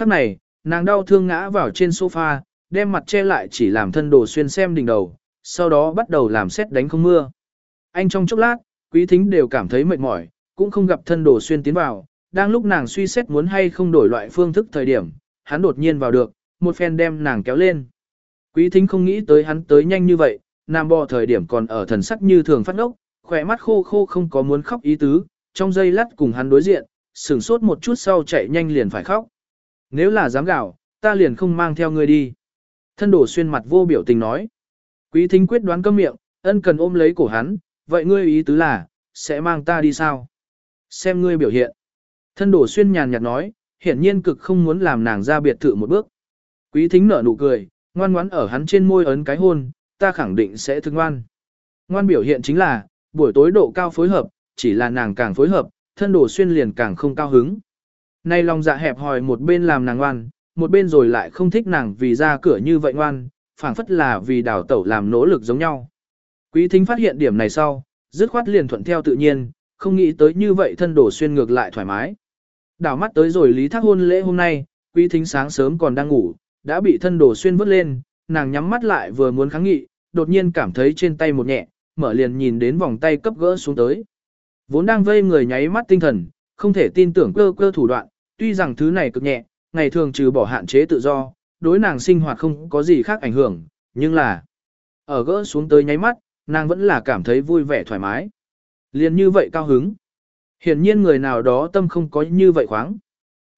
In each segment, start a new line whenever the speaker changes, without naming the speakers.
Khắc này, nàng đau thương ngã vào trên sofa, đem mặt che lại chỉ làm thân đồ xuyên xem đỉnh đầu, sau đó bắt đầu làm xét đánh không mưa. Anh trong chốc lát, quý thính đều cảm thấy mệt mỏi, cũng không gặp thân đồ xuyên tiến vào, đang lúc nàng suy xét muốn hay không đổi loại phương thức thời điểm, hắn đột nhiên vào được, một phen đem nàng kéo lên. Quý thính không nghĩ tới hắn tới nhanh như vậy, nam bò thời điểm còn ở thần sắc như thường phát ốc, khỏe mắt khô khô không có muốn khóc ý tứ, trong giây lát cùng hắn đối diện, sửng sốt một chút sau chạy nhanh liền phải khóc. Nếu là dám gạo, ta liền không mang theo ngươi đi. Thân đổ xuyên mặt vô biểu tình nói. Quý thính quyết đoán câm miệng, ân cần ôm lấy cổ hắn, vậy ngươi ý tứ là, sẽ mang ta đi sao? Xem ngươi biểu hiện. Thân đổ xuyên nhàn nhạt nói, hiển nhiên cực không muốn làm nàng ra biệt thự một bước. Quý thính nở nụ cười, ngoan ngoãn ở hắn trên môi ấn cái hôn, ta khẳng định sẽ thương ngoan. Ngoan biểu hiện chính là, buổi tối độ cao phối hợp, chỉ là nàng càng phối hợp, thân đổ xuyên liền càng không cao hứng. Nay lòng dạ hẹp hòi một bên làm nàng ngoan, một bên rồi lại không thích nàng vì ra cửa như vậy ngoan, phảng phất là vì đào tẩu làm nỗ lực giống nhau. Quý thính phát hiện điểm này sau, dứt khoát liền thuận theo tự nhiên, không nghĩ tới như vậy thân đổ xuyên ngược lại thoải mái. Đảo mắt tới rồi lý thác hôn lễ hôm nay, quý thính sáng sớm còn đang ngủ, đã bị thân đổ xuyên vứt lên, nàng nhắm mắt lại vừa muốn kháng nghị, đột nhiên cảm thấy trên tay một nhẹ, mở liền nhìn đến vòng tay cấp gỡ xuống tới. Vốn đang vây người nháy mắt tinh thần, không thể tin tưởng cơ cơ thủ đoạn, tuy rằng thứ này cực nhẹ, ngày thường trừ bỏ hạn chế tự do, đối nàng sinh hoạt không có gì khác ảnh hưởng, nhưng là ở gỡ xuống tới nháy mắt, nàng vẫn là cảm thấy vui vẻ thoải mái. Liền như vậy cao hứng. Hiển nhiên người nào đó tâm không có như vậy khoáng.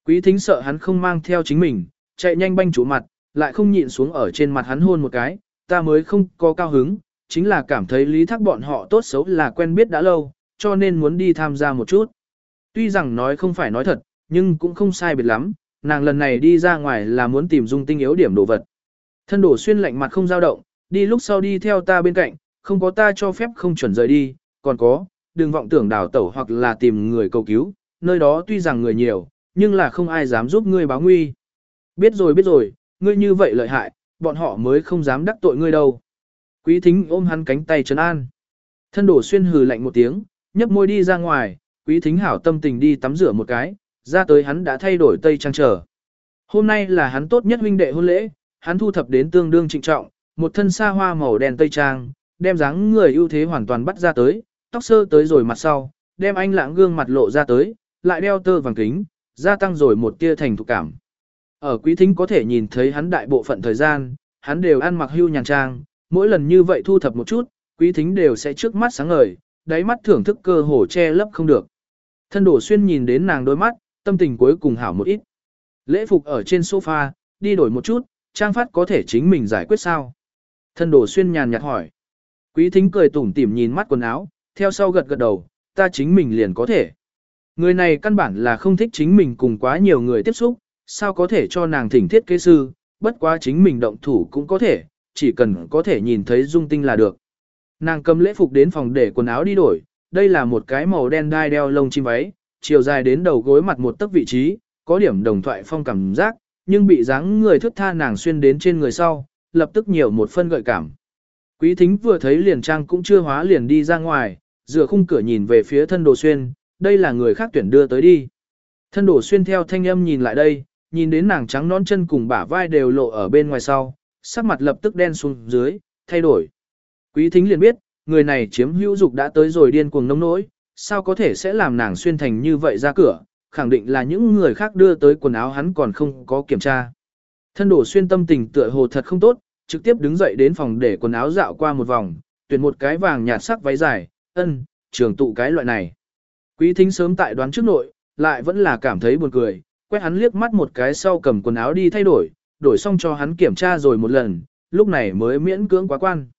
Quý thính sợ hắn không mang theo chính mình, chạy nhanh banh chủ mặt, lại không nhịn xuống ở trên mặt hắn hôn một cái, ta mới không có cao hứng, chính là cảm thấy lý thác bọn họ tốt xấu là quen biết đã lâu, cho nên muốn đi tham gia một chút. Tuy rằng nói không phải nói thật, nhưng cũng không sai biệt lắm, nàng lần này đi ra ngoài là muốn tìm dung tinh yếu điểm đồ vật. Thân đổ xuyên lạnh mặt không dao động, đi lúc sau đi theo ta bên cạnh, không có ta cho phép không chuẩn rời đi, còn có, đừng vọng tưởng đào tẩu hoặc là tìm người cầu cứu, nơi đó tuy rằng người nhiều, nhưng là không ai dám giúp ngươi báo nguy. Biết rồi biết rồi, ngươi như vậy lợi hại, bọn họ mới không dám đắc tội ngươi đâu. Quý thính ôm hắn cánh tay trấn an. Thân đổ xuyên hừ lạnh một tiếng, nhấp môi đi ra ngoài, quý thính hảo tâm tình đi tắm rửa một cái, ra tới hắn đã thay đổi tây trang trở. Hôm nay là hắn tốt nhất huynh đệ hôn lễ, hắn thu thập đến tương đương trịnh trọng, một thân xa hoa màu đen tây trang, đem dáng người ưu thế hoàn toàn bắt ra tới, tóc sơ tới rồi mặt sau, đem anh lãng gương mặt lộ ra tới, lại đeo tơ vàng kính, gia tăng rồi một tia thành thục cảm. Ở quý thính có thể nhìn thấy hắn đại bộ phận thời gian, hắn đều ăn mặc hưu nhàn trang, mỗi lần như vậy thu thập một chút, quý thính đều sẽ trước mắt sáng ngời, đáy mắt thưởng thức cơ hồ che lấp không được. Thân đổ xuyên nhìn đến nàng đôi mắt, tâm tình cuối cùng hảo một ít. Lễ phục ở trên sofa, đi đổi một chút, trang phát có thể chính mình giải quyết sao? Thân đồ xuyên nhàn nhạt hỏi. Quý thính cười tủm tỉm nhìn mắt quần áo, theo sau gật gật đầu, ta chính mình liền có thể. Người này căn bản là không thích chính mình cùng quá nhiều người tiếp xúc, sao có thể cho nàng thỉnh thiết kế sư, bất quá chính mình động thủ cũng có thể, chỉ cần có thể nhìn thấy dung tinh là được. Nàng cầm lễ phục đến phòng để quần áo đi đổi, đây là một cái màu đen đai đeo lông chim váy, chiều dài đến đầu gối mặt một tấc vị trí, có điểm đồng thoại phong cảm giác, nhưng bị dáng người thước tha nàng xuyên đến trên người sau, lập tức nhiều một phân gợi cảm. Quý thính vừa thấy liền trang cũng chưa hóa liền đi ra ngoài, dựa khung cửa nhìn về phía thân đồ xuyên, đây là người khác tuyển đưa tới đi. Thân đồ xuyên theo thanh âm nhìn lại đây, nhìn đến nàng trắng nón chân cùng bả vai đều lộ ở bên ngoài sau, sắc mặt lập tức đen xuống dưới, thay đổi. Quý thính liền biết, người này chiếm hữu dục đã tới rồi điên cuồng nông nỗi, sao có thể sẽ làm nàng xuyên thành như vậy ra cửa, khẳng định là những người khác đưa tới quần áo hắn còn không có kiểm tra. Thân đổ xuyên tâm tình tựa hồ thật không tốt, trực tiếp đứng dậy đến phòng để quần áo dạo qua một vòng, tuyển một cái vàng nhạt sắc váy dài, ân, trường tụ cái loại này. Quý thính sớm tại đoán trước nội, lại vẫn là cảm thấy buồn cười, quét hắn liếc mắt một cái sau cầm quần áo đi thay đổi, đổi xong cho hắn kiểm tra rồi một lần, lúc này mới miễn cưỡng quá quan.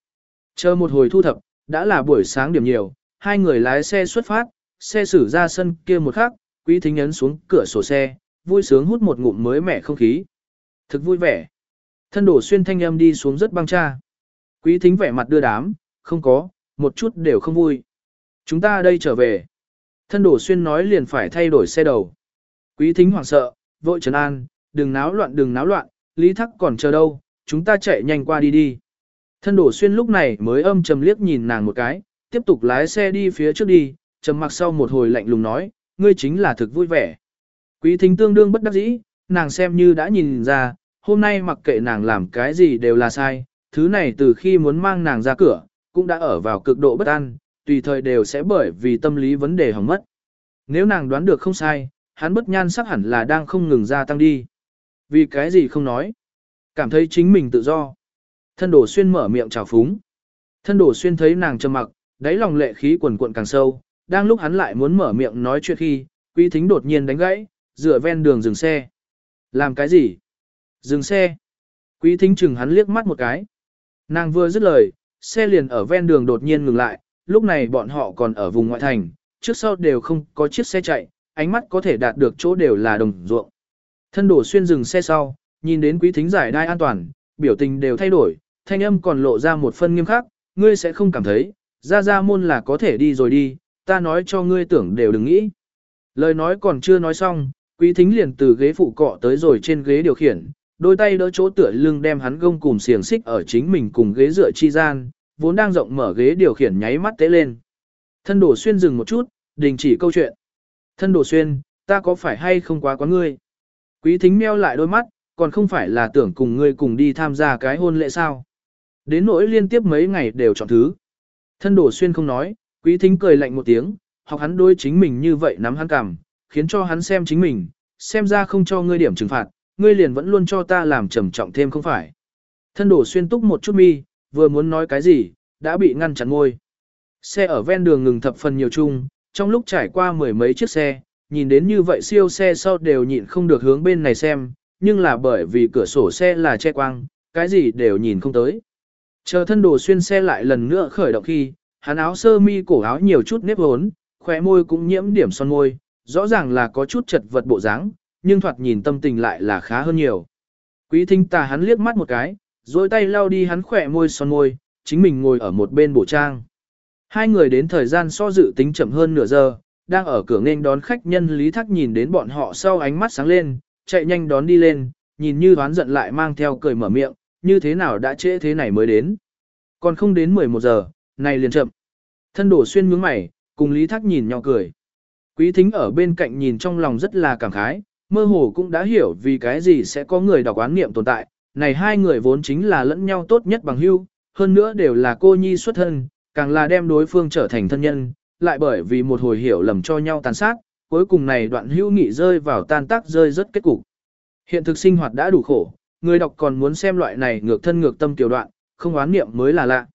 Chờ một hồi thu thập, đã là buổi sáng điểm nhiều, hai người lái xe xuất phát, xe xử ra sân kia một khắc, quý thính ấn xuống cửa sổ xe, vui sướng hút một ngụm mới mẻ không khí. Thực vui vẻ. Thân đổ xuyên thanh âm đi xuống rất băng cha. Quý thính vẻ mặt đưa đám, không có, một chút đều không vui. Chúng ta đây trở về. Thân đổ xuyên nói liền phải thay đổi xe đầu. Quý thính hoảng sợ, vội trấn an, đừng náo loạn đừng náo loạn, lý thắc còn chờ đâu, chúng ta chạy nhanh qua đi đi. Thân đổ xuyên lúc này mới âm trầm liếc nhìn nàng một cái, tiếp tục lái xe đi phía trước đi, trầm mặc sau một hồi lạnh lùng nói, ngươi chính là thực vui vẻ. Quý thính tương đương bất đắc dĩ, nàng xem như đã nhìn ra, hôm nay mặc kệ nàng làm cái gì đều là sai, thứ này từ khi muốn mang nàng ra cửa, cũng đã ở vào cực độ bất an, tùy thời đều sẽ bởi vì tâm lý vấn đề hỏng mất. Nếu nàng đoán được không sai, hắn bất nhan sắc hẳn là đang không ngừng gia tăng đi. Vì cái gì không nói? Cảm thấy chính mình tự do. Thân đổ xuyên mở miệng chào phúng. Thân đổ xuyên thấy nàng trầm mặc, đáy lòng lệ khí quần cuộn càng sâu, đang lúc hắn lại muốn mở miệng nói chuyện khi, quý thính đột nhiên đánh gãy, dựa ven đường dừng xe. Làm cái gì? Dừng xe. Quý thính chừng hắn liếc mắt một cái. Nàng vừa dứt lời, xe liền ở ven đường đột nhiên ngừng lại, lúc này bọn họ còn ở vùng ngoại thành, trước sau đều không có chiếc xe chạy, ánh mắt có thể đạt được chỗ đều là đồng ruộng. Thân đổ xuyên dừng xe sau, nhìn đến quý thính giải đai an toàn, biểu tình đều thay đổi, thanh âm còn lộ ra một phân nghiêm khắc, ngươi sẽ không cảm thấy, ra ra môn là có thể đi rồi đi, ta nói cho ngươi tưởng đều đừng nghĩ. Lời nói còn chưa nói xong, quý thính liền từ ghế phụ cọ tới rồi trên ghế điều khiển, đôi tay đỡ chỗ tựa lưng đem hắn gông cùng xiềng xích ở chính mình cùng ghế dựa chi gian, vốn đang rộng mở ghế điều khiển nháy mắt tế lên. Thân đổ xuyên dừng một chút, đình chỉ câu chuyện. Thân đổ xuyên, ta có phải hay không quá quá ngươi? Quý thính meo lại đôi mắt, còn không phải là tưởng cùng ngươi cùng đi tham gia cái hôn lễ sao? Đến nỗi liên tiếp mấy ngày đều chọn thứ. Thân đổ xuyên không nói, quý thính cười lạnh một tiếng, học hắn đối chính mình như vậy nắm hắn cảm, khiến cho hắn xem chính mình, xem ra không cho ngươi điểm trừng phạt, ngươi liền vẫn luôn cho ta làm trầm trọng thêm không phải. Thân đổ xuyên túc một chút mi, vừa muốn nói cái gì, đã bị ngăn chặn ngôi. Xe ở ven đường ngừng thập phần nhiều chung, trong lúc trải qua mười mấy chiếc xe, nhìn đến như vậy siêu xe sau đều nhịn không được hướng bên này xem, nhưng là bởi vì cửa sổ xe là che quang, cái gì đều nhìn không tới. Chờ thân đồ xuyên xe lại lần nữa khởi động khi, hắn áo sơ mi cổ áo nhiều chút nếp hốn, khóe môi cũng nhiễm điểm son môi, rõ ràng là có chút chật vật bộ dáng, nhưng thoạt nhìn tâm tình lại là khá hơn nhiều. Quý thính tà hắn liếc mắt một cái, rồi tay lau đi hắn khỏe môi son môi, chính mình ngồi ở một bên bổ trang. Hai người đến thời gian so dự tính chậm hơn nửa giờ, đang ở cửa nghênh đón khách nhân Lý Thác nhìn đến bọn họ sau ánh mắt sáng lên, chạy nhanh đón đi lên, nhìn như đoán giận lại mang theo cười mở miệng, như thế nào đã trễ thế này mới đến. Còn không đến 11 giờ, này liền chậm. Thân đổ xuyên nhướng mày, cùng Lý Thác nhìn nhau cười. Quý thính ở bên cạnh nhìn trong lòng rất là cảm khái, mơ hồ cũng đã hiểu vì cái gì sẽ có người đọc án niệm tồn tại. Này hai người vốn chính là lẫn nhau tốt nhất bằng hữu, hơn nữa đều là cô nhi xuất thân, càng là đem đối phương trở thành thân nhân, lại bởi vì một hồi hiểu lầm cho nhau tàn sát, cuối cùng này đoạn hữu nghị rơi vào tan tác rơi rất kết cục. Hiện thực sinh hoạt đã đủ khổ, người đọc còn muốn xem loại này ngược thân ngược tâm tiểu đoạn, không oán niệm mới là lạ.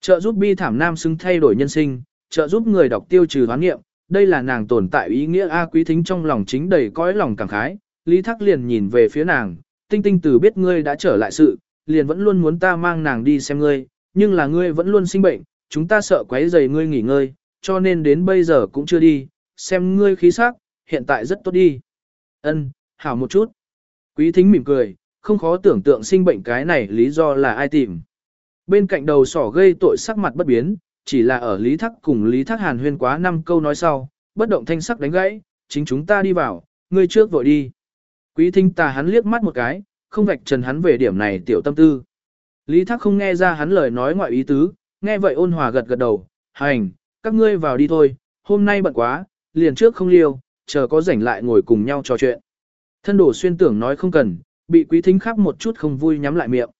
Trợ giúp bi thảm nam xứng thay đổi nhân sinh, trợ giúp người đọc tiêu trừ oán niệm, đây là nàng tồn tại ý nghĩa A quý thính trong lòng chính đầy cõi lòng cảm khái, Lý Thác liền nhìn về phía nàng, tinh tinh từ biết ngươi đã trở lại sự, liền vẫn luôn muốn ta mang nàng đi xem ngươi, nhưng là ngươi vẫn luôn sinh bệnh, chúng ta sợ quấy rầy ngươi nghỉ ngơi, cho nên đến bây giờ cũng chưa đi, xem ngươi khí sắc, hiện tại rất tốt đi. Ân, hảo một chút. Quý thính mỉm cười, không khó tưởng tượng sinh bệnh cái này lý do là ai tìm. Bên cạnh đầu sỏ gây tội sắc mặt bất biến, chỉ là ở Lý Thắc cùng Lý Thắc Hàn huyên quá năm câu nói sau, bất động thanh sắc đánh gãy, chính chúng ta đi vào, ngươi trước vội đi. Quý thính tà hắn liếc mắt một cái, không vạch trần hắn về điểm này tiểu tâm tư. Lý Thắc không nghe ra hắn lời nói ngoại ý tứ, nghe vậy ôn hòa gật gật đầu, hành, các ngươi vào đi thôi, hôm nay bận quá, liền trước không liêu, chờ có rảnh lại ngồi cùng nhau trò chuyện. Thân đổ xuyên tưởng nói không cần, bị quý thính khắp một chút không vui nhắm lại miệng.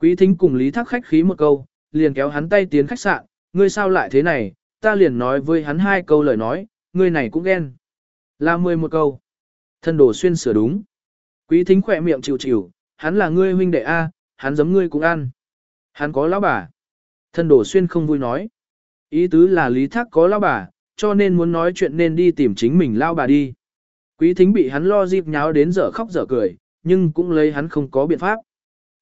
Quý thính cùng Lý Thác khách khí một câu, liền kéo hắn tay tiến khách sạn, ngươi sao lại thế này, ta liền nói với hắn hai câu lời nói, ngươi này cũng ghen. Là mười một câu. Thân đổ xuyên sửa đúng. Quý thính khỏe miệng chịu chịu, hắn là ngươi huynh đệ A, hắn giống ngươi cũng ăn. Hắn có lão bà. Thân đổ xuyên không vui nói. Ý tứ là Lý Thác có lão bà, cho nên muốn nói chuyện nên đi tìm chính mình lao bà đi. Quý thính bị hắn lo dịp nháo đến giờ khóc giờ cười, nhưng cũng lấy hắn không có biện pháp.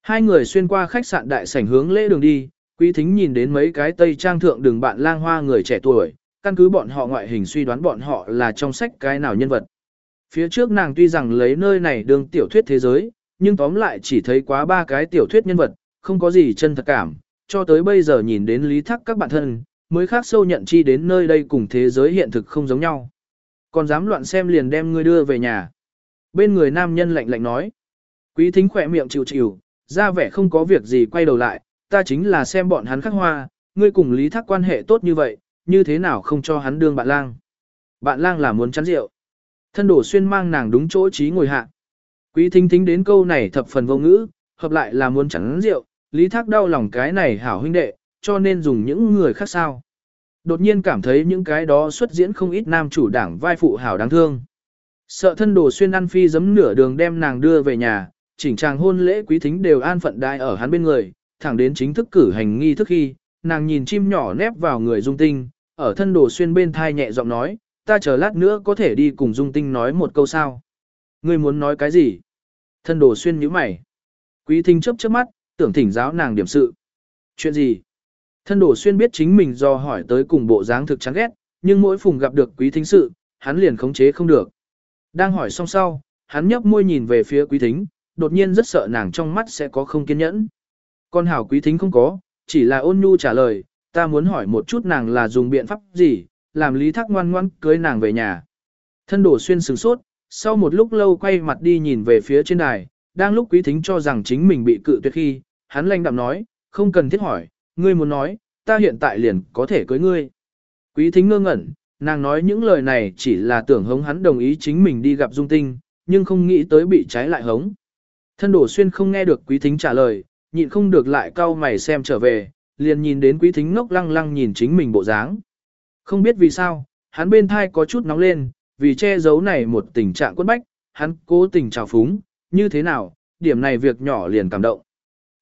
Hai người xuyên qua khách sạn đại sảnh hướng lễ đường đi, quý thính nhìn đến mấy cái tây trang thượng đường bạn lang hoa người trẻ tuổi, căn cứ bọn họ ngoại hình suy đoán bọn họ là trong sách cái nào nhân vật. Phía trước nàng tuy rằng lấy nơi này đường tiểu thuyết thế giới, nhưng tóm lại chỉ thấy quá ba cái tiểu thuyết nhân vật, không có gì chân thật cảm, cho tới bây giờ nhìn đến lý thắc các bạn thân, mới khác sâu nhận chi đến nơi đây cùng thế giới hiện thực không giống nhau. Còn dám loạn xem liền đem ngươi đưa về nhà. Bên người nam nhân lạnh lạnh nói. Quý thính khỏe miệng chịu chịu, ra vẻ không có việc gì quay đầu lại, ta chính là xem bọn hắn khắc hoa, ngươi cùng lý thác quan hệ tốt như vậy, như thế nào không cho hắn đương bạn lang. Bạn lang là muốn chắn rượu. Thân đổ xuyên mang nàng đúng chỗ trí ngồi hạ. Quý thính thính đến câu này thập phần vô ngữ, hợp lại là muốn chắn rượu, Lý Thác đau lòng cái này hảo huynh đệ, cho nên dùng những người khác sao. Đột nhiên cảm thấy những cái đó xuất diễn không ít nam chủ đảng vai phụ hảo đáng thương. Sợ thân đồ xuyên ăn phi giấm nửa đường đem nàng đưa về nhà, chỉnh chàng hôn lễ quý thính đều an phận đại ở hắn bên người, thẳng đến chính thức cử hành nghi thức khi, nàng nhìn chim nhỏ nép vào người dung tinh, ở thân đồ xuyên bên thai nhẹ giọng nói, ta chờ lát nữa có thể đi cùng dung tinh nói một câu sao. Ngươi muốn nói cái gì? Thân đồ xuyên nhíu mày. Quý thính chớp chớp mắt, tưởng thỉnh giáo nàng điểm sự. Chuyện gì? Thân đồ xuyên biết chính mình do hỏi tới cùng bộ dáng thực chán ghét, nhưng mỗi phùng gặp được quý thính sự, hắn liền khống chế không được. Đang hỏi xong sau, hắn nhấp môi nhìn về phía quý thính, đột nhiên rất sợ nàng trong mắt sẽ có không kiên nhẫn. Con hảo quý thính không có, chỉ là ôn nhu trả lời, ta muốn hỏi một chút nàng là dùng biện pháp gì, làm lý thác ngoan ngoan cưới nàng về nhà. Thân đổ xuyên sừng sốt, sau một lúc lâu quay mặt đi nhìn về phía trên đài, đang lúc quý thính cho rằng chính mình bị cự tuyệt khi, hắn lanh đạm nói, không cần thiết hỏi, ngươi muốn nói, ta hiện tại liền có thể cưới ngươi. Quý thính ngơ ngẩn, nàng nói những lời này chỉ là tưởng hống hắn đồng ý chính mình đi gặp dung tinh, nhưng không nghĩ tới bị trái lại hống. Thân đổ xuyên không nghe được quý thính trả lời, nhịn không được lại cau mày xem trở về, liền nhìn đến quý thính ngốc lăng lăng nhìn chính mình bộ dáng. Không biết vì sao, hắn bên thai có chút nóng lên, vì che giấu này một tình trạng quất bách, hắn cố tình trào phúng, như thế nào, điểm này việc nhỏ liền cảm động.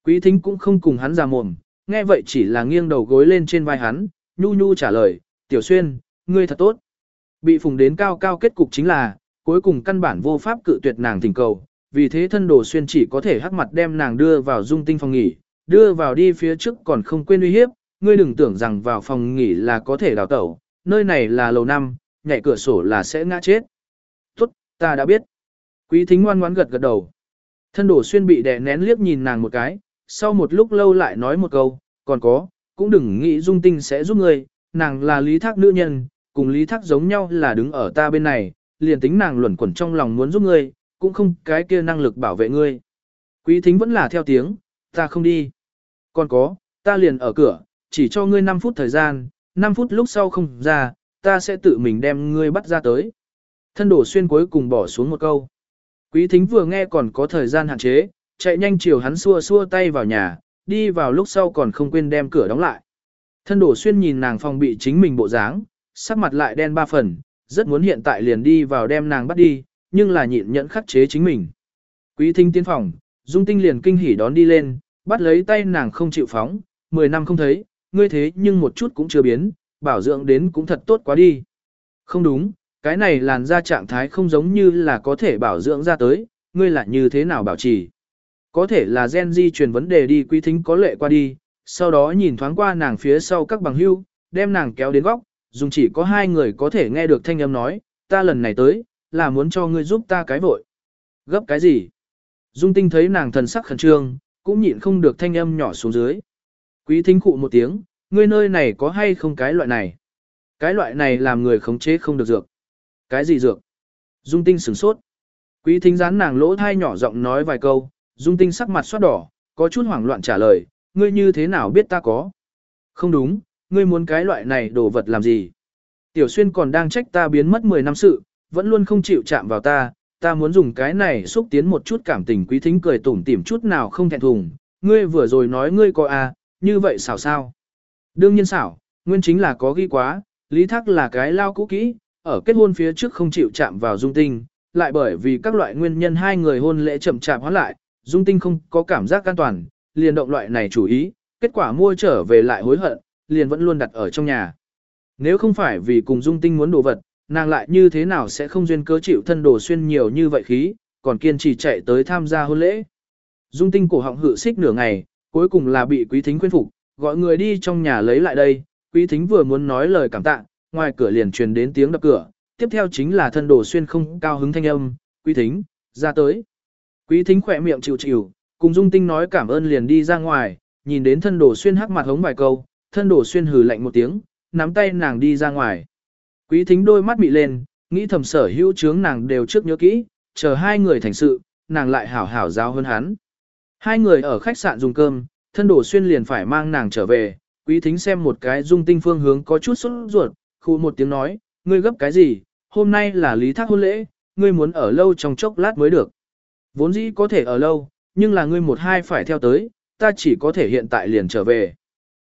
Quý thính cũng không cùng hắn ra mồm, nghe vậy chỉ là nghiêng đầu gối lên trên vai hắn, nhu nhu trả lời, tiểu xuyên, ngươi thật tốt. Bị phùng đến cao cao kết cục chính là, cuối cùng căn bản vô pháp cự tuyệt nàng thỉnh cầu, vì thế thân đồ xuyên chỉ có thể hắc mặt đem nàng đưa vào dung tinh phòng nghỉ, đưa vào đi phía trước còn không quên uy hiếp, ngươi đừng tưởng rằng vào phòng nghỉ là có thể đào tẩu, nơi này là lầu năm, nhảy cửa sổ là sẽ ngã chết. Tốt, ta đã biết. Quý thính ngoan ngoãn gật gật đầu. Thân đổ xuyên bị đè nén liếc nhìn nàng một cái, sau một lúc lâu lại nói một câu, còn có, cũng đừng nghĩ dung tinh sẽ giúp ngươi, nàng là lý thác nữ nhân, cùng lý thác giống nhau là đứng ở ta bên này, liền tính nàng luẩn quẩn trong lòng muốn giúp ngươi, cũng không cái kia năng lực bảo vệ ngươi. Quý thính vẫn là theo tiếng, ta không đi. Còn có, ta liền ở cửa, chỉ cho ngươi 5 phút thời gian, 5 phút lúc sau không ra, ta sẽ tự mình đem ngươi bắt ra tới. Thân đổ xuyên cuối cùng bỏ xuống một câu. Quý thính vừa nghe còn có thời gian hạn chế, chạy nhanh chiều hắn xua xua tay vào nhà, đi vào lúc sau còn không quên đem cửa đóng lại. Thân đổ xuyên nhìn nàng phòng bị chính mình bộ dáng, sắc mặt lại đen ba phần, rất muốn hiện tại liền đi vào đem nàng bắt đi, nhưng là nhịn nhẫn khắc chế chính mình. Quý thính tiến phòng, dung tinh liền kinh hỉ đón đi lên, bắt lấy tay nàng không chịu phóng, 10 năm không thấy, ngươi thế nhưng một chút cũng chưa biến, bảo dưỡng đến cũng thật tốt quá đi. Không đúng, cái này làn da trạng thái không giống như là có thể bảo dưỡng ra tới, ngươi lại như thế nào bảo trì. Có thể là gen di truyền vấn đề đi quý thính có lệ qua đi, sau đó nhìn thoáng qua nàng phía sau các bằng hưu, đem nàng kéo đến góc, dùng chỉ có hai người có thể nghe được thanh âm nói, ta lần này tới, là muốn cho ngươi giúp ta cái vội. Gấp cái gì? Dung tinh thấy nàng thần sắc khẩn trương, cũng nhịn không được thanh âm nhỏ xuống dưới. Quý thính cụ một tiếng, ngươi nơi này có hay không cái loại này? Cái loại này làm người khống chế không được dược. Cái gì dược? Dung tinh sửng sốt. Quý thính gián nàng lỗ thai nhỏ giọng nói vài câu, dung tinh sắc mặt xoát đỏ, có chút hoảng loạn trả lời, ngươi như thế nào biết ta có? Không đúng, ngươi muốn cái loại này đồ vật làm gì? Tiểu xuyên còn đang trách ta biến mất 10 năm sự, vẫn luôn không chịu chạm vào ta, ta muốn dùng cái này xúc tiến một chút cảm tình quý thính cười tủm tỉm chút nào không thẹn thùng, ngươi vừa rồi nói ngươi có à, như vậy xảo sao? Đương nhiên xảo, nguyên chính là có ghi quá, lý thác là cái lao cũ kỹ, ở kết hôn phía trước không chịu chạm vào dung tinh, lại bởi vì các loại nguyên nhân hai người hôn lễ chậm chạp hóa lại, dung tinh không có cảm giác an toàn, liền động loại này chủ ý, kết quả mua trở về lại hối hận, liền vẫn luôn đặt ở trong nhà. Nếu không phải vì cùng dung tinh muốn đồ vật, nàng lại như thế nào sẽ không duyên cớ chịu thân đồ xuyên nhiều như vậy khí, còn kiên trì chạy tới tham gia hôn lễ. Dung tinh cổ họng hự xích nửa ngày, cuối cùng là bị quý thính khuyên phục, gọi người đi trong nhà lấy lại đây, quý thính vừa muốn nói lời cảm tạ, ngoài cửa liền truyền đến tiếng đập cửa, tiếp theo chính là thân đồ xuyên không cao hứng thanh âm, quý thính, ra tới. Quý thính khỏe miệng chịu chịu, cùng dung tinh nói cảm ơn liền đi ra ngoài, nhìn đến thân đồ xuyên hắc mặt hống vài câu, thân đổ xuyên hừ lạnh một tiếng, nắm tay nàng đi ra ngoài. Quý thính đôi mắt bị lên, nghĩ thầm sở hữu chướng nàng đều trước nhớ kỹ, chờ hai người thành sự, nàng lại hảo hảo giáo hơn hắn. Hai người ở khách sạn dùng cơm, thân đổ xuyên liền phải mang nàng trở về, quý thính xem một cái dung tinh phương hướng có chút sốt ruột, khu một tiếng nói, ngươi gấp cái gì, hôm nay là lý thác hôn lễ, ngươi muốn ở lâu trong chốc lát mới được. Vốn dĩ có thể ở lâu, nhưng là ngươi một hai phải theo tới, ta chỉ có thể hiện tại liền trở về.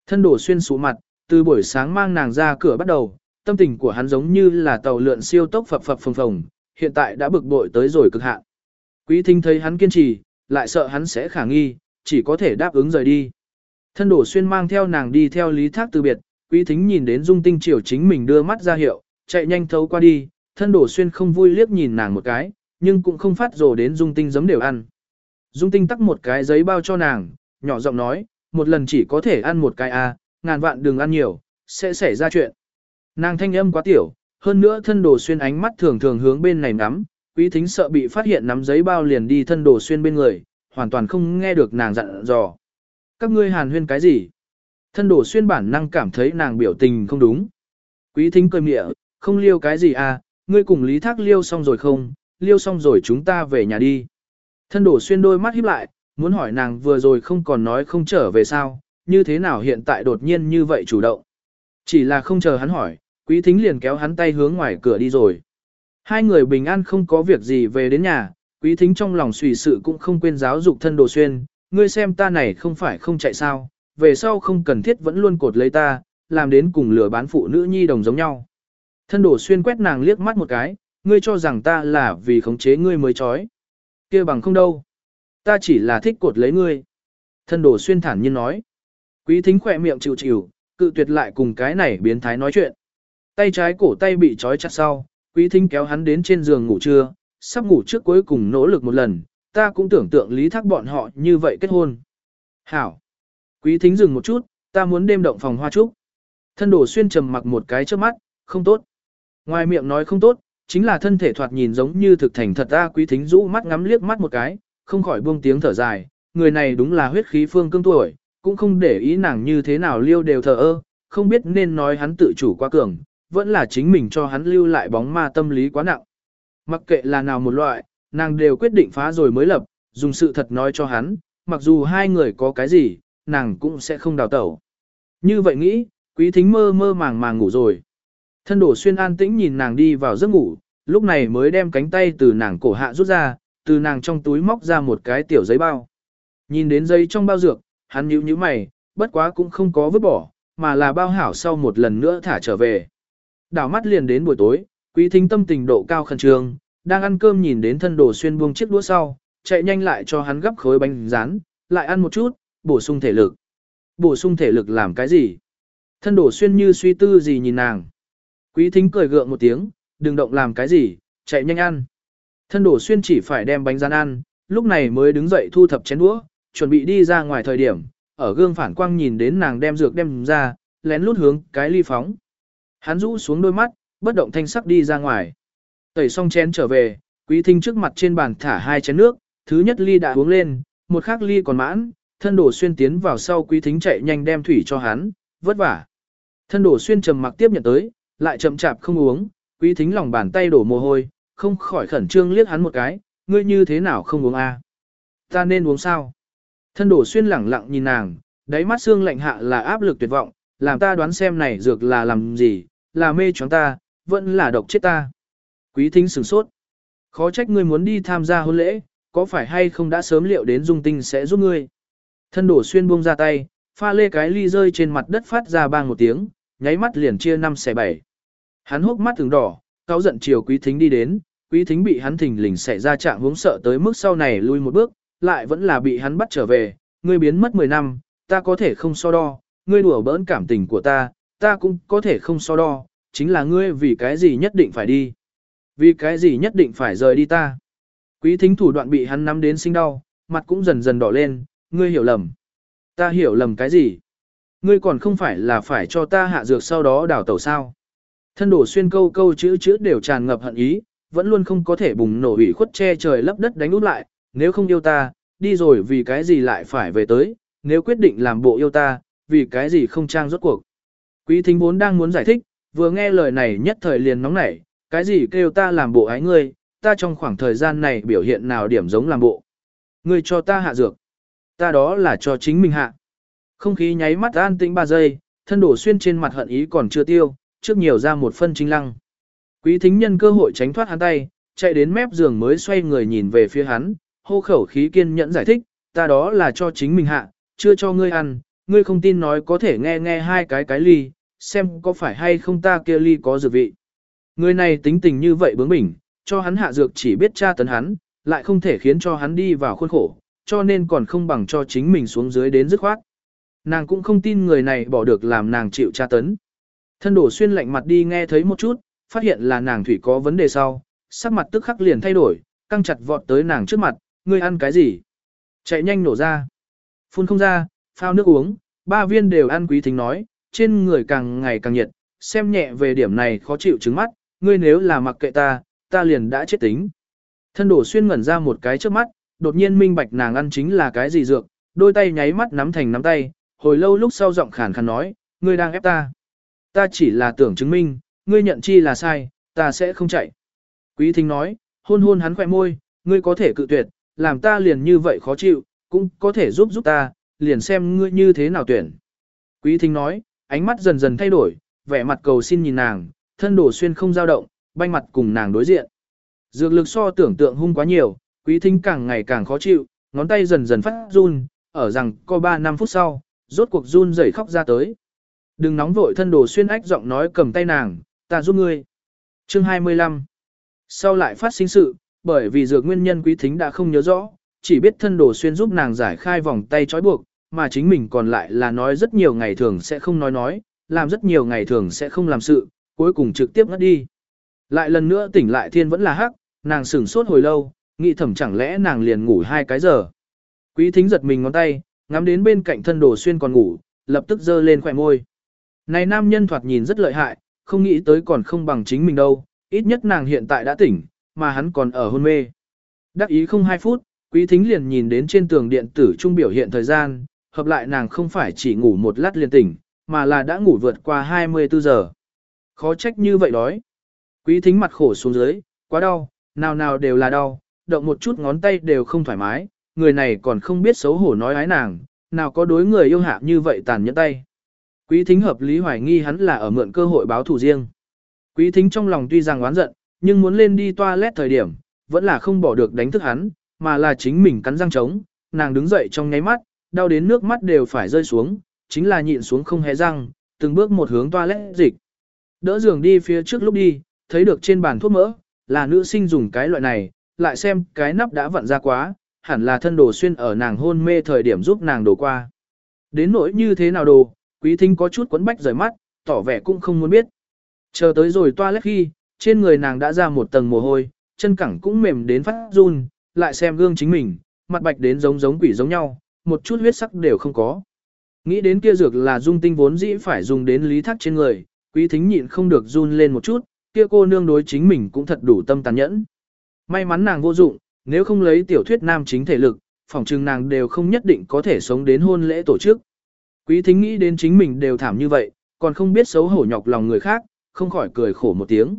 Thân đổ xuyên sụ mặt, từ buổi sáng mang nàng ra cửa bắt đầu, tâm tình của hắn giống như là tàu lượn siêu tốc phập phập phồng phồng, hiện tại đã bực bội tới rồi cực hạn. Quý thính thấy hắn kiên trì, lại sợ hắn sẽ khả nghi, chỉ có thể đáp ứng rời đi. Thân đổ xuyên mang theo nàng đi theo lý thác từ biệt, quý thính nhìn đến dung tinh triều chính mình đưa mắt ra hiệu, chạy nhanh thấu qua đi, thân đổ xuyên không vui liếc nhìn nàng một cái, nhưng cũng không phát rồ đến dung tinh giấm đều ăn. Dung tinh tắc một cái giấy bao cho nàng, nhỏ giọng nói, một lần chỉ có thể ăn một cái a, à, ngàn vạn đừng ăn nhiều, sẽ xảy ra chuyện. Nàng thanh âm quá tiểu, hơn nữa thân đồ xuyên ánh mắt thường thường hướng bên này nắm, quý thính sợ bị phát hiện nắm giấy bao liền đi thân đồ xuyên bên người, hoàn toàn không nghe được nàng dặn dò. Các ngươi hàn huyên cái gì? Thân đồ xuyên bản năng cảm thấy nàng biểu tình không đúng. Quý thính cười mịa, không liêu cái gì à, ngươi cùng lý thác liêu xong rồi không, liêu xong rồi chúng ta về nhà đi. Thân đổ xuyên đôi mắt híp lại, muốn hỏi nàng vừa rồi không còn nói không trở về sao, như thế nào hiện tại đột nhiên như vậy chủ động. Chỉ là không chờ hắn hỏi, quý thính liền kéo hắn tay hướng ngoài cửa đi rồi. Hai người bình an không có việc gì về đến nhà, quý thính trong lòng suy sự cũng không quên giáo dục thân đồ xuyên, ngươi xem ta này không phải không chạy sao, về sau không cần thiết vẫn luôn cột lấy ta, làm đến cùng lừa bán phụ nữ nhi đồng giống nhau. Thân đồ xuyên quét nàng liếc mắt một cái, ngươi cho rằng ta là vì khống chế ngươi mới chói kia bằng không đâu. Ta chỉ là thích cột lấy ngươi. Thân đồ xuyên thản nhiên nói. Quý thính khỏe miệng chịu chịu, cự tuyệt lại cùng cái này biến thái nói chuyện. Tay trái cổ tay bị trói chặt sau, quý thính kéo hắn đến trên giường ngủ trưa, sắp ngủ trước cuối cùng nỗ lực một lần, ta cũng tưởng tượng lý thác bọn họ như vậy kết hôn. Hảo. Quý thính dừng một chút, ta muốn đêm động phòng hoa trúc. Thân đồ xuyên trầm mặc một cái trước mắt, không tốt. Ngoài miệng nói không tốt, chính là thân thể thoạt nhìn giống như thực thành thật ta quý thính rũ mắt ngắm liếc mắt một cái, không khỏi buông tiếng thở dài, người này đúng là huyết khí phương cương tuổi, cũng không để ý nàng như thế nào liêu đều thờ ơ, không biết nên nói hắn tự chủ quá cường, vẫn là chính mình cho hắn lưu lại bóng ma tâm lý quá nặng. Mặc kệ là nào một loại, nàng đều quyết định phá rồi mới lập, dùng sự thật nói cho hắn, mặc dù hai người có cái gì, nàng cũng sẽ không đào tẩu. Như vậy nghĩ, quý thính mơ mơ màng màng ngủ rồi. Thân đổ xuyên an tĩnh nhìn nàng đi vào giấc ngủ, lúc này mới đem cánh tay từ nàng cổ hạ rút ra, từ nàng trong túi móc ra một cái tiểu giấy bao. Nhìn đến giấy trong bao dược, hắn nhíu nhíu mày, bất quá cũng không có vứt bỏ, mà là bao hảo sau một lần nữa thả trở về. Đảo mắt liền đến buổi tối, quý thính tâm tình độ cao khẩn trương, đang ăn cơm nhìn đến thân đồ xuyên buông chiếc đũa sau, chạy nhanh lại cho hắn gấp khối bánh rán, lại ăn một chút, bổ sung thể lực. Bổ sung thể lực làm cái gì? Thân đổ xuyên như suy tư gì nhìn nàng. Quý thính cười gượng một tiếng, đừng động làm cái gì, chạy nhanh ăn. Thân đổ xuyên chỉ phải đem bánh rán ăn, lúc này mới đứng dậy thu thập chén đũa, chuẩn bị đi ra ngoài thời điểm, ở gương phản quang nhìn đến nàng đem dược đem ra, lén lút hướng cái ly phóng. Hắn rũ xuống đôi mắt, bất động thanh sắc đi ra ngoài. Tẩy xong chén trở về, quý thính trước mặt trên bàn thả hai chén nước, thứ nhất ly đã uống lên, một khác ly còn mãn, thân đổ xuyên tiến vào sau quý thính chạy nhanh đem thủy cho hắn, vất vả. Thân đổ xuyên trầm mặc tiếp nhận tới, lại chậm chạp không uống, quý thính lòng bàn tay đổ mồ hôi, không khỏi khẩn trương liếc hắn một cái, ngươi như thế nào không uống a? Ta nên uống sao? Thân đổ xuyên lẳng lặng nhìn nàng, đáy mắt xương lạnh hạ là áp lực tuyệt vọng, làm ta đoán xem này dược là làm gì, là mê choáng ta, vẫn là độc chết ta. Quý thính sửng sốt. Khó trách ngươi muốn đi tham gia hôn lễ, có phải hay không đã sớm liệu đến dung tinh sẽ giúp ngươi. Thân đổ xuyên buông ra tay, pha lê cái ly rơi trên mặt đất phát ra bang một tiếng, nháy mắt liền chia năm xẻ bảy. Hắn hốc mắt thường đỏ, cáo giận chiều quý thính đi đến, quý thính bị hắn thình lình xảy ra trạng hướng sợ tới mức sau này lui một bước, lại vẫn là bị hắn bắt trở về, ngươi biến mất 10 năm, ta có thể không so đo, ngươi đùa bỡn cảm tình của ta, ta cũng có thể không so đo, chính là ngươi vì cái gì nhất định phải đi. Vì cái gì nhất định phải rời đi ta. Quý thính thủ đoạn bị hắn nắm đến sinh đau, mặt cũng dần dần đỏ lên, ngươi hiểu lầm. Ta hiểu lầm cái gì? Ngươi còn không phải là phải cho ta hạ dược sau đó đảo tẩu sao. Thân đổ xuyên câu câu chữ chữ đều tràn ngập hận ý, vẫn luôn không có thể bùng nổ ủy khuất che trời lấp đất đánh út lại, nếu không yêu ta, đi rồi vì cái gì lại phải về tới, nếu quyết định làm bộ yêu ta, vì cái gì không trang rốt cuộc. Quý thính vốn đang muốn giải thích, vừa nghe lời này nhất thời liền nóng nảy, cái gì kêu ta làm bộ ái ngươi, ta trong khoảng thời gian này biểu hiện nào điểm giống làm bộ. Ngươi cho ta hạ dược, ta đó là cho chính mình hạ. Không khí nháy mắt an tĩnh 3 giây, thân đổ xuyên trên mặt hận ý còn chưa tiêu, trước nhiều ra một phân chính lăng. Quý thính nhân cơ hội tránh thoát hắn tay, chạy đến mép giường mới xoay người nhìn về phía hắn, hô khẩu khí kiên nhẫn giải thích, ta đó là cho chính mình hạ, chưa cho ngươi ăn, ngươi không tin nói có thể nghe nghe hai cái cái ly, xem có phải hay không ta kia ly có dược vị. Người này tính tình như vậy bướng bỉnh, cho hắn hạ dược chỉ biết tra tấn hắn, lại không thể khiến cho hắn đi vào khuôn khổ, cho nên còn không bằng cho chính mình xuống dưới đến dứt khoát. Nàng cũng không tin người này bỏ được làm nàng chịu tra tấn. Thân đổ xuyên lạnh mặt đi nghe thấy một chút, phát hiện là nàng thủy có vấn đề sau, sắc mặt tức khắc liền thay đổi, căng chặt vọt tới nàng trước mặt, ngươi ăn cái gì? Chạy nhanh nổ ra. Phun không ra, phao nước uống, ba viên đều ăn quý thính nói, trên người càng ngày càng nhiệt, xem nhẹ về điểm này khó chịu trứng mắt, ngươi nếu là mặc kệ ta, ta liền đã chết tính. Thân đổ xuyên ngẩn ra một cái trước mắt, đột nhiên minh bạch nàng ăn chính là cái gì dược, đôi tay nháy mắt nắm thành nắm tay, hồi lâu lúc sau giọng khàn khàn nói, ngươi đang ép ta. Ta chỉ là tưởng chứng minh, ngươi nhận chi là sai, ta sẽ không chạy. Quý thính nói, hôn hôn hắn khỏe môi, ngươi có thể cự tuyệt, làm ta liền như vậy khó chịu, cũng có thể giúp giúp ta, liền xem ngươi như thế nào tuyển. Quý thính nói, ánh mắt dần dần thay đổi, vẻ mặt cầu xin nhìn nàng, thân đổ xuyên không dao động, banh mặt cùng nàng đối diện. Dược lực so tưởng tượng hung quá nhiều, quý thính càng ngày càng khó chịu, ngón tay dần dần phát run, ở rằng có 3 năm phút sau, rốt cuộc run rẩy khóc ra tới. Đừng nóng vội thân đồ xuyên ách giọng nói cầm tay nàng, ta giúp ngươi. Chương 25 Sau lại phát sinh sự, bởi vì dược nguyên nhân quý thính đã không nhớ rõ, chỉ biết thân đồ xuyên giúp nàng giải khai vòng tay trói buộc, mà chính mình còn lại là nói rất nhiều ngày thường sẽ không nói nói, làm rất nhiều ngày thường sẽ không làm sự, cuối cùng trực tiếp ngất đi. Lại lần nữa tỉnh lại thiên vẫn là hắc, nàng sửng sốt hồi lâu, nghĩ thầm chẳng lẽ nàng liền ngủ hai cái giờ. Quý thính giật mình ngón tay, ngắm đến bên cạnh thân đồ xuyên còn ngủ, lập tức giơ lên khỏe môi. Này nam nhân thoạt nhìn rất lợi hại, không nghĩ tới còn không bằng chính mình đâu, ít nhất nàng hiện tại đã tỉnh, mà hắn còn ở hôn mê. Đắc ý không hai phút, quý thính liền nhìn đến trên tường điện tử trung biểu hiện thời gian, hợp lại nàng không phải chỉ ngủ một lát liền tỉnh, mà là đã ngủ vượt qua 24 giờ. Khó trách như vậy đói. Quý thính mặt khổ xuống dưới, quá đau, nào nào đều là đau, động một chút ngón tay đều không thoải mái, người này còn không biết xấu hổ nói ái nàng, nào có đối người yêu hạ như vậy tàn nhẫn tay. Quý thính hợp lý hoài nghi hắn là ở mượn cơ hội báo thù riêng. Quý thính trong lòng tuy rằng oán giận, nhưng muốn lên đi toilet thời điểm, vẫn là không bỏ được đánh thức hắn, mà là chính mình cắn răng trống, nàng đứng dậy trong nháy mắt, đau đến nước mắt đều phải rơi xuống, chính là nhịn xuống không hề răng, từng bước một hướng toilet dịch. Đỡ giường đi phía trước lúc đi, thấy được trên bàn thuốc mỡ, là nữ sinh dùng cái loại này, lại xem cái nắp đã vặn ra quá, hẳn là thân đồ xuyên ở nàng hôn mê thời điểm giúp nàng đổ qua. Đến nỗi như thế nào đồ, quý thính có chút quấn bách rời mắt, tỏ vẻ cũng không muốn biết. Chờ tới rồi toilet khi, trên người nàng đã ra một tầng mồ hôi, chân cẳng cũng mềm đến phát run, lại xem gương chính mình, mặt bạch đến giống giống quỷ giống nhau, một chút huyết sắc đều không có. Nghĩ đến kia dược là dung tinh vốn dĩ phải dùng đến lý thác trên người, quý thính nhịn không được run lên một chút, kia cô nương đối chính mình cũng thật đủ tâm tàn nhẫn. May mắn nàng vô dụng, nếu không lấy tiểu thuyết nam chính thể lực, phòng trừng nàng đều không nhất định có thể sống đến hôn lễ tổ chức. Quý thính nghĩ đến chính mình đều thảm như vậy, còn không biết xấu hổ nhọc lòng người khác, không khỏi cười khổ một tiếng.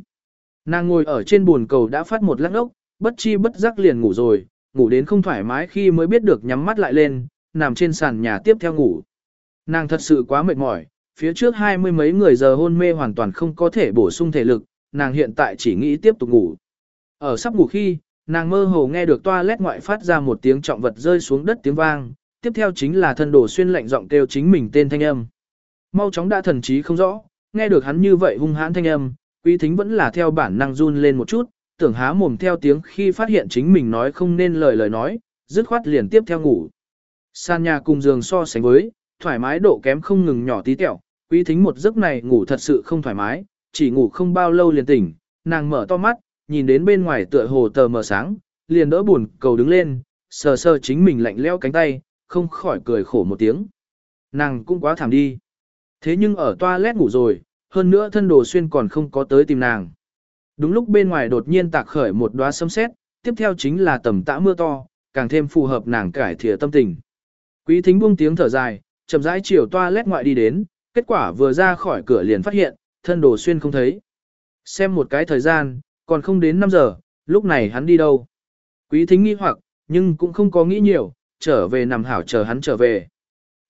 Nàng ngồi ở trên buồn cầu đã phát một lắc ốc, bất chi bất giác liền ngủ rồi, ngủ đến không thoải mái khi mới biết được nhắm mắt lại lên, nằm trên sàn nhà tiếp theo ngủ. Nàng thật sự quá mệt mỏi, phía trước hai mươi mấy người giờ hôn mê hoàn toàn không có thể bổ sung thể lực, nàng hiện tại chỉ nghĩ tiếp tục ngủ. Ở sắp ngủ khi, nàng mơ hồ nghe được toilet ngoại phát ra một tiếng trọng vật rơi xuống đất tiếng vang, tiếp theo chính là thân đồ xuyên lạnh giọng kêu chính mình tên thanh âm. Mau chóng đã thần trí không rõ, nghe được hắn như vậy hung hãn thanh âm, quý thính vẫn là theo bản năng run lên một chút, tưởng há mồm theo tiếng khi phát hiện chính mình nói không nên lời lời nói, dứt khoát liền tiếp theo ngủ. San nhà cùng giường so sánh với, thoải mái độ kém không ngừng nhỏ tí tẹo, quý thính một giấc này ngủ thật sự không thoải mái, chỉ ngủ không bao lâu liền tỉnh, nàng mở to mắt, nhìn đến bên ngoài tựa hồ tờ mờ sáng, liền đỡ buồn cầu đứng lên, sờ sờ chính mình lạnh leo cánh tay, không khỏi cười khổ một tiếng. Nàng cũng quá thảm đi. Thế nhưng ở toilet ngủ rồi, hơn nữa thân đồ xuyên còn không có tới tìm nàng. Đúng lúc bên ngoài đột nhiên tạc khởi một đóa sấm sét, tiếp theo chính là tầm tã mưa to, càng thêm phù hợp nàng cải thiện tâm tình. Quý thính buông tiếng thở dài, chậm rãi chiều toilet ngoại đi đến, kết quả vừa ra khỏi cửa liền phát hiện, thân đồ xuyên không thấy. Xem một cái thời gian, còn không đến 5 giờ, lúc này hắn đi đâu. Quý thính nghi hoặc, nhưng cũng không có nghĩ nhiều, trở về nằm hảo chờ hắn trở về.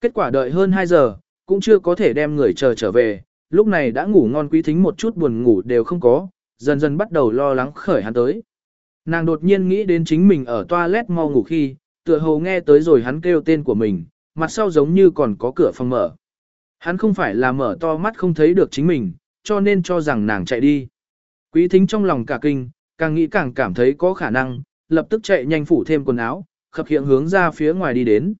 Kết quả đợi hơn 2 giờ, cũng chưa có thể đem người chờ trở về, lúc này đã ngủ ngon quý thính một chút buồn ngủ đều không có, dần dần bắt đầu lo lắng khởi hắn tới. Nàng đột nhiên nghĩ đến chính mình ở toilet mau ngủ khi, tựa hồ nghe tới rồi hắn kêu tên của mình, mặt sau giống như còn có cửa phòng mở. Hắn không phải là mở to mắt không thấy được chính mình, cho nên cho rằng nàng chạy đi. Quý thính trong lòng cả kinh, càng nghĩ càng cảm thấy có khả năng, lập tức chạy nhanh phủ thêm quần áo, khập hiện hướng ra phía ngoài đi đến.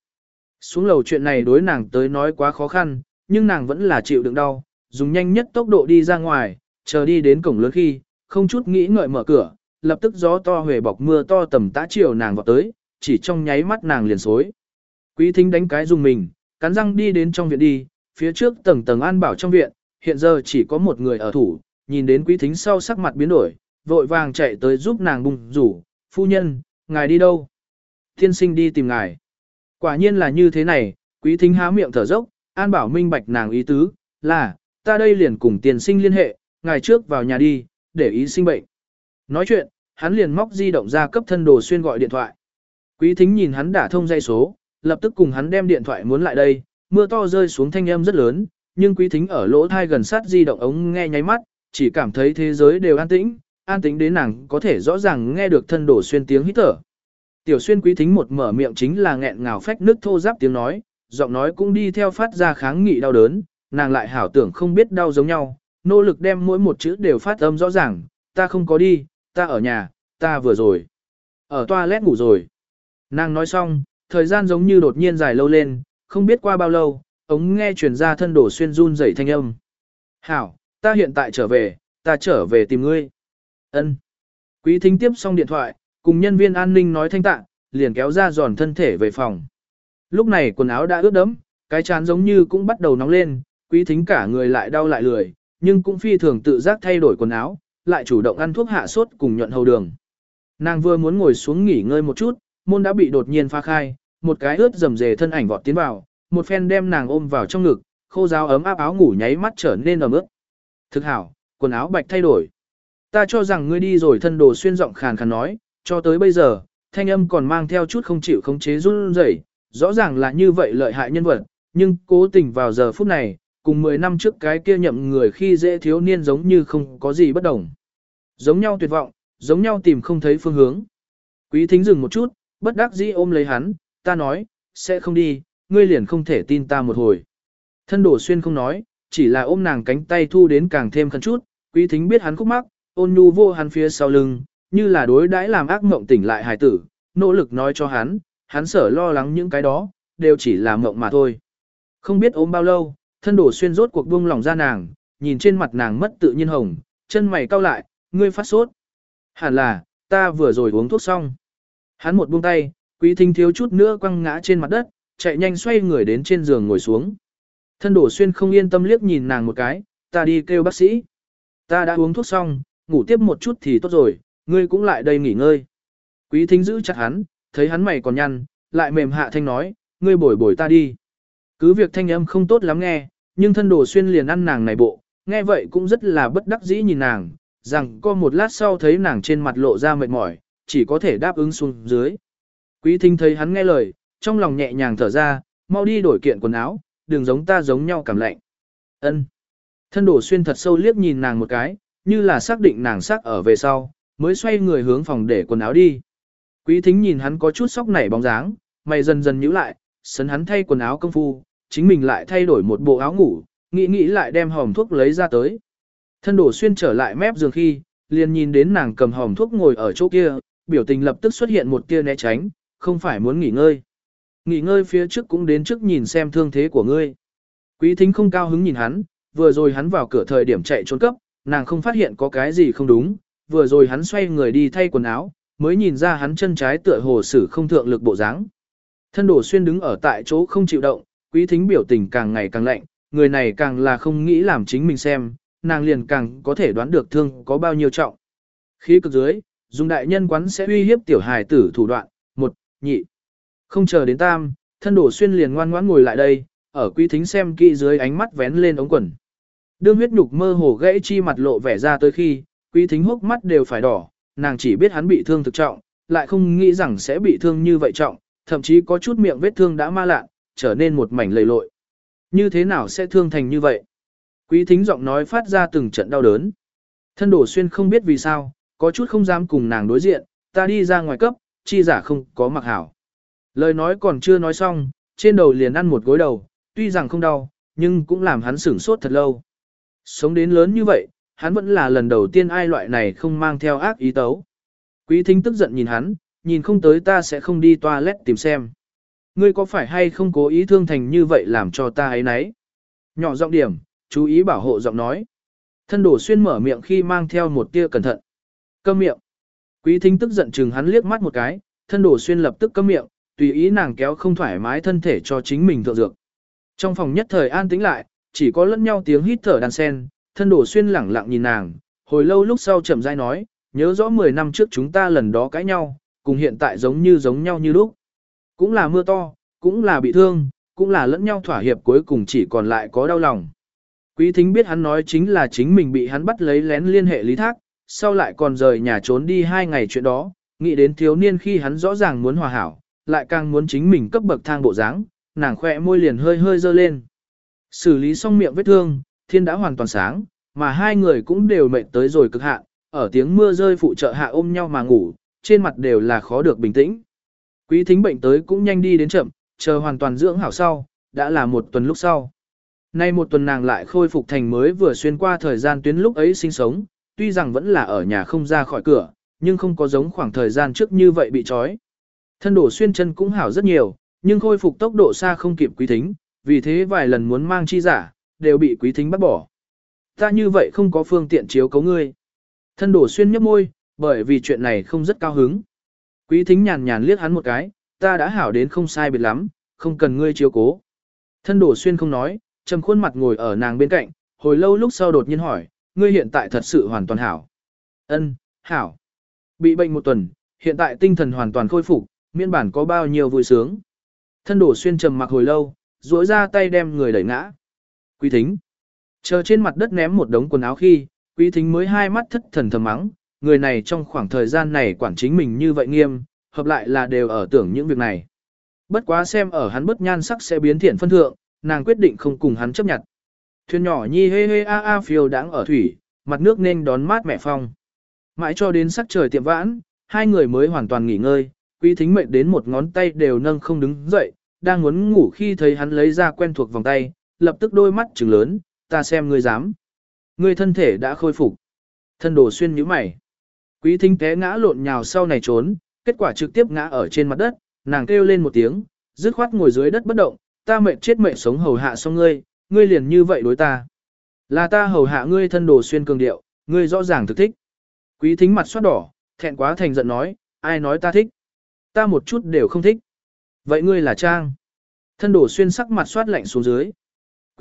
Xuống lầu chuyện này đối nàng tới nói quá khó khăn, nhưng nàng vẫn là chịu đựng đau, dùng nhanh nhất tốc độ đi ra ngoài, chờ đi đến cổng lớn khi, không chút nghĩ ngợi mở cửa, lập tức gió to huề bọc mưa to tầm tã chiều nàng vào tới, chỉ trong nháy mắt nàng liền xối. Quý thính đánh cái dùng mình, cắn răng đi đến trong viện đi, phía trước tầng tầng an bảo trong viện, hiện giờ chỉ có một người ở thủ, nhìn đến quý thính sau sắc mặt biến đổi, vội vàng chạy tới giúp nàng bùng rủ, phu nhân, ngài đi đâu? Thiên sinh đi tìm ngài. Quả nhiên là như thế này, quý thính há miệng thở dốc, an bảo minh bạch nàng ý tứ, là, ta đây liền cùng tiền sinh liên hệ, ngài trước vào nhà đi, để ý sinh bệnh. Nói chuyện, hắn liền móc di động ra cấp thân đồ xuyên gọi điện thoại. Quý thính nhìn hắn đả thông dây số, lập tức cùng hắn đem điện thoại muốn lại đây, mưa to rơi xuống thanh âm rất lớn, nhưng quý thính ở lỗ thai gần sát di động ống nghe nháy mắt, chỉ cảm thấy thế giới đều an tĩnh, an tĩnh đến nàng có thể rõ ràng nghe được thân đồ xuyên tiếng hít thở. Tiểu xuyên quý thính một mở miệng chính là nghẹn ngào phách nước thô giáp tiếng nói, giọng nói cũng đi theo phát ra kháng nghị đau đớn, nàng lại hảo tưởng không biết đau giống nhau, nỗ lực đem mỗi một chữ đều phát âm rõ ràng, ta không có đi, ta ở nhà, ta vừa rồi. Ở toilet ngủ rồi. Nàng nói xong, thời gian giống như đột nhiên dài lâu lên, không biết qua bao lâu, ống nghe truyền ra thân đổ xuyên run rẩy thanh âm. Hảo, ta hiện tại trở về, ta trở về tìm ngươi. Ân. Quý thính tiếp xong điện thoại, cùng nhân viên an ninh nói thanh tạ, liền kéo ra giòn thân thể về phòng. Lúc này quần áo đã ướt đẫm, cái chán giống như cũng bắt đầu nóng lên, quý thính cả người lại đau lại lười, nhưng cũng phi thường tự giác thay đổi quần áo, lại chủ động ăn thuốc hạ sốt cùng nhuận hầu đường. Nàng vừa muốn ngồi xuống nghỉ ngơi một chút, môn đã bị đột nhiên pha khai, một cái ướt rầm rề thân ảnh vọt tiến vào, một phen đem nàng ôm vào trong ngực, khô giáo ấm áp áo ngủ nháy mắt trở nên ẩm ướt. Thực hảo, quần áo bạch thay đổi. Ta cho rằng ngươi đi rồi thân đồ xuyên giọng khàn khàn nói, cho tới bây giờ, thanh âm còn mang theo chút không chịu khống chế run rẩy, rõ ràng là như vậy lợi hại nhân vật, nhưng cố tình vào giờ phút này, cùng 10 năm trước cái kia nhậm người khi dễ thiếu niên giống như không có gì bất đồng. Giống nhau tuyệt vọng, giống nhau tìm không thấy phương hướng. Quý thính dừng một chút, bất đắc dĩ ôm lấy hắn, ta nói, sẽ không đi, ngươi liền không thể tin ta một hồi. Thân đổ xuyên không nói, chỉ là ôm nàng cánh tay thu đến càng thêm khẩn chút, quý thính biết hắn khúc mắc, ôn nhu vô hắn phía sau lưng, như là đối đãi làm ác mộng tỉnh lại hài tử, nỗ lực nói cho hắn, hắn sở lo lắng những cái đó, đều chỉ là mộng mà thôi. Không biết ốm bao lâu, thân đổ xuyên rốt cuộc buông lòng ra nàng, nhìn trên mặt nàng mất tự nhiên hồng, chân mày cau lại, ngươi phát sốt. Hẳn là, ta vừa rồi uống thuốc xong. Hắn một buông tay, quý thính thiếu chút nữa quăng ngã trên mặt đất, chạy nhanh xoay người đến trên giường ngồi xuống. Thân đổ xuyên không yên tâm liếc nhìn nàng một cái, ta đi kêu bác sĩ. Ta đã uống thuốc xong, ngủ tiếp một chút thì tốt rồi, ngươi cũng lại đây nghỉ ngơi. Quý thính giữ chặt hắn, thấy hắn mày còn nhăn, lại mềm hạ thanh nói, ngươi bồi bồi ta đi. Cứ việc thanh âm không tốt lắm nghe, nhưng thân đồ xuyên liền ăn nàng này bộ, nghe vậy cũng rất là bất đắc dĩ nhìn nàng, rằng có một lát sau thấy nàng trên mặt lộ ra mệt mỏi, chỉ có thể đáp ứng xuống dưới. Quý thính thấy hắn nghe lời, trong lòng nhẹ nhàng thở ra, mau đi đổi kiện quần áo, đừng giống ta giống nhau cảm lạnh. Ân. Thân đổ xuyên thật sâu liếc nhìn nàng một cái, như là xác định nàng sắc ở về sau, mới xoay người hướng phòng để quần áo đi. Quý thính nhìn hắn có chút sóc nảy bóng dáng, mày dần dần nhíu lại, sấn hắn thay quần áo công phu, chính mình lại thay đổi một bộ áo ngủ, nghĩ nghĩ lại đem hòm thuốc lấy ra tới. Thân đổ xuyên trở lại mép giường khi, liền nhìn đến nàng cầm hòm thuốc ngồi ở chỗ kia, biểu tình lập tức xuất hiện một tia né tránh, không phải muốn nghỉ ngơi. Nghỉ ngơi phía trước cũng đến trước nhìn xem thương thế của ngươi. Quý thính không cao hứng nhìn hắn, vừa rồi hắn vào cửa thời điểm chạy trốn cấp, nàng không phát hiện có cái gì không đúng, vừa rồi hắn xoay người đi thay quần áo, mới nhìn ra hắn chân trái tựa hồ sử không thượng lực bộ dáng. Thân đổ xuyên đứng ở tại chỗ không chịu động, quý thính biểu tình càng ngày càng lạnh, người này càng là không nghĩ làm chính mình xem, nàng liền càng có thể đoán được thương có bao nhiêu trọng. Khí cực dưới, dùng đại nhân quán sẽ uy hiếp tiểu hài tử thủ đoạn, một, nhị. Không chờ đến tam, thân đổ xuyên liền ngoan ngoãn ngồi lại đây, ở quý thính xem kỹ dưới ánh mắt vén lên ống quần. Đương huyết nhục mơ hồ gãy chi mặt lộ vẻ ra tới khi, quý thính hốc mắt đều phải đỏ, nàng chỉ biết hắn bị thương thực trọng, lại không nghĩ rằng sẽ bị thương như vậy trọng, thậm chí có chút miệng vết thương đã ma lạ, trở nên một mảnh lầy lội. Như thế nào sẽ thương thành như vậy? Quý thính giọng nói phát ra từng trận đau đớn. Thân đổ xuyên không biết vì sao, có chút không dám cùng nàng đối diện, ta đi ra ngoài cấp, chi giả không có mặc hảo. Lời nói còn chưa nói xong, trên đầu liền ăn một gối đầu, tuy rằng không đau, nhưng cũng làm hắn sửng sốt thật lâu. Sống đến lớn như vậy, hắn vẫn là lần đầu tiên ai loại này không mang theo ác ý tấu. Quý thính tức giận nhìn hắn, nhìn không tới ta sẽ không đi toilet tìm xem. Ngươi có phải hay không cố ý thương thành như vậy làm cho ta ấy nấy? Nhỏ giọng điểm, chú ý bảo hộ giọng nói. Thân đổ xuyên mở miệng khi mang theo một tia cẩn thận. Câm miệng. Quý thính tức giận chừng hắn liếc mắt một cái, thân đổ xuyên lập tức câm miệng, tùy ý nàng kéo không thoải mái thân thể cho chính mình thượng dược. Trong phòng nhất thời an tĩnh lại, chỉ có lẫn nhau tiếng hít thở đàn sen, thân đổ xuyên lẳng lặng nhìn nàng, hồi lâu lúc sau chậm rãi nói, nhớ rõ 10 năm trước chúng ta lần đó cãi nhau, cùng hiện tại giống như giống nhau như lúc. Cũng là mưa to, cũng là bị thương, cũng là lẫn nhau thỏa hiệp cuối cùng chỉ còn lại có đau lòng. Quý thính biết hắn nói chính là chính mình bị hắn bắt lấy lén liên hệ lý thác, sau lại còn rời nhà trốn đi hai ngày chuyện đó, nghĩ đến thiếu niên khi hắn rõ ràng muốn hòa hảo, lại càng muốn chính mình cấp bậc thang bộ dáng, nàng khỏe môi liền hơi hơi dơ lên. Xử lý xong miệng vết thương, thiên đã hoàn toàn sáng, mà hai người cũng đều mệt tới rồi cực hạn, ở tiếng mưa rơi phụ trợ hạ ôm nhau mà ngủ, trên mặt đều là khó được bình tĩnh. Quý thính bệnh tới cũng nhanh đi đến chậm, chờ hoàn toàn dưỡng hảo sau, đã là một tuần lúc sau. Nay một tuần nàng lại khôi phục thành mới vừa xuyên qua thời gian tuyến lúc ấy sinh sống, tuy rằng vẫn là ở nhà không ra khỏi cửa, nhưng không có giống khoảng thời gian trước như vậy bị trói. Thân đổ xuyên chân cũng hảo rất nhiều, nhưng khôi phục tốc độ xa không kịp quý thính, vì thế vài lần muốn mang chi giả, đều bị quý thính bắt bỏ. Ta như vậy không có phương tiện chiếu cấu ngươi. Thân đổ xuyên nhấp môi, bởi vì chuyện này không rất cao hứng. Quý thính nhàn nhàn liếc hắn một cái, ta đã hảo đến không sai biệt lắm, không cần ngươi chiếu cố. Thân đổ xuyên không nói, trầm khuôn mặt ngồi ở nàng bên cạnh, hồi lâu lúc sau đột nhiên hỏi, ngươi hiện tại thật sự hoàn toàn hảo. Ân, hảo. Bị bệnh một tuần, hiện tại tinh thần hoàn toàn khôi phục, miễn bản có bao nhiêu vui sướng. Thân đổ xuyên trầm mặc hồi lâu, duỗi ra tay đem người đẩy ngã. Quý thính. Chờ trên mặt đất ném một đống quần áo khi, quý thính mới hai mắt thất thần thầm mắng, người này trong khoảng thời gian này quản chính mình như vậy nghiêm, hợp lại là đều ở tưởng những việc này. Bất quá xem ở hắn bất nhan sắc sẽ biến thiện phân thượng, nàng quyết định không cùng hắn chấp nhận. Thuyền nhỏ nhi hê hê a a phiêu đáng ở thủy, mặt nước nên đón mát mẹ phong. Mãi cho đến sắc trời tiệm vãn, hai người mới hoàn toàn nghỉ ngơi, quý thính mệnh đến một ngón tay đều nâng không đứng dậy, đang muốn ngủ khi thấy hắn lấy ra quen thuộc vòng tay, lập tức đôi mắt trừng lớn, ta xem ngươi dám. Ngươi thân thể đã khôi phục. Thân đồ xuyên nhíu mày. Quý thính té ngã lộn nhào sau này trốn, kết quả trực tiếp ngã ở trên mặt đất, nàng kêu lên một tiếng, dứt khoát ngồi dưới đất bất động, ta mệt chết mệt sống hầu hạ xong ngươi, ngươi liền như vậy đối ta. Là ta hầu hạ ngươi thân đồ xuyên cường điệu, ngươi rõ ràng thực thích. Quý thính mặt xoát đỏ, thẹn quá thành giận nói, ai nói ta thích. Ta một chút đều không thích. Vậy ngươi là Trang. Thân đổ xuyên sắc mặt xoát lạnh xuống dưới.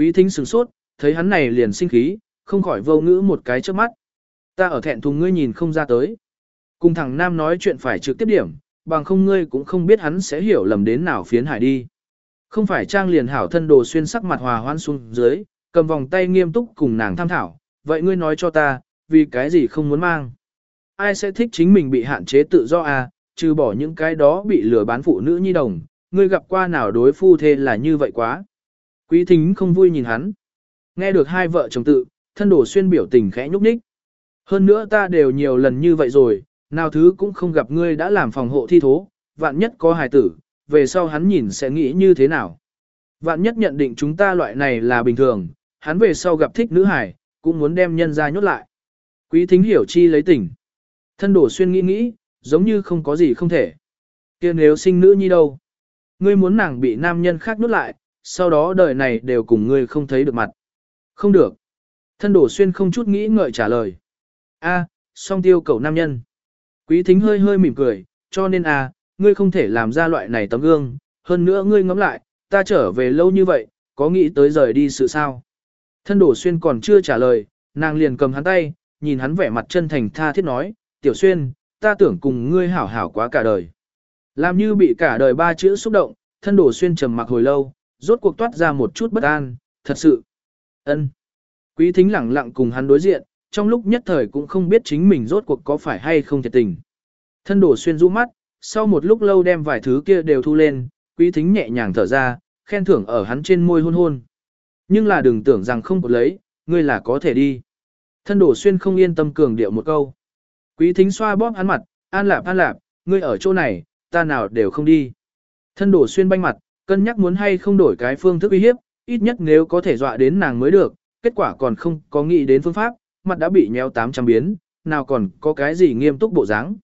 Quý thính sửng sốt, thấy hắn này liền sinh khí, không khỏi vô ngữ một cái trước mắt. Ta ở thẹn thùng ngươi nhìn không ra tới. Cùng thằng Nam nói chuyện phải trực tiếp điểm, bằng không ngươi cũng không biết hắn sẽ hiểu lầm đến nào phiến hải đi. Không phải Trang liền hảo thân đồ xuyên sắc mặt hòa hoan xuống dưới, cầm vòng tay nghiêm túc cùng nàng tham thảo. Vậy ngươi nói cho ta, vì cái gì không muốn mang? Ai sẽ thích chính mình bị hạn chế tự do à, trừ bỏ những cái đó bị lừa bán phụ nữ nhi đồng, ngươi gặp qua nào đối phu thê là như vậy quá. Quý thính không vui nhìn hắn. Nghe được hai vợ chồng tự, thân đổ xuyên biểu tình khẽ nhúc nhích. Hơn nữa ta đều nhiều lần như vậy rồi, nào thứ cũng không gặp ngươi đã làm phòng hộ thi thố, vạn nhất có hài tử, về sau hắn nhìn sẽ nghĩ như thế nào. Vạn nhất nhận định chúng ta loại này là bình thường, hắn về sau gặp thích nữ hài, cũng muốn đem nhân ra nhốt lại. Quý thính hiểu chi lấy tỉnh. Thân đổ xuyên nghĩ nghĩ, giống như không có gì không thể. kia nếu sinh nữ nhi đâu? Ngươi muốn nàng bị nam nhân khác nhốt lại, sau đó đời này đều cùng ngươi không thấy được mặt. Không được. Thân đổ xuyên không chút nghĩ ngợi trả lời. A, song tiêu cầu nam nhân. Quý thính hơi hơi mỉm cười, cho nên a, ngươi không thể làm ra loại này tấm gương, hơn nữa ngươi ngẫm lại, ta trở về lâu như vậy, có nghĩ tới rời đi sự sao. Thân đổ xuyên còn chưa trả lời, nàng liền cầm hắn tay, nhìn hắn vẻ mặt chân thành tha thiết nói, tiểu xuyên, ta tưởng cùng ngươi hảo hảo quá cả đời. Làm như bị cả đời ba chữ xúc động, thân đổ xuyên trầm mặc hồi lâu, rốt cuộc toát ra một chút bất an, thật sự. ân. Quý thính lẳng lặng cùng hắn đối diện, trong lúc nhất thời cũng không biết chính mình rốt cuộc có phải hay không thiệt tình. Thân đổ xuyên rũ mắt, sau một lúc lâu đem vài thứ kia đều thu lên, quý thính nhẹ nhàng thở ra, khen thưởng ở hắn trên môi hôn hôn. Nhưng là đừng tưởng rằng không có lấy, ngươi là có thể đi. Thân đổ xuyên không yên tâm cường điệu một câu. Quý thính xoa bóp hắn mặt, an lạp an lạp, ngươi ở chỗ này, ta nào đều không đi. Thân đổ xuyên banh mặt, cân nhắc muốn hay không đổi cái phương thức uy hiếp, ít nhất nếu có thể dọa đến nàng mới được, kết quả còn không có nghĩ đến phương pháp, mặt đã bị nhéo 800 biến, nào còn có cái gì nghiêm túc bộ dáng.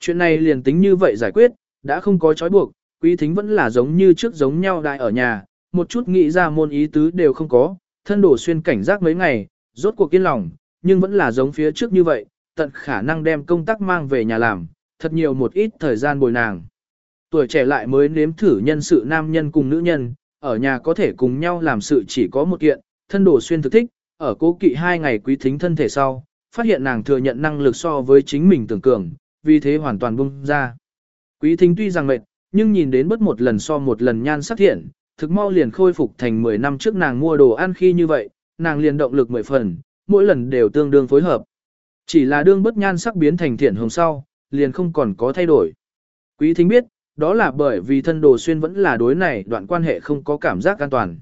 Chuyện này liền tính như vậy giải quyết, đã không có trói buộc, quý thính vẫn là giống như trước giống nhau đại ở nhà, một chút nghĩ ra môn ý tứ đều không có, thân đổ xuyên cảnh giác mấy ngày, rốt cuộc kiên lòng, nhưng vẫn là giống phía trước như vậy, tận khả năng đem công tác mang về nhà làm, thật nhiều một ít thời gian bồi nàng. Tuổi trẻ lại mới nếm thử nhân sự nam nhân cùng nữ nhân, ở nhà có thể cùng nhau làm sự chỉ có một kiện, thân đồ xuyên thực thích, ở cố kỵ hai ngày quý thính thân thể sau, phát hiện nàng thừa nhận năng lực so với chính mình tưởng cường, vì thế hoàn toàn bung ra. Quý thính tuy rằng mệt, nhưng nhìn đến bất một lần so một lần nhan sắc thiện, thực mau liền khôi phục thành 10 năm trước nàng mua đồ ăn khi như vậy, nàng liền động lực 10 phần, mỗi lần đều tương đương phối hợp. Chỉ là đương bất nhan sắc biến thành thiện hồng sau, liền không còn có thay đổi. Quý thính biết, đó là bởi vì thân đồ xuyên vẫn là đối này đoạn quan hệ không có cảm giác an toàn.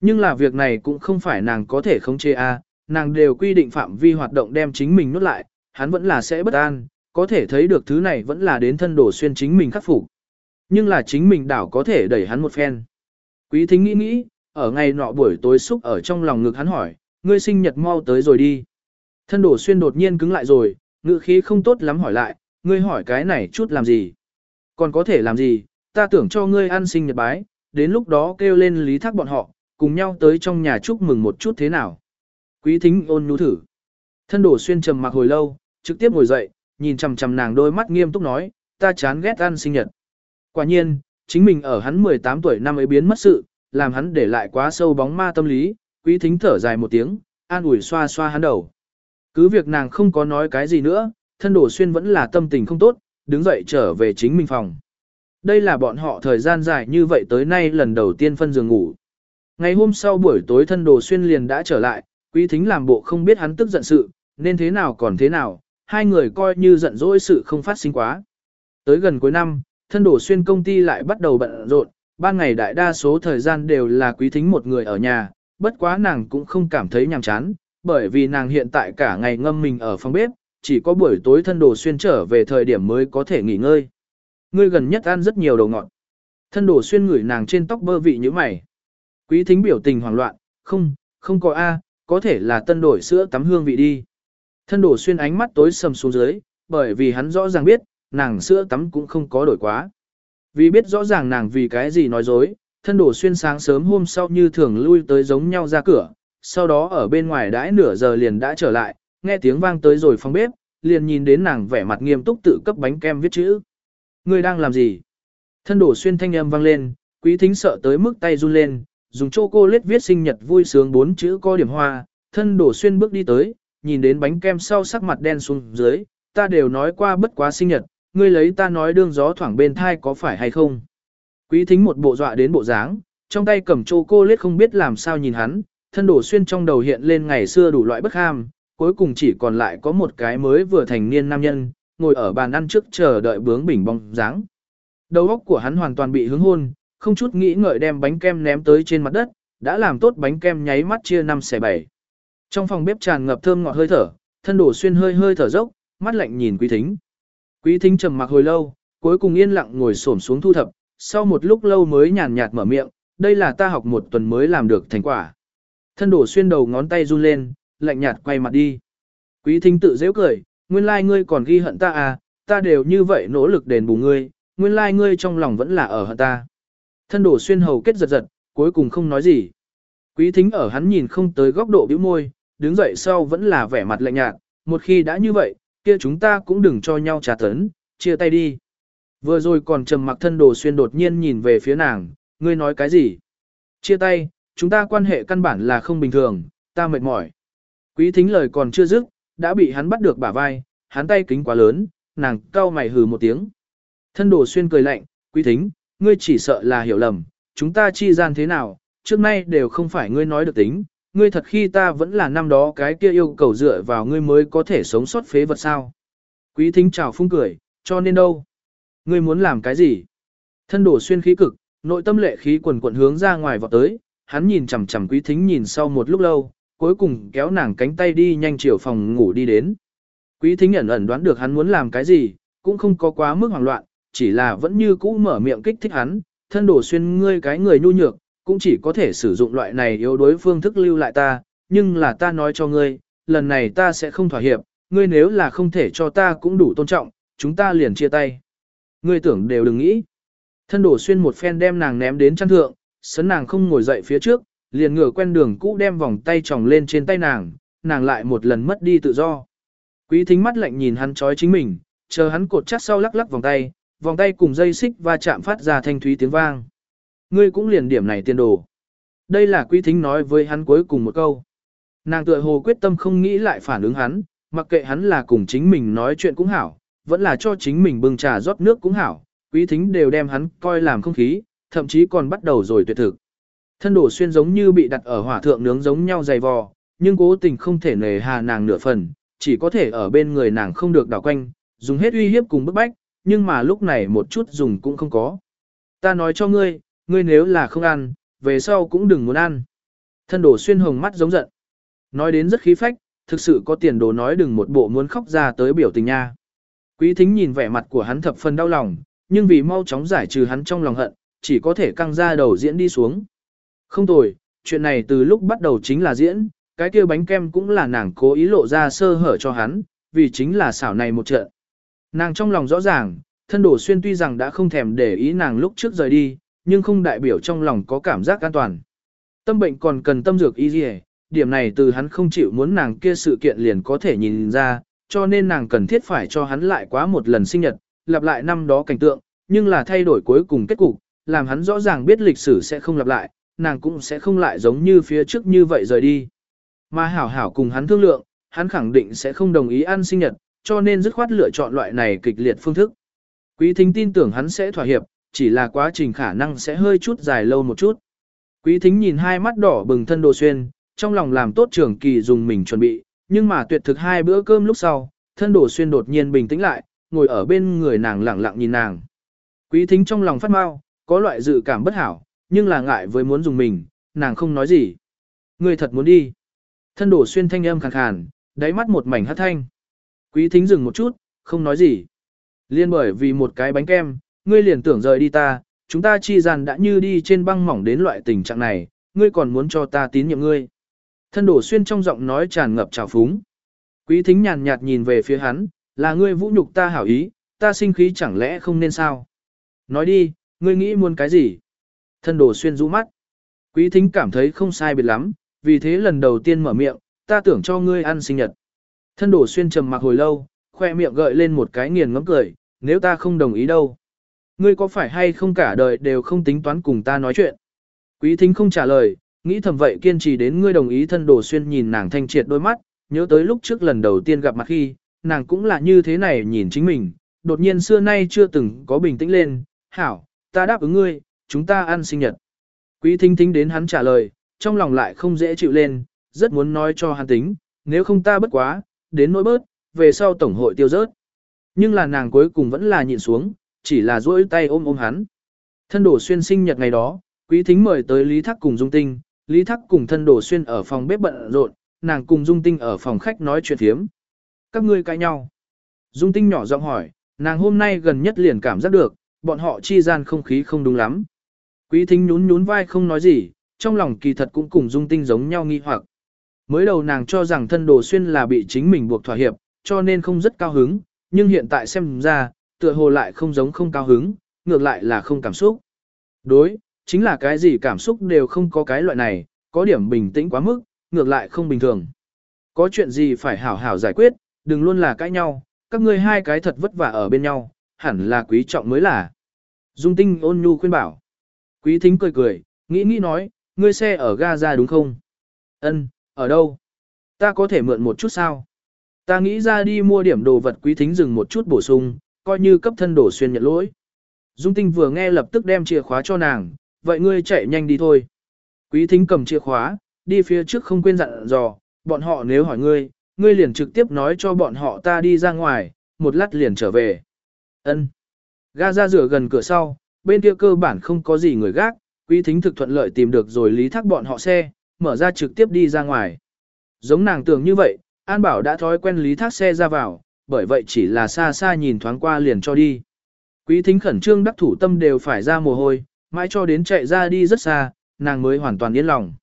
Nhưng là việc này cũng không phải nàng có thể không chê a, à, nàng đều quy định phạm vi hoạt động đem chính mình nuốt lại, hắn vẫn là sẽ bất an, có thể thấy được thứ này vẫn là đến thân đồ xuyên chính mình khắc phục. Nhưng là chính mình đảo có thể đẩy hắn một phen. Quý thính nghĩ nghĩ, ở ngày nọ buổi tối xúc ở trong lòng ngực hắn hỏi, ngươi sinh nhật mau tới rồi đi. Thân đổ xuyên đột nhiên cứng lại rồi, ngữ khí không tốt lắm hỏi lại, ngươi hỏi cái này chút làm gì? Còn có thể làm gì, ta tưởng cho ngươi ăn sinh nhật bái, đến lúc đó kêu lên lý thác bọn họ, cùng nhau tới trong nhà chúc mừng một chút thế nào. Quý thính ôn nhu thử. Thân đổ xuyên trầm mặc hồi lâu, trực tiếp ngồi dậy, nhìn chằm chằm nàng đôi mắt nghiêm túc nói, ta chán ghét ăn sinh nhật. Quả nhiên, chính mình ở hắn 18 tuổi năm ấy biến mất sự, làm hắn để lại quá sâu bóng ma tâm lý, quý thính thở dài một tiếng, an ủi xoa xoa hắn đầu. Cứ việc nàng không có nói cái gì nữa, thân đổ xuyên vẫn là tâm tình không tốt, đứng dậy trở về chính mình phòng. Đây là bọn họ thời gian dài như vậy tới nay lần đầu tiên phân giường ngủ. Ngày hôm sau buổi tối thân đồ xuyên liền đã trở lại, quý thính làm bộ không biết hắn tức giận sự, nên thế nào còn thế nào, hai người coi như giận dỗi sự không phát sinh quá. Tới gần cuối năm, thân đồ xuyên công ty lại bắt đầu bận rộn, ban ngày đại đa số thời gian đều là quý thính một người ở nhà, bất quá nàng cũng không cảm thấy nhàm chán, bởi vì nàng hiện tại cả ngày ngâm mình ở phòng bếp, chỉ có buổi tối thân đồ xuyên trở về thời điểm mới có thể nghỉ ngơi. Ngươi gần nhất ăn rất nhiều đồ ngọt. Thân đồ xuyên ngửi nàng trên tóc bơ vị như mày. Quý thính biểu tình hoảng loạn, không, không có A, có thể là tân đổi sữa tắm hương vị đi. Thân đồ xuyên ánh mắt tối sầm xuống dưới, bởi vì hắn rõ ràng biết, nàng sữa tắm cũng không có đổi quá. Vì biết rõ ràng nàng vì cái gì nói dối, thân đồ xuyên sáng sớm hôm sau như thường lui tới giống nhau ra cửa, sau đó ở bên ngoài đãi nửa giờ liền đã trở lại, nghe tiếng vang tới rồi phòng bếp, liền nhìn đến nàng vẻ mặt nghiêm túc tự cấp bánh kem viết chữ. Người đang làm gì? Thân đổ xuyên thanh âm vang lên, quý thính sợ tới mức tay run lên, dùng chocolate viết sinh nhật vui sướng bốn chữ có điểm hoa, thân đổ xuyên bước đi tới, nhìn đến bánh kem sau sắc mặt đen xuống dưới, ta đều nói qua bất quá sinh nhật, ngươi lấy ta nói đương gió thoảng bên thai có phải hay không? Quý thính một bộ dọa đến bộ dáng, trong tay cầm chocolate không biết làm sao nhìn hắn, thân đổ xuyên trong đầu hiện lên ngày xưa đủ loại bất ham, cuối cùng chỉ còn lại có một cái mới vừa thành niên nam nhân, ngồi ở bàn ăn trước chờ đợi bướng bỉnh bong dáng. Đầu óc của hắn hoàn toàn bị hướng hôn, không chút nghĩ ngợi đem bánh kem ném tới trên mặt đất, đã làm tốt bánh kem nháy mắt chia năm xẻ bảy. Trong phòng bếp tràn ngập thơm ngọt hơi thở, thân đổ xuyên hơi hơi thở dốc, mắt lạnh nhìn quý thính. Quý thính trầm mặc hồi lâu, cuối cùng yên lặng ngồi xổm xuống thu thập, sau một lúc lâu mới nhàn nhạt mở miệng, đây là ta học một tuần mới làm được thành quả. Thân đổ xuyên đầu ngón tay run lên, lạnh nhạt quay mặt đi. Quý thính tự dễ cười, nguyên lai like ngươi còn ghi hận ta à, ta đều như vậy nỗ lực đền bù ngươi, nguyên lai like ngươi trong lòng vẫn là ở hận ta. Thân đổ xuyên hầu kết giật giật, cuối cùng không nói gì. Quý thính ở hắn nhìn không tới góc độ bĩu môi, đứng dậy sau vẫn là vẻ mặt lạnh nhạt, một khi đã như vậy, kia chúng ta cũng đừng cho nhau trà tấn, chia tay đi. Vừa rồi còn trầm mặc thân đồ xuyên đột nhiên nhìn về phía nàng, ngươi nói cái gì? Chia tay, chúng ta quan hệ căn bản là không bình thường, ta mệt mỏi. Quý thính lời còn chưa dứt, đã bị hắn bắt được bả vai, hắn tay kính quá lớn, nàng cau mày hừ một tiếng. Thân đồ xuyên cười lạnh, quý thính, ngươi chỉ sợ là hiểu lầm, chúng ta chi gian thế nào, trước nay đều không phải ngươi nói được tính, ngươi thật khi ta vẫn là năm đó cái kia yêu cầu dựa vào ngươi mới có thể sống sót phế vật sao. Quý thính chào phung cười, cho nên đâu? Ngươi muốn làm cái gì? Thân đổ xuyên khí cực, nội tâm lệ khí quần quận hướng ra ngoài vọt tới, hắn nhìn chằm chằm quý thính nhìn sau một lúc lâu, cuối cùng kéo nàng cánh tay đi nhanh chiều phòng ngủ đi đến. Quý thính ẩn ẩn đoán được hắn muốn làm cái gì, cũng không có quá mức hoảng loạn, chỉ là vẫn như cũ mở miệng kích thích hắn, thân đổ xuyên ngươi cái người nhu nhược, cũng chỉ có thể sử dụng loại này yếu đối phương thức lưu lại ta, nhưng là ta nói cho ngươi, lần này ta sẽ không thỏa hiệp, ngươi nếu là không thể cho ta cũng đủ tôn trọng, chúng ta liền chia tay. Ngươi tưởng đều đừng nghĩ. Thân đổ xuyên một phen đem nàng ném đến chăn thượng, sấn nàng không ngồi dậy phía trước, liền ngửa quen đường cũ đem vòng tay tròng lên trên tay nàng, nàng lại một lần mất đi tự do. Quý thính mắt lạnh nhìn hắn trói chính mình, chờ hắn cột chắc sau lắc lắc vòng tay, vòng tay cùng dây xích và chạm phát ra thanh thúy tiếng vang. Ngươi cũng liền điểm này tiên đồ. Đây là quý thính nói với hắn cuối cùng một câu. Nàng tựa hồ quyết tâm không nghĩ lại phản ứng hắn, mặc kệ hắn là cùng chính mình nói chuyện cũng hảo, vẫn là cho chính mình bưng trà rót nước cũng hảo, quý thính đều đem hắn coi làm không khí, thậm chí còn bắt đầu rồi tuyệt thực. Thân đổ xuyên giống như bị đặt ở hỏa thượng nướng giống nhau dày vò, nhưng cố tình không thể nề hà nàng nửa phần, chỉ có thể ở bên người nàng không được đảo quanh, dùng hết uy hiếp cùng bức bách, nhưng mà lúc này một chút dùng cũng không có. Ta nói cho ngươi, ngươi nếu là không ăn, về sau cũng đừng muốn ăn. Thân đổ xuyên hồng mắt giống giận. Nói đến rất khí phách, thực sự có tiền đồ nói đừng một bộ muốn khóc ra tới biểu tình nha. Quý thính nhìn vẻ mặt của hắn thập phần đau lòng, nhưng vì mau chóng giải trừ hắn trong lòng hận, chỉ có thể căng ra đầu diễn đi xuống. Không tồi, chuyện này từ lúc bắt đầu chính là diễn, cái kia bánh kem cũng là nàng cố ý lộ ra sơ hở cho hắn, vì chính là xảo này một trận. Nàng trong lòng rõ ràng, thân đổ xuyên tuy rằng đã không thèm để ý nàng lúc trước rời đi, nhưng không đại biểu trong lòng có cảm giác an toàn. Tâm bệnh còn cần tâm dược y dì điểm này từ hắn không chịu muốn nàng kia sự kiện liền có thể nhìn ra, cho nên nàng cần thiết phải cho hắn lại quá một lần sinh nhật, lặp lại năm đó cảnh tượng, nhưng là thay đổi cuối cùng kết cục, làm hắn rõ ràng biết lịch sử sẽ không lặp lại, nàng cũng sẽ không lại giống như phía trước như vậy rời đi. Mà hảo hảo cùng hắn thương lượng, hắn khẳng định sẽ không đồng ý ăn sinh nhật, cho nên dứt khoát lựa chọn loại này kịch liệt phương thức. Quý thính tin tưởng hắn sẽ thỏa hiệp, chỉ là quá trình khả năng sẽ hơi chút dài lâu một chút. Quý thính nhìn hai mắt đỏ bừng thân đồ xuyên, trong lòng làm tốt trưởng kỳ dùng mình chuẩn bị, nhưng mà tuyệt thực hai bữa cơm lúc sau, thân đồ xuyên đột nhiên bình tĩnh lại, ngồi ở bên người nàng lặng lặng nhìn nàng. Quý thính trong lòng phát mau, có loại dự cảm bất hảo, nhưng là ngại với muốn dùng mình, nàng không nói gì. Ngươi thật muốn đi. Thân đổ xuyên thanh âm khàn khàn, đáy mắt một mảnh hát thanh. Quý thính dừng một chút, không nói gì. Liên bởi vì một cái bánh kem, ngươi liền tưởng rời đi ta, chúng ta chi dàn đã như đi trên băng mỏng đến loại tình trạng này, ngươi còn muốn cho ta tín nhiệm ngươi. Thân đổ xuyên trong giọng nói tràn ngập trào phúng. Quý thính nhàn nhạt nhìn về phía hắn, là ngươi vũ nhục ta hảo ý, ta sinh khí chẳng lẽ không nên sao? Nói đi, ngươi nghĩ muốn cái gì? Thân đồ xuyên rũ mắt. Quý thính cảm thấy không sai biệt lắm, vì thế lần đầu tiên mở miệng, ta tưởng cho ngươi ăn sinh nhật. Thân đồ xuyên trầm mặc hồi lâu, khoe miệng gợi lên một cái nghiền ngấm cười, nếu ta không đồng ý đâu. Ngươi có phải hay không cả đời đều không tính toán cùng ta nói chuyện? Quý thính không trả lời, nghĩ thầm vậy kiên trì đến ngươi đồng ý thân đồ xuyên nhìn nàng thanh triệt đôi mắt, nhớ tới lúc trước lần đầu tiên gặp mặt khi, nàng cũng là như thế này nhìn chính mình, đột nhiên xưa nay chưa từng có bình tĩnh lên, hảo, ta đáp ứng ngươi, chúng ta ăn sinh nhật. Quý thính thính đến hắn trả lời, trong lòng lại không dễ chịu lên, rất muốn nói cho hắn tính, nếu không ta bất quá, đến nỗi bớt, về sau tổng hội tiêu rớt. Nhưng là nàng cuối cùng vẫn là nhịn xuống, chỉ là duỗi tay ôm ôm hắn. Thân đổ xuyên sinh nhật ngày đó, quý thính mời tới Lý Thắc cùng Dung Tinh, Lý Thắc cùng thân đổ xuyên ở phòng bếp bận rộn, nàng cùng Dung Tinh ở phòng khách nói chuyện thiếm. Các ngươi cãi nhau. Dung Tinh nhỏ giọng hỏi, nàng hôm nay gần nhất liền cảm giác được, bọn họ chi gian không khí không đúng lắm. Quý thính nhún nhún vai không nói gì, trong lòng kỳ thật cũng cùng dung tinh giống nhau nghi hoặc. Mới đầu nàng cho rằng thân đồ xuyên là bị chính mình buộc thỏa hiệp, cho nên không rất cao hứng, nhưng hiện tại xem ra, tựa hồ lại không giống không cao hứng, ngược lại là không cảm xúc. Đối, chính là cái gì cảm xúc đều không có cái loại này, có điểm bình tĩnh quá mức, ngược lại không bình thường. Có chuyện gì phải hảo hảo giải quyết, đừng luôn là cãi nhau, các ngươi hai cái thật vất vả ở bên nhau, hẳn là quý trọng mới là. Dung tinh ôn nhu khuyên bảo. Quý thính cười cười, nghĩ nghĩ nói, ngươi xe ở Gaza đúng không? Ân, ở đâu? Ta có thể mượn một chút sao? Ta nghĩ ra đi mua điểm đồ vật quý thính dừng một chút bổ sung, coi như cấp thân đổ xuyên nhận lỗi. Dung tinh vừa nghe lập tức đem chìa khóa cho nàng, vậy ngươi chạy nhanh đi thôi. Quý thính cầm chìa khóa, đi phía trước không quên dặn dò, bọn họ nếu hỏi ngươi, ngươi liền trực tiếp nói cho bọn họ ta đi ra ngoài, một lát liền trở về. Ân. Ga ra rửa gần cửa sau, bên kia cơ bản không có gì người gác, quý thính thực thuận lợi tìm được rồi lý thác bọn họ xe, mở ra trực tiếp đi ra ngoài. Giống nàng tưởng như vậy, An Bảo đã thói quen lý thác xe ra vào, bởi vậy chỉ là xa xa nhìn thoáng qua liền cho đi. Quý thính khẩn trương đắc thủ tâm đều phải ra mồ hôi, mãi cho đến chạy ra đi rất xa, nàng mới hoàn toàn yên lòng.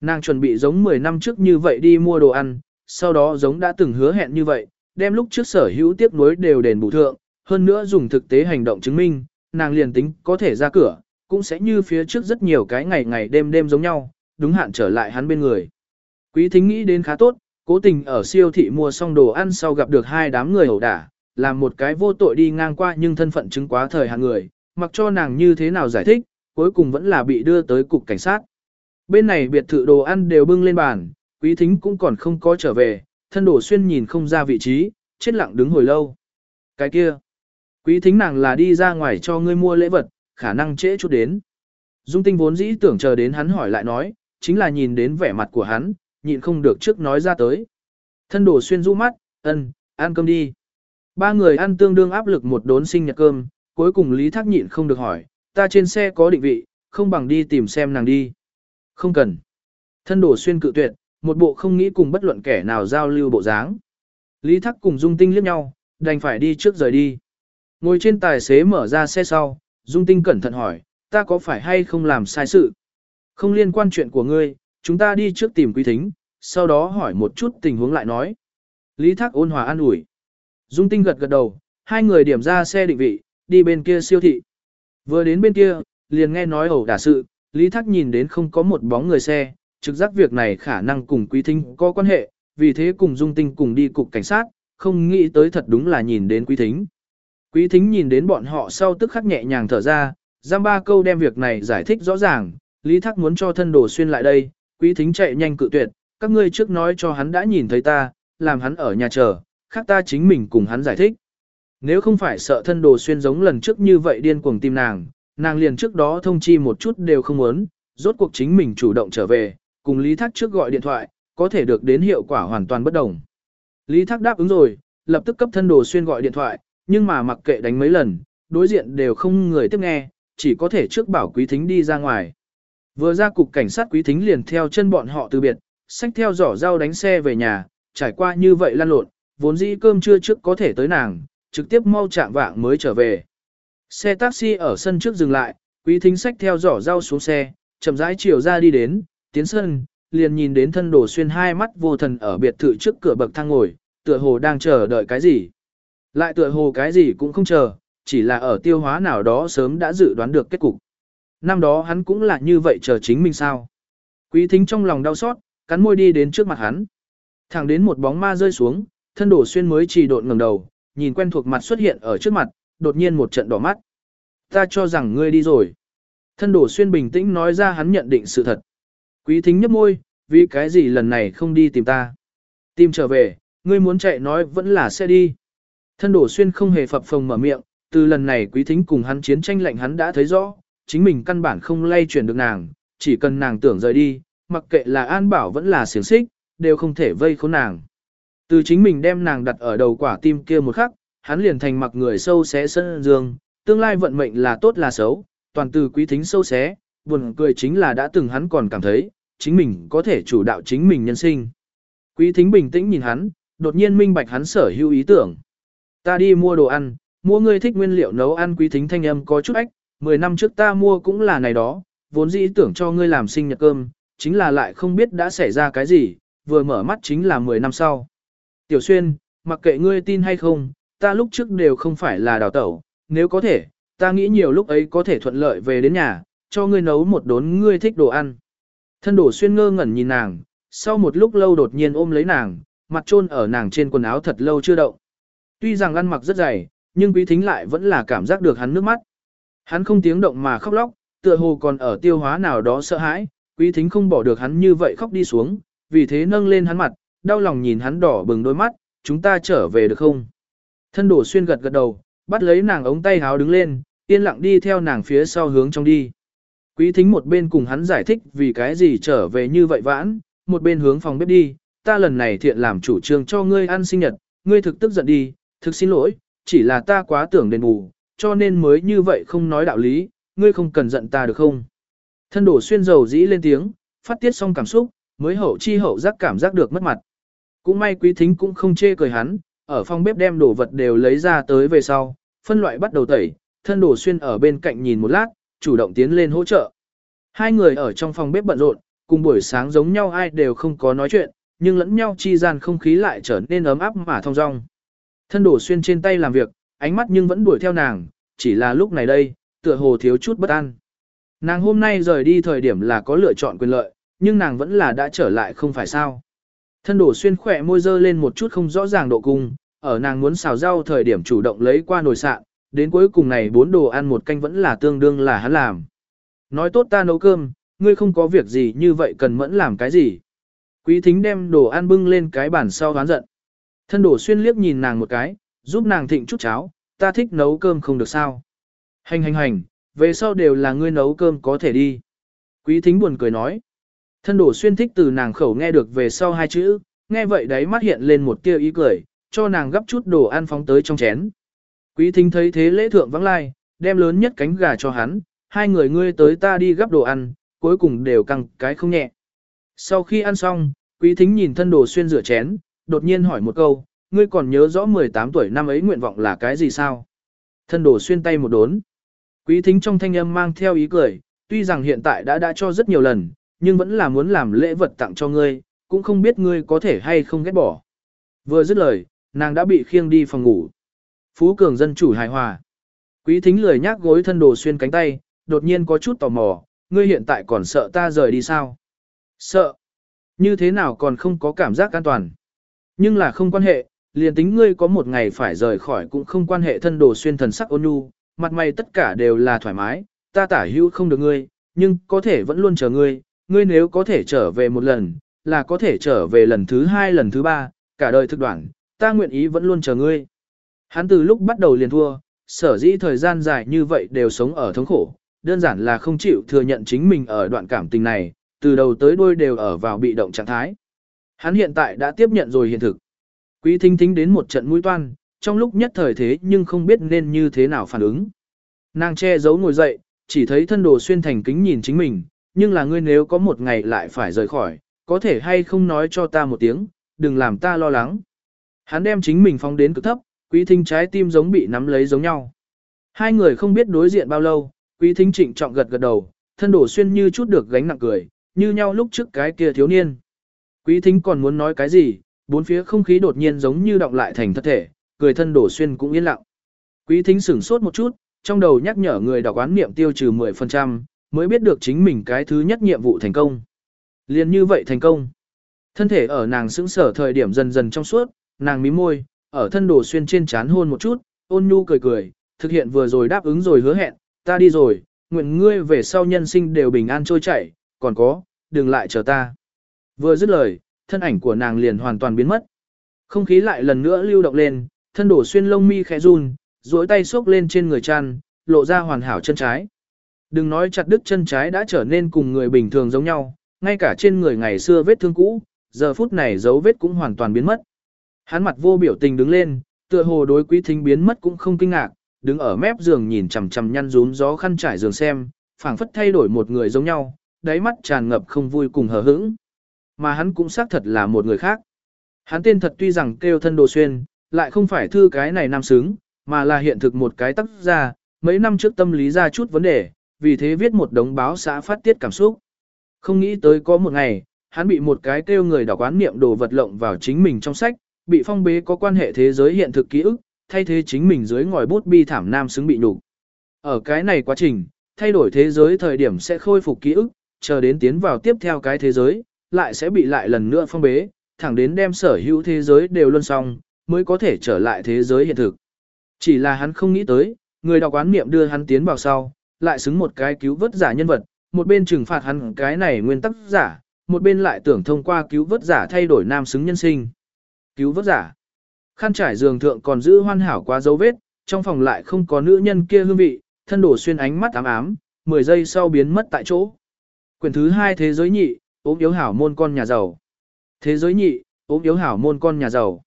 Nàng chuẩn bị giống 10 năm trước như vậy đi mua đồ ăn, sau đó giống đã từng hứa hẹn như vậy, đem lúc trước sở hữu tiếp nối đều đền bù thượng, hơn nữa dùng thực tế hành động chứng minh, nàng liền tính có thể ra cửa, cũng sẽ như phía trước rất nhiều cái ngày ngày đêm đêm giống nhau, đúng hạn trở lại hắn bên người. Quý thính nghĩ đến khá tốt, cố tình ở siêu thị mua xong đồ ăn sau gặp được hai đám người ẩu đả, làm một cái vô tội đi ngang qua nhưng thân phận chứng quá thời hạn người, mặc cho nàng như thế nào giải thích, cuối cùng vẫn là bị đưa tới cục cảnh sát. Bên này biệt thự đồ ăn đều bưng lên bàn, quý thính cũng còn không có trở về, thân đổ xuyên nhìn không ra vị trí, chết lặng đứng hồi lâu. Cái kia, quý thính nàng là đi ra ngoài cho ngươi mua lễ vật, khả năng trễ chút đến. Dung tinh vốn dĩ tưởng chờ đến hắn hỏi lại nói, chính là nhìn đến vẻ mặt của hắn, nhịn không được trước nói ra tới. Thân đổ xuyên rũ mắt, ân, ăn cơm đi. Ba người ăn tương đương áp lực một đốn sinh nhật cơm, cuối cùng Lý Thác nhịn không được hỏi, ta trên xe có định vị, không bằng đi tìm xem nàng đi. Không cần. Thân đổ xuyên cự tuyệt, một bộ không nghĩ cùng bất luận kẻ nào giao lưu bộ dáng. Lý Thác cùng Dung Tinh liếc nhau, đành phải đi trước rời đi. Ngồi trên tài xế mở ra xe sau, Dung Tinh cẩn thận hỏi, ta có phải hay không làm sai sự? Không liên quan chuyện của ngươi, chúng ta đi trước tìm quý thính, sau đó hỏi một chút tình huống lại nói. Lý Thác ôn hòa an ủi. Dung Tinh gật gật đầu, hai người điểm ra xe định vị, đi bên kia siêu thị. Vừa đến bên kia, liền nghe nói ẩu đả sự, Lý Thác nhìn đến không có một bóng người xe, trực giác việc này khả năng cùng quý thính có quan hệ, vì thế cùng Dung Tinh cùng đi cục cảnh sát, không nghĩ tới thật đúng là nhìn đến quý thính. Quý thính nhìn đến bọn họ sau tức khắc nhẹ nhàng thở ra, giam ba câu đem việc này giải thích rõ ràng, Lý Thác muốn cho thân đồ xuyên lại đây, quý thính chạy nhanh cự tuyệt, các ngươi trước nói cho hắn đã nhìn thấy ta, làm hắn ở nhà chờ, khác ta chính mình cùng hắn giải thích. Nếu không phải sợ thân đồ xuyên giống lần trước như vậy điên cuồng tìm nàng, nàng liền trước đó thông chi một chút đều không muốn, rốt cuộc chính mình chủ động trở về, cùng Lý Thác trước gọi điện thoại, có thể được đến hiệu quả hoàn toàn bất đồng. Lý Thác đáp ứng rồi, lập tức cấp thân đồ xuyên gọi điện thoại, nhưng mà mặc kệ đánh mấy lần, đối diện đều không người tiếp nghe, chỉ có thể trước bảo quý thính đi ra ngoài. Vừa ra cục cảnh sát quý thính liền theo chân bọn họ từ biệt, xách theo giỏ rau đánh xe về nhà, trải qua như vậy lan lộn, vốn dĩ cơm trưa trước có thể tới nàng, trực tiếp mau chạm vạng mới trở về. Xe taxi ở sân trước dừng lại, quý thính xách theo giỏ rau xuống xe, chậm rãi chiều ra đi đến, tiến sân, liền nhìn đến thân đồ xuyên hai mắt vô thần ở biệt thự trước cửa bậc thang ngồi, tựa hồ đang chờ đợi cái gì. Lại tựa hồ cái gì cũng không chờ, chỉ là ở tiêu hóa nào đó sớm đã dự đoán được kết cục. Năm đó hắn cũng là như vậy chờ chính mình sao. Quý thính trong lòng đau xót, cắn môi đi đến trước mặt hắn. Thẳng đến một bóng ma rơi xuống, thân đổ xuyên mới chỉ độn ngẩng đầu, nhìn quen thuộc mặt xuất hiện ở trước mặt, đột nhiên một trận đỏ mắt. Ta cho rằng ngươi đi rồi. Thân đổ xuyên bình tĩnh nói ra hắn nhận định sự thật. Quý thính nhấp môi, vì cái gì lần này không đi tìm ta. Tìm trở về, ngươi muốn chạy nói vẫn là sẽ đi. Thân đổ xuyên không hề phập phồng mở miệng, từ lần này quý thính cùng hắn chiến tranh lệnh hắn đã thấy rõ, chính mình căn bản không lay chuyển được nàng, chỉ cần nàng tưởng rời đi, mặc kệ là an bảo vẫn là xiềng xích, đều không thể vây khốn nàng. Từ chính mình đem nàng đặt ở đầu quả tim kia một khắc, hắn liền thành mặc người sâu xé sân dương, tương lai vận mệnh là tốt là xấu, toàn từ quý thính sâu xé, buồn cười chính là đã từng hắn còn cảm thấy, chính mình có thể chủ đạo chính mình nhân sinh. Quý thính bình tĩnh nhìn hắn, đột nhiên minh bạch hắn sở hữu ý tưởng. Ta đi mua đồ ăn, mua ngươi thích nguyên liệu nấu ăn quý thính thanh âm có chút ách, 10 năm trước ta mua cũng là này đó, vốn dĩ tưởng cho ngươi làm sinh nhật cơm, chính là lại không biết đã xảy ra cái gì, vừa mở mắt chính là 10 năm sau. Tiểu Xuyên, mặc kệ ngươi tin hay không, ta lúc trước đều không phải là đào tẩu, nếu có thể, ta nghĩ nhiều lúc ấy có thể thuận lợi về đến nhà, cho ngươi nấu một đốn ngươi thích đồ ăn. Thân đổ xuyên ngơ ngẩn nhìn nàng, sau một lúc lâu đột nhiên ôm lấy nàng, mặt trôn ở nàng trên quần áo thật lâu chưa động. Tuy rằng ăn mặc rất dày, nhưng quý thính lại vẫn là cảm giác được hắn nước mắt. Hắn không tiếng động mà khóc lóc, tựa hồ còn ở tiêu hóa nào đó sợ hãi, quý thính không bỏ được hắn như vậy khóc đi xuống, vì thế nâng lên hắn mặt, đau lòng nhìn hắn đỏ bừng đôi mắt, chúng ta trở về được không? Thân đổ xuyên gật gật đầu, bắt lấy nàng ống tay háo đứng lên, yên lặng đi theo nàng phía sau hướng trong đi. Quý thính một bên cùng hắn giải thích vì cái gì trở về như vậy vãn, một bên hướng phòng bếp đi, ta lần này thiện làm chủ trương cho ngươi ăn sinh nhật, ngươi thực tức giận đi, thực xin lỗi, chỉ là ta quá tưởng đền bù, cho nên mới như vậy không nói đạo lý, ngươi không cần giận ta được không? Thân đổ xuyên dầu dĩ lên tiếng, phát tiết xong cảm xúc, mới hậu chi hậu giác cảm giác được mất mặt. Cũng may quý thính cũng không chê cười hắn, ở phòng bếp đem đồ vật đều lấy ra tới về sau, phân loại bắt đầu tẩy, thân đổ xuyên ở bên cạnh nhìn một lát, chủ động tiến lên hỗ trợ. Hai người ở trong phòng bếp bận rộn, cùng buổi sáng giống nhau ai đều không có nói chuyện, nhưng lẫn nhau chi gian không khí lại trở nên ấm áp mà thong dong. Thân đổ xuyên trên tay làm việc, ánh mắt nhưng vẫn đuổi theo nàng, chỉ là lúc này đây, tựa hồ thiếu chút bất an. Nàng hôm nay rời đi thời điểm là có lựa chọn quyền lợi, nhưng nàng vẫn là đã trở lại không phải sao. Thân đổ xuyên khỏe môi dơ lên một chút không rõ ràng độ cung, ở nàng muốn xào rau thời điểm chủ động lấy qua nồi sạn, đến cuối cùng này bốn đồ ăn một canh vẫn là tương đương là hắn làm. Nói tốt ta nấu cơm, ngươi không có việc gì như vậy cần mẫn làm cái gì. Quý thính đem đồ ăn bưng lên cái bàn sau hoán giận. Thân đổ xuyên liếc nhìn nàng một cái, giúp nàng thịnh chút cháo, ta thích nấu cơm không được sao. Hành hành hành, về sau đều là ngươi nấu cơm có thể đi. Quý thính buồn cười nói. Thân đổ xuyên thích từ nàng khẩu nghe được về sau hai chữ, nghe vậy đấy mắt hiện lên một tia ý cười, cho nàng gấp chút đồ ăn phóng tới trong chén. Quý thính thấy thế lễ thượng vắng lai, đem lớn nhất cánh gà cho hắn, hai người ngươi tới ta đi gấp đồ ăn, cuối cùng đều căng cái không nhẹ. Sau khi ăn xong, quý thính nhìn thân đồ xuyên rửa chén, đột nhiên hỏi một câu, ngươi còn nhớ rõ 18 tuổi năm ấy nguyện vọng là cái gì sao? Thân đồ xuyên tay một đốn. Quý thính trong thanh âm mang theo ý cười, tuy rằng hiện tại đã đã cho rất nhiều lần, nhưng vẫn là muốn làm lễ vật tặng cho ngươi, cũng không biết ngươi có thể hay không ghét bỏ. Vừa dứt lời, nàng đã bị khiêng đi phòng ngủ. Phú Cường dân chủ hài hòa. Quý thính lười nhác gối thân đồ xuyên cánh tay, đột nhiên có chút tò mò, ngươi hiện tại còn sợ ta rời đi sao? Sợ. Như thế nào còn không có cảm giác an toàn? Nhưng là không quan hệ, liền tính ngươi có một ngày phải rời khỏi cũng không quan hệ thân đồ xuyên thần sắc ôn nhu, mặt mày tất cả đều là thoải mái, ta tả hữu không được ngươi, nhưng có thể vẫn luôn chờ ngươi, ngươi nếu có thể trở về một lần, là có thể trở về lần thứ hai lần thứ ba, cả đời thực đoạn, ta nguyện ý vẫn luôn chờ ngươi. Hắn từ lúc bắt đầu liền thua, sở dĩ thời gian dài như vậy đều sống ở thống khổ, đơn giản là không chịu thừa nhận chính mình ở đoạn cảm tình này, từ đầu tới đuôi đều ở vào bị động trạng thái. Hắn hiện tại đã tiếp nhận rồi hiện thực. Quý thính thính đến một trận mũi toan, trong lúc nhất thời thế nhưng không biết nên như thế nào phản ứng. Nàng che giấu ngồi dậy, chỉ thấy thân đồ xuyên thành kính nhìn chính mình, nhưng là ngươi nếu có một ngày lại phải rời khỏi, có thể hay không nói cho ta một tiếng, đừng làm ta lo lắng. Hắn đem chính mình phóng đến cực thấp, quý thính trái tim giống bị nắm lấy giống nhau. Hai người không biết đối diện bao lâu, quý thính trịnh trọng gật gật đầu, thân đổ xuyên như chút được gánh nặng cười, như nhau lúc trước cái kia thiếu niên. Quý thính còn muốn nói cái gì, bốn phía không khí đột nhiên giống như động lại thành thật thể, cười thân đổ xuyên cũng yên lặng. Quý thính sửng sốt một chút, trong đầu nhắc nhở người đọc quán niệm tiêu trừ 10%, mới biết được chính mình cái thứ nhất nhiệm vụ thành công. Liên như vậy thành công. Thân thể ở nàng sững sở thời điểm dần dần trong suốt, nàng mím môi, ở thân đồ xuyên trên chán hôn một chút, ôn nhu cười cười, thực hiện vừa rồi đáp ứng rồi hứa hẹn, ta đi rồi, nguyện ngươi về sau nhân sinh đều bình an trôi chảy, còn có, đừng lại chờ ta. Vừa dứt lời, thân ảnh của nàng liền hoàn toàn biến mất. Không khí lại lần nữa lưu động lên, thân đổ xuyên lông mi khẽ run, duỗi tay xốc lên trên người chăn, lộ ra hoàn hảo chân trái. Đừng nói chặt đứt chân trái đã trở nên cùng người bình thường giống nhau, ngay cả trên người ngày xưa vết thương cũ, giờ phút này dấu vết cũng hoàn toàn biến mất. Hắn mặt vô biểu tình đứng lên, tựa hồ đối quý thính biến mất cũng không kinh ngạc, đứng ở mép giường nhìn chằm chằm nhăn rúm gió khăn trải giường xem, phảng phất thay đổi một người giống nhau, đáy mắt tràn ngập không vui cùng hờ hững. Mà hắn cũng xác thật là một người khác. Hắn tên thật tuy rằng kêu thân đồ xuyên, lại không phải thư cái này nam xứng, mà là hiện thực một cái tác gia, mấy năm trước tâm lý ra chút vấn đề, vì thế viết một đống báo xã phát tiết cảm xúc. Không nghĩ tới có một ngày, hắn bị một cái kêu người đọc quán niệm đồ vật lộng vào chính mình trong sách, bị phong bế có quan hệ thế giới hiện thực ký ức, thay thế chính mình dưới ngòi bút bi thảm nam xứng bị nhục. Ở cái này quá trình, thay đổi thế giới thời điểm sẽ khôi phục ký ức, chờ đến tiến vào tiếp theo cái thế giới, lại sẽ bị lại lần nữa phong bế, thẳng đến đem sở hữu thế giới đều luân xong, mới có thể trở lại thế giới hiện thực. Chỉ là hắn không nghĩ tới, người đọc quán niệm đưa hắn tiến vào sau, lại xứng một cái cứu vớt giả nhân vật, một bên trừng phạt hắn cái này nguyên tắc giả, một bên lại tưởng thông qua cứu vớt giả thay đổi nam xứng nhân sinh. Cứu vớt giả. Khăn trải giường thượng còn giữ hoàn hảo quá dấu vết, trong phòng lại không có nữ nhân kia hương vị, thân đổ xuyên ánh mắt ám ám, 10 giây sau biến mất tại chỗ. Quyển thứ hai thế giới nhị, ốm yếu hảo môn con nhà giàu. Thế giới nhị, ốm yếu hảo môn con nhà giàu.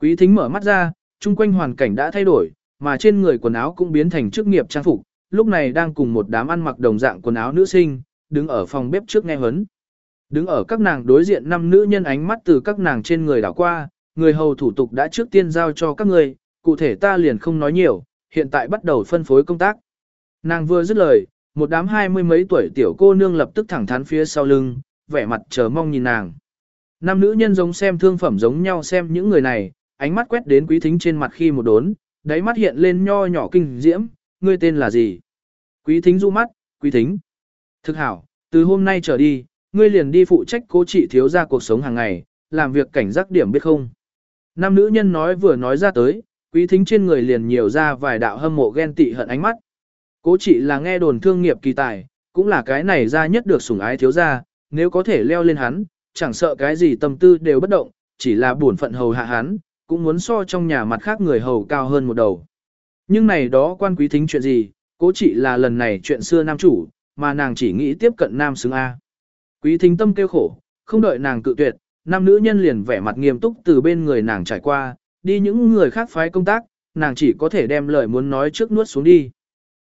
Quý thính mở mắt ra, chung quanh hoàn cảnh đã thay đổi, mà trên người quần áo cũng biến thành chức nghiệp trang phục, lúc này đang cùng một đám ăn mặc đồng dạng quần áo nữ sinh, đứng ở phòng bếp trước nghe hấn. Đứng ở các nàng đối diện năm nữ nhân ánh mắt từ các nàng trên người đảo qua, người hầu thủ tục đã trước tiên giao cho các ngươi, cụ thể ta liền không nói nhiều, hiện tại bắt đầu phân phối công tác. Nàng vừa dứt lời, một đám hai mươi mấy tuổi tiểu cô nương lập tức thẳng thắn phía sau lưng, vẻ mặt chờ mong nhìn nàng. Nam nữ nhân giống xem thương phẩm giống nhau xem những người này, ánh mắt quét đến quý thính trên mặt khi một đốn, đáy mắt hiện lên nho nhỏ kinh diễm, ngươi tên là gì? Quý thính du mắt, quý thính. Thực hảo, từ hôm nay trở đi, ngươi liền đi phụ trách cố trị thiếu gia cuộc sống hàng ngày, làm việc cảnh giác điểm biết không? Nam nữ nhân nói vừa nói ra tới, quý thính trên người liền nhiều ra vài đạo hâm mộ ghen tị hận ánh mắt. Cố trị là nghe đồn thương nghiệp kỳ tài, cũng là cái này ra nhất được sủng ái thiếu gia, nếu có thể leo lên hắn, chẳng sợ cái gì tâm tư đều bất động, chỉ là buồn phận hầu hạ hắn, cũng muốn so trong nhà mặt khác người hầu cao hơn một đầu. Nhưng này đó quan quý thính chuyện gì, cố chỉ là lần này chuyện xưa nam chủ, mà nàng chỉ nghĩ tiếp cận nam xứng A. Quý thính tâm kêu khổ, không đợi nàng cự tuyệt, nam nữ nhân liền vẻ mặt nghiêm túc từ bên người nàng trải qua, đi những người khác phái công tác, nàng chỉ có thể đem lời muốn nói trước nuốt xuống đi.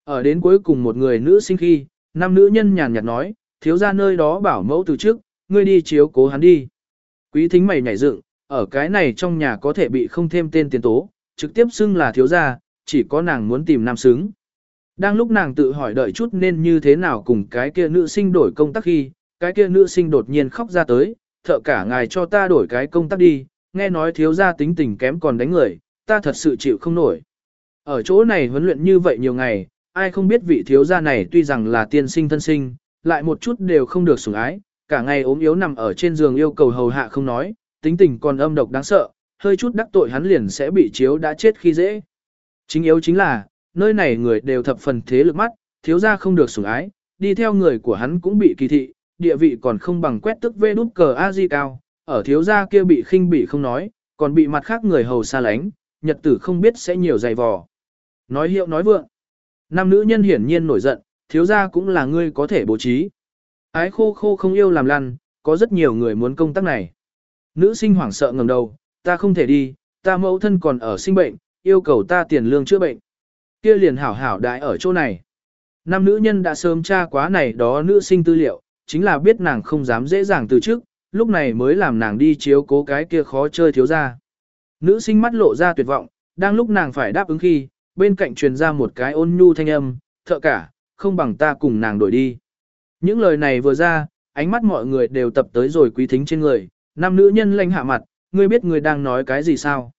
Ở đến cuối cùng một người nữ sinh khi, nam nữ nhân nhàn nhạt nói, thiếu ra nơi đó bảo mẫu từ trước, ngươi đi chiếu cố hắn đi. Quý thính mày nhảy dựng, ở cái này trong nhà có thể bị không thêm tên tiền tố, trực tiếp xưng là thiếu gia, chỉ có nàng muốn tìm nam xứng. Đang lúc nàng tự hỏi đợi chút nên như thế nào cùng cái kia nữ sinh đổi công tác khi, cái kia nữ sinh đột nhiên khóc ra tới, thợ cả ngài cho ta đổi cái công tác đi, nghe nói thiếu gia tính tình kém còn đánh người, ta thật sự chịu không nổi. Ở chỗ này huấn luyện như vậy nhiều ngày, ai không biết vị thiếu gia này tuy rằng là tiên sinh thân sinh, lại một chút đều không được sủng ái, cả ngày ốm yếu nằm ở trên giường yêu cầu hầu hạ không nói, tính tình còn âm độc đáng sợ, hơi chút đắc tội hắn liền sẽ bị chiếu đã chết khi dễ. Chính yếu chính là, nơi này người đều thập phần thế lực mắt, thiếu gia không được sủng ái, đi theo người của hắn cũng bị kỳ thị, địa vị còn không bằng quét tức vê đút cờ a di cao, ở thiếu gia kia bị khinh bị không nói, còn bị mặt khác người hầu xa lánh, nhật tử không biết sẽ nhiều dày vò. Nói hiệu nói vượng. Nam nữ nhân hiển nhiên nổi giận, thiếu gia cũng là ngươi có thể bố trí. Ái khô khô không yêu làm lăn, có rất nhiều người muốn công tác này. Nữ sinh hoảng sợ ngầm đầu, ta không thể đi, ta mẫu thân còn ở sinh bệnh, yêu cầu ta tiền lương chữa bệnh. Kia liền hảo hảo đại ở chỗ này. Nam nữ nhân đã sớm tra quá này đó nữ sinh tư liệu, chính là biết nàng không dám dễ dàng từ trước, lúc này mới làm nàng đi chiếu cố cái kia khó chơi thiếu ra. Nữ sinh mắt lộ ra tuyệt vọng, đang lúc nàng phải đáp ứng khi, bên cạnh truyền ra một cái ôn nhu thanh âm, thợ cả, không bằng ta cùng nàng đổi đi. Những lời này vừa ra, ánh mắt mọi người đều tập tới rồi quý thính trên người, nam nữ nhân lanh hạ mặt, ngươi biết ngươi đang nói cái gì sao?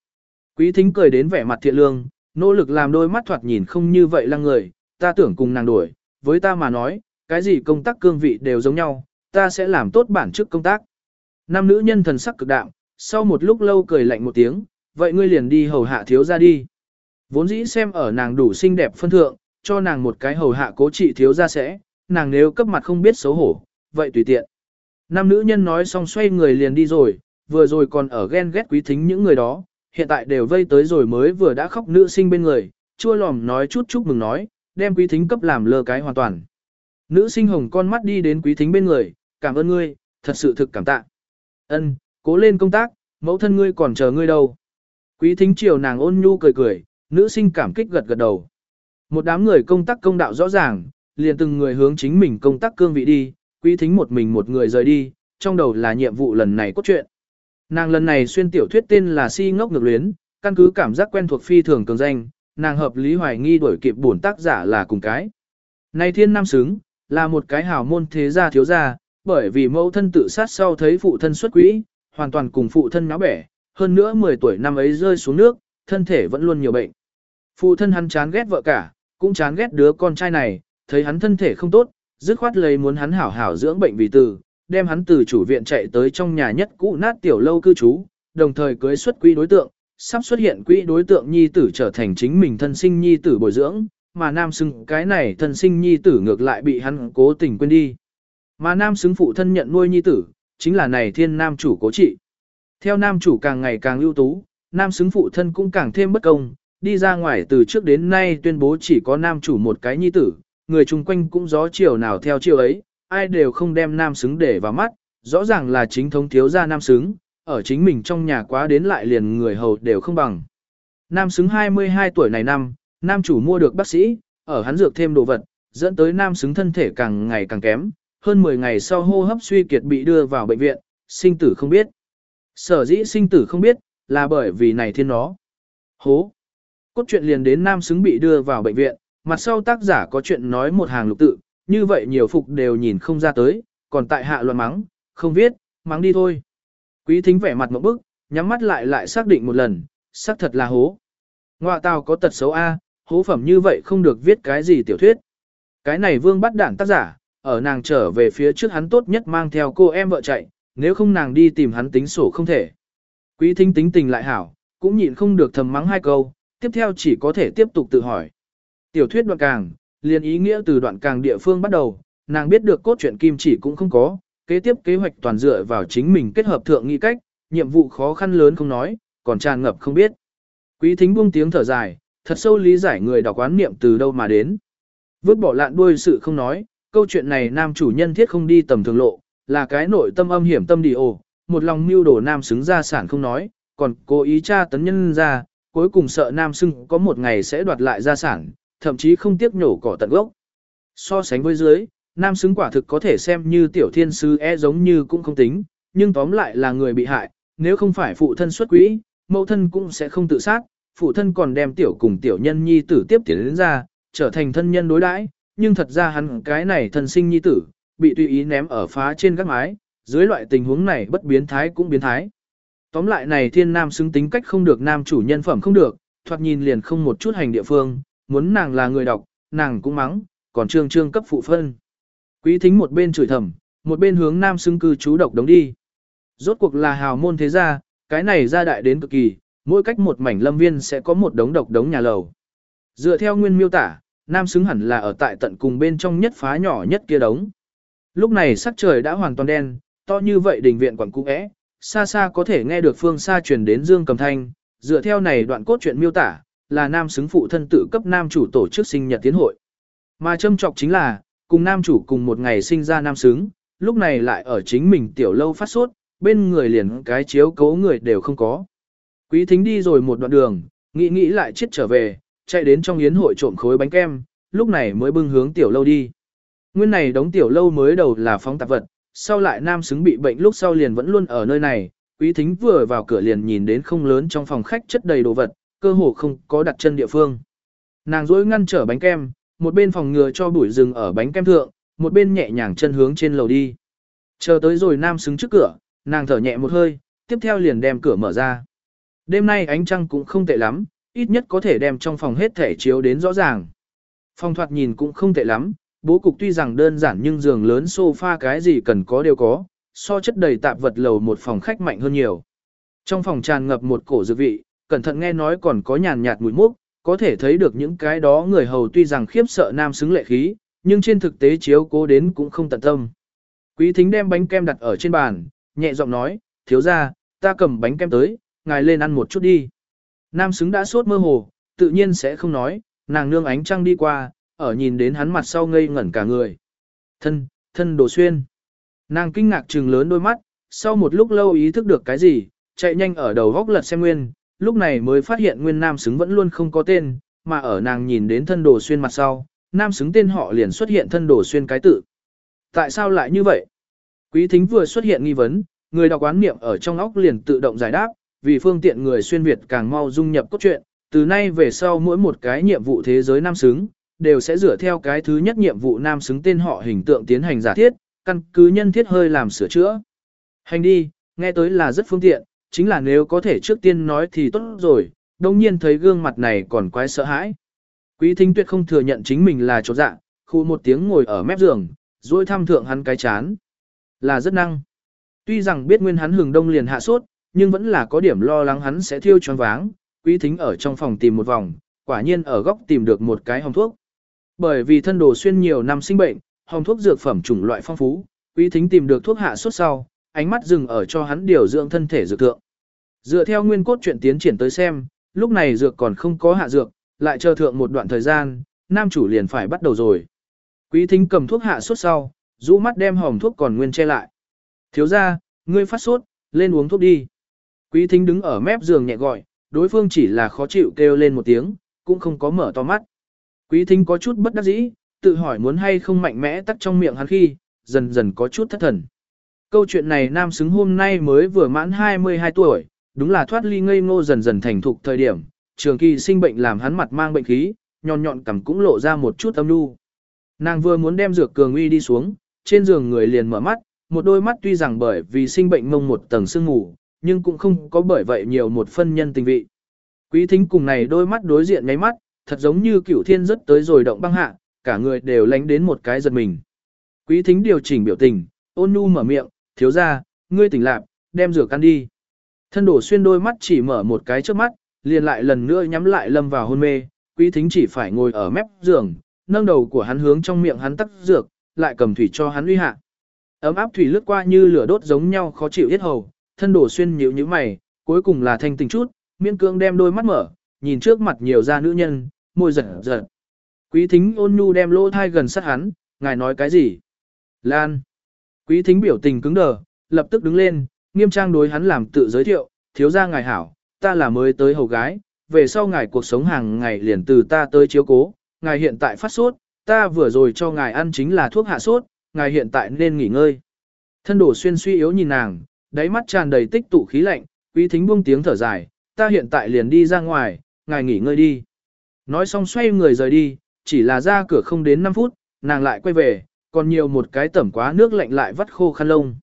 Quý thính cười đến vẻ mặt thiện lương, nỗ lực làm đôi mắt thoạt nhìn không như vậy lăng người, ta tưởng cùng nàng đổi, với ta mà nói, cái gì công tác cương vị đều giống nhau, ta sẽ làm tốt bản chức công tác. Nam nữ nhân thần sắc cực đạm, sau một lúc lâu cười lạnh một tiếng, vậy ngươi liền đi hầu hạ thiếu ra đi. Vốn dĩ xem ở nàng đủ xinh đẹp phân thượng, cho nàng một cái hầu hạ cố trị thiếu ra sẽ, nàng nếu cấp mặt không biết xấu hổ, vậy tùy tiện. Nam nữ nhân nói xong xoay người liền đi rồi, vừa rồi còn ở ghen ghét quý thính những người đó, hiện tại đều vây tới rồi mới vừa đã khóc nữ sinh bên người, chua lòm nói chút chúc mừng nói, đem quý thính cấp làm lơ cái hoàn toàn. Nữ sinh hồng con mắt đi đến quý thính bên người, cảm ơn ngươi, thật sự thực cảm tạ. Ân, cố lên công tác, mẫu thân ngươi còn chờ ngươi đâu. Quý thính chiều nàng ôn nhu cười cười, nữ sinh cảm kích gật gật đầu. Một đám người công tác công đạo rõ ràng, liền từng người hướng chính mình công tác cương vị đi, quý thính một mình một người rời đi, trong đầu là nhiệm vụ lần này cốt truyện. Nàng lần này xuyên tiểu thuyết tên là si ngốc ngược luyến, căn cứ cảm giác quen thuộc phi thường cường danh, nàng hợp lý hoài nghi đổi kịp bổn tác giả là cùng cái. Này thiên nam xứng, là một cái hào môn thế gia thiếu gia, bởi vì mẫu thân tự sát sau thấy phụ thân xuất quỹ, hoàn toàn cùng phụ thân náo bẻ, hơn nữa 10 tuổi năm ấy rơi xuống nước, thân thể vẫn luôn nhiều bệnh. Phụ thân hắn chán ghét vợ cả, cũng chán ghét đứa con trai này, thấy hắn thân thể không tốt, dứt khoát lấy muốn hắn hảo hảo dưỡng bệnh vì từ, đem hắn từ chủ viện chạy tới trong nhà nhất cũ nát tiểu lâu cư trú, đồng thời cưới xuất quỹ đối tượng, sắp xuất hiện quỹ đối tượng nhi tử trở thành chính mình thân sinh nhi tử bồi dưỡng, mà nam xứng cái này thân sinh nhi tử ngược lại bị hắn cố tình quên đi. Mà nam xứng phụ thân nhận nuôi nhi tử, chính là này thiên nam chủ cố trị. Theo nam chủ càng ngày càng ưu tú, nam xứng phụ thân cũng càng thêm bất công, đi ra ngoài từ trước đến nay tuyên bố chỉ có nam chủ một cái nhi tử, người chung quanh cũng gió chiều nào theo chiều ấy, ai đều không đem nam xứng để vào mắt, rõ ràng là chính thống thiếu gia nam xứng, ở chính mình trong nhà quá đến lại liền người hầu đều không bằng. Nam xứng 22 tuổi này năm, nam chủ mua được bác sĩ, ở hắn dược thêm đồ vật, dẫn tới nam xứng thân thể càng ngày càng kém, hơn 10 ngày sau hô hấp suy kiệt bị đưa vào bệnh viện, sinh tử không biết. Sở dĩ sinh tử không biết, là bởi vì này thiên nó. Hố. Cốt truyện liền đến nam xứng bị đưa vào bệnh viện, mặt sau tác giả có chuyện nói một hàng lục tự, như vậy nhiều phục đều nhìn không ra tới, còn tại hạ luận mắng, không viết, mắng đi thôi. Quý thính vẻ mặt một bức, nhắm mắt lại lại xác định một lần, xác thật là hố. Ngoạ tàu có tật xấu A, hố phẩm như vậy không được viết cái gì tiểu thuyết. Cái này vương bắt đảng tác giả, ở nàng trở về phía trước hắn tốt nhất mang theo cô em vợ chạy, nếu không nàng đi tìm hắn tính sổ không thể. Quý thính tính tình lại hảo, cũng nhịn không được thầm mắng hai câu, tiếp theo chỉ có thể tiếp tục tự hỏi. Tiểu thuyết đoạn càng, liền ý nghĩa từ đoạn càng địa phương bắt đầu, nàng biết được cốt truyện kim chỉ cũng không có, kế tiếp kế hoạch toàn dựa vào chính mình kết hợp thượng nghị cách, nhiệm vụ khó khăn lớn không nói, còn tràn ngập không biết. Quý thính buông tiếng thở dài, thật sâu lý giải người đọc quán niệm từ đâu mà đến. Vứt bỏ lạn đuôi sự không nói, câu chuyện này nam chủ nhân thiết không đi tầm thường lộ, là cái nội tâm âm hiểm tâm đi ồ, một lòng mưu đồ nam xứng gia sản không nói, còn cố ý tra tấn nhân ra, cuối cùng sợ nam sưng có một ngày sẽ đoạt lại gia sản, thậm chí không tiếc nhổ cỏ tận gốc. So sánh với dưới, nam xứng quả thực có thể xem như tiểu thiên sư e giống như cũng không tính, nhưng tóm lại là người bị hại, nếu không phải phụ thân xuất quỹ, mẫu thân cũng sẽ không tự sát, phụ thân còn đem tiểu cùng tiểu nhân nhi tử tiếp tiến đến ra, trở thành thân nhân đối đãi, nhưng thật ra hắn cái này thân sinh nhi tử, bị tùy ý ném ở phá trên các mái, dưới loại tình huống này bất biến thái cũng biến thái. Tóm lại này thiên nam xứng tính cách không được nam chủ nhân phẩm không được, thoạt nhìn liền không một chút hành địa phương, muốn nàng là người đọc, nàng cũng mắng, còn trương trương cấp phụ phân. Quý thính một bên chửi thầm, một bên hướng nam xứng cư chú độc đống đi. Rốt cuộc là hào môn thế gia, cái này gia đại đến cực kỳ, mỗi cách một mảnh lâm viên sẽ có một đống độc đống nhà lầu. Dựa theo nguyên miêu tả, nam xứng hẳn là ở tại tận cùng bên trong nhất phá nhỏ nhất kia đống. Lúc này sắc trời đã hoàn toàn đen, to như vậy đình viện quảng cũ é, xa xa có thể nghe được phương xa truyền đến dương cầm thanh, dựa theo này đoạn cốt truyện miêu tả, là nam xứng phụ thân tự cấp nam chủ tổ chức sinh nhật tiến hội. Mà châm trọc chính là, cùng nam chủ cùng một ngày sinh ra nam xứng, lúc này lại ở chính mình tiểu lâu phát sốt, bên người liền cái chiếu cấu người đều không có. Quý thính đi rồi một đoạn đường, nghĩ nghĩ lại chết trở về, chạy đến trong yến hội trộm khối bánh kem, lúc này mới bưng hướng tiểu lâu đi. Nguyên này đóng tiểu lâu mới đầu là phóng tạp vật, sau lại nam xứng bị bệnh lúc sau liền vẫn luôn ở nơi này, quý thính vừa vào cửa liền nhìn đến không lớn trong phòng khách chất đầy đồ vật, cơ hồ không có đặt chân địa phương. Nàng dối ngăn trở bánh kem, một bên phòng ngừa cho bụi rừng ở bánh kem thượng, một bên nhẹ nhàng chân hướng trên lầu đi. Chờ tới rồi nam xứng trước cửa, nàng thở nhẹ một hơi, tiếp theo liền đem cửa mở ra. Đêm nay ánh trăng cũng không tệ lắm, ít nhất có thể đem trong phòng hết thể chiếu đến rõ ràng. Phòng thoạt nhìn cũng không tệ lắm, bố cục tuy rằng đơn giản nhưng giường lớn sofa cái gì cần có đều có, so chất đầy tạp vật lầu một phòng khách mạnh hơn nhiều. Trong phòng tràn ngập một cổ dược vị, cẩn thận nghe nói còn có nhàn nhạt mùi mốc, có thể thấy được những cái đó người hầu tuy rằng khiếp sợ nam xứng lệ khí, nhưng trên thực tế chiếu cố đến cũng không tận tâm. Quý thính đem bánh kem đặt ở trên bàn, nhẹ giọng nói, thiếu ra, ta cầm bánh kem tới, ngài lên ăn một chút đi. Nam xứng đã sốt mơ hồ, tự nhiên sẽ không nói, nàng nương ánh trăng đi qua, ở nhìn đến hắn mặt sau ngây ngẩn cả người. Thân, thân đồ xuyên. Nàng kinh ngạc trừng lớn đôi mắt, sau một lúc lâu ý thức được cái gì, chạy nhanh ở đầu góc lật xem nguyên, lúc này mới phát hiện nguyên nam xứng vẫn luôn không có tên, mà ở nàng nhìn đến thân đồ xuyên mặt sau, nam xứng tên họ liền xuất hiện thân đồ xuyên cái tự. Tại sao lại như vậy? Quý thính vừa xuất hiện nghi vấn, người đọc quán niệm ở trong óc liền tự động giải đáp, vì phương tiện người xuyên Việt càng mau dung nhập cốt truyện, từ nay về sau mỗi một cái nhiệm vụ thế giới nam xứng, đều sẽ dựa theo cái thứ nhất nhiệm vụ nam xứng tên họ hình tượng tiến hành giả thiết, căn cứ nhân thiết hơi làm sửa chữa. Hành đi, nghe tới là rất phương tiện, chính là nếu có thể trước tiên nói thì tốt rồi, đồng nhiên thấy gương mặt này còn quái sợ hãi. Quý thính tuyệt không thừa nhận chính mình là chỗ dạ, khu một tiếng ngồi ở mép giường, duỗi thăm thượng hắn cái chán. Là rất năng. Tuy rằng biết nguyên hắn hừng đông liền hạ sốt, nhưng vẫn là có điểm lo lắng hắn sẽ thiêu choáng váng. Quý thính ở trong phòng tìm một vòng, quả nhiên ở góc tìm được một cái hồng thuốc. Bởi vì thân đồ xuyên nhiều năm sinh bệnh, hồng thuốc dược phẩm chủng loại phong phú, quý thính tìm được thuốc hạ sốt sau, ánh mắt dừng ở cho hắn điều dưỡng thân thể dược thượng. Dựa theo nguyên cốt chuyện tiến triển tới xem, lúc này dược còn không có hạ dược, lại chờ thượng một đoạn thời gian, nam chủ liền phải bắt đầu rồi. Quý thính cầm thuốc hạ sốt sau, rũ mắt đem hồng thuốc còn nguyên che lại. Thiếu ra, ngươi phát sốt, lên uống thuốc đi. Quý thính đứng ở mép giường nhẹ gọi, đối phương chỉ là khó chịu kêu lên một tiếng, cũng không có mở to mắt. Quý thính có chút bất đắc dĩ, tự hỏi muốn hay không mạnh mẽ tắt trong miệng hắn khi, dần dần có chút thất thần. Câu chuyện này nam xứng hôm nay mới vừa mãn 22 tuổi, đúng là thoát ly ngây ngô dần dần thành thục thời điểm, trường kỳ sinh bệnh làm hắn mặt mang bệnh khí, nhọn nhọn cằm cũng lộ ra một chút âm nu. Nàng vừa muốn đem dược cường uy đi xuống, trên giường người liền mở mắt, một đôi mắt tuy rằng bởi vì sinh bệnh mông một tầng sương ngủ, nhưng cũng không có bởi vậy nhiều một phân nhân tình vị. Quý thính cùng này đôi mắt đối diện nháy mắt, thật giống như cửu thiên rất tới rồi động băng hạ, cả người đều lánh đến một cái giật mình. Quý thính điều chỉnh biểu tình, ôn nhu mở miệng, thiếu ra, ngươi tỉnh lạc, đem rửa can đi. Thân đổ xuyên đôi mắt chỉ mở một cái trước mắt, liền lại lần nữa nhắm lại lâm vào hôn mê, quý thính chỉ phải ngồi ở mép giường, nâng đầu của hắn hướng trong miệng hắn tắc dược, lại cầm thủy cho hắn uy hạ. Ấm áp thủy lướt qua như lửa đốt giống nhau khó chịu yết hầu, thân đổ xuyên nhíu như mày, cuối cùng là thanh tình chút, miên cương đem đôi mắt mở, nhìn trước mặt nhiều da nữ nhân, môi giật giật. Quý thính ôn nhu đem lỗ thai gần sát hắn, ngài nói cái gì? Lan. Quý thính biểu tình cứng đờ, lập tức đứng lên, nghiêm trang đối hắn làm tự giới thiệu, thiếu gia ngài hảo, ta là mới tới hầu gái, về sau ngài cuộc sống hàng ngày liền từ ta tới chiếu cố, ngài hiện tại phát sốt, ta vừa rồi cho ngài ăn chính là thuốc hạ sốt, ngài hiện tại nên nghỉ ngơi. Thân đổ xuyên suy yếu nhìn nàng, đáy mắt tràn đầy tích tụ khí lạnh, quý thính buông tiếng thở dài, ta hiện tại liền đi ra ngoài, ngài nghỉ ngơi đi. Nói xong xoay người rời đi, chỉ là ra cửa không đến 5 phút, nàng lại quay về, còn nhiều một cái tẩm quá nước lạnh lại vắt khô khăn lông.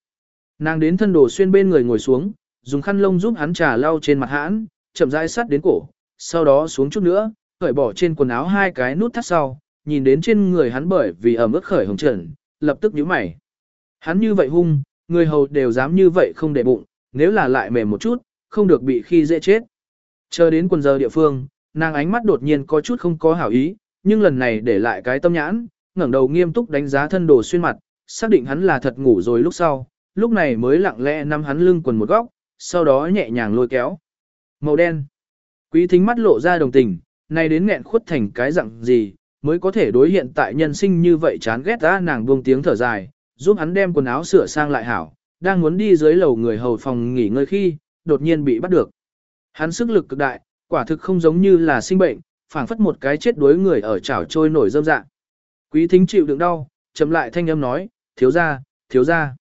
Nàng đến thân đồ xuyên bên người ngồi xuống, dùng khăn lông giúp hắn trà lau trên mặt hãn, chậm rãi sát đến cổ, sau đó xuống chút nữa, cởi bỏ trên quần áo hai cái nút thắt sau, nhìn đến trên người hắn bởi vì ở mức khởi hồng trần, lập tức nhíu mày. Hắn như vậy hung, người hầu đều dám như vậy không để bụng, nếu là lại mềm một chút, không được bị khi dễ chết. Chờ đến quần giờ địa phương, nàng ánh mắt đột nhiên có chút không có hảo ý, nhưng lần này để lại cái tâm nhãn, ngẩng đầu nghiêm túc đánh giá thân đồ xuyên mặt, xác định hắn là thật ngủ rồi lúc sau, lúc này mới lặng lẽ nắm hắn lưng quần một góc, sau đó nhẹ nhàng lôi kéo. Màu đen. Quý thính mắt lộ ra đồng tình, này đến nghẹn khuất thành cái dạng gì, mới có thể đối hiện tại nhân sinh như vậy chán ghét ra nàng buông tiếng thở dài, giúp hắn đem quần áo sửa sang lại hảo, đang muốn đi dưới lầu người hầu phòng nghỉ ngơi khi, đột nhiên bị bắt được. Hắn sức lực cực đại, quả thực không giống như là sinh bệnh, phảng phất một cái chết đuối người ở chảo trôi nổi dâm dạng. Quý thính chịu đựng đau, chấm lại thanh âm nói, thiếu ra, thiếu ra.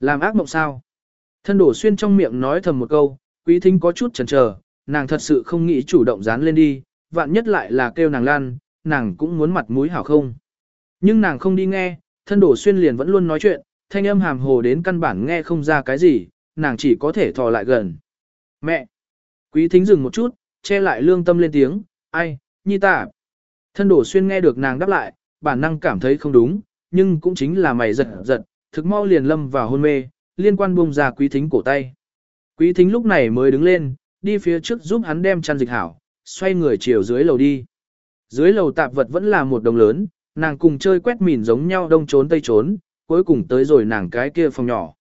Làm ác mộng sao? Thân đổ xuyên trong miệng nói thầm một câu, quý thính có chút chần chờ, nàng thật sự không nghĩ chủ động dán lên đi, vạn nhất lại là kêu nàng lan, nàng cũng muốn mặt mũi hảo không. Nhưng nàng không đi nghe, thân đổ xuyên liền vẫn luôn nói chuyện, thanh âm hàm hồ đến căn bản nghe không ra cái gì, nàng chỉ có thể thò lại gần. Mẹ! Quý thính dừng một chút, che lại lương tâm lên tiếng, ai, nhi ta. À? Thân đổ xuyên nghe được nàng đáp lại, bản năng cảm thấy không đúng, nhưng cũng chính là mày giật giật, thực mau liền lâm vào hôn mê, liên quan buông ra quý thính cổ tay. Quý thính lúc này mới đứng lên, đi phía trước giúp hắn đem chăn dịch hảo, xoay người chiều dưới lầu đi. Dưới lầu tạp vật vẫn là một đồng lớn, nàng cùng chơi quét mìn giống nhau đông trốn tây trốn, cuối cùng tới rồi nàng cái kia phòng nhỏ.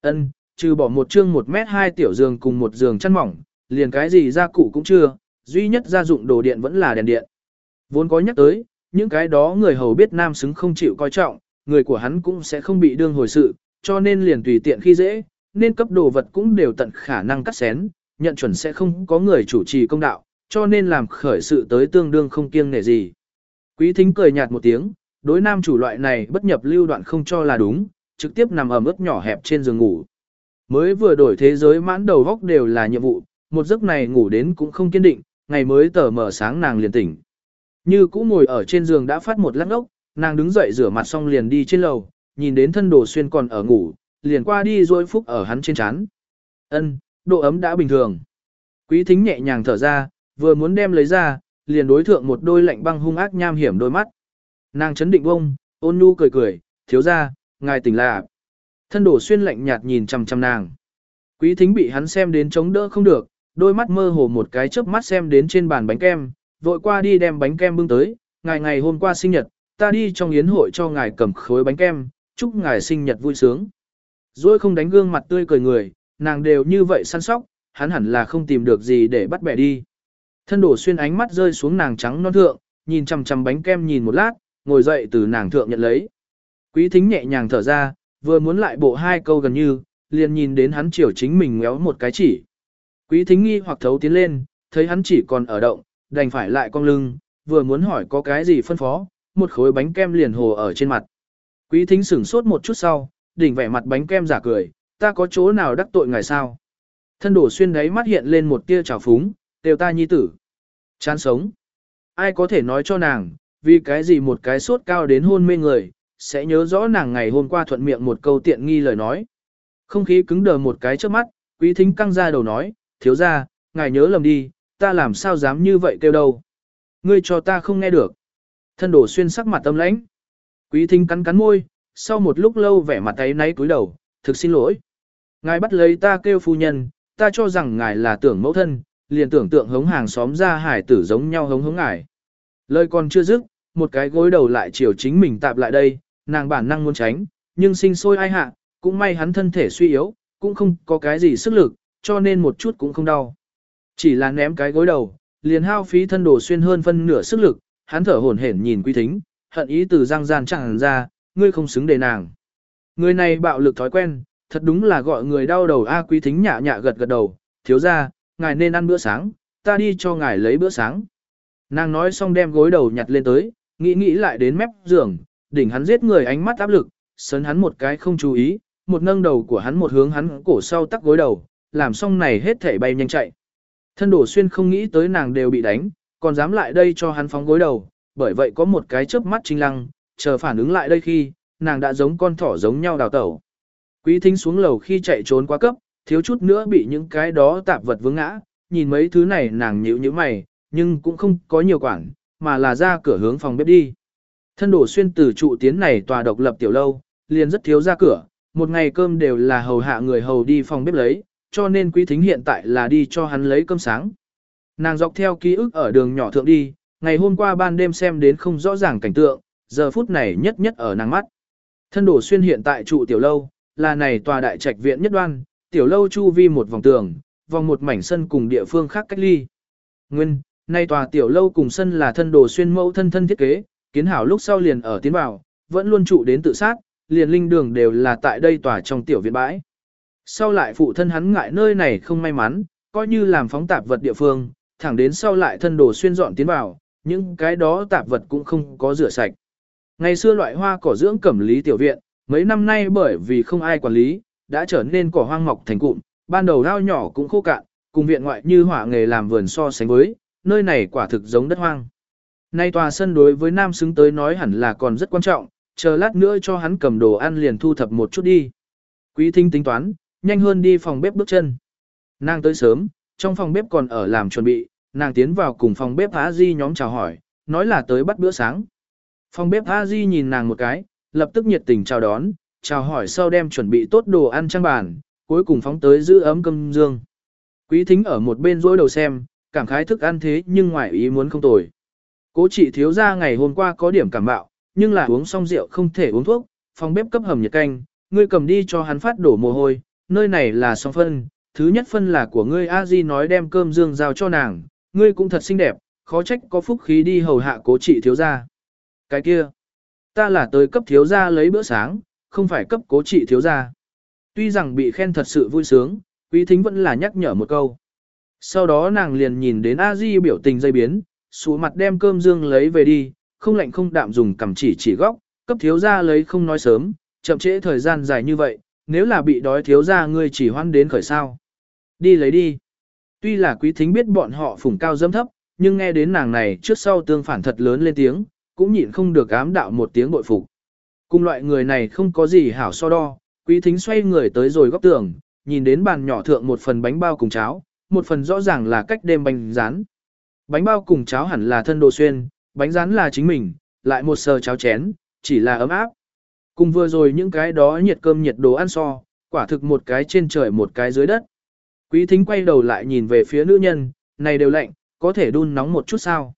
Ân, trừ bỏ một chương một mét hai tiểu giường cùng một giường chăn mỏng, liền cái gì gia cụ cũng chưa, duy nhất gia dụng đồ điện vẫn là đèn điện. Vốn có nhắc tới, những cái đó người hầu biết nam xứng không chịu coi trọng, người của hắn cũng sẽ không bị đương hồi sự, cho nên liền tùy tiện khi dễ, nên cấp đồ vật cũng đều tận khả năng cắt xén, nhận chuẩn sẽ không có người chủ trì công đạo, cho nên làm khởi sự tới tương đương không kiêng nể gì. Quý thính cười nhạt một tiếng, đối nam chủ loại này bất nhập lưu đoạn không cho là đúng, trực tiếp nằm ở ướt nhỏ hẹp trên giường ngủ. Mới vừa đổi thế giới mãn đầu góc đều là nhiệm vụ, một giấc này ngủ đến cũng không kiên định, ngày mới tờ mở sáng nàng liền tỉnh. Như cũ ngồi ở trên giường đã phát một lát ốc, nàng đứng dậy rửa mặt xong liền đi trên lầu, nhìn đến thân đồ xuyên còn ở ngủ, liền qua đi rồi phúc ở hắn trên chán. Ân, độ ấm đã bình thường. Quý thính nhẹ nhàng thở ra, vừa muốn đem lấy ra, liền đối thượng một đôi lạnh băng hung ác nham hiểm đôi mắt. Nàng chấn định bông, ôn nhu cười cười, thiếu ra, ngài tỉnh là. Thân đổ xuyên lạnh nhạt nhìn chằm chằm nàng. Quý thính bị hắn xem đến chống đỡ không được, đôi mắt mơ hồ một cái chớp mắt xem đến trên bàn bánh kem, vội qua đi đem bánh kem bưng tới, ngày ngày hôm qua sinh nhật, ta đi trong yến hội cho ngài cầm khối bánh kem, chúc ngài sinh nhật vui sướng. Rồi không đánh gương mặt tươi cười người, nàng đều như vậy săn sóc, hắn hẳn là không tìm được gì để bắt bẻ đi. Thân đổ xuyên ánh mắt rơi xuống nàng trắng non thượng, nhìn chằm chằm bánh kem nhìn một lát, ngồi dậy từ nàng thượng nhận lấy. Quý thính nhẹ nhàng thở ra, vừa muốn lại bộ hai câu gần như, liền nhìn đến hắn chiều chính mình ngéo một cái chỉ. Quý thính nghi hoặc thấu tiến lên, thấy hắn chỉ còn ở động, đành phải lại cong lưng, vừa muốn hỏi có cái gì phân phó, một khối bánh kem liền hồ ở trên mặt. Quý thính sửng sốt một chút sau, đỉnh vẻ mặt bánh kem giả cười, ta có chỗ nào đắc tội ngài sao? Thân đổ xuyên đấy mắt hiện lên một tia trào phúng, đều ta nhi tử. Chán sống. Ai có thể nói cho nàng, vì cái gì một cái sốt cao đến hôn mê người, sẽ nhớ rõ nàng ngày hôm qua thuận miệng một câu tiện nghi lời nói. Không khí cứng đờ một cái trước mắt, quý thính căng ra đầu nói, thiếu ra, ngài nhớ lầm đi, ta làm sao dám như vậy kêu đâu. Ngươi cho ta không nghe được. Thân đổ xuyên sắc mặt tâm lãnh. Quý thính cắn cắn môi, sau một lúc lâu vẻ mặt tay náy cúi đầu, thực xin lỗi. Ngài bắt lấy ta kêu phu nhân, ta cho rằng ngài là tưởng mẫu thân, liền tưởng tượng hống hàng xóm ra hải tử giống nhau hống hống ngài. Lời còn chưa dứt, một cái gối đầu lại chiều chính mình tạp lại đây, nàng bản năng muốn tránh, nhưng sinh sôi ai hạ, cũng may hắn thân thể suy yếu, cũng không có cái gì sức lực, cho nên một chút cũng không đau. Chỉ là ném cái gối đầu, liền hao phí thân đồ xuyên hơn phân nửa sức lực, hắn thở hổn hển nhìn quý thính, hận ý từ răng gian chẳng ra, ngươi không xứng để nàng. Người này bạo lực thói quen, thật đúng là gọi người đau đầu A quý thính nhạ nhạ gật gật đầu, thiếu ra, ngài nên ăn bữa sáng, ta đi cho ngài lấy bữa sáng. Nàng nói xong đem gối đầu nhặt lên tới, nghĩ nghĩ lại đến mép giường, đỉnh hắn giết người ánh mắt áp lực, sấn hắn một cái không chú ý, một nâng đầu của hắn một hướng hắn cổ sau tắc gối đầu, làm xong này hết thể bay nhanh chạy. Thân đổ xuyên không nghĩ tới nàng đều bị đánh, còn dám lại đây cho hắn phóng gối đầu, bởi vậy có một cái chớp mắt trinh lăng, chờ phản ứng lại đây khi, nàng đã giống con thỏ giống nhau đào tẩu. Quý thính xuống lầu khi chạy trốn quá cấp, thiếu chút nữa bị những cái đó tạp vật vướng ngã, nhìn mấy thứ này nàng nhíu nhíu mày, nhưng cũng không có nhiều quản, mà là ra cửa hướng phòng bếp đi. Thân đổ xuyên từ trụ tiến này tòa độc lập tiểu lâu, liền rất thiếu ra cửa, một ngày cơm đều là hầu hạ người hầu đi phòng bếp lấy, cho nên quý thính hiện tại là đi cho hắn lấy cơm sáng. Nàng dọc theo ký ức ở đường nhỏ thượng đi, ngày hôm qua ban đêm xem đến không rõ ràng cảnh tượng, giờ phút này nhất nhất ở nàng mắt. Thân đổ xuyên hiện tại trụ tiểu lâu, là này tòa đại trạch viện nhất đoan, tiểu lâu chu vi một vòng tường, vòng một mảnh sân cùng địa phương khác cách ly. Nguyên, nay tòa tiểu lâu cùng sân là thân đồ xuyên mẫu thân thân thiết kế, kiến hảo lúc sau liền ở tiến vào, vẫn luôn trụ đến tự sát, liền linh đường đều là tại đây tòa trong tiểu viện bãi. Sau lại phụ thân hắn ngại nơi này không may mắn, coi như làm phóng tạp vật địa phương, thẳng đến sau lại thân đồ xuyên dọn tiến vào, những cái đó tạp vật cũng không có rửa sạch. Ngày xưa loại hoa cỏ dưỡng cẩm lý tiểu viện, mấy năm nay bởi vì không ai quản lý, đã trở nên cỏ hoang mọc thành cụm, ban đầu đao nhỏ cũng khô cạn, cùng viện ngoại như hỏa nghề làm vườn so sánh với, nơi này quả thực giống đất hoang. Nay tòa sân đối với nam xứng tới nói hẳn là còn rất quan trọng, chờ lát nữa cho hắn cầm đồ ăn liền thu thập một chút đi. Quý thinh tính toán, nhanh hơn đi phòng bếp bước chân. Nàng tới sớm, trong phòng bếp còn ở làm chuẩn bị, nàng tiến vào cùng phòng bếp A Di nhóm chào hỏi, nói là tới bắt bữa sáng. Phòng bếp A Di nhìn nàng một cái, lập tức nhiệt tình chào đón, chào hỏi sau đem chuẩn bị tốt đồ ăn trang bàn, cuối cùng phóng tới giữ ấm cơm dương. Quý thính ở một bên rối đầu xem, cảm khái thức ăn thế nhưng ngoài ý muốn không tồi. Cố chị thiếu ra ngày hôm qua có điểm cảm bạo, nhưng là uống xong rượu không thể uống thuốc, phòng bếp cấp hầm nhiệt canh, ngươi cầm đi cho hắn phát đổ mồ hôi, nơi này là song phân, thứ nhất phân là của ngươi a di nói đem cơm dương giao cho nàng, ngươi cũng thật xinh đẹp, khó trách có phúc khí đi hầu hạ cố trị thiếu gia Cái kia, ta là tới cấp thiếu gia lấy bữa sáng, không phải cấp cố trị thiếu gia Tuy rằng bị khen thật sự vui sướng, quý thính vẫn là nhắc nhở một câu. Sau đó nàng liền nhìn đến a di biểu tình dây biến, xuống mặt đem cơm dương lấy về đi, không lạnh không đạm dùng cầm chỉ chỉ góc, cấp thiếu gia lấy không nói sớm, chậm trễ thời gian dài như vậy, nếu là bị đói thiếu ra ngươi chỉ hoan đến khởi sao. Đi lấy đi. Tuy là quý thính biết bọn họ phủng cao dâm thấp, nhưng nghe đến nàng này trước sau tương phản thật lớn lên tiếng, cũng nhịn không được ám đạo một tiếng bội phục. Cùng loại người này không có gì hảo so đo, quý thính xoay người tới rồi góc tường, nhìn đến bàn nhỏ thượng một phần bánh bao cùng cháo, một phần rõ ràng là cách đêm bánh rán. Bánh bao cùng cháo hẳn là thân đồ xuyên, bánh rán là chính mình, lại một sờ cháo chén, chỉ là ấm áp. Cùng vừa rồi những cái đó nhiệt cơm nhiệt đồ ăn so, quả thực một cái trên trời một cái dưới đất. Quý thính quay đầu lại nhìn về phía nữ nhân, này đều lạnh, có thể đun nóng một chút sao.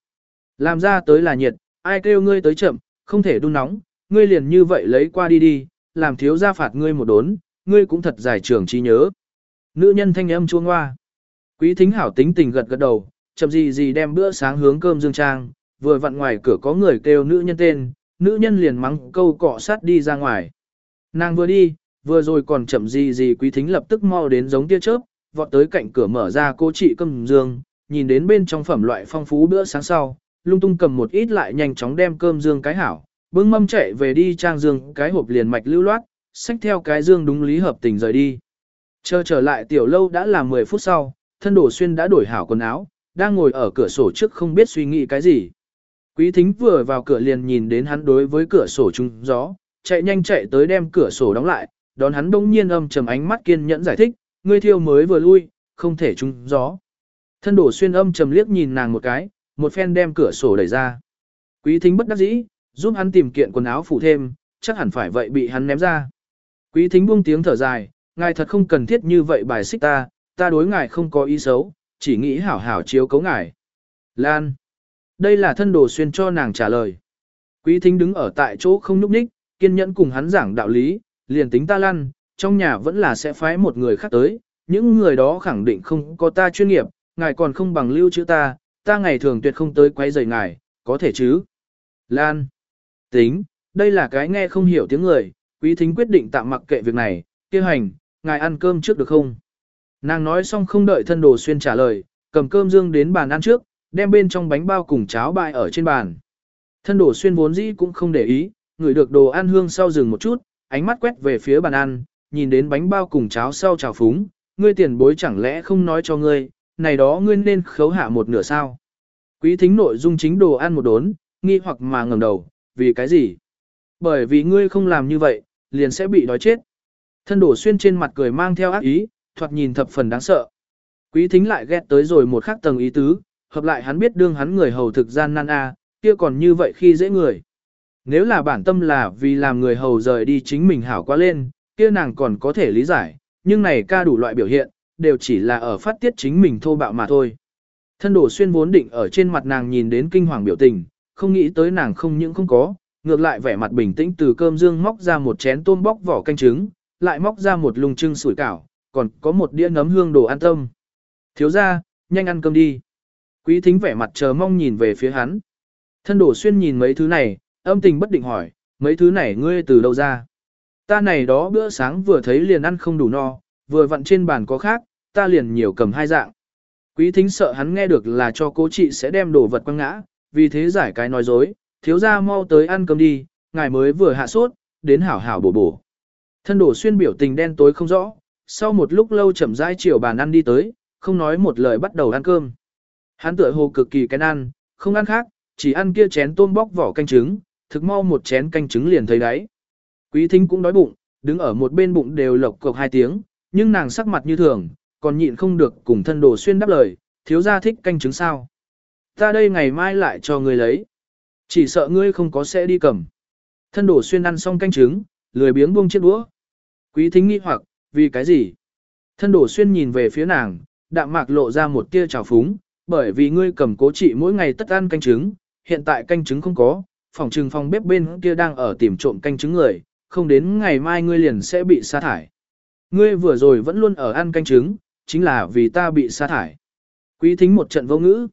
Làm ra tới là nhiệt, ai kêu ngươi tới chậm, không thể đun nóng, ngươi liền như vậy lấy qua đi đi, làm thiếu gia phạt ngươi một đốn, ngươi cũng thật giải trưởng trí nhớ. Nữ nhân thanh âm chuông hoa. Quý thính hảo tính tình gật gật đầu, chậm gì gì đem bữa sáng hướng cơm dương trang, vừa vặn ngoài cửa có người kêu nữ nhân tên, nữ nhân liền mắng câu cọ sát đi ra ngoài. Nàng vừa đi, vừa rồi còn chậm gì gì quý thính lập tức mau đến giống tia chớp, vọt tới cạnh cửa mở ra cô chị cầm dương, nhìn đến bên trong phẩm loại phong phú bữa sáng sau, lung tung cầm một ít lại nhanh chóng đem cơm dương cái hảo, bưng mâm chạy về đi trang dương cái hộp liền mạch lưu loát, xách theo cái dương đúng lý hợp tình rời đi. Chờ trở lại tiểu lâu đã là 10 phút sau, thân đổ xuyên đã đổi hảo quần áo, đang ngồi ở cửa sổ trước không biết suy nghĩ cái gì. Quý thính vừa vào cửa liền nhìn đến hắn đối với cửa sổ trung gió, chạy nhanh chạy tới đem cửa sổ đóng lại, đón hắn đông nhiên âm trầm ánh mắt kiên nhẫn giải thích, ngươi thiêu mới vừa lui, không thể trung gió. Thân đổ xuyên âm trầm liếc nhìn nàng một cái, một phen đem cửa sổ đẩy ra. Quý thính bất đắc dĩ, giúp hắn tìm kiện quần áo phủ thêm, chắc hẳn phải vậy bị hắn ném ra. Quý thính buông tiếng thở dài, ngài thật không cần thiết như vậy bài xích ta, ta đối ngài không có ý xấu, chỉ nghĩ hảo hảo chiếu cấu ngài. Lan. Đây là thân đồ xuyên cho nàng trả lời. Quý thính đứng ở tại chỗ không nhúc nhích, kiên nhẫn cùng hắn giảng đạo lý, liền tính ta lăn, trong nhà vẫn là sẽ phái một người khác tới, những người đó khẳng định không có ta chuyên nghiệp, ngài còn không bằng lưu chữ ta, ta ngày thường tuyệt không tới quay rời ngài, có thể chứ. Lan. Tính, đây là cái nghe không hiểu tiếng người, quý thính quyết định tạm mặc kệ việc này, kia hành, ngài ăn cơm trước được không? Nàng nói xong không đợi thân đồ xuyên trả lời, cầm cơm dương đến bàn ăn trước, đem bên trong bánh bao cùng cháo bại ở trên bàn. Thân đổ xuyên vốn dĩ cũng không để ý, ngửi được đồ ăn hương sau dừng một chút, ánh mắt quét về phía bàn ăn, nhìn đến bánh bao cùng cháo sau trào phúng, ngươi tiền bối chẳng lẽ không nói cho ngươi, này đó ngươi nên khấu hạ một nửa sao. Quý thính nội dung chính đồ ăn một đốn, nghi hoặc mà ngẩng đầu, vì cái gì? Bởi vì ngươi không làm như vậy, liền sẽ bị đói chết. Thân đổ xuyên trên mặt cười mang theo ác ý, thoạt nhìn thập phần đáng sợ. Quý thính lại ghét tới rồi một khắc tầng ý tứ, hợp lại hắn biết đương hắn người hầu thực gian nan a, kia còn như vậy khi dễ người. Nếu là bản tâm là vì làm người hầu rời đi chính mình hảo quá lên, kia nàng còn có thể lý giải, nhưng này ca đủ loại biểu hiện, đều chỉ là ở phát tiết chính mình thô bạo mà thôi. Thân đổ xuyên vốn định ở trên mặt nàng nhìn đến kinh hoàng biểu tình, không nghĩ tới nàng không những không có, ngược lại vẻ mặt bình tĩnh từ cơm dương móc ra một chén tôm bóc vỏ canh trứng, lại móc ra một lùng trưng sủi cảo, còn có một đĩa nấm hương đồ an tâm. Thiếu ra, nhanh ăn cơm đi. Quý thính vẻ mặt chờ mong nhìn về phía hắn. Thân đổ xuyên nhìn mấy thứ này, âm tình bất định hỏi, mấy thứ này ngươi từ đâu ra? Ta này đó bữa sáng vừa thấy liền ăn không đủ no, vừa vặn trên bàn có khác, ta liền nhiều cầm hai dạng. Quý thính sợ hắn nghe được là cho cố chị sẽ đem đồ vật quăng ngã, vì thế giải cái nói dối, thiếu ra mau tới ăn cơm đi, ngài mới vừa hạ sốt, đến hảo hảo bổ bổ. Thân đổ xuyên biểu tình đen tối không rõ, sau một lúc lâu chậm rãi chiều bàn ăn đi tới, không nói một lời bắt đầu ăn cơm. Hắn tựa hồ cực kỳ cái ăn, không ăn khác, chỉ ăn kia chén tôm bóc vỏ canh trứng, thực mau một chén canh trứng liền thấy đáy. Quý thính cũng đói bụng, đứng ở một bên bụng đều lộc cộc hai tiếng, nhưng nàng sắc mặt như thường, còn nhịn không được cùng thân đồ xuyên đáp lời, thiếu gia thích canh trứng sao. Ta đây ngày mai lại cho ngươi lấy. Chỉ sợ ngươi không có sẽ đi cầm. Thân đồ xuyên ăn xong canh trứng, lười biếng buông chiếc đũa. Quý thính nghi hoặc, vì cái gì? Thân đồ xuyên nhìn về phía nàng, đạm mạc lộ ra một tia trào phúng, bởi vì ngươi cầm cố trị mỗi ngày tất ăn canh trứng, hiện tại canh trứng không có, phòng trừng phòng bếp bên kia đang ở tìm trộm canh trứng người, không đến ngày mai ngươi liền sẽ bị sa thải. Ngươi vừa rồi vẫn luôn ở ăn canh trứng, chính là vì ta bị sa thải. Quý thính một trận vô ngữ.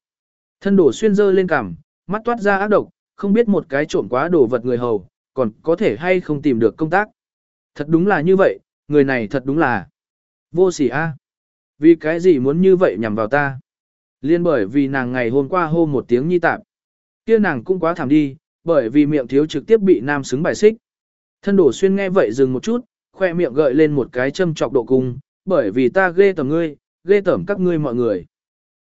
Thân đổ xuyên dơ lên cằm, mắt toát ra ác độc, không biết một cái trộm quá đồ vật người hầu, còn có thể hay không tìm được công tác. Thật đúng là như vậy, người này thật đúng là vô sỉ a. Vì cái gì muốn như vậy nhằm vào ta? Liên bởi vì nàng ngày hôm qua hô một tiếng nhi tạp. Kia nàng cũng quá thảm đi, bởi vì miệng thiếu trực tiếp bị nam xứng bài xích. Thân đổ xuyên nghe vậy dừng một chút, khoe miệng gợi lên một cái châm chọc độ cung, bởi vì ta ghê tởm ngươi, ghê tởm các ngươi mọi người.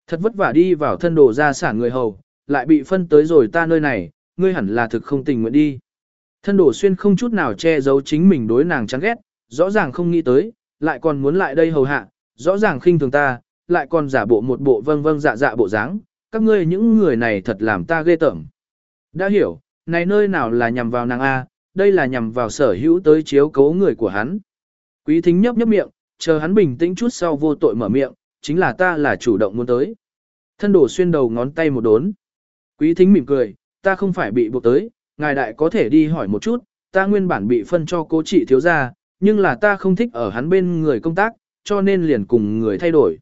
Thật vất vả đi vào thân đồ gia sản người hầu, lại bị phân tới rồi ta nơi này, ngươi hẳn là thực không tình nguyện đi. Thân đổ xuyên không chút nào che giấu chính mình đối nàng chán ghét, rõ ràng không nghĩ tới, lại còn muốn lại đây hầu hạ, rõ ràng khinh thường ta, lại còn giả bộ một bộ vâng vâng dạ dạ bộ dáng, các ngươi những người này thật làm ta ghê tởm. Đã hiểu, này nơi nào là nhằm vào nàng A, đây là nhằm vào sở hữu tới chiếu cố người của hắn. Quý thính nhấp nhấp miệng, chờ hắn bình tĩnh chút sau vô tội mở miệng, chính là ta là chủ động muốn tới. Thân đổ xuyên đầu ngón tay một đốn. Quý thính mỉm cười, ta không phải bị buộc tới, ngài đại có thể đi hỏi một chút, ta nguyên bản bị phân cho cố trị thiếu gia, nhưng là ta không thích ở hắn bên người công tác, cho nên liền cùng người thay đổi.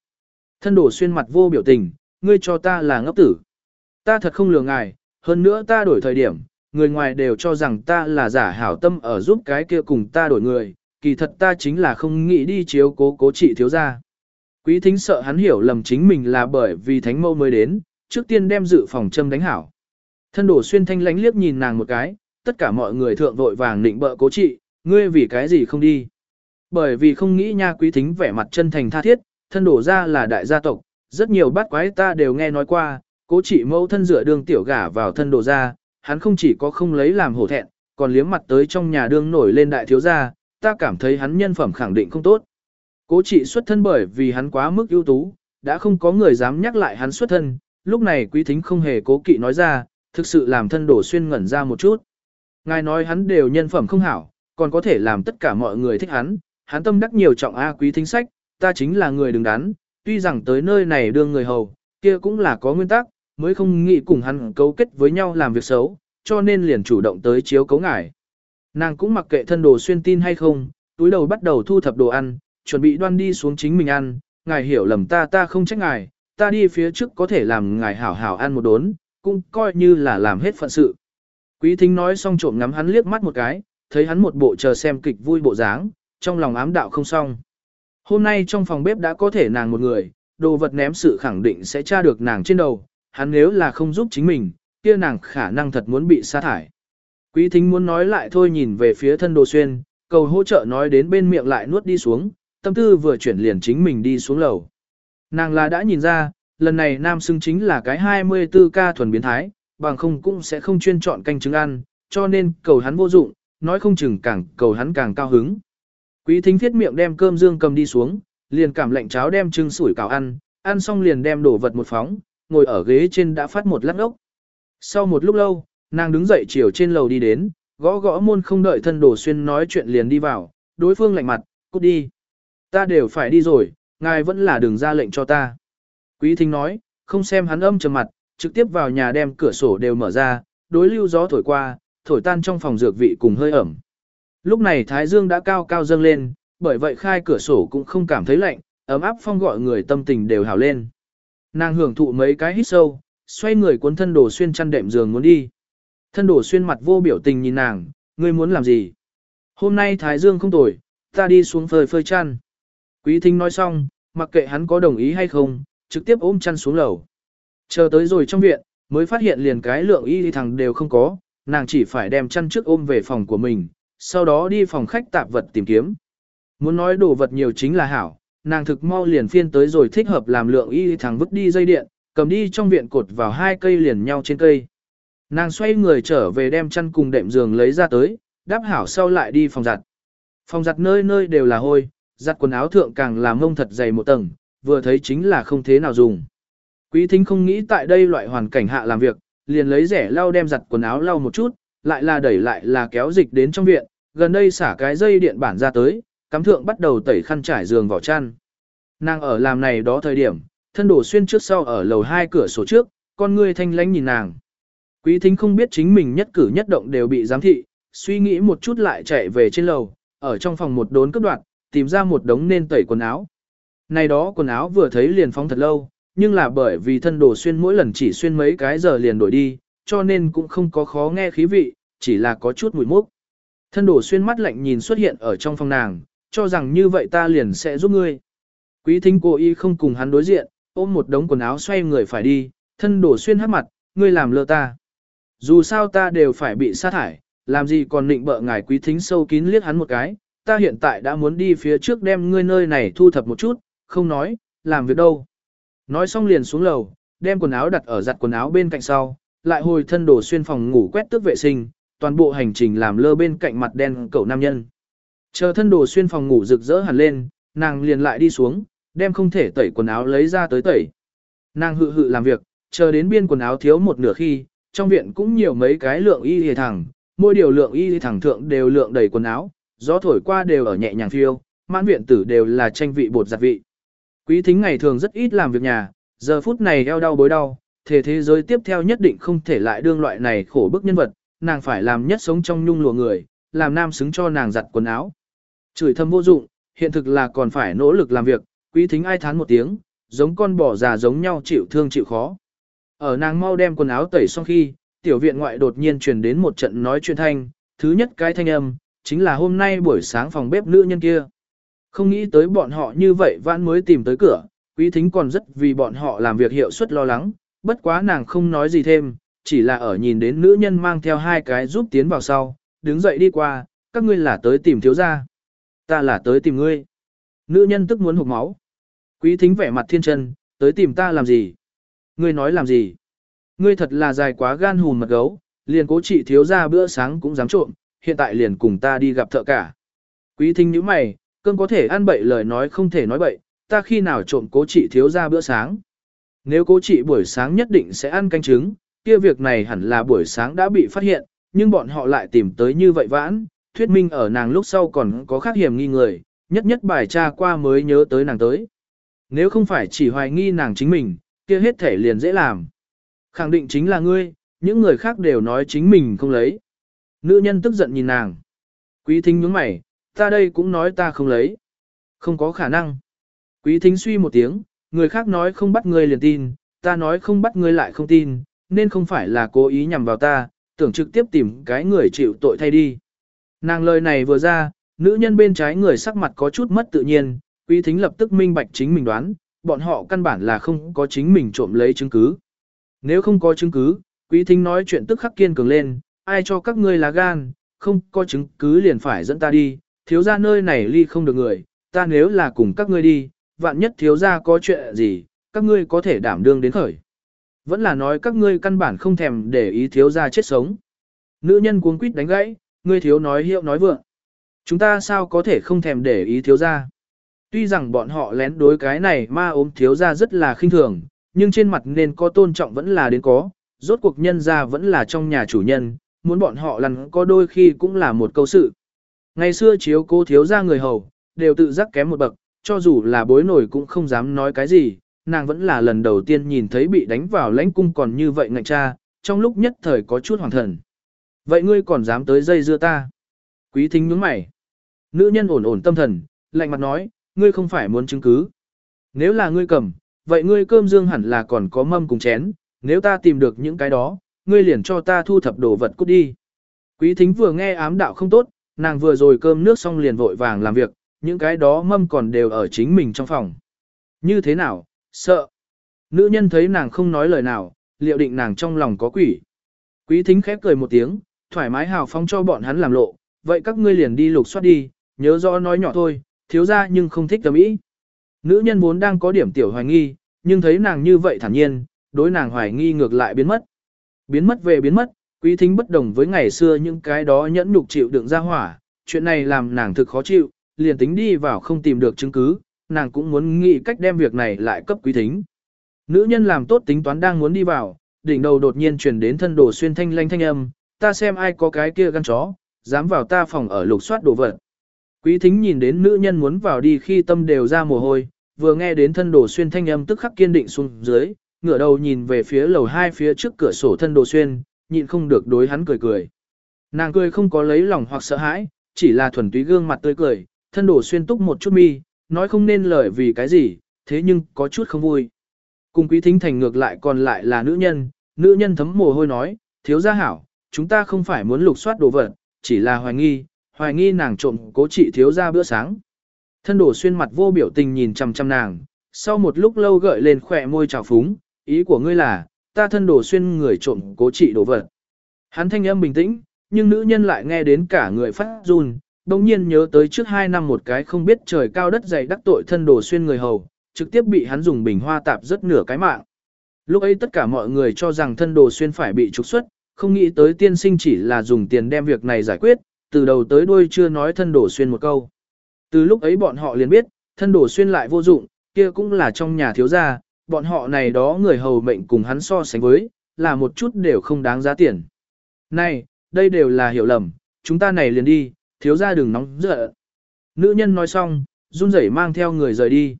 Thân đổ xuyên mặt vô biểu tình, ngươi cho ta là ngốc tử. Ta thật không lừa ngài, hơn nữa ta đổi thời điểm, người ngoài đều cho rằng ta là giả hảo tâm ở giúp cái kia cùng ta đổi người, kỳ thật ta chính là không nghĩ đi chiếu cố cố trị thiếu gia. Quý thính sợ hắn hiểu lầm chính mình là bởi vì thánh mâu mới đến, trước tiên đem dự phòng châm đánh hảo. Thân đổ xuyên thanh lánh liếc nhìn nàng một cái, tất cả mọi người thượng vội vàng định bợ cố trị, ngươi vì cái gì không đi. Bởi vì không nghĩ nha quý thính vẻ mặt chân thành tha thiết, thân đổ ra là đại gia tộc, rất nhiều bát quái ta đều nghe nói qua, cố chỉ mẫu thân dựa đường tiểu gả vào thân đổ ra, hắn không chỉ có không lấy làm hổ thẹn, còn liếm mặt tới trong nhà đương nổi lên đại thiếu gia, ta cảm thấy hắn nhân phẩm khẳng định không tốt. Cố trị xuất thân bởi vì hắn quá mức ưu tú, đã không có người dám nhắc lại hắn xuất thân, lúc này quý thính không hề cố kỵ nói ra, thực sự làm thân đổ xuyên ngẩn ra một chút. Ngài nói hắn đều nhân phẩm không hảo, còn có thể làm tất cả mọi người thích hắn, hắn tâm đắc nhiều trọng A quý thính sách, ta chính là người đứng đắn, tuy rằng tới nơi này đương người hầu, kia cũng là có nguyên tắc, mới không nghĩ cùng hắn cấu kết với nhau làm việc xấu, cho nên liền chủ động tới chiếu cấu ngải. Nàng cũng mặc kệ thân đồ xuyên tin hay không, túi đầu bắt đầu thu thập đồ ăn, chuẩn bị đoan đi xuống chính mình ăn, ngài hiểu lầm ta ta không trách ngài, ta đi phía trước có thể làm ngài hảo hảo ăn một đốn, cũng coi như là làm hết phận sự. Quý thính nói xong trộm ngắm hắn liếc mắt một cái, thấy hắn một bộ chờ xem kịch vui bộ dáng, trong lòng ám đạo không xong. Hôm nay trong phòng bếp đã có thể nàng một người, đồ vật ném sự khẳng định sẽ tra được nàng trên đầu, hắn nếu là không giúp chính mình, kia nàng khả năng thật muốn bị sa thải. Quý thính muốn nói lại thôi nhìn về phía thân đồ xuyên, cầu hỗ trợ nói đến bên miệng lại nuốt đi xuống, tâm tư vừa chuyển liền chính mình đi xuống lầu. Nàng là đã nhìn ra, lần này nam xưng chính là cái 24K thuần biến thái, bằng không cũng sẽ không chuyên chọn canh trứng ăn, cho nên cầu hắn vô dụng, nói không chừng càng cầu hắn càng cao hứng. Quý thính thiết miệng đem cơm dương cầm đi xuống, liền cảm lệnh cháo đem trứng sủi cảo ăn, ăn xong liền đem đổ vật một phóng, ngồi ở ghế trên đã phát một lát ốc. Sau một lúc lâu, nàng đứng dậy chiều trên lầu đi đến, gõ gõ môn không đợi thân đồ xuyên nói chuyện liền đi vào, đối phương lạnh mặt, cút đi. Ta đều phải đi rồi, ngài vẫn là đường ra lệnh cho ta. Quý thính nói, không xem hắn âm trầm mặt, trực tiếp vào nhà đem cửa sổ đều mở ra, đối lưu gió thổi qua, thổi tan trong phòng dược vị cùng hơi ẩm. Lúc này Thái Dương đã cao cao dâng lên, bởi vậy khai cửa sổ cũng không cảm thấy lạnh, ấm áp phong gọi người tâm tình đều hào lên. Nàng hưởng thụ mấy cái hít sâu, xoay người cuốn thân đồ xuyên chăn đệm giường muốn đi. Thân đồ xuyên mặt vô biểu tình nhìn nàng, ngươi muốn làm gì? Hôm nay Thái Dương không tồi, ta đi xuống phơi phơi chăn. Quý thính nói xong, mặc kệ hắn có đồng ý hay không, trực tiếp ôm chăn xuống lầu. Chờ tới rồi trong viện, mới phát hiện liền cái lượng y thằng đều không có, nàng chỉ phải đem chăn trước ôm về phòng của mình, sau đó đi phòng khách tạp vật tìm kiếm. Muốn nói đồ vật nhiều chính là hảo, nàng thực mau liền phiên tới rồi thích hợp làm lượng y thằng vứt đi dây điện, cầm đi trong viện cột vào hai cây liền nhau trên cây. Nàng xoay người trở về đem chăn cùng đệm giường lấy ra tới, đáp hảo sau lại đi phòng giặt. Phòng giặt nơi nơi đều là hôi, giặt quần áo thượng càng làm ngông thật dày một tầng, vừa thấy chính là không thế nào dùng. Quý thính không nghĩ tại đây loại hoàn cảnh hạ làm việc, liền lấy rẻ lau đem giặt quần áo lau một chút, lại là đẩy lại là kéo dịch đến trong viện, gần đây xả cái dây điện bản ra tới, cắm thượng bắt đầu tẩy khăn trải giường vỏ chăn. Nàng ở làm này đó thời điểm, thân đổ xuyên trước sau ở lầu hai cửa sổ trước, con ngươi thanh lánh nhìn nàng. Quý thính không biết chính mình nhất cử nhất động đều bị giám thị, suy nghĩ một chút lại chạy về trên lầu, ở trong phòng một đốn cấp đoạn, tìm ra một đống nên tẩy quần áo. Này đó quần áo vừa thấy liền phóng thật lâu, nhưng là bởi vì thân đồ xuyên mỗi lần chỉ xuyên mấy cái giờ liền đổi đi, cho nên cũng không có khó nghe khí vị, chỉ là có chút mùi mốc. Thân đổ xuyên mắt lạnh nhìn xuất hiện ở trong phòng nàng, cho rằng như vậy ta liền sẽ giúp ngươi. Quý thính cô y không cùng hắn đối diện, ôm một đống quần áo xoay người phải đi, thân đổ xuyên hát mặt, ngươi làm lơ ta. Dù sao ta đều phải bị sát thải, làm gì còn định bợ ngài quý thính sâu kín liếc hắn một cái, ta hiện tại đã muốn đi phía trước đem ngươi nơi này thu thập một chút, không nói, làm việc đâu. Nói xong liền xuống lầu, đem quần áo đặt ở giặt quần áo bên cạnh sau, lại hồi thân đổ xuyên phòng ngủ quét tước vệ sinh, toàn bộ hành trình làm lơ bên cạnh mặt đen cậu nam nhân. Chờ thân đồ xuyên phòng ngủ rực rỡ hẳn lên, nàng liền lại đi xuống, đem không thể tẩy quần áo lấy ra tới tẩy. Nàng hự hự làm việc, chờ đến biên quần áo thiếu một nửa khi, trong viện cũng nhiều mấy cái lượng y hề thẳng, mỗi điều lượng y thẳng thượng đều lượng đầy quần áo, gió thổi qua đều ở nhẹ nhàng phiêu, mãn viện tử đều là tranh vị bột giặt vị. Quý thính ngày thường rất ít làm việc nhà, giờ phút này eo đau bối đau, thế thế giới tiếp theo nhất định không thể lại đương loại này khổ bức nhân vật, nàng phải làm nhất sống trong nhung lụa người, làm nam xứng cho nàng giặt quần áo. Chửi thầm vô dụng, hiện thực là còn phải nỗ lực làm việc, quý thính ai thán một tiếng, giống con bò già giống nhau chịu thương chịu khó. Ở nàng mau đem quần áo tẩy xong khi, tiểu viện ngoại đột nhiên truyền đến một trận nói chuyện thanh, thứ nhất cái thanh âm, chính là hôm nay buổi sáng phòng bếp nữ nhân kia. Không nghĩ tới bọn họ như vậy vãn mới tìm tới cửa, quý thính còn rất vì bọn họ làm việc hiệu suất lo lắng, bất quá nàng không nói gì thêm, chỉ là ở nhìn đến nữ nhân mang theo hai cái giúp tiến vào sau, đứng dậy đi qua, các ngươi là tới tìm thiếu gia. ta là tới tìm ngươi. Nữ nhân tức muốn hụt máu. Quý thính vẻ mặt thiên chân, tới tìm ta làm gì? Ngươi nói làm gì? Ngươi thật là dài quá gan hùn mật gấu, liền cố trị thiếu gia bữa sáng cũng dám trộm, hiện tại liền cùng ta đi gặp thợ cả. Quý thính như mày, cơn có thể ăn bậy lời nói không thể nói bậy, ta khi nào trộm cố trị thiếu gia bữa sáng. Nếu cố trị buổi sáng nhất định sẽ ăn canh trứng, kia việc này hẳn là buổi sáng đã bị phát hiện, nhưng bọn họ lại tìm tới như vậy vãn, thuyết minh ở nàng lúc sau còn có khác hiểm nghi người, nhất nhất bài tra qua mới nhớ tới nàng tới. Nếu không phải chỉ hoài nghi nàng chính mình, kia hết thể liền dễ làm. Khẳng định chính là ngươi, những người khác đều nói chính mình không lấy. Nữ nhân tức giận nhìn nàng. Quý thính nhướng mày, ta đây cũng nói ta không lấy. Không có khả năng. Quý thính suy một tiếng, người khác nói không bắt ngươi liền tin, ta nói không bắt ngươi lại không tin, nên không phải là cố ý nhằm vào ta, tưởng trực tiếp tìm cái người chịu tội thay đi. Nàng lời này vừa ra, nữ nhân bên trái người sắc mặt có chút mất tự nhiên, quý thính lập tức minh bạch chính mình đoán, bọn họ căn bản là không có chính mình trộm lấy chứng cứ. Nếu không có chứng cứ, quý thính nói chuyện tức khắc kiên cường lên, ai cho các ngươi là gan, không có chứng cứ liền phải dẫn ta đi, thiếu ra nơi này ly không được người, ta nếu là cùng các ngươi đi, vạn nhất thiếu ra có chuyện gì, các ngươi có thể đảm đương đến khởi. Vẫn là nói các ngươi căn bản không thèm để ý thiếu ra chết sống. Nữ nhân cuống quýt đánh gãy, ngươi thiếu nói hiệu nói vượng. Chúng ta sao có thể không thèm để ý thiếu ra. Tuy rằng bọn họ lén đối cái này ma ốm thiếu ra rất là khinh thường, nhưng trên mặt nên có tôn trọng vẫn là đến có, rốt cuộc nhân ra vẫn là trong nhà chủ nhân, muốn bọn họ lằn có đôi khi cũng là một câu sự. Ngày xưa chiếu cô thiếu ra người hầu, đều tự giác kém một bậc, cho dù là bối nổi cũng không dám nói cái gì, nàng vẫn là lần đầu tiên nhìn thấy bị đánh vào lãnh cung còn như vậy ngạnh cha, trong lúc nhất thời có chút hoàng thần. Vậy ngươi còn dám tới dây dưa ta? Quý thính nhướng mày. Nữ nhân ổn ổn tâm thần, lạnh mặt nói, ngươi không phải muốn chứng cứ. Nếu là ngươi cầm, vậy ngươi cơm dương hẳn là còn có mâm cùng chén, nếu ta tìm được những cái đó, ngươi liền cho ta thu thập đồ vật cút đi. Quý thính vừa nghe ám đạo không tốt, nàng vừa rồi cơm nước xong liền vội vàng làm việc, những cái đó mâm còn đều ở chính mình trong phòng. Như thế nào, sợ. Nữ nhân thấy nàng không nói lời nào, liệu định nàng trong lòng có quỷ. Quý thính khép cười một tiếng, thoải mái hào phóng cho bọn hắn làm lộ, vậy các ngươi liền đi lục soát đi, nhớ rõ nói nhỏ thôi, thiếu ra nhưng không thích tâm ý. Nữ nhân vốn đang có điểm tiểu hoài nghi, nhưng thấy nàng như vậy thản nhiên, đối nàng hoài nghi ngược lại biến mất. Biến mất về biến mất, quý thính bất đồng với ngày xưa những cái đó nhẫn nhục chịu đựng ra hỏa, chuyện này làm nàng thực khó chịu, liền tính đi vào không tìm được chứng cứ, nàng cũng muốn nghĩ cách đem việc này lại cấp quý thính. Nữ nhân làm tốt tính toán đang muốn đi vào, đỉnh đầu đột nhiên truyền đến thân đồ xuyên thanh lanh thanh âm, ta xem ai có cái kia gan chó, dám vào ta phòng ở lục soát đồ vật. Quý thính nhìn đến nữ nhân muốn vào đi khi tâm đều ra mồ hôi, vừa nghe đến thân đồ xuyên thanh âm tức khắc kiên định xuống dưới, ngửa đầu nhìn về phía lầu hai phía trước cửa sổ thân đồ xuyên, nhịn không được đối hắn cười cười. Nàng cười không có lấy lòng hoặc sợ hãi, chỉ là thuần túy gương mặt tươi cười, thân đồ xuyên túc một chút mi, nói không nên lời vì cái gì, thế nhưng có chút không vui. Cùng quý thính thành ngược lại còn lại là nữ nhân, nữ nhân thấm mồ hôi nói, thiếu gia hảo, chúng ta không phải muốn lục soát đồ vật, chỉ là hoài nghi, hoài nghi nàng trộm cố trị thiếu gia bữa sáng. Thân đổ xuyên mặt vô biểu tình nhìn chằm chằm nàng, sau một lúc lâu gợi lên khỏe môi trào phúng, ý của ngươi là, ta thân đổ xuyên người trộm cố trị đồ vật. Hắn thanh âm bình tĩnh, nhưng nữ nhân lại nghe đến cả người phát run, đồng nhiên nhớ tới trước hai năm một cái không biết trời cao đất dày đắc tội thân đồ xuyên người hầu, trực tiếp bị hắn dùng bình hoa tạp rất nửa cái mạng. Lúc ấy tất cả mọi người cho rằng thân đồ xuyên phải bị trục xuất, không nghĩ tới tiên sinh chỉ là dùng tiền đem việc này giải quyết, từ đầu tới đuôi chưa nói thân đồ xuyên một câu. Từ lúc ấy bọn họ liền biết, thân đồ xuyên lại vô dụng, kia cũng là trong nhà thiếu gia, bọn họ này đó người hầu mệnh cùng hắn so sánh với, là một chút đều không đáng giá tiền. Này, đây đều là hiểu lầm, chúng ta này liền đi, thiếu gia đừng nóng giận. Nữ nhân nói xong, run rẩy mang theo người rời đi.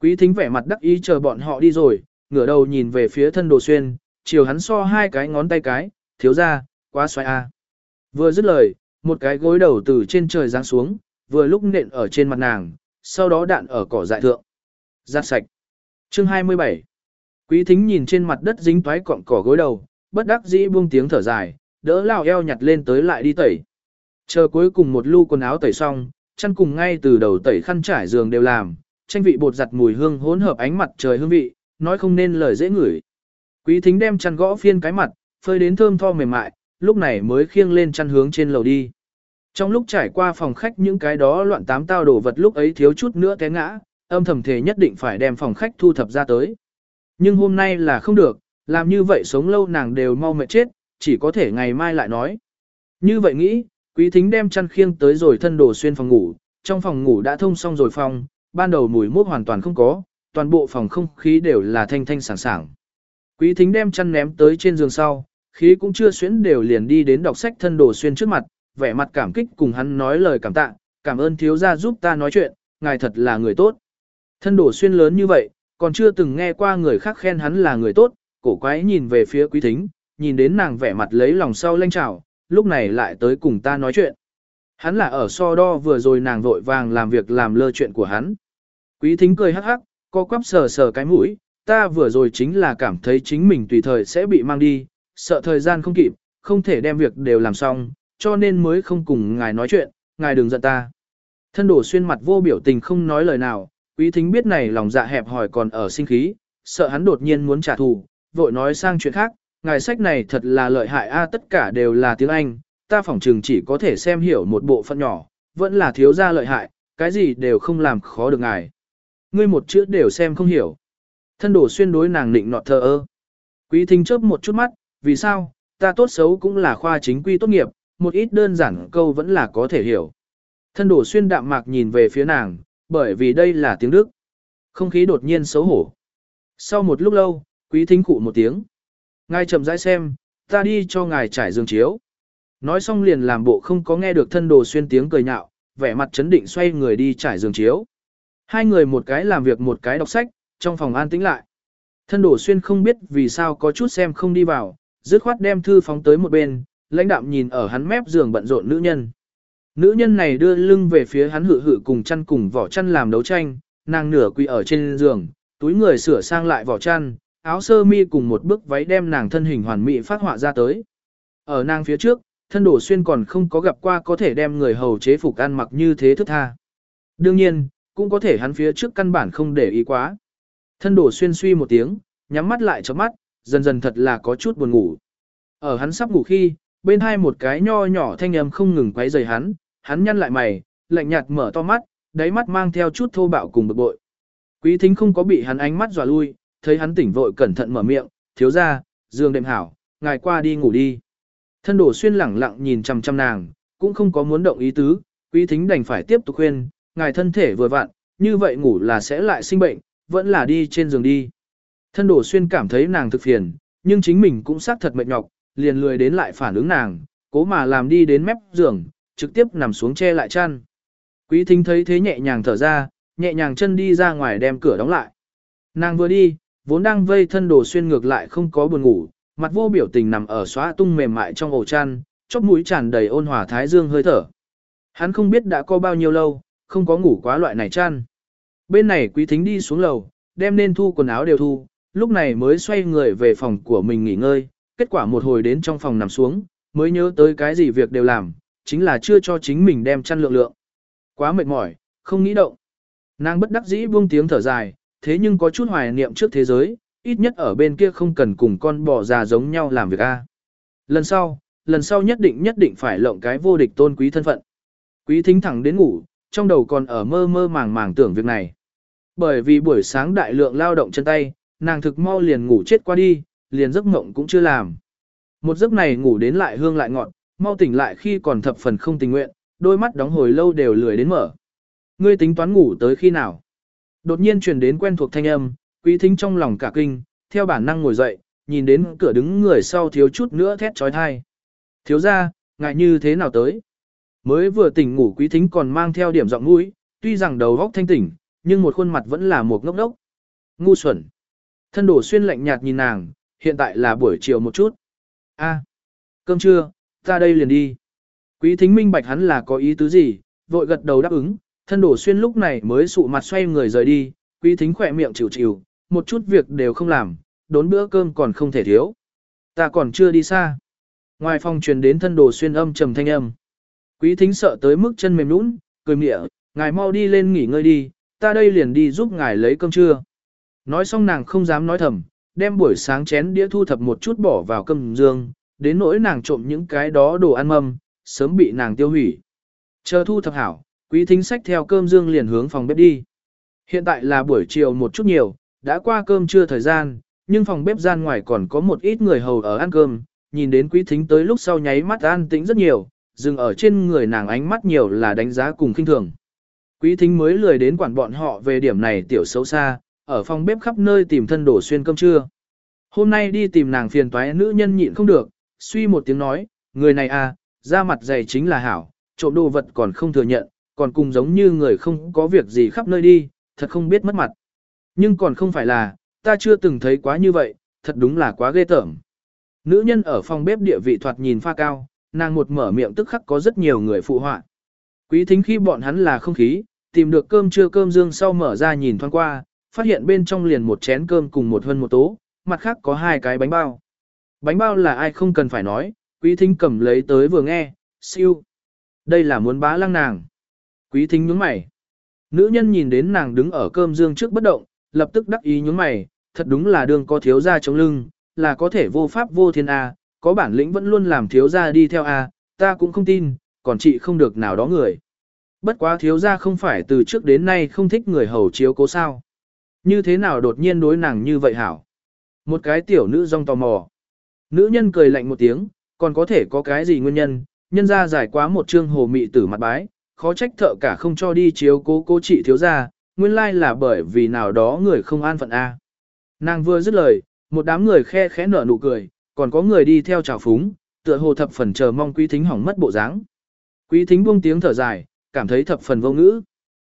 Quý thính vẻ mặt đắc ý chờ bọn họ đi rồi, ngửa đầu nhìn về phía thân đồ xuyên, chiều hắn so hai cái ngón tay cái, thiếu gia, quá xoay a. Vừa dứt lời, một cái gối đầu từ trên trời giáng xuống, vừa lúc nện ở trên mặt nàng, sau đó đạn ở cỏ dại thượng. Giặt sạch. Chương 27. Quý thính nhìn trên mặt đất dính toái cọng cỏ gối đầu, bất đắc dĩ buông tiếng thở dài, đỡ lao eo nhặt lên tới lại đi tẩy. Chờ cuối cùng một lu quần áo tẩy xong, chăn cùng ngay từ đầu tẩy khăn trải giường đều làm, tranh vị bột giặt mùi hương hỗn hợp ánh mặt trời hương vị, nói không nên lời dễ ngửi. Quý thính đem chăn gõ phiên cái mặt, phơi đến thơm tho mềm mại, lúc này mới khiêng lên chăn hướng trên lầu đi. Trong lúc trải qua phòng khách những cái đó loạn tám tao đổ vật lúc ấy thiếu chút nữa té ngã, âm thầm thề nhất định phải đem phòng khách thu thập ra tới. Nhưng hôm nay là không được, làm như vậy sống lâu nàng đều mau mệt chết, chỉ có thể ngày mai lại nói. Như vậy nghĩ, quý thính đem chăn khiêng tới rồi thân đồ xuyên phòng ngủ, trong phòng ngủ đã thông xong rồi phòng, ban đầu mùi mốc hoàn toàn không có, toàn bộ phòng không khí đều là thanh thanh sảng sảng. Quý thính đem chăn ném tới trên giường sau, khí cũng chưa xuyến đều liền đi đến đọc sách thân đồ xuyên trước mặt, vẻ mặt cảm kích cùng hắn nói lời cảm tạ, cảm ơn thiếu gia giúp ta nói chuyện, ngài thật là người tốt. Thân đồ xuyên lớn như vậy, còn chưa từng nghe qua người khác khen hắn là người tốt, cổ quái nhìn về phía quý thính, nhìn đến nàng vẻ mặt lấy lòng sau lanh trào, lúc này lại tới cùng ta nói chuyện. Hắn là ở so đo vừa rồi nàng vội vàng làm việc làm lơ chuyện của hắn. Quý thính cười hắc hắc, co quắp sờ sờ cái mũi, ta vừa rồi chính là cảm thấy chính mình tùy thời sẽ bị mang đi, sợ thời gian không kịp, không thể đem việc đều làm xong, cho nên mới không cùng ngài nói chuyện, ngài đừng giận ta. Thân đổ xuyên mặt vô biểu tình không nói lời nào, quý thính biết này lòng dạ hẹp hỏi còn ở sinh khí, sợ hắn đột nhiên muốn trả thù, vội nói sang chuyện khác, ngài sách này thật là lợi hại a tất cả đều là tiếng Anh, ta phỏng chừng chỉ có thể xem hiểu một bộ phận nhỏ, vẫn là thiếu gia lợi hại, cái gì đều không làm khó được ngài. Ngươi một chữ đều xem không hiểu. Thân đổ xuyên đối nàng nịnh nọt thờ ơ. Quý thính chớp một chút mắt, vì sao, ta tốt xấu cũng là khoa chính quy tốt nghiệp, một ít đơn giản câu vẫn là có thể hiểu. Thân đổ xuyên đạm mạc nhìn về phía nàng, bởi vì đây là tiếng Đức. Không khí đột nhiên xấu hổ. Sau một lúc lâu, quý thính cụ một tiếng. Ngài chậm rãi xem, ta đi cho ngài trải giường chiếu. Nói xong liền làm bộ không có nghe được thân đồ xuyên tiếng cười nhạo, vẻ mặt chấn định xoay người đi trải giường chiếu. Hai người một cái làm việc một cái đọc sách, trong phòng an tĩnh lại. Thân đồ xuyên không biết vì sao có chút xem không đi vào, dứt khoát đem thư phóng tới một bên, lãnh đạm nhìn ở hắn mép giường bận rộn nữ nhân. Nữ nhân này đưa lưng về phía hắn hự hự cùng chăn cùng vỏ chăn làm đấu tranh, nàng nửa quỳ ở trên giường, túi người sửa sang lại vỏ chăn, áo sơ mi cùng một bức váy đem nàng thân hình hoàn mỹ phát họa ra tới. Ở nàng phía trước, thân đổ xuyên còn không có gặp qua có thể đem người hầu chế phục ăn mặc như thế thức tha. Đương nhiên, cũng có thể hắn phía trước căn bản không để ý quá. Thân đổ xuyên suy một tiếng, nhắm mắt lại cho mắt, dần dần thật là có chút buồn ngủ. Ở hắn sắp ngủ khi, bên hai một cái nho nhỏ thanh âm không ngừng quấy rầy hắn, hắn nhăn lại mày, lạnh nhạt mở to mắt, đáy mắt mang theo chút thô bạo cùng bực bội. Quý thính không có bị hắn ánh mắt dọa lui, thấy hắn tỉnh vội cẩn thận mở miệng, thiếu ra, dương đệm hảo, ngài qua đi ngủ đi. Thân đổ xuyên lẳng lặng nhìn chăm chăm nàng, cũng không có muốn động ý tứ, quý thính đành phải tiếp tục khuyên, ngài thân thể vừa vặn, như vậy ngủ là sẽ lại sinh bệnh, vẫn là đi trên giường đi. Thân đổ xuyên cảm thấy nàng thực phiền, nhưng chính mình cũng xác thật mệt nhọc, liền lười đến lại phản ứng nàng, cố mà làm đi đến mép giường, trực tiếp nằm xuống che lại chăn. Quý thính thấy thế nhẹ nhàng thở ra, nhẹ nhàng chân đi ra ngoài đem cửa đóng lại. Nàng vừa đi, vốn đang vây thân đồ xuyên ngược lại không có buồn ngủ, mặt vô biểu tình nằm ở xóa tung mềm mại trong ổ chăn, chóp mũi tràn đầy ôn hòa thái dương hơi thở. Hắn không biết đã có bao nhiêu lâu, không có ngủ quá loại này chăn. Bên này quý thính đi xuống lầu, đem nên thu quần áo đều thu, lúc này mới xoay người về phòng của mình nghỉ ngơi, kết quả một hồi đến trong phòng nằm xuống, mới nhớ tới cái gì việc đều làm, chính là chưa cho chính mình đem chăn lượng lượng. Quá mệt mỏi, không nghĩ động. Nàng bất đắc dĩ buông tiếng thở dài, thế nhưng có chút hoài niệm trước thế giới, ít nhất ở bên kia không cần cùng con bò già giống nhau làm việc a. Lần sau, lần sau nhất định nhất định phải lộng cái vô địch tôn quý thân phận. Quý thính thẳng đến ngủ, trong đầu còn ở mơ mơ màng màng tưởng việc này. Bởi vì buổi sáng đại lượng lao động chân tay, nàng thực mau liền ngủ chết qua đi, liền giấc mộng cũng chưa làm. Một giấc này ngủ đến lại hương lại ngọt, mau tỉnh lại khi còn thập phần không tình nguyện, đôi mắt đóng hồi lâu đều lười đến mở. Ngươi tính toán ngủ tới khi nào? Đột nhiên truyền đến quen thuộc thanh âm, quý thính trong lòng cả kinh, theo bản năng ngồi dậy, nhìn đến cửa đứng người sau thiếu chút nữa thét trói thai. Thiếu ra, ngại như thế nào tới? Mới vừa tỉnh ngủ quý thính còn mang theo điểm giọng mũi, tuy rằng đầu góc thanh tỉnh, nhưng một khuôn mặt vẫn là một ngốc đốc. Ngu xuẩn. Thân đổ xuyên lạnh nhạt nhìn nàng, hiện tại là buổi chiều một chút. A, cơm trưa, ta đây liền đi. Quý thính minh bạch hắn là có ý tứ gì, vội gật đầu đáp ứng, thân đổ xuyên lúc này mới sụ mặt xoay người rời đi, quý thính khỏe miệng chịu chịu, một chút việc đều không làm, đốn bữa cơm còn không thể thiếu. Ta còn chưa đi xa. Ngoài phòng truyền đến thân đồ xuyên âm trầm thanh âm. Quý thính sợ tới mức chân mềm nũng, cười mịa, ngài mau đi lên nghỉ ngơi đi, ta đây liền đi giúp ngài lấy cơm trưa. Nói xong nàng không dám nói thầm, đem buổi sáng chén đĩa thu thập một chút bỏ vào cơm dương, đến nỗi nàng trộm những cái đó đồ ăn mâm, sớm bị nàng tiêu hủy. Chờ thu thập hảo, quý thính sách theo cơm dương liền hướng phòng bếp đi. Hiện tại là buổi chiều một chút nhiều, đã qua cơm trưa thời gian, nhưng phòng bếp gian ngoài còn có một ít người hầu ở ăn cơm, nhìn đến quý thính tới lúc sau nháy mắt an tĩnh rất nhiều, dừng ở trên người nàng ánh mắt nhiều là đánh giá cùng khinh thường. Quý thính mới lười đến quản bọn họ về điểm này tiểu xấu xa, ở phòng bếp khắp nơi tìm thân đổ xuyên cơm trưa. Hôm nay đi tìm nàng phiền toái nữ nhân nhịn không được, suy một tiếng nói, người này à, da mặt dày chính là hảo, trộm đồ vật còn không thừa nhận, còn cùng giống như người không có việc gì khắp nơi đi, thật không biết mất mặt. Nhưng còn không phải là, ta chưa từng thấy quá như vậy, thật đúng là quá ghê tởm. Nữ nhân ở phòng bếp địa vị thoạt nhìn pha cao, nàng một mở miệng tức khắc có rất nhiều người phụ họa. Quý thính khi bọn hắn là không khí, tìm được cơm trưa cơm dương sau mở ra nhìn thoáng qua, phát hiện bên trong liền một chén cơm cùng một hơn một tố, mặt khác có hai cái bánh bao. Bánh bao là ai không cần phải nói, quý thính cầm lấy tới vừa nghe, siêu. Đây là muốn bá lăng nàng. Quý thính nhướng mày. Nữ nhân nhìn đến nàng đứng ở cơm dương trước bất động, lập tức đắc ý nhướng mày, thật đúng là đường có thiếu gia chống lưng, là có thể vô pháp vô thiên A, có bản lĩnh vẫn luôn làm thiếu gia đi theo A, ta cũng không tin, còn chị không được nào đó người. Bất quá thiếu gia không phải từ trước đến nay không thích người hầu chiếu cố sao. Như thế nào đột nhiên đối nàng như vậy hảo? Một cái tiểu nữ rong tò mò. Nữ nhân cười lạnh một tiếng, còn có thể có cái gì nguyên nhân, nhân ra giải quá một chương hồ mị tử mặt bái, khó trách thợ cả không cho đi chiếu cố cố trị thiếu gia, nguyên lai là bởi vì nào đó người không an phận A. Nàng vừa dứt lời, một đám người khe khẽ nở nụ cười, còn có người đi theo chào phúng, tựa hồ thập phần chờ mong quý thính hỏng mất bộ dáng. Quý thính buông tiếng thở dài, cảm thấy thập phần vô ngữ.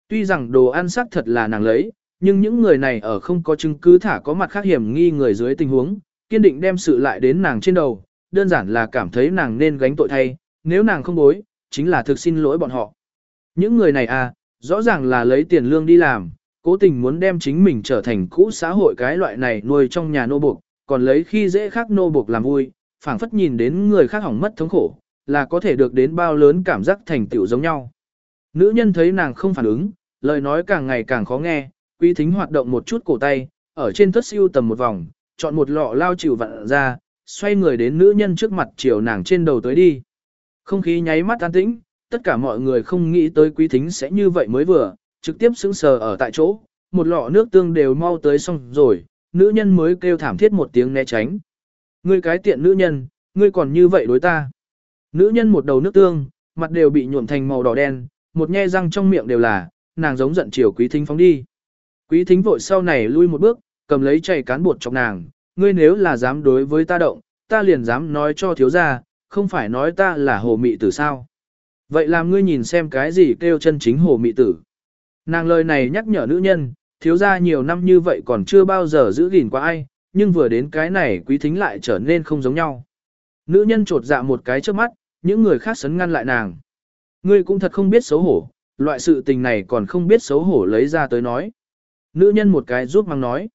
Tuy rằng đồ ăn sắc thật là nàng lấy, nhưng những người này ở không có chứng cứ thả có mặt khác hiểm nghi người dưới tình huống, kiên định đem sự lại đến nàng trên đầu, đơn giản là cảm thấy nàng nên gánh tội thay, nếu nàng không bối, chính là thực xin lỗi bọn họ. Những người này à, rõ ràng là lấy tiền lương đi làm, cố tình muốn đem chính mình trở thành cũ xã hội cái loại này nuôi trong nhà nô buộc, còn lấy khi dễ khác nô buộc làm vui, phảng phất nhìn đến người khác hỏng mất thống khổ, là có thể được đến bao lớn cảm giác thành tựu giống nhau. Nữ nhân thấy nàng không phản ứng, lời nói càng ngày càng khó nghe, quý thính hoạt động một chút cổ tay, ở trên thất siêu tầm một vòng, chọn một lọ lao chịu vặn ra, xoay người đến nữ nhân trước mặt chiều nàng trên đầu tới đi. Không khí nháy mắt an tĩnh, tất cả mọi người không nghĩ tới quý thính sẽ như vậy mới vừa, trực tiếp sững sờ ở tại chỗ, một lọ nước tương đều mau tới xong rồi, nữ nhân mới kêu thảm thiết một tiếng né tránh. Ngươi cái tiện nữ nhân, ngươi còn như vậy đối ta. Nữ nhân một đầu nước tương, mặt đều bị nhuộm thành màu đỏ đen, một nhe răng trong miệng đều là, nàng giống giận chiều quý thính phóng đi. Quý thính vội sau này lui một bước, cầm lấy chày cán bột chọc nàng, ngươi nếu là dám đối với ta động, ta liền dám nói cho thiếu gia, không phải nói ta là hồ mị tử sao. Vậy làm ngươi nhìn xem cái gì kêu chân chính hồ mị tử. Nàng lời này nhắc nhở nữ nhân, thiếu gia nhiều năm như vậy còn chưa bao giờ giữ gìn qua ai, nhưng vừa đến cái này quý thính lại trở nên không giống nhau. Nữ nhân trột dạ một cái trước mắt, những người khác sấn ngăn lại nàng. Ngươi cũng thật không biết xấu hổ, loại sự tình này còn không biết xấu hổ lấy ra tới nói. Nữ nhân một cái giúp mang nói.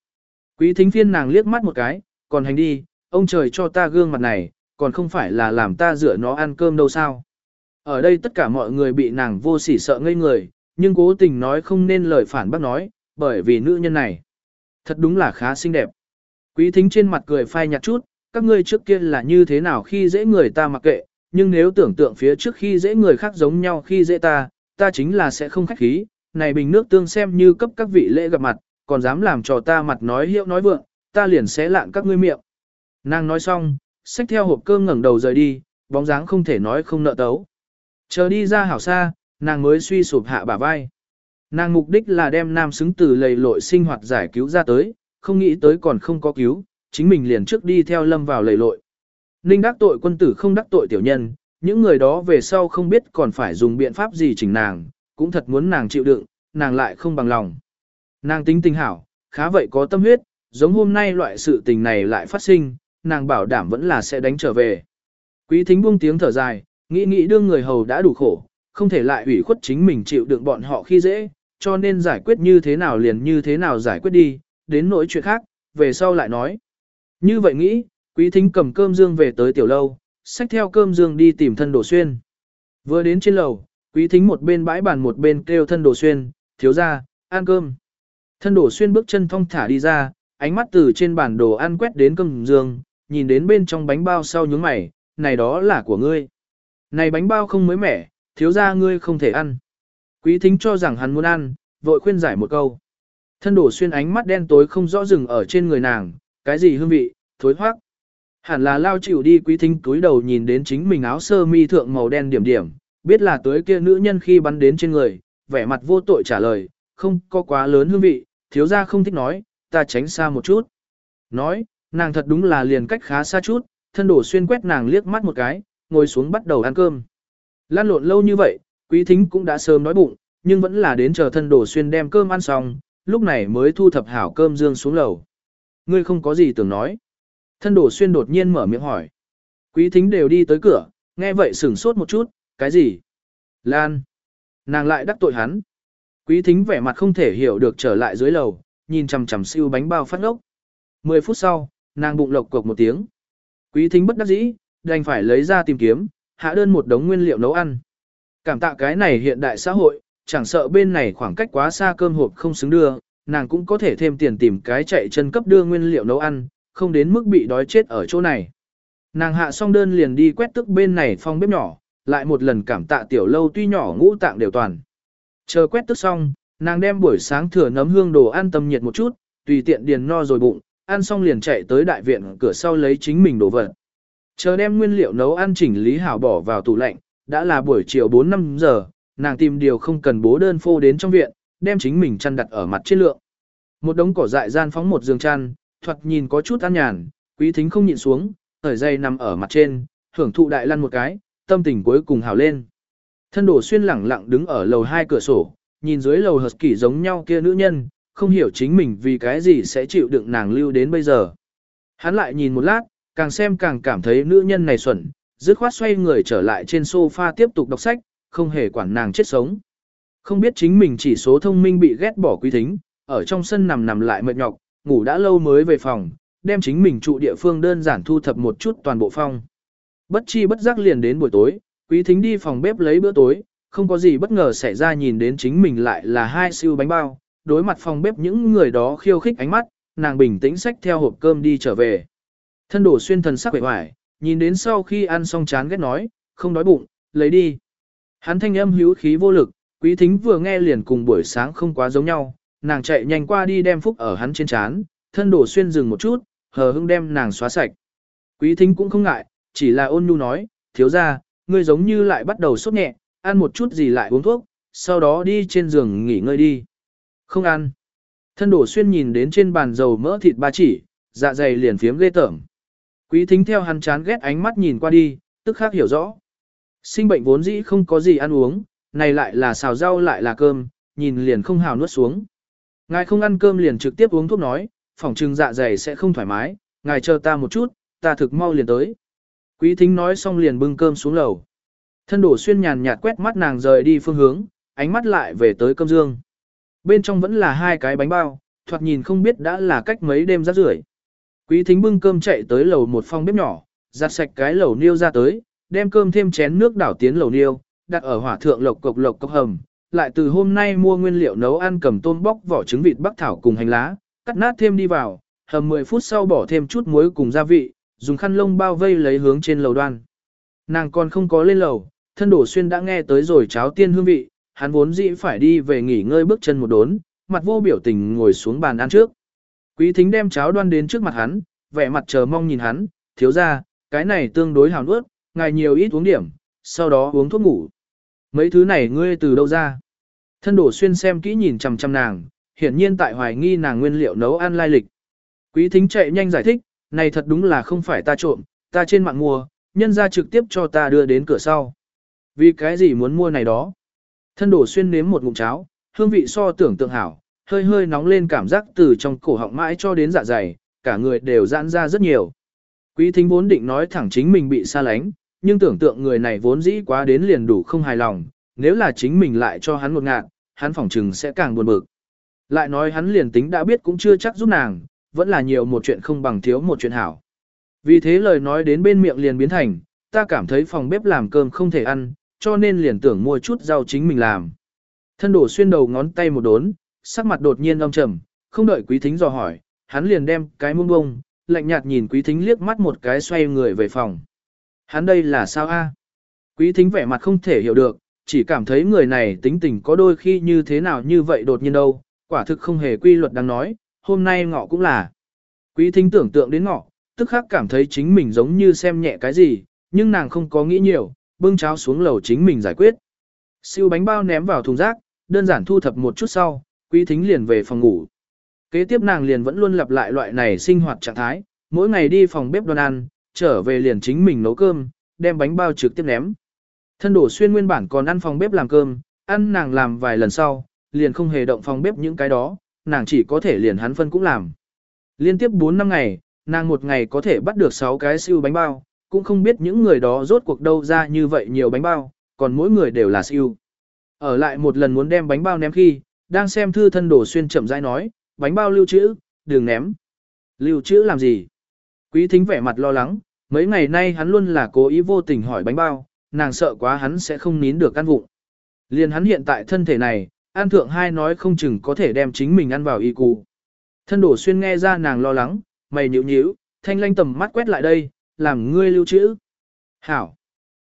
Quý thính phiên nàng liếc mắt một cái, còn hành đi, ông trời cho ta gương mặt này, còn không phải là làm ta rửa nó ăn cơm đâu sao. Ở đây tất cả mọi người bị nàng vô sỉ sợ ngây người, nhưng cố tình nói không nên lời phản bác nói, bởi vì nữ nhân này. Thật đúng là khá xinh đẹp. Quý thính trên mặt cười phai nhạt chút, các ngươi trước kia là như thế nào khi dễ người ta mặc kệ, nhưng nếu tưởng tượng phía trước khi dễ người khác giống nhau khi dễ ta, ta chính là sẽ không khách khí, này bình nước tương xem như cấp các vị lễ gặp mặt, còn dám làm cho ta mặt nói hiệu nói vượng, ta liền sẽ lạn các ngươi miệng. Nàng nói xong, xách theo hộp cơm ngẩng đầu rời đi, bóng dáng không thể nói không nợ tấu. Chờ đi ra hảo xa, nàng mới suy sụp hạ bả vai. Nàng mục đích là đem nam xứng từ lầy lội sinh hoạt giải cứu ra tới, không nghĩ tới còn không có cứu, chính mình liền trước đi theo lâm vào lầy lội. Ninh đắc tội quân tử không đắc tội tiểu nhân, những người đó về sau không biết còn phải dùng biện pháp gì chỉnh nàng, cũng thật muốn nàng chịu đựng, nàng lại không bằng lòng. Nàng tính tình hảo, khá vậy có tâm huyết, giống hôm nay loại sự tình này lại phát sinh, nàng bảo đảm vẫn là sẽ đánh trở về. Quý thính buông tiếng thở dài, nghĩ nghĩ đương người hầu đã đủ khổ, không thể lại ủy khuất chính mình chịu đựng bọn họ khi dễ, cho nên giải quyết như thế nào liền như thế nào giải quyết đi, đến nỗi chuyện khác, về sau lại nói. Như vậy nghĩ, quý thính cầm cơm dương về tới tiểu lâu, xách theo cơm dương đi tìm thân đồ xuyên. Vừa đến trên lầu, quý thính một bên bãi bàn một bên kêu thân đồ xuyên, thiếu ra, ăn cơm. Thân đồ xuyên bước chân thong thả đi ra, ánh mắt từ trên bản đồ ăn quét đến cơm dương, nhìn đến bên trong bánh bao sau nhướng mày, này đó là của ngươi. Này bánh bao không mới mẻ, thiếu ra ngươi không thể ăn. Quý thính cho rằng hắn muốn ăn, vội khuyên giải một câu. Thân đổ xuyên ánh mắt đen tối không rõ rừng ở trên người nàng, cái gì hương vị, thối hoác. Hẳn là lao chịu đi quý thính túi đầu nhìn đến chính mình áo sơ mi thượng màu đen điểm điểm, biết là tới kia nữ nhân khi bắn đến trên người, vẻ mặt vô tội trả lời, không có quá lớn hương vị, thiếu ra không thích nói, ta tránh xa một chút. Nói, nàng thật đúng là liền cách khá xa chút, thân đổ xuyên quét nàng liếc mắt một cái, ngồi xuống bắt đầu ăn cơm. Lan lộn lâu như vậy, quý thính cũng đã sớm nói bụng, nhưng vẫn là đến chờ thân đổ xuyên đem cơm ăn xong, lúc này mới thu thập hảo cơm dương xuống lầu. Ngươi không có gì tưởng nói. Thân đổ xuyên đột nhiên mở miệng hỏi. Quý thính đều đi tới cửa, nghe vậy sửng sốt một chút, cái gì? Lan. Nàng lại đắc tội hắn. Quý thính vẻ mặt không thể hiểu được trở lại dưới lầu, nhìn chằm chằm siêu bánh bao phát ốc. Mười phút sau, nàng bụng lộc cộc một tiếng. Quý thính bất đắc dĩ, đành phải lấy ra tìm kiếm, hạ đơn một đống nguyên liệu nấu ăn. Cảm tạ cái này hiện đại xã hội, chẳng sợ bên này khoảng cách quá xa cơm hộp không xứng đưa, nàng cũng có thể thêm tiền tìm cái chạy chân cấp đưa nguyên liệu nấu ăn, không đến mức bị đói chết ở chỗ này. Nàng hạ xong đơn liền đi quét tức bên này phong bếp nhỏ, lại một lần cảm tạ tiểu lâu tuy nhỏ ngũ tạng đều toàn. Chờ quét tức xong, nàng đem buổi sáng thừa nấm hương đồ ăn tâm nhiệt một chút, tùy tiện điền no rồi bụng, ăn xong liền chạy tới đại viện cửa sau lấy chính mình đồ vật. Chờ đem nguyên liệu nấu ăn chỉnh lý hảo bỏ vào tủ lạnh, đã là buổi chiều 4-5 giờ, nàng tìm điều không cần bố đơn phô đến trong viện, đem chính mình chăn đặt ở mặt trên lượng. Một đống cỏ dại gian phóng một giường chăn, thoạt nhìn có chút an nhàn, quý thính không nhịn xuống, thời dây nằm ở mặt trên, hưởng thụ đại lăn một cái, tâm tình cuối cùng hào lên. Thân đổ xuyên lẳng lặng đứng ở lầu hai cửa sổ, nhìn dưới lầu hợp kỷ giống nhau kia nữ nhân, không hiểu chính mình vì cái gì sẽ chịu đựng nàng lưu đến bây giờ. Hắn lại nhìn một lát, càng xem càng cảm thấy nữ nhân này xuẩn, dứt khoát xoay người trở lại trên sofa tiếp tục đọc sách, không hề quản nàng chết sống. Không biết chính mình chỉ số thông minh bị ghét bỏ quý thính, ở trong sân nằm nằm lại mệt nhọc, ngủ đã lâu mới về phòng, đem chính mình trụ địa phương đơn giản thu thập một chút toàn bộ phong. Bất chi bất giác liền đến buổi tối, quý thính đi phòng bếp lấy bữa tối, không có gì bất ngờ xảy ra nhìn đến chính mình lại là hai siêu bánh bao, đối mặt phòng bếp những người đó khiêu khích ánh mắt, nàng bình tĩnh xách theo hộp cơm đi trở về. Thân đổ xuyên thần sắc vẻ hoài, nhìn đến sau khi ăn xong chán ghét nói, không đói bụng, lấy đi. Hắn thanh âm hữu khí vô lực, quý thính vừa nghe liền cùng buổi sáng không quá giống nhau, nàng chạy nhanh qua đi đem phúc ở hắn trên chán, thân đổ xuyên dừng một chút, hờ hững đem nàng xóa sạch. Quý thính cũng không ngại, chỉ là ôn nhu nói, thiếu ra, ngươi giống như lại bắt đầu sốt nhẹ, ăn một chút gì lại uống thuốc, sau đó đi trên giường nghỉ ngơi đi. Không ăn. Thân đổ xuyên nhìn đến trên bàn dầu mỡ thịt ba chỉ, dạ dày liền phiếm ghê tởm. Quý thính theo hắn chán ghét ánh mắt nhìn qua đi, tức khắc hiểu rõ. Sinh bệnh vốn dĩ không có gì ăn uống, này lại là xào rau lại là cơm, nhìn liền không hào nuốt xuống. Ngài không ăn cơm liền trực tiếp uống thuốc nói, phòng trừng dạ dày sẽ không thoải mái, ngài chờ ta một chút, ta thực mau liền tới. Quý thính nói xong liền bưng cơm xuống lầu. Thân đổ xuyên nhàn nhạt quét mắt nàng rời đi phương hướng, ánh mắt lại về tới cơm dương. Bên trong vẫn là hai cái bánh bao, thoạt nhìn không biết đã là cách mấy đêm rác rưởi. Quý thính bưng cơm chạy tới lầu một phòng bếp nhỏ, giặt sạch cái lầu niêu ra tới, đem cơm thêm chén nước đảo tiến lầu niêu, đặt ở hỏa thượng lộc cộc lộc cốc hầm, lại từ hôm nay mua nguyên liệu nấu ăn cầm tôm bóc vỏ trứng vịt bắc thảo cùng hành lá, cắt nát thêm đi vào, hầm 10 phút sau bỏ thêm chút muối cùng gia vị, dùng khăn lông bao vây lấy hướng trên lầu đoan. Nàng còn không có lên lầu, thân đổ xuyên đã nghe tới rồi cháo tiên hương vị, hắn vốn dĩ phải đi về nghỉ ngơi bước chân một đốn, mặt vô biểu tình ngồi xuống bàn ăn trước. Quý thính đem cháo đoan đến trước mặt hắn, vẻ mặt chờ mong nhìn hắn, thiếu ra, cái này tương đối hào nuốt, ngài nhiều ít uống điểm, sau đó uống thuốc ngủ. Mấy thứ này ngươi từ đâu ra? Thân đổ xuyên xem kỹ nhìn chằm chằm nàng, hiển nhiên tại hoài nghi nàng nguyên liệu nấu ăn lai lịch. Quý thính chạy nhanh giải thích, này thật đúng là không phải ta trộm, ta trên mạng mua, nhân ra trực tiếp cho ta đưa đến cửa sau. Vì cái gì muốn mua này đó? Thân đổ xuyên nếm một ngụm cháo, hương vị so tưởng tượng hảo, hơi hơi nóng lên cảm giác từ trong cổ họng mãi cho đến dạ dày, cả người đều giãn ra rất nhiều. Quý thính vốn định nói thẳng chính mình bị xa lánh, nhưng tưởng tượng người này vốn dĩ quá đến liền đủ không hài lòng, nếu là chính mình lại cho hắn một ngạn, hắn phỏng trừng sẽ càng buồn bực. Lại nói hắn liền tính đã biết cũng chưa chắc giúp nàng, vẫn là nhiều một chuyện không bằng thiếu một chuyện hảo. Vì thế lời nói đến bên miệng liền biến thành, ta cảm thấy phòng bếp làm cơm không thể ăn, cho nên liền tưởng mua chút rau chính mình làm. Thân đổ xuyên đầu ngón tay một đốn, sắc mặt đột nhiên âm trầm, không đợi quý thính dò hỏi, hắn liền đem cái muông bông, lạnh nhạt nhìn quý thính liếc mắt một cái xoay người về phòng. Hắn đây là sao a? Quý thính vẻ mặt không thể hiểu được, chỉ cảm thấy người này tính tình có đôi khi như thế nào như vậy đột nhiên đâu, quả thực không hề quy luật đang nói, hôm nay ngọ cũng là. Quý thính tưởng tượng đến ngọ, tức khắc cảm thấy chính mình giống như xem nhẹ cái gì, nhưng nàng không có nghĩ nhiều, bưng cháo xuống lầu chính mình giải quyết. Siêu bánh bao ném vào thùng rác, đơn giản thu thập một chút sau, quý thính liền về phòng ngủ. Kế tiếp nàng liền vẫn luôn lặp lại loại này sinh hoạt trạng thái, mỗi ngày đi phòng bếp đoan ăn, trở về liền chính mình nấu cơm, đem bánh bao trực tiếp ném. Thân đổ xuyên nguyên bản còn ăn phòng bếp làm cơm, ăn nàng làm vài lần sau, liền không hề động phòng bếp những cái đó, nàng chỉ có thể liền hắn phân cũng làm. Liên tiếp 4 năm ngày, nàng một ngày có thể bắt được 6 cái siêu bánh bao, cũng không biết những người đó rốt cuộc đâu ra như vậy nhiều bánh bao, còn mỗi người đều là siêu. Ở lại một lần muốn đem bánh bao ném khi, đang xem thư thân đổ xuyên chậm rãi nói, bánh bao lưu trữ, đừng ném. Lưu trữ làm gì? Quý thính vẻ mặt lo lắng, mấy ngày nay hắn luôn là cố ý vô tình hỏi bánh bao, nàng sợ quá hắn sẽ không nín được ăn vụng. Liền hắn hiện tại thân thể này, an thượng hai nói không chừng có thể đem chính mình ăn vào y cụ. Thân đổ xuyên nghe ra nàng lo lắng, mày nhíu nhíu, thanh lanh tầm mắt quét lại đây, làm ngươi lưu trữ. Hảo.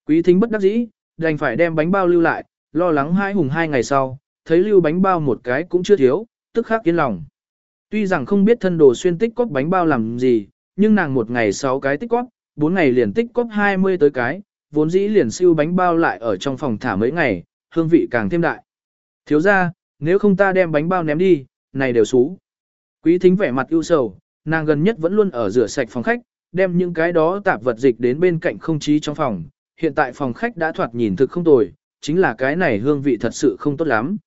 Quý thính bất đắc dĩ, đành phải đem bánh bao lưu lại, lo lắng hai hùng hai ngày sau, thấy lưu bánh bao một cái cũng chưa thiếu, tức khắc yên lòng. Tuy rằng không biết thân đồ xuyên tích cóp bánh bao làm gì, nhưng nàng một ngày 6 cái tích cóp, 4 ngày liền tích cóp 20 tới cái, vốn dĩ liền siêu bánh bao lại ở trong phòng thả mấy ngày, hương vị càng thêm đại. Thiếu ra, nếu không ta đem bánh bao ném đi, này đều xú. Quý thính vẻ mặt ưu sầu, nàng gần nhất vẫn luôn ở rửa sạch phòng khách, đem những cái đó tạp vật dịch đến bên cạnh không trí trong phòng. Hiện tại phòng khách đã thoạt nhìn thực không tồi, chính là cái này hương vị thật sự không tốt lắm.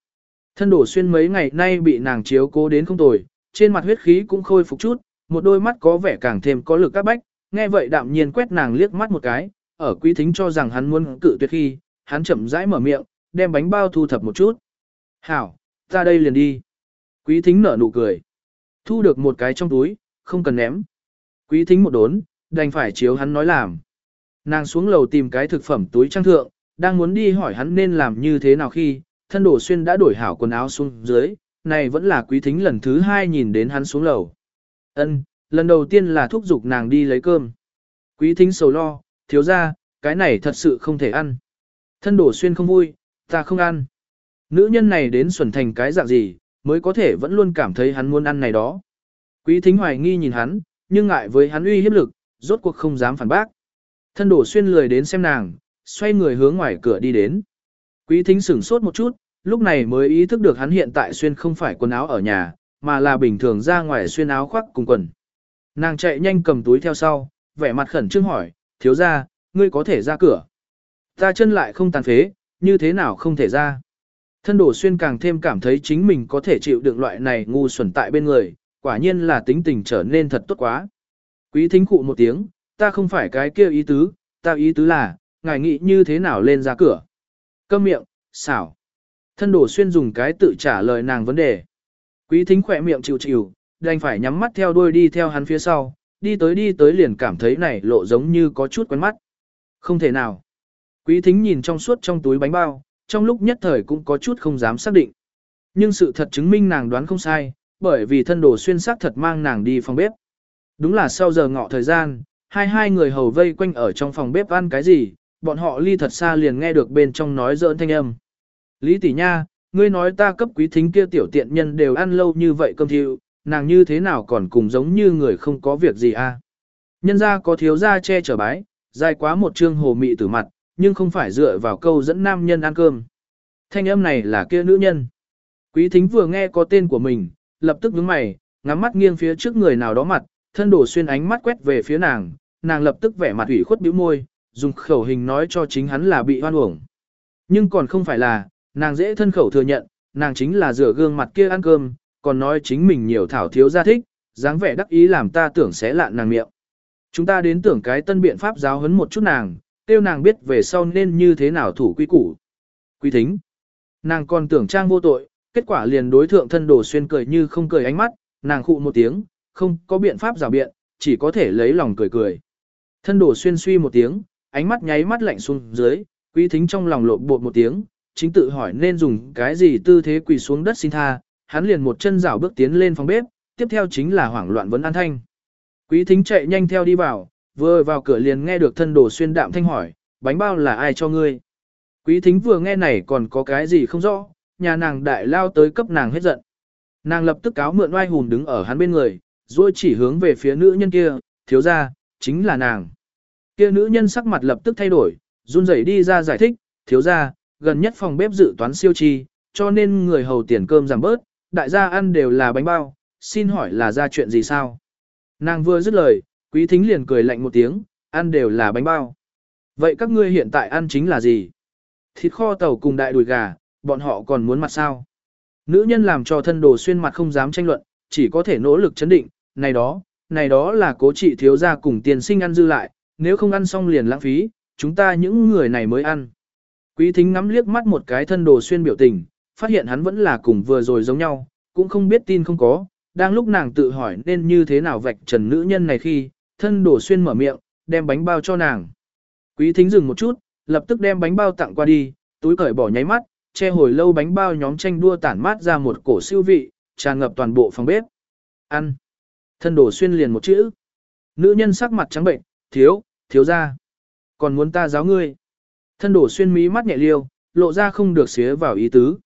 Thân đổ xuyên mấy ngày nay bị nàng chiếu cố đến không tồi, trên mặt huyết khí cũng khôi phục chút, một đôi mắt có vẻ càng thêm có lực các bách, nghe vậy đạm nhiên quét nàng liếc mắt một cái, ở quý thính cho rằng hắn muốn cự tuyệt khi, hắn chậm rãi mở miệng, đem bánh bao thu thập một chút. Hảo, ra đây liền đi. Quý thính nở nụ cười. Thu được một cái trong túi, không cần ném. Quý thính một đốn, đành phải chiếu hắn nói làm. Nàng xuống lầu tìm cái thực phẩm túi trang thượng, đang muốn đi hỏi hắn nên làm như thế nào khi, thân đổ xuyên đã đổi hảo quần áo xuống dưới, này vẫn là quý thính lần thứ hai nhìn đến hắn xuống lầu. Ân, lần đầu tiên là thúc giục nàng đi lấy cơm. Quý thính sầu lo, thiếu ra, cái này thật sự không thể ăn. Thân đổ xuyên không vui, ta không ăn. Nữ nhân này đến xuẩn thành cái dạng gì, mới có thể vẫn luôn cảm thấy hắn muốn ăn này đó. Quý thính hoài nghi nhìn hắn, nhưng ngại với hắn uy hiếp lực, rốt cuộc không dám phản bác. Thân đổ xuyên lười đến xem nàng, xoay người hướng ngoài cửa đi đến. Quý thính sửng sốt một chút, lúc này mới ý thức được hắn hiện tại xuyên không phải quần áo ở nhà, mà là bình thường ra ngoài xuyên áo khoác cùng quần. Nàng chạy nhanh cầm túi theo sau, vẻ mặt khẩn trương hỏi, thiếu ra, ngươi có thể ra cửa. Ta chân lại không tàn phế, như thế nào không thể ra. Thân đổ xuyên càng thêm cảm thấy chính mình có thể chịu đựng loại này ngu xuẩn tại bên người, quả nhiên là tính tình trở nên thật tốt quá. Quý thính cụ một tiếng, ta không phải cái kia ý tứ, ta ý tứ là, ngài nghĩ như thế nào lên ra cửa. Câm miệng, xảo. Thân đổ xuyên dùng cái tự trả lời nàng vấn đề. Quý thính khỏe miệng chịu chịu, đành phải nhắm mắt theo đuôi đi theo hắn phía sau, đi tới đi tới liền cảm thấy này lộ giống như có chút quen mắt. Không thể nào. Quý thính nhìn trong suốt trong túi bánh bao, trong lúc nhất thời cũng có chút không dám xác định. Nhưng sự thật chứng minh nàng đoán không sai, bởi vì thân đồ xuyên xác thật mang nàng đi phòng bếp. Đúng là sau giờ ngọ thời gian, hai hai người hầu vây quanh ở trong phòng bếp ăn cái gì, bọn họ ly thật xa liền nghe được bên trong nói giỡn thanh âm. Lý tỷ nha, ngươi nói ta cấp quý thính kia tiểu tiện nhân đều ăn lâu như vậy cơm thiệu, nàng như thế nào còn cùng giống như người không có việc gì a? À? Nhân ra có thiếu gia che chở bái, dài quá một trương hồ mị tử mặt, nhưng không phải dựa vào câu dẫn nam nhân ăn cơm. Thanh âm này là kia nữ nhân. Quý thính vừa nghe có tên của mình, lập tức nhướng mày, ngắm mắt nghiêng phía trước người nào đó mặt, thân đổ xuyên ánh mắt quét về phía nàng, nàng lập tức vẻ mặt ủy khuất bĩu môi, dùng khẩu hình nói cho chính hắn là bị hoan uổng. Nhưng còn không phải là, nàng dễ thân khẩu thừa nhận, nàng chính là rửa gương mặt kia ăn cơm, còn nói chính mình nhiều thảo thiếu gia thích, dáng vẻ đắc ý làm ta tưởng sẽ lạn nàng miệng. Chúng ta đến tưởng cái tân biện pháp giáo huấn một chút nàng, tiêu nàng biết về sau nên như thế nào thủ quy củ. Quy thính. Nàng còn tưởng trang vô tội, kết quả liền đối thượng thân đồ xuyên cười như không cười ánh mắt, nàng khụ một tiếng, không có biện pháp rào biện, chỉ có thể lấy lòng cười cười. Thân đồ xuyên suy một tiếng, ánh mắt nháy mắt lạnh xuống dưới, quý thính trong lòng lộn bột một tiếng, chính tự hỏi nên dùng cái gì tư thế quỳ xuống đất xin tha, hắn liền một chân rảo bước tiến lên phòng bếp, tiếp theo chính là hoảng loạn vấn an thanh. Quý thính chạy nhanh theo đi vào, vừa vào cửa liền nghe được thân đồ xuyên đạm thanh hỏi, bánh bao là ai cho ngươi? Quý thính vừa nghe này còn có cái gì không rõ, nhà nàng đại lao tới cấp nàng hết giận. Nàng lập tức cáo mượn oai hùn đứng ở hắn bên người, rồi chỉ hướng về phía nữ nhân kia, thiếu ra, chính là nàng. Kia nữ nhân sắc mặt lập tức thay đổi, run rẩy đi ra giải thích, thiếu ra, gần nhất phòng bếp dự toán siêu chi, cho nên người hầu tiền cơm giảm bớt, đại gia ăn đều là bánh bao, xin hỏi là ra chuyện gì sao? Nàng vừa dứt lời, quý thính liền cười lạnh một tiếng, ăn đều là bánh bao. Vậy các ngươi hiện tại ăn chính là gì? Thịt kho tàu cùng đại đùi gà, bọn họ còn muốn mặt sao? Nữ nhân làm cho thân đồ xuyên mặt không dám tranh luận, chỉ có thể nỗ lực chấn định, này đó, này đó là cố trị thiếu gia cùng tiền sinh ăn dư lại, nếu không ăn xong liền lãng phí, chúng ta những người này mới ăn. Quý thính ngắm liếc mắt một cái thân đồ xuyên biểu tình, phát hiện hắn vẫn là cùng vừa rồi giống nhau, cũng không biết tin không có, đang lúc nàng tự hỏi nên như thế nào vạch trần nữ nhân này khi, thân đồ xuyên mở miệng, đem bánh bao cho nàng. Quý thính dừng một chút, lập tức đem bánh bao tặng qua đi, túi cởi bỏ nháy mắt, che hồi lâu bánh bao nhóm tranh đua tản mát ra một cổ siêu vị, tràn ngập toàn bộ phòng bếp. Ăn. Thân đồ xuyên liền một chữ. Nữ nhân sắc mặt trắng bệnh, thiếu, thiếu ra. Còn muốn ta giáo ngươi. Thân đổ xuyên mí mắt nhẹ liêu, lộ ra không được xía vào ý tứ.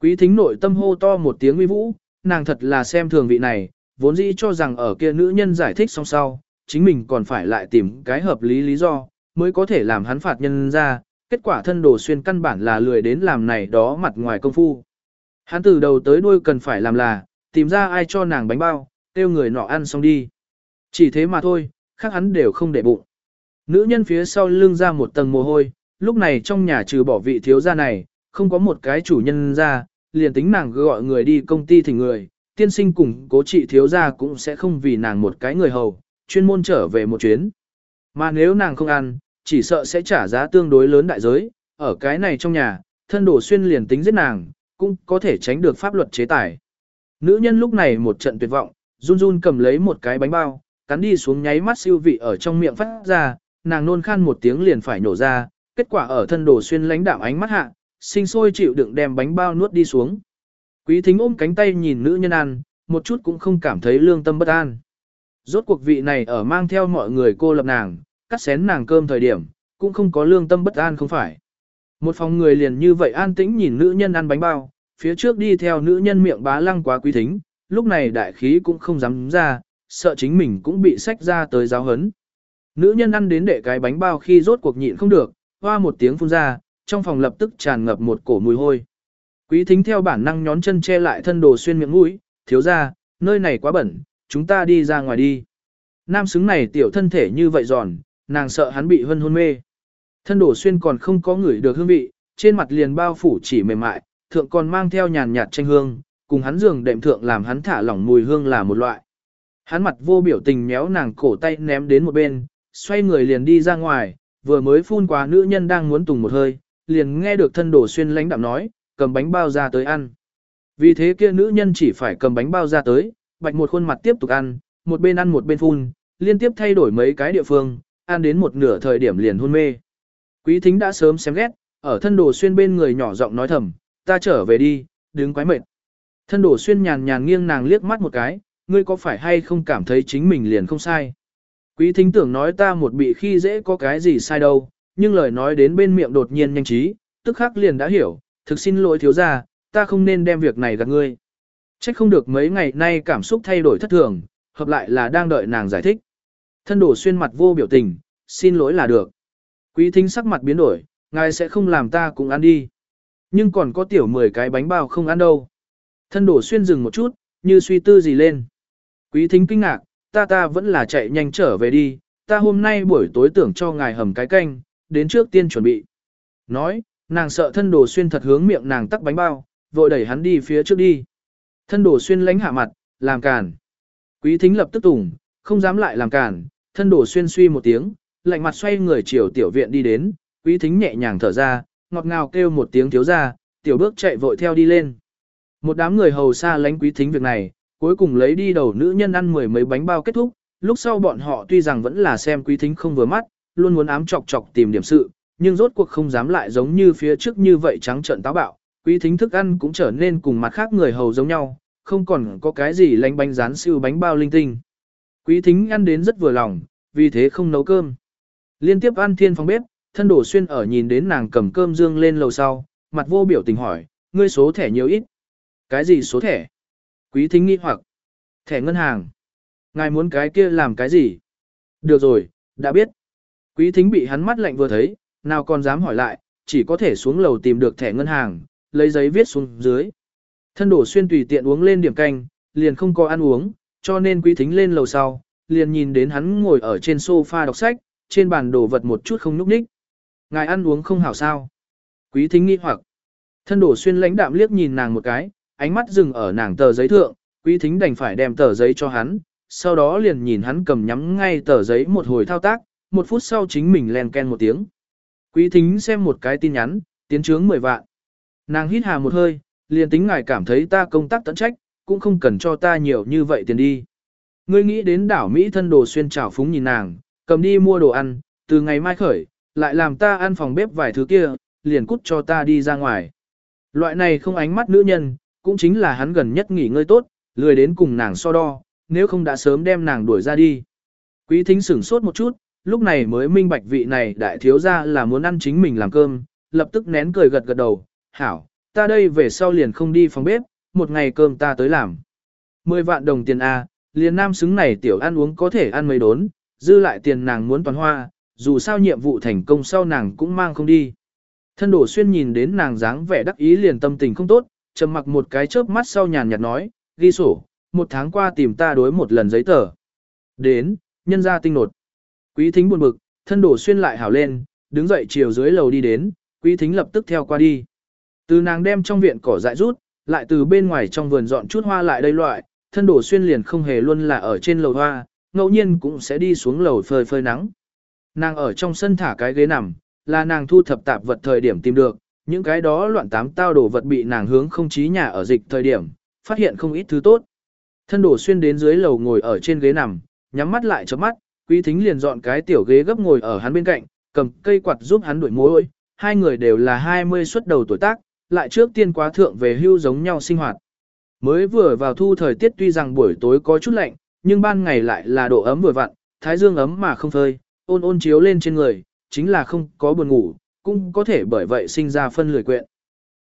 Quý thính nội tâm hô to một tiếng uy vũ, nàng thật là xem thường vị này, vốn dĩ cho rằng ở kia nữ nhân giải thích xong sau, chính mình còn phải lại tìm cái hợp lý lý do, mới có thể làm hắn phạt nhân ra, kết quả thân đồ xuyên căn bản là lười đến làm này đó mặt ngoài công phu. Hắn từ đầu tới đuôi cần phải làm là, tìm ra ai cho nàng bánh bao, tiêu người nọ ăn xong đi. Chỉ thế mà thôi, khác hắn đều không để bụng. Nữ nhân phía sau lưng ra một tầng mồ hôi, lúc này trong nhà trừ bỏ vị thiếu gia này, không có một cái chủ nhân ra, liền tính nàng gọi người đi công ty thỉnh người, tiên sinh cùng cố trị thiếu gia cũng sẽ không vì nàng một cái người hầu, chuyên môn trở về một chuyến. Mà nếu nàng không ăn, chỉ sợ sẽ trả giá tương đối lớn đại giới, ở cái này trong nhà, thân đổ xuyên liền tính giết nàng, cũng có thể tránh được pháp luật chế tài. Nữ nhân lúc này một trận tuyệt vọng, run run cầm lấy một cái bánh bao, cắn đi xuống nháy mắt siêu vị ở trong miệng phát ra, nàng nôn khan một tiếng liền phải nổ ra, kết quả ở thân đổ xuyên lánh đạm ánh mắt hạ, sinh sôi chịu đựng đem bánh bao nuốt đi xuống. Quý thính ôm cánh tay nhìn nữ nhân ăn, một chút cũng không cảm thấy lương tâm bất an. Rốt cuộc vị này ở mang theo mọi người cô lập nàng, cắt xén nàng cơm thời điểm, cũng không có lương tâm bất an không phải. Một phòng người liền như vậy an tĩnh nhìn nữ nhân ăn bánh bao, phía trước đi theo nữ nhân miệng bá lăng quá quý thính, lúc này đại khí cũng không dám ra, sợ chính mình cũng bị sách ra tới giáo hấn. Nữ nhân ăn đến đệ cái bánh bao khi rốt cuộc nhịn không được, hoa một tiếng phun ra, trong phòng lập tức tràn ngập một cổ mùi hôi. Quý thính theo bản năng nhón chân che lại thân đồ xuyên miệng mũi, thiếu ra, nơi này quá bẩn, chúng ta đi ra ngoài đi. Nam xứng này tiểu thân thể như vậy giòn, nàng sợ hắn bị hân hôn mê. Thân đồ xuyên còn không có ngửi được hương vị, trên mặt liền bao phủ chỉ mềm mại, thượng còn mang theo nhàn nhạt tranh hương, cùng hắn giường đệm thượng làm hắn thả lỏng mùi hương là một loại. Hắn mặt vô biểu tình méo nàng cổ tay ném đến một bên, xoay người liền đi ra ngoài, vừa mới phun qua nữ nhân đang muốn tùng một hơi, liền nghe được thân đồ xuyên lãnh đạm nói, cầm bánh bao ra tới ăn. Vì thế kia nữ nhân chỉ phải cầm bánh bao ra tới, bạch một khuôn mặt tiếp tục ăn, một bên ăn một bên phun, liên tiếp thay đổi mấy cái địa phương, ăn đến một nửa thời điểm liền hôn mê. Quý thính đã sớm xem ghét, ở thân đồ xuyên bên người nhỏ giọng nói thầm, ta trở về đi, đứng quái mệt. Thân đồ xuyên nhàn nhàn nghiêng nàng liếc mắt một cái, ngươi có phải hay không cảm thấy chính mình liền không sai. Quý thính tưởng nói ta một bị khi dễ có cái gì sai đâu, nhưng lời nói đến bên miệng đột nhiên nhanh trí, tức khắc liền đã hiểu, thực xin lỗi thiếu gia, ta không nên đem việc này gạt ngươi. Trách không được mấy ngày nay cảm xúc thay đổi thất thường, hợp lại là đang đợi nàng giải thích. Thân đổ xuyên mặt vô biểu tình, xin lỗi là được. Quý thính sắc mặt biến đổi, ngài sẽ không làm ta cũng ăn đi. Nhưng còn có tiểu 10 cái bánh bao không ăn đâu. Thân đổ xuyên dừng một chút, như suy tư gì lên. Quý thính kinh ngạc, ta ta vẫn là chạy nhanh trở về đi, ta hôm nay buổi tối tưởng cho ngài hầm cái canh, đến trước tiên chuẩn bị. Nói, nàng sợ thân đồ xuyên thật hướng miệng nàng tắc bánh bao, vội đẩy hắn đi phía trước đi. Thân đồ xuyên lánh hạ mặt, làm cản. Quý thính lập tức tủng, không dám lại làm cản, thân đồ xuyên suy một tiếng, lạnh mặt xoay người chiều tiểu viện đi đến, quý thính nhẹ nhàng thở ra, ngọt ngào kêu một tiếng thiếu ra, tiểu bước chạy vội theo đi lên. Một đám người hầu xa lánh quý thính việc này, cuối cùng lấy đi đầu nữ nhân ăn mười mấy bánh bao kết thúc, lúc sau bọn họ tuy rằng vẫn là xem quý thính không vừa mắt, luôn muốn ám chọc chọc tìm điểm sự, nhưng rốt cuộc không dám lại giống như phía trước như vậy trắng trợn táo bạo, quý thính thức ăn cũng trở nên cùng mặt khác người hầu giống nhau, không còn có cái gì lánh bánh rán siêu bánh bao linh tinh. Quý thính ăn đến rất vừa lòng, vì thế không nấu cơm. Liên tiếp ăn thiên phòng bếp, thân đổ xuyên ở nhìn đến nàng cầm cơm dương lên lầu sau, mặt vô biểu tình hỏi, ngươi số thẻ nhiều ít. Cái gì số thẻ? Quý thính nghi hoặc. Thẻ ngân hàng. Ngài muốn cái kia làm cái gì? Được rồi, đã biết. Quý thính bị hắn mắt lạnh vừa thấy, nào còn dám hỏi lại, chỉ có thể xuống lầu tìm được thẻ ngân hàng, lấy giấy viết xuống dưới. Thân đổ xuyên tùy tiện uống lên điểm canh, liền không có ăn uống, cho nên quý thính lên lầu sau, liền nhìn đến hắn ngồi ở trên sofa đọc sách, trên bàn đồ vật một chút không núp ních. Ngài ăn uống không hảo sao? Quý thính nghi hoặc. Thân đổ xuyên lãnh đạm liếc nhìn nàng một cái, ánh mắt dừng ở nàng tờ giấy thượng, quý thính đành phải đem tờ giấy cho hắn, sau đó liền nhìn hắn cầm nhắm ngay tờ giấy một hồi thao tác, một phút sau chính mình len ken một tiếng. Quý thính xem một cái tin nhắn, tiến trướng 10 vạn. Nàng hít hà một hơi, liền tính ngài cảm thấy ta công tác tận trách, cũng không cần cho ta nhiều như vậy tiền đi. Ngươi nghĩ đến đảo Mỹ thân đồ xuyên trào phúng nhìn nàng, cầm đi mua đồ ăn, từ ngày mai khởi, lại làm ta ăn phòng bếp vài thứ kia, liền cút cho ta đi ra ngoài. Loại này không ánh mắt nữ nhân, cũng chính là hắn gần nhất nghỉ ngơi tốt, lười đến cùng nàng so đo, nếu không đã sớm đem nàng đuổi ra đi. Quý thính sửng sốt một chút, lúc này mới minh bạch vị này đại thiếu ra là muốn ăn chính mình làm cơm, lập tức nén cười gật gật đầu, hảo, ta đây về sau liền không đi phòng bếp, một ngày cơm ta tới làm. Mười vạn đồng tiền A, liền nam xứng này tiểu ăn uống có thể ăn mấy đốn, dư lại tiền nàng muốn toàn hoa, dù sao nhiệm vụ thành công sau nàng cũng mang không đi. Thân đổ xuyên nhìn đến nàng dáng vẻ đắc ý liền tâm tình không tốt, trầm mặc một cái chớp mắt sau nhàn nhạt nói, ghi sổ, một tháng qua tìm ta đối một lần giấy tờ. Đến, nhân ra tinh nột. Quý thính buồn bực, thân đổ xuyên lại hảo lên, đứng dậy chiều dưới lầu đi đến, quý thính lập tức theo qua đi. Từ nàng đem trong viện cỏ dại rút, lại từ bên ngoài trong vườn dọn chút hoa lại đây loại, thân đổ xuyên liền không hề luôn là ở trên lầu hoa, ngẫu nhiên cũng sẽ đi xuống lầu phơi phơi nắng. Nàng ở trong sân thả cái ghế nằm, là nàng thu thập tạp vật thời điểm tìm được, những cái đó loạn tám tao đổ vật bị nàng hướng không chí nhà ở dịch thời điểm, phát hiện không ít thứ tốt. Thân đổ xuyên đến dưới lầu ngồi ở trên ghế nằm, nhắm mắt lại chớp mắt, quý thính liền dọn cái tiểu ghế gấp ngồi ở hắn bên cạnh, cầm cây quạt giúp hắn đuổi mối, hai người đều là 20 xuất đầu tuổi tác, lại trước tiên quá thượng về hưu giống nhau sinh hoạt. Mới vừa vào thu thời tiết tuy rằng buổi tối có chút lạnh, nhưng ban ngày lại là độ ấm vừa vặn, thái dương ấm mà không phơi, ôn ôn chiếu lên trên người, chính là không có buồn ngủ, cũng có thể bởi vậy sinh ra phân lười quyện.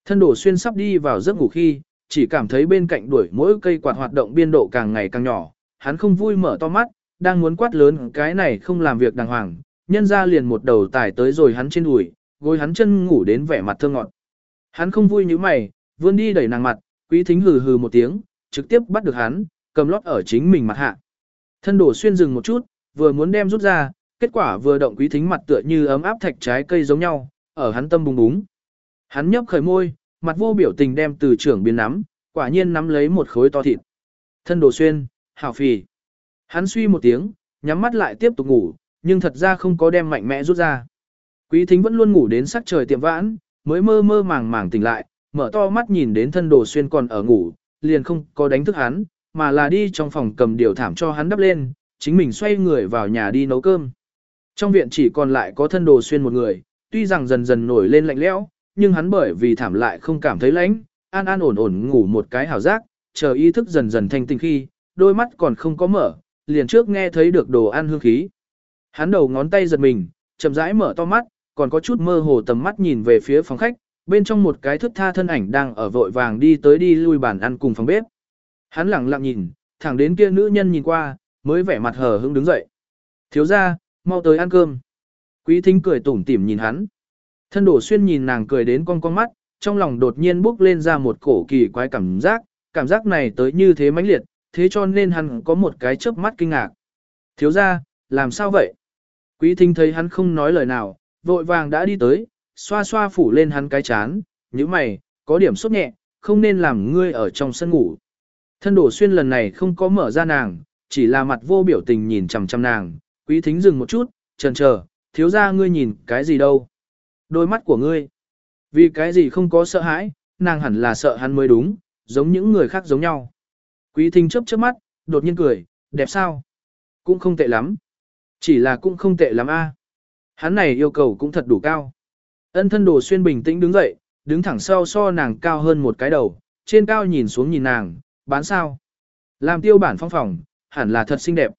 Thân đổ xuyên sắp đi vào giấc ngủ khi, chỉ cảm thấy bên cạnh đuổi mỗi cây quạt hoạt động biên độ càng ngày càng nhỏ, hắn không vui mở to mắt, đang muốn quát lớn cái này không làm việc đàng hoàng, nhân ra liền một đầu tải tới rồi hắn trên đùi, gối hắn chân ngủ đến vẻ mặt thương ngọt. Hắn không vui như mày, vươn đi đẩy nàng mặt, quý thính hừ hừ một tiếng, trực tiếp bắt được hắn, cầm lót ở chính mình mặt hạ. Thân đổ xuyên dừng một chút, vừa muốn đem rút ra, kết quả vừa động quý thính mặt tựa như ấm áp thạch trái cây giống nhau, ở hắn tâm bùng búng. Hắn nhấp khởi môi, mặt vô biểu tình đem từ trưởng biến nắm, quả nhiên nắm lấy một khối to thịt. Thân đồ xuyên, hảo phì. Hắn suy một tiếng, nhắm mắt lại tiếp tục ngủ, nhưng thật ra không có đem mạnh mẽ rút ra. Quý thính vẫn luôn ngủ đến sắc trời tiệm vãn, mới mơ mơ màng màng tỉnh lại, mở to mắt nhìn đến thân đồ xuyên còn ở ngủ, liền không có đánh thức hắn, mà là đi trong phòng cầm điều thảm cho hắn đắp lên, chính mình xoay người vào nhà đi nấu cơm. Trong viện chỉ còn lại có thân đồ xuyên một người, tuy rằng dần dần nổi lên lạnh lẽo, nhưng hắn bởi vì thảm lại không cảm thấy lạnh, an an ổn ổn ngủ một cái hảo giác, chờ ý thức dần dần thanh tình khi, đôi mắt còn không có mở, liền trước nghe thấy được đồ ăn hương khí. Hắn đầu ngón tay giật mình, chậm rãi mở to mắt, còn có chút mơ hồ tầm mắt nhìn về phía phòng khách, bên trong một cái thức tha thân ảnh đang ở vội vàng đi tới đi lui bàn ăn cùng phòng bếp. Hắn lặng lặng nhìn, thẳng đến kia nữ nhân nhìn qua, mới vẻ mặt hờ hững đứng dậy. Thiếu ra, mau tới ăn cơm. Quý thính cười tủm tỉm nhìn hắn. Thân đổ xuyên nhìn nàng cười đến con con mắt, trong lòng đột nhiên bốc lên ra một cổ kỳ quái cảm giác, cảm giác này tới như thế mãnh liệt, thế cho nên hắn có một cái chớp mắt kinh ngạc. Thiếu ra, làm sao vậy? Quý thính thấy hắn không nói lời nào, vội vàng đã đi tới, xoa xoa phủ lên hắn cái chán, như mày, có điểm sốt nhẹ, không nên làm ngươi ở trong sân ngủ. Thân đổ xuyên lần này không có mở ra nàng, chỉ là mặt vô biểu tình nhìn chằm chằm nàng, quý thính dừng một chút, trần chờ, thiếu ra ngươi nhìn cái gì đâu. Đôi mắt của ngươi. Vì cái gì không có sợ hãi, nàng hẳn là sợ hắn mới đúng, giống những người khác giống nhau. Quý thính chớp chớp mắt, đột nhiên cười, đẹp sao? Cũng không tệ lắm. Chỉ là cũng không tệ lắm a. Hắn này yêu cầu cũng thật đủ cao. Ân thân đồ xuyên bình tĩnh đứng dậy, đứng thẳng sau so nàng cao hơn một cái đầu, trên cao nhìn xuống nhìn nàng, bán sao. Làm tiêu bản phong phòng, hẳn là thật xinh đẹp.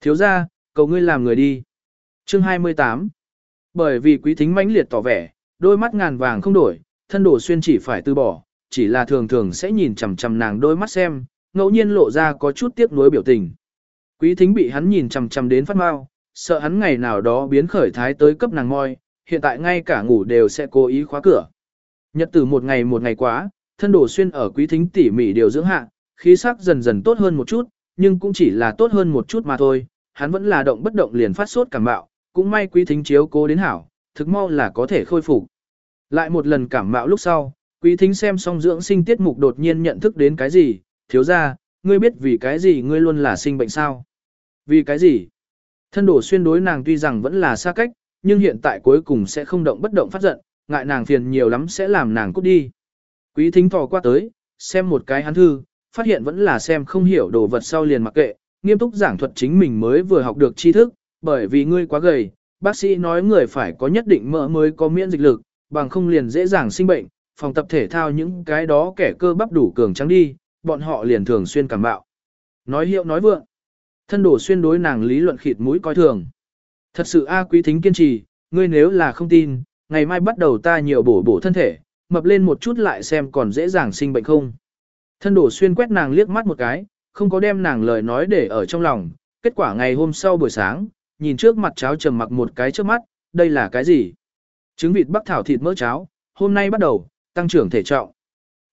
Thiếu ra, cầu ngươi làm người đi. Chương 28 Bởi vì quý thính mãnh liệt tỏ vẻ, đôi mắt ngàn vàng không đổi, thân đổ xuyên chỉ phải từ bỏ, chỉ là thường thường sẽ nhìn chằm chằm nàng đôi mắt xem, ngẫu nhiên lộ ra có chút tiếc nuối biểu tình. Quý thính bị hắn nhìn chằm chằm đến phát mau, sợ hắn ngày nào đó biến khởi thái tới cấp nàng ngôi, hiện tại ngay cả ngủ đều sẽ cố ý khóa cửa. Nhật từ một ngày một ngày quá, thân đổ xuyên ở quý thính tỉ mỉ điều dưỡng hạ, khí sắc dần dần tốt hơn một chút, nhưng cũng chỉ là tốt hơn một chút mà thôi, hắn vẫn là động bất động liền phát sốt cảm mạo, cũng may quý thính chiếu cố đến hảo, thực mau là có thể khôi phục. Lại một lần cảm mạo lúc sau, quý thính xem xong dưỡng sinh tiết mục đột nhiên nhận thức đến cái gì, thiếu ra, ngươi biết vì cái gì ngươi luôn là sinh bệnh sao? Vì cái gì? Thân đổ xuyên đối nàng tuy rằng vẫn là xa cách, nhưng hiện tại cuối cùng sẽ không động bất động phát giận, ngại nàng phiền nhiều lắm sẽ làm nàng cút đi. Quý thính thò qua tới, xem một cái hắn thư, phát hiện vẫn là xem không hiểu đồ vật sau liền mặc kệ, nghiêm túc giảng thuật chính mình mới vừa học được tri thức, bởi vì ngươi quá gầy, bác sĩ nói người phải có nhất định mỡ mới có miễn dịch lực, bằng không liền dễ dàng sinh bệnh, phòng tập thể thao những cái đó kẻ cơ bắp đủ cường trắng đi, bọn họ liền thường xuyên cảm bạo. Nói hiệu nói vượng. Thân đổ xuyên đối nàng lý luận khịt mũi coi thường. Thật sự A quý thính kiên trì, ngươi nếu là không tin, ngày mai bắt đầu ta nhiều bổ bổ thân thể, mập lên một chút lại xem còn dễ dàng sinh bệnh không. Thân đổ xuyên quét nàng liếc mắt một cái, không có đem nàng lời nói để ở trong lòng. Kết quả ngày hôm sau buổi sáng, nhìn trước mặt cháo trầm mặc một cái trước mắt, đây là cái gì? Trứng vịt bắc thảo thịt mỡ cháo, hôm nay bắt đầu, tăng trưởng thể trọng.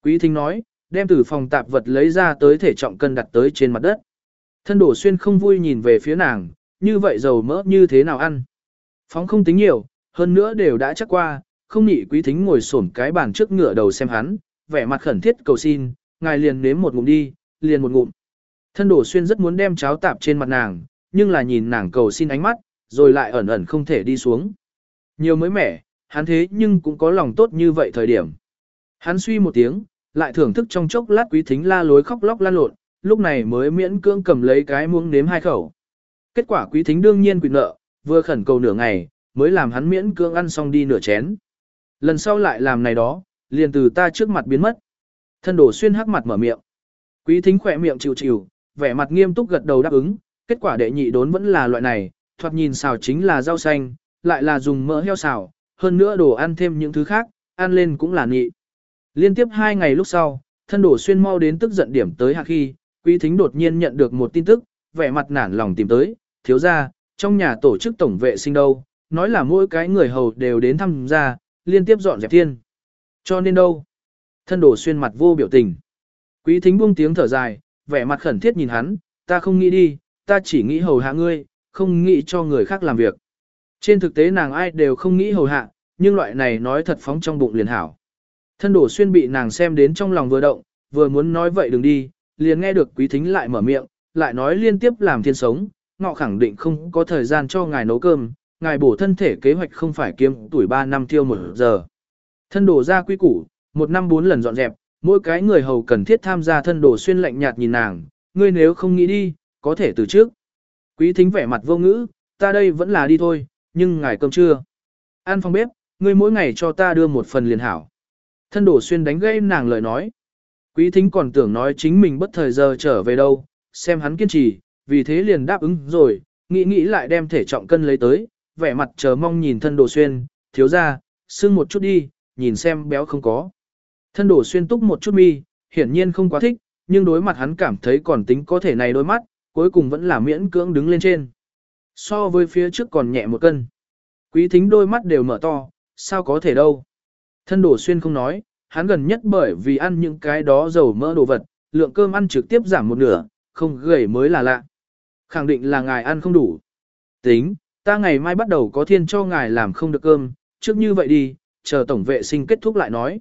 Quý thính nói, đem từ phòng tạp vật lấy ra tới thể trọng cân đặt tới trên mặt đất. Thân đổ xuyên không vui nhìn về phía nàng, như vậy dầu mỡ như thế nào ăn. Phóng không tính nhiều, hơn nữa đều đã chắc qua, không nhị quý thính ngồi xổm cái bàn trước ngựa đầu xem hắn, vẻ mặt khẩn thiết cầu xin, ngài liền nếm một ngụm đi, liền một ngụm. Thân đổ xuyên rất muốn đem cháo tạp trên mặt nàng, nhưng là nhìn nàng cầu xin ánh mắt, rồi lại ẩn ẩn không thể đi xuống. Nhiều mới mẻ, hắn thế nhưng cũng có lòng tốt như vậy thời điểm. Hắn suy một tiếng, lại thưởng thức trong chốc lát quý thính la lối khóc lóc lan lộn, lúc này mới miễn cưỡng cầm lấy cái muỗng nếm hai khẩu. Kết quả quý thính đương nhiên quỵ nợ, vừa khẩn cầu nửa ngày, mới làm hắn miễn cưỡng ăn xong đi nửa chén. Lần sau lại làm này đó, liền từ ta trước mặt biến mất. Thân đổ xuyên hắc mặt mở miệng. Quý thính khỏe miệng chịu chịu, vẻ mặt nghiêm túc gật đầu đáp ứng, kết quả đệ nhị đốn vẫn là loại này, thoạt nhìn xào chính là rau xanh, lại là dùng mỡ heo xào, hơn nữa đồ ăn thêm những thứ khác, ăn lên cũng là nhị. Liên tiếp hai ngày lúc sau, thân đổ xuyên mau đến tức giận điểm tới hạ khi, quý thính đột nhiên nhận được một tin tức, vẻ mặt nản lòng tìm tới, thiếu ra, trong nhà tổ chức tổng vệ sinh đâu, nói là mỗi cái người hầu đều đến thăm gia, liên tiếp dọn dẹp thiên. Cho nên đâu? Thân đổ xuyên mặt vô biểu tình. Quý thính buông tiếng thở dài, vẻ mặt khẩn thiết nhìn hắn, ta không nghĩ đi, ta chỉ nghĩ hầu hạ ngươi, không nghĩ cho người khác làm việc. Trên thực tế nàng ai đều không nghĩ hầu hạ, nhưng loại này nói thật phóng trong bụng liền hảo. Thân đổ xuyên bị nàng xem đến trong lòng vừa động, vừa muốn nói vậy đừng đi, liền nghe được quý thính lại mở miệng, lại nói liên tiếp làm thiên sống, ngọ khẳng định không có thời gian cho ngài nấu cơm, ngài bổ thân thể kế hoạch không phải kiếm tuổi 3 năm tiêu một giờ. Thân đổ ra quý củ, một năm bốn lần dọn dẹp, mỗi cái người hầu cần thiết tham gia thân đồ xuyên lạnh nhạt nhìn nàng, ngươi nếu không nghĩ đi, có thể từ trước. Quý thính vẻ mặt vô ngữ, ta đây vẫn là đi thôi, nhưng ngài cơm trưa. Ăn phòng bếp, ngươi mỗi ngày cho ta đưa một phần liền hảo. Thân đổ xuyên đánh gây nàng lời nói. Quý thính còn tưởng nói chính mình bất thời giờ trở về đâu, xem hắn kiên trì, vì thế liền đáp ứng rồi, nghĩ nghĩ lại đem thể trọng cân lấy tới, vẻ mặt chờ mong nhìn thân đồ xuyên, thiếu ra, xưng một chút đi, nhìn xem béo không có. Thân đổ xuyên túc một chút mi, hiển nhiên không quá thích, nhưng đối mặt hắn cảm thấy còn tính có thể này đôi mắt, cuối cùng vẫn là miễn cưỡng đứng lên trên. So với phía trước còn nhẹ một cân. Quý thính đôi mắt đều mở to, sao có thể đâu. Thân đổ xuyên không nói, hắn gần nhất bởi vì ăn những cái đó dầu mỡ đồ vật, lượng cơm ăn trực tiếp giảm một nửa, không gầy mới là lạ. Khẳng định là ngài ăn không đủ. Tính, ta ngày mai bắt đầu có thiên cho ngài làm không được cơm, trước như vậy đi, chờ tổng vệ sinh kết thúc lại nói.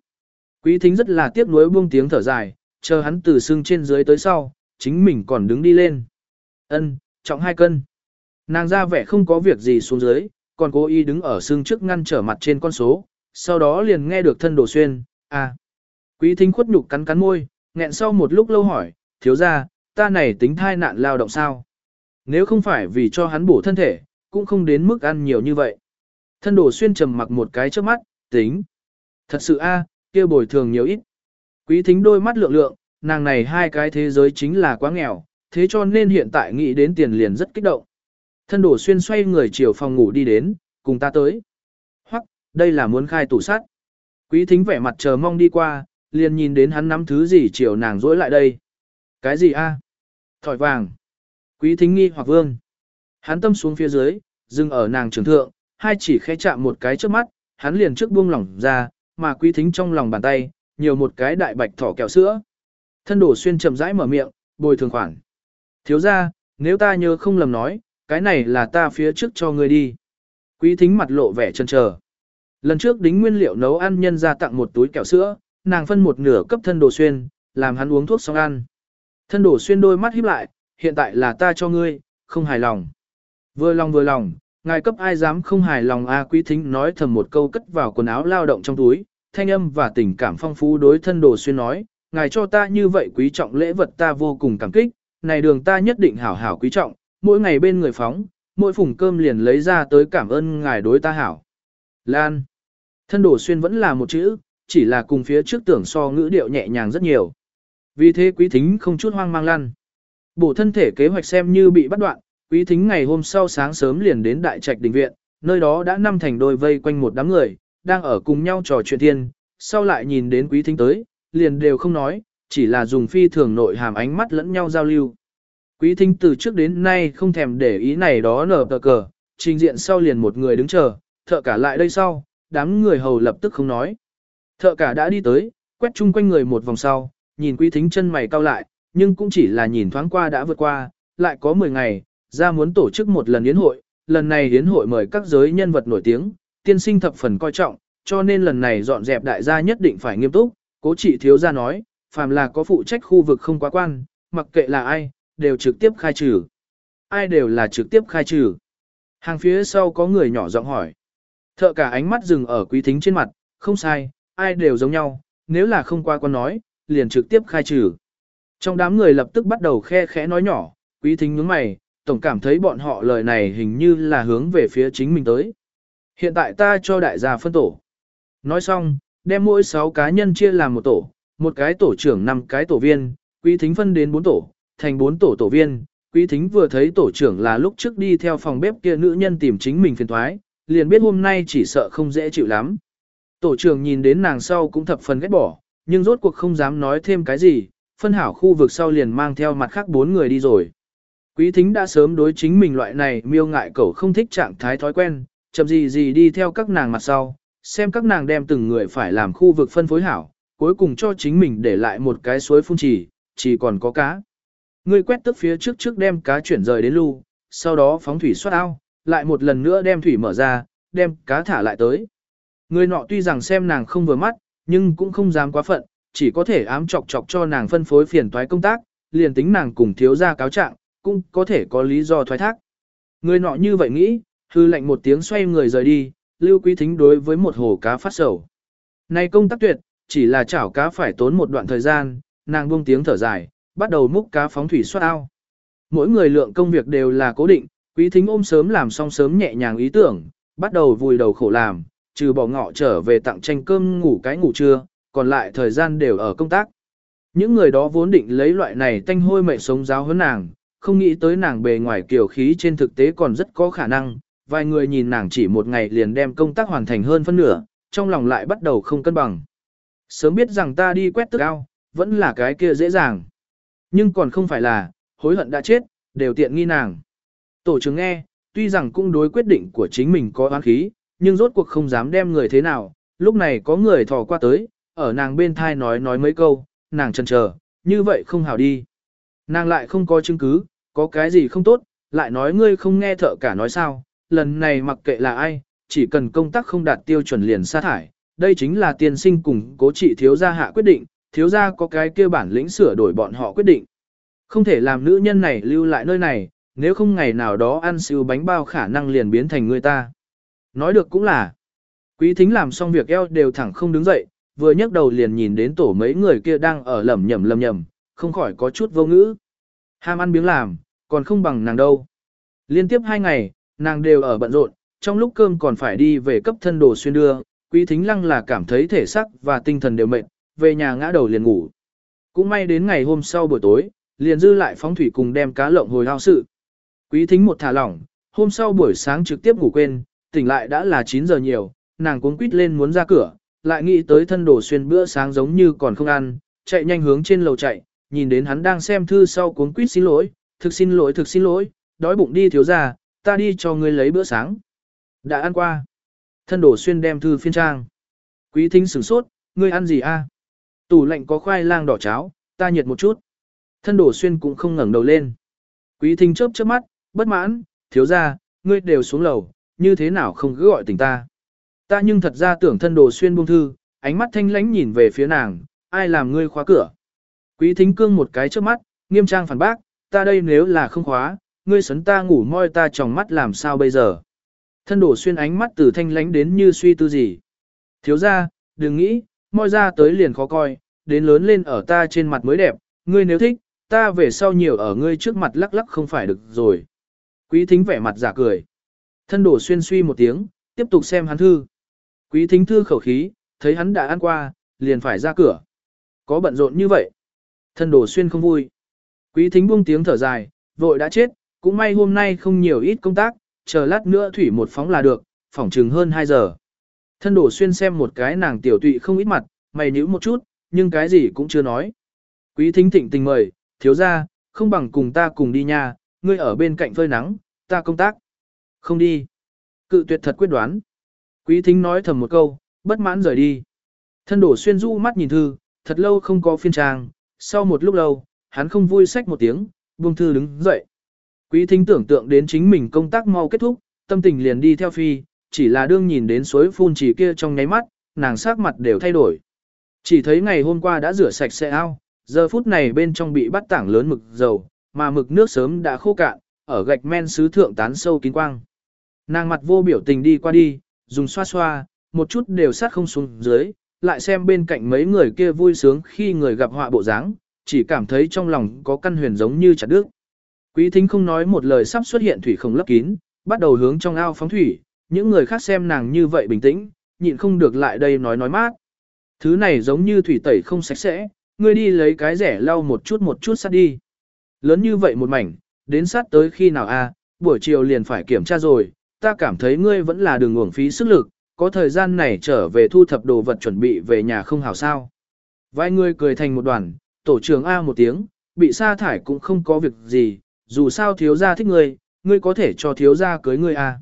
Quý thính rất là tiếc nuối buông tiếng thở dài, chờ hắn từ xương trên dưới tới sau, chính mình còn đứng đi lên. Ân, trọng hai cân. Nàng ra vẻ không có việc gì xuống dưới, còn cố ý đứng ở xương trước ngăn trở mặt trên con số, sau đó liền nghe được thân đồ xuyên, à. Quý thính khuất nhục cắn cắn môi, nghẹn sau một lúc lâu hỏi, thiếu ra, ta này tính thai nạn lao động sao? Nếu không phải vì cho hắn bổ thân thể, cũng không đến mức ăn nhiều như vậy. Thân đồ xuyên trầm mặc một cái trước mắt, tính. Thật sự a, kia bồi thường nhiều ít. Quý thính đôi mắt lượng lượng, nàng này hai cái thế giới chính là quá nghèo, thế cho nên hiện tại nghĩ đến tiền liền rất kích động. Thân đổ xuyên xoay người chiều phòng ngủ đi đến, cùng ta tới. hoặc đây là muốn khai tủ sắt. Quý thính vẻ mặt chờ mong đi qua, liền nhìn đến hắn nắm thứ gì chiều nàng dối lại đây. Cái gì a? Thỏi vàng. Quý thính nghi hoặc vương. Hắn tâm xuống phía dưới, dừng ở nàng trường thượng, hai chỉ khẽ chạm một cái trước mắt, hắn liền trước buông lỏng ra, mà quý thính trong lòng bàn tay, nhiều một cái đại bạch thỏ kẹo sữa. Thân đổ xuyên chậm rãi mở miệng, bồi thường khoản. Thiếu ra, nếu ta nhớ không lầm nói, cái này là ta phía trước cho ngươi đi. Quý thính mặt lộ vẻ chân chờ. Lần trước đính nguyên liệu nấu ăn nhân ra tặng một túi kẹo sữa, nàng phân một nửa cấp thân đồ xuyên, làm hắn uống thuốc xong ăn. Thân đồ xuyên đôi mắt híp lại, hiện tại là ta cho ngươi, không hài lòng. Vừa lòng vừa lòng, ngài cấp ai dám không hài lòng a quý thính nói thầm một câu cất vào quần áo lao động trong túi, thanh âm và tình cảm phong phú đối thân đồ xuyên nói, ngài cho ta như vậy quý trọng lễ vật ta vô cùng cảm kích, này đường ta nhất định hảo hảo quý trọng, mỗi ngày bên người phóng, mỗi phùng cơm liền lấy ra tới cảm ơn ngài đối ta hảo. Lan. Thân đồ xuyên vẫn là một chữ, chỉ là cùng phía trước tưởng so ngữ điệu nhẹ nhàng rất nhiều. Vì thế quý thính không chút hoang mang Lan. Bộ thân thể kế hoạch xem như bị bắt đoạn, quý thính ngày hôm sau sáng sớm liền đến đại trạch đình viện, nơi đó đã năm thành đôi vây quanh một đám người, đang ở cùng nhau trò chuyện thiên, sau lại nhìn đến quý thính tới, liền đều không nói, chỉ là dùng phi thường nội hàm ánh mắt lẫn nhau giao lưu. Quý thính từ trước đến nay không thèm để ý này đó nở tờ cờ, trình diện sau liền một người đứng chờ, thợ cả lại đây sau, đám người hầu lập tức không nói. Thợ cả đã đi tới, quét chung quanh người một vòng sau, nhìn quý thính chân mày cau lại, nhưng cũng chỉ là nhìn thoáng qua đã vượt qua, lại có 10 ngày, ra muốn tổ chức một lần yến hội, lần này yến hội mời các giới nhân vật nổi tiếng, tiên sinh thập phần coi trọng, cho nên lần này dọn dẹp đại gia nhất định phải nghiêm túc, cố trị thiếu gia nói, phàm là có phụ trách khu vực không quá quan, mặc kệ là ai, đều trực tiếp khai trừ. Ai đều là trực tiếp khai trừ. Hàng phía sau có người nhỏ giọng hỏi. Thợ cả ánh mắt dừng ở quý thính trên mặt, không sai, ai đều giống nhau, nếu là không qua quan nói, liền trực tiếp khai trừ. Trong đám người lập tức bắt đầu khe khẽ nói nhỏ, quý thính nhướng mày, tổng cảm thấy bọn họ lời này hình như là hướng về phía chính mình tới. Hiện tại ta cho đại gia phân tổ. Nói xong, đem mỗi 6 cá nhân chia làm một tổ, một cái tổ trưởng 5 cái tổ viên, quý thính phân đến 4 tổ, thành 4 tổ tổ viên. Quý thính vừa thấy tổ trưởng là lúc trước đi theo phòng bếp kia nữ nhân tìm chính mình phiền thoái, liền biết hôm nay chỉ sợ không dễ chịu lắm. Tổ trưởng nhìn đến nàng sau cũng thập phần ghét bỏ, nhưng rốt cuộc không dám nói thêm cái gì, phân hảo khu vực sau liền mang theo mặt khác bốn người đi rồi. Quý thính đã sớm đối chính mình loại này miêu ngại cậu không thích trạng thái thói quen, chậm gì gì đi theo các nàng mặt sau, xem các nàng đem từng người phải làm khu vực phân phối hảo, cuối cùng cho chính mình để lại một cái suối phun trì, chỉ còn có cá. Người quét tức phía trước trước đem cá chuyển rời đến lưu, sau đó phóng thủy xuất ao, lại một lần nữa đem thủy mở ra, đem cá thả lại tới. Người nọ tuy rằng xem nàng không vừa mắt, nhưng cũng không dám quá phận, chỉ có thể ám chọc chọc cho nàng phân phối phiền toái công tác, liền tính nàng cùng thiếu ra cáo trạng, cũng có thể có lý do thoái thác. Người nọ như vậy nghĩ, hư lệnh một tiếng xoay người rời đi, lưu quý thính đối với một hồ cá phát sầu. Này công tác tuyệt, chỉ là chảo cá phải tốn một đoạn thời gian, nàng buông tiếng thở dài, bắt đầu múc cá phóng thủy xuất ao. Mỗi người lượng công việc đều là cố định, quý thính ôm sớm làm xong sớm nhẹ nhàng ý tưởng, bắt đầu vùi đầu khổ làm, trừ bỏ ngọ trở về tặng tranh cơm ngủ cái ngủ trưa, còn lại thời gian đều ở công tác. Những người đó vốn định lấy loại này tanh hôi mệnh sống giáo hơn nàng, không nghĩ tới nàng bề ngoài kiểu khí trên thực tế còn rất có khả năng, vài người nhìn nàng chỉ một ngày liền đem công tác hoàn thành hơn phân nửa, trong lòng lại bắt đầu không cân bằng. Sớm biết rằng ta đi quét tức ao, vẫn là cái kia dễ dàng. Nhưng còn không phải là, hối hận đã chết, đều tiện nghi nàng. Tổ trưởng nghe, tuy rằng cũng đối quyết định của chính mình có oán khí, nhưng rốt cuộc không dám đem người thế nào, lúc này có người thò qua tới, ở nàng bên thai nói nói mấy câu, nàng chần chờ, như vậy không hảo đi. Nàng lại không có chứng cứ, có cái gì không tốt, lại nói ngươi không nghe thợ cả nói sao, lần này mặc kệ là ai, chỉ cần công tác không đạt tiêu chuẩn liền sa thải, đây chính là tiên sinh cùng cố trị thiếu gia hạ quyết định, thiếu gia có cái kia bản lĩnh sửa đổi bọn họ quyết định. Không thể làm nữ nhân này lưu lại nơi này, nếu không ngày nào đó ăn siêu bánh bao khả năng liền biến thành người ta. Nói được cũng là, quý thính làm xong việc eo đều thẳng không đứng dậy, vừa nhấc đầu liền nhìn đến tổ mấy người kia đang ở lầm nhầm lầm nhầm, không khỏi có chút vô ngữ. Ham ăn biếng làm, còn không bằng nàng đâu. Liên tiếp hai ngày, nàng đều ở bận rộn, trong lúc cơm còn phải đi về cấp thân đồ xuyên đưa, quý thính lăng là cảm thấy thể sắc và tinh thần đều mệt, về nhà ngã đầu liền ngủ. Cũng may đến ngày hôm sau buổi tối, liền dư lại phóng thủy cùng đem cá lộng hồi hao sự. Quý thính một thả lỏng, hôm sau buổi sáng trực tiếp ngủ quên, tỉnh lại đã là 9 giờ nhiều, nàng cuống quýt lên muốn ra cửa, lại nghĩ tới thân đồ xuyên bữa sáng giống như còn không ăn, chạy nhanh hướng trên lầu chạy, nhìn đến hắn đang xem thư sau cuống quýt xin lỗi, thực xin lỗi thực xin lỗi, đói bụng đi thiếu ra, ta đi cho ngươi lấy bữa sáng. Đã ăn qua. Thân Đổ xuyên đem thư phiên trang. Quý thính sửng sốt, ngươi ăn gì a? Tủ lạnh có khoai lang đỏ cháo, ta nhiệt một chút. Thân Đổ xuyên cũng không ngẩng đầu lên. Quý thính chớp chớp mắt, bất mãn, thiếu ra, ngươi đều xuống lầu, như thế nào không cứ gọi tỉnh ta. Ta nhưng thật ra tưởng thân đồ xuyên buông thư, ánh mắt thanh lãnh nhìn về phía nàng, ai làm ngươi khóa cửa. Quý thính cương một cái trước mắt, nghiêm trang phản bác, ta đây nếu là không khóa, ngươi sấn ta ngủ moi ta trong mắt làm sao bây giờ. Thân đổ xuyên ánh mắt từ thanh lãnh đến như suy tư gì. Thiếu ra, đừng nghĩ, moi ra tới liền khó coi, đến lớn lên ở ta trên mặt mới đẹp, ngươi nếu thích, ta về sau nhiều ở ngươi trước mặt lắc lắc không phải được rồi. Quý thính vẻ mặt giả cười. Thân đổ xuyên suy một tiếng, tiếp tục xem hắn thư. Quý thính thư khẩu khí, thấy hắn đã ăn qua, liền phải ra cửa. Có bận rộn như vậy. Thân đổ xuyên không vui. Quý thính buông tiếng thở dài, vội đã chết, cũng may hôm nay không nhiều ít công tác, chờ lát nữa thủy một phóng là được, phỏng chừng hơn 2 giờ. Thân đổ xuyên xem một cái nàng tiểu tụy không ít mặt, mày nhíu một chút, nhưng cái gì cũng chưa nói. Quý thính thịnh tình mời, thiếu ra, không bằng cùng ta cùng đi nha, ngươi ở bên cạnh phơi nắng, ta công tác. Không đi. Cự tuyệt thật quyết đoán. Quý thính nói thầm một câu, bất mãn rời đi. Thân đổ xuyên du mắt nhìn thư, thật lâu không có phiên trang, sau một lúc lâu, hắn không vui sách một tiếng, buông thư đứng dậy. Quý thính tưởng tượng đến chính mình công tác mau kết thúc, tâm tình liền đi theo phi, chỉ là đương nhìn đến suối phun chỉ kia trong nháy mắt, nàng sắc mặt đều thay đổi. Chỉ thấy ngày hôm qua đã rửa sạch sẽ ao, giờ phút này bên trong bị bắt tảng lớn mực dầu, mà mực nước sớm đã khô cạn, ở gạch men sứ thượng tán sâu kín quang. Nàng mặt vô biểu tình đi qua đi, dùng xoa xoa, một chút đều sát không xuống dưới, lại xem bên cạnh mấy người kia vui sướng khi người gặp họa bộ dáng, chỉ cảm thấy trong lòng có căn huyền giống như chặt đứt. Quý thính không nói một lời sắp xuất hiện thủy không lấp kín, bắt đầu hướng trong ao phóng thủy, những người khác xem nàng như vậy bình tĩnh, nhịn không được lại đây nói nói mát. Thứ này giống như thủy tẩy không sạch sẽ, ngươi đi lấy cái rẻ lau một chút một chút sát đi. Lớn như vậy một mảnh, đến sát tới khi nào a, buổi chiều liền phải kiểm tra rồi, ta cảm thấy ngươi vẫn là đường uổng phí sức lực, có thời gian này trở về thu thập đồ vật chuẩn bị về nhà không hảo sao. Vài người cười thành một đoàn, tổ trưởng A một tiếng, bị sa thải cũng không có việc gì, dù sao thiếu gia thích ngươi, ngươi có thể cho thiếu gia cưới ngươi à?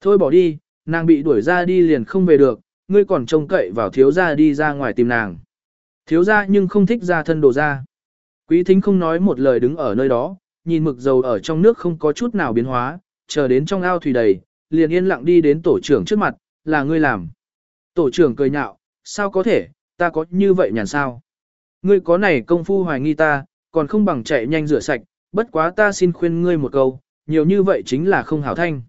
Thôi bỏ đi, nàng bị đuổi ra đi liền không về được, ngươi còn trông cậy vào thiếu gia đi ra ngoài tìm nàng. Thiếu gia nhưng không thích ra thân đồ ra. Quý thính không nói một lời đứng ở nơi đó, nhìn mực dầu ở trong nước không có chút nào biến hóa, chờ đến trong ao thủy đầy, liền yên lặng đi đến tổ trưởng trước mặt, là ngươi làm. Tổ trưởng cười nhạo, sao có thể, ta có như vậy nhàn sao? Ngươi có này công phu hoài nghi ta, còn không bằng chạy nhanh rửa sạch, bất quá ta xin khuyên ngươi một câu, nhiều như vậy chính là không hảo thanh.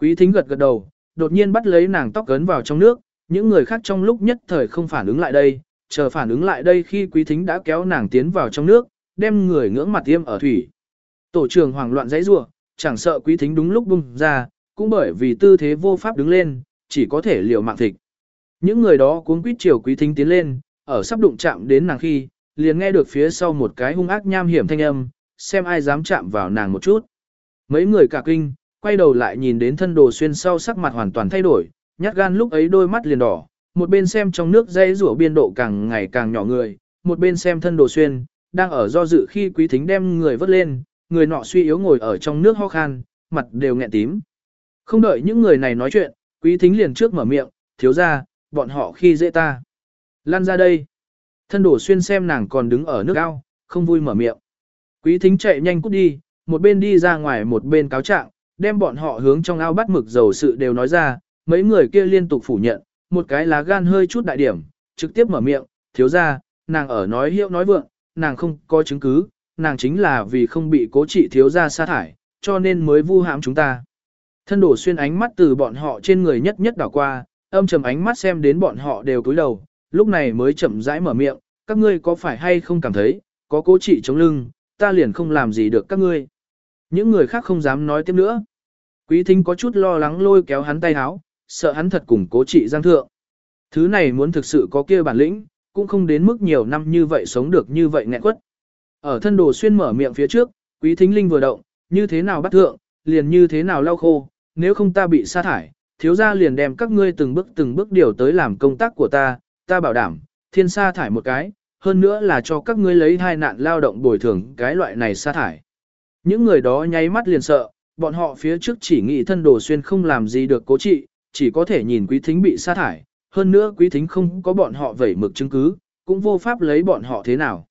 Quý thính gật gật đầu, đột nhiên bắt lấy nàng tóc cấn vào trong nước, những người khác trong lúc nhất thời không phản ứng lại đây, chờ phản ứng lại đây khi quý thính đã kéo nàng tiến vào trong nước, đem người ngưỡng mặt tiêm ở thủy. Tổ trưởng hoảng loạn dãy rủa, chẳng sợ quý thính đúng lúc bung ra, cũng bởi vì tư thế vô pháp đứng lên, chỉ có thể liều mạng thịt. Những người đó cuống quýt chiều quý thính tiến lên, ở sắp đụng chạm đến nàng khi, liền nghe được phía sau một cái hung ác nham hiểm thanh âm, xem ai dám chạm vào nàng một chút. Mấy người cả kinh, quay đầu lại nhìn đến thân đồ xuyên sau sắc mặt hoàn toàn thay đổi, nhát gan lúc ấy đôi mắt liền đỏ, một bên xem trong nước dây rủa biên độ càng ngày càng nhỏ người, một bên xem thân đồ xuyên, đang ở do dự khi quý thính đem người vớt lên, người nọ suy yếu ngồi ở trong nước ho khan, mặt đều nghẹn tím. Không đợi những người này nói chuyện, quý thính liền trước mở miệng, thiếu ra, bọn họ khi dễ ta. Lan ra đây. Thân đổ xuyên xem nàng còn đứng ở nước ao, không vui mở miệng. Quý thính chạy nhanh cút đi, một bên đi ra ngoài một bên cáo trạng, đem bọn họ hướng trong ao bắt mực dầu sự đều nói ra, mấy người kia liên tục phủ nhận, một cái lá gan hơi chút đại điểm, trực tiếp mở miệng, thiếu ra, nàng ở nói hiệu nói vượng, nàng không có chứng cứ, nàng chính là vì không bị cố trị thiếu ra sa thải, cho nên mới vu hãm chúng ta. Thân đổ xuyên ánh mắt từ bọn họ trên người nhất nhất đảo qua, âm trầm ánh mắt xem đến bọn họ đều cúi đầu, lúc này mới chậm rãi mở miệng, các ngươi có phải hay không cảm thấy, có cố trị chống lưng, ta liền không làm gì được các ngươi. Những người khác không dám nói tiếp nữa. Quý thính có chút lo lắng lôi kéo hắn tay háo, sợ hắn thật cùng cố trị giang thượng. Thứ này muốn thực sự có kia bản lĩnh, cũng không đến mức nhiều năm như vậy sống được như vậy nghẹn quất. Ở thân đồ xuyên mở miệng phía trước, quý thính linh vừa động, như thế nào bắt thượng, liền như thế nào lau khô, nếu không ta bị sa thải, thiếu gia liền đem các ngươi từng bước từng bước điều tới làm công tác của ta, ta bảo đảm, thiên sa thải một cái, hơn nữa là cho các ngươi lấy hai nạn lao động bồi thường cái loại này sa thải. Những người đó nháy mắt liền sợ, bọn họ phía trước chỉ nghĩ thân đồ xuyên không làm gì được cố trị, chỉ có thể nhìn quý thính bị sa thải, hơn nữa quý thính không có bọn họ vẩy mực chứng cứ, cũng vô pháp lấy bọn họ thế nào.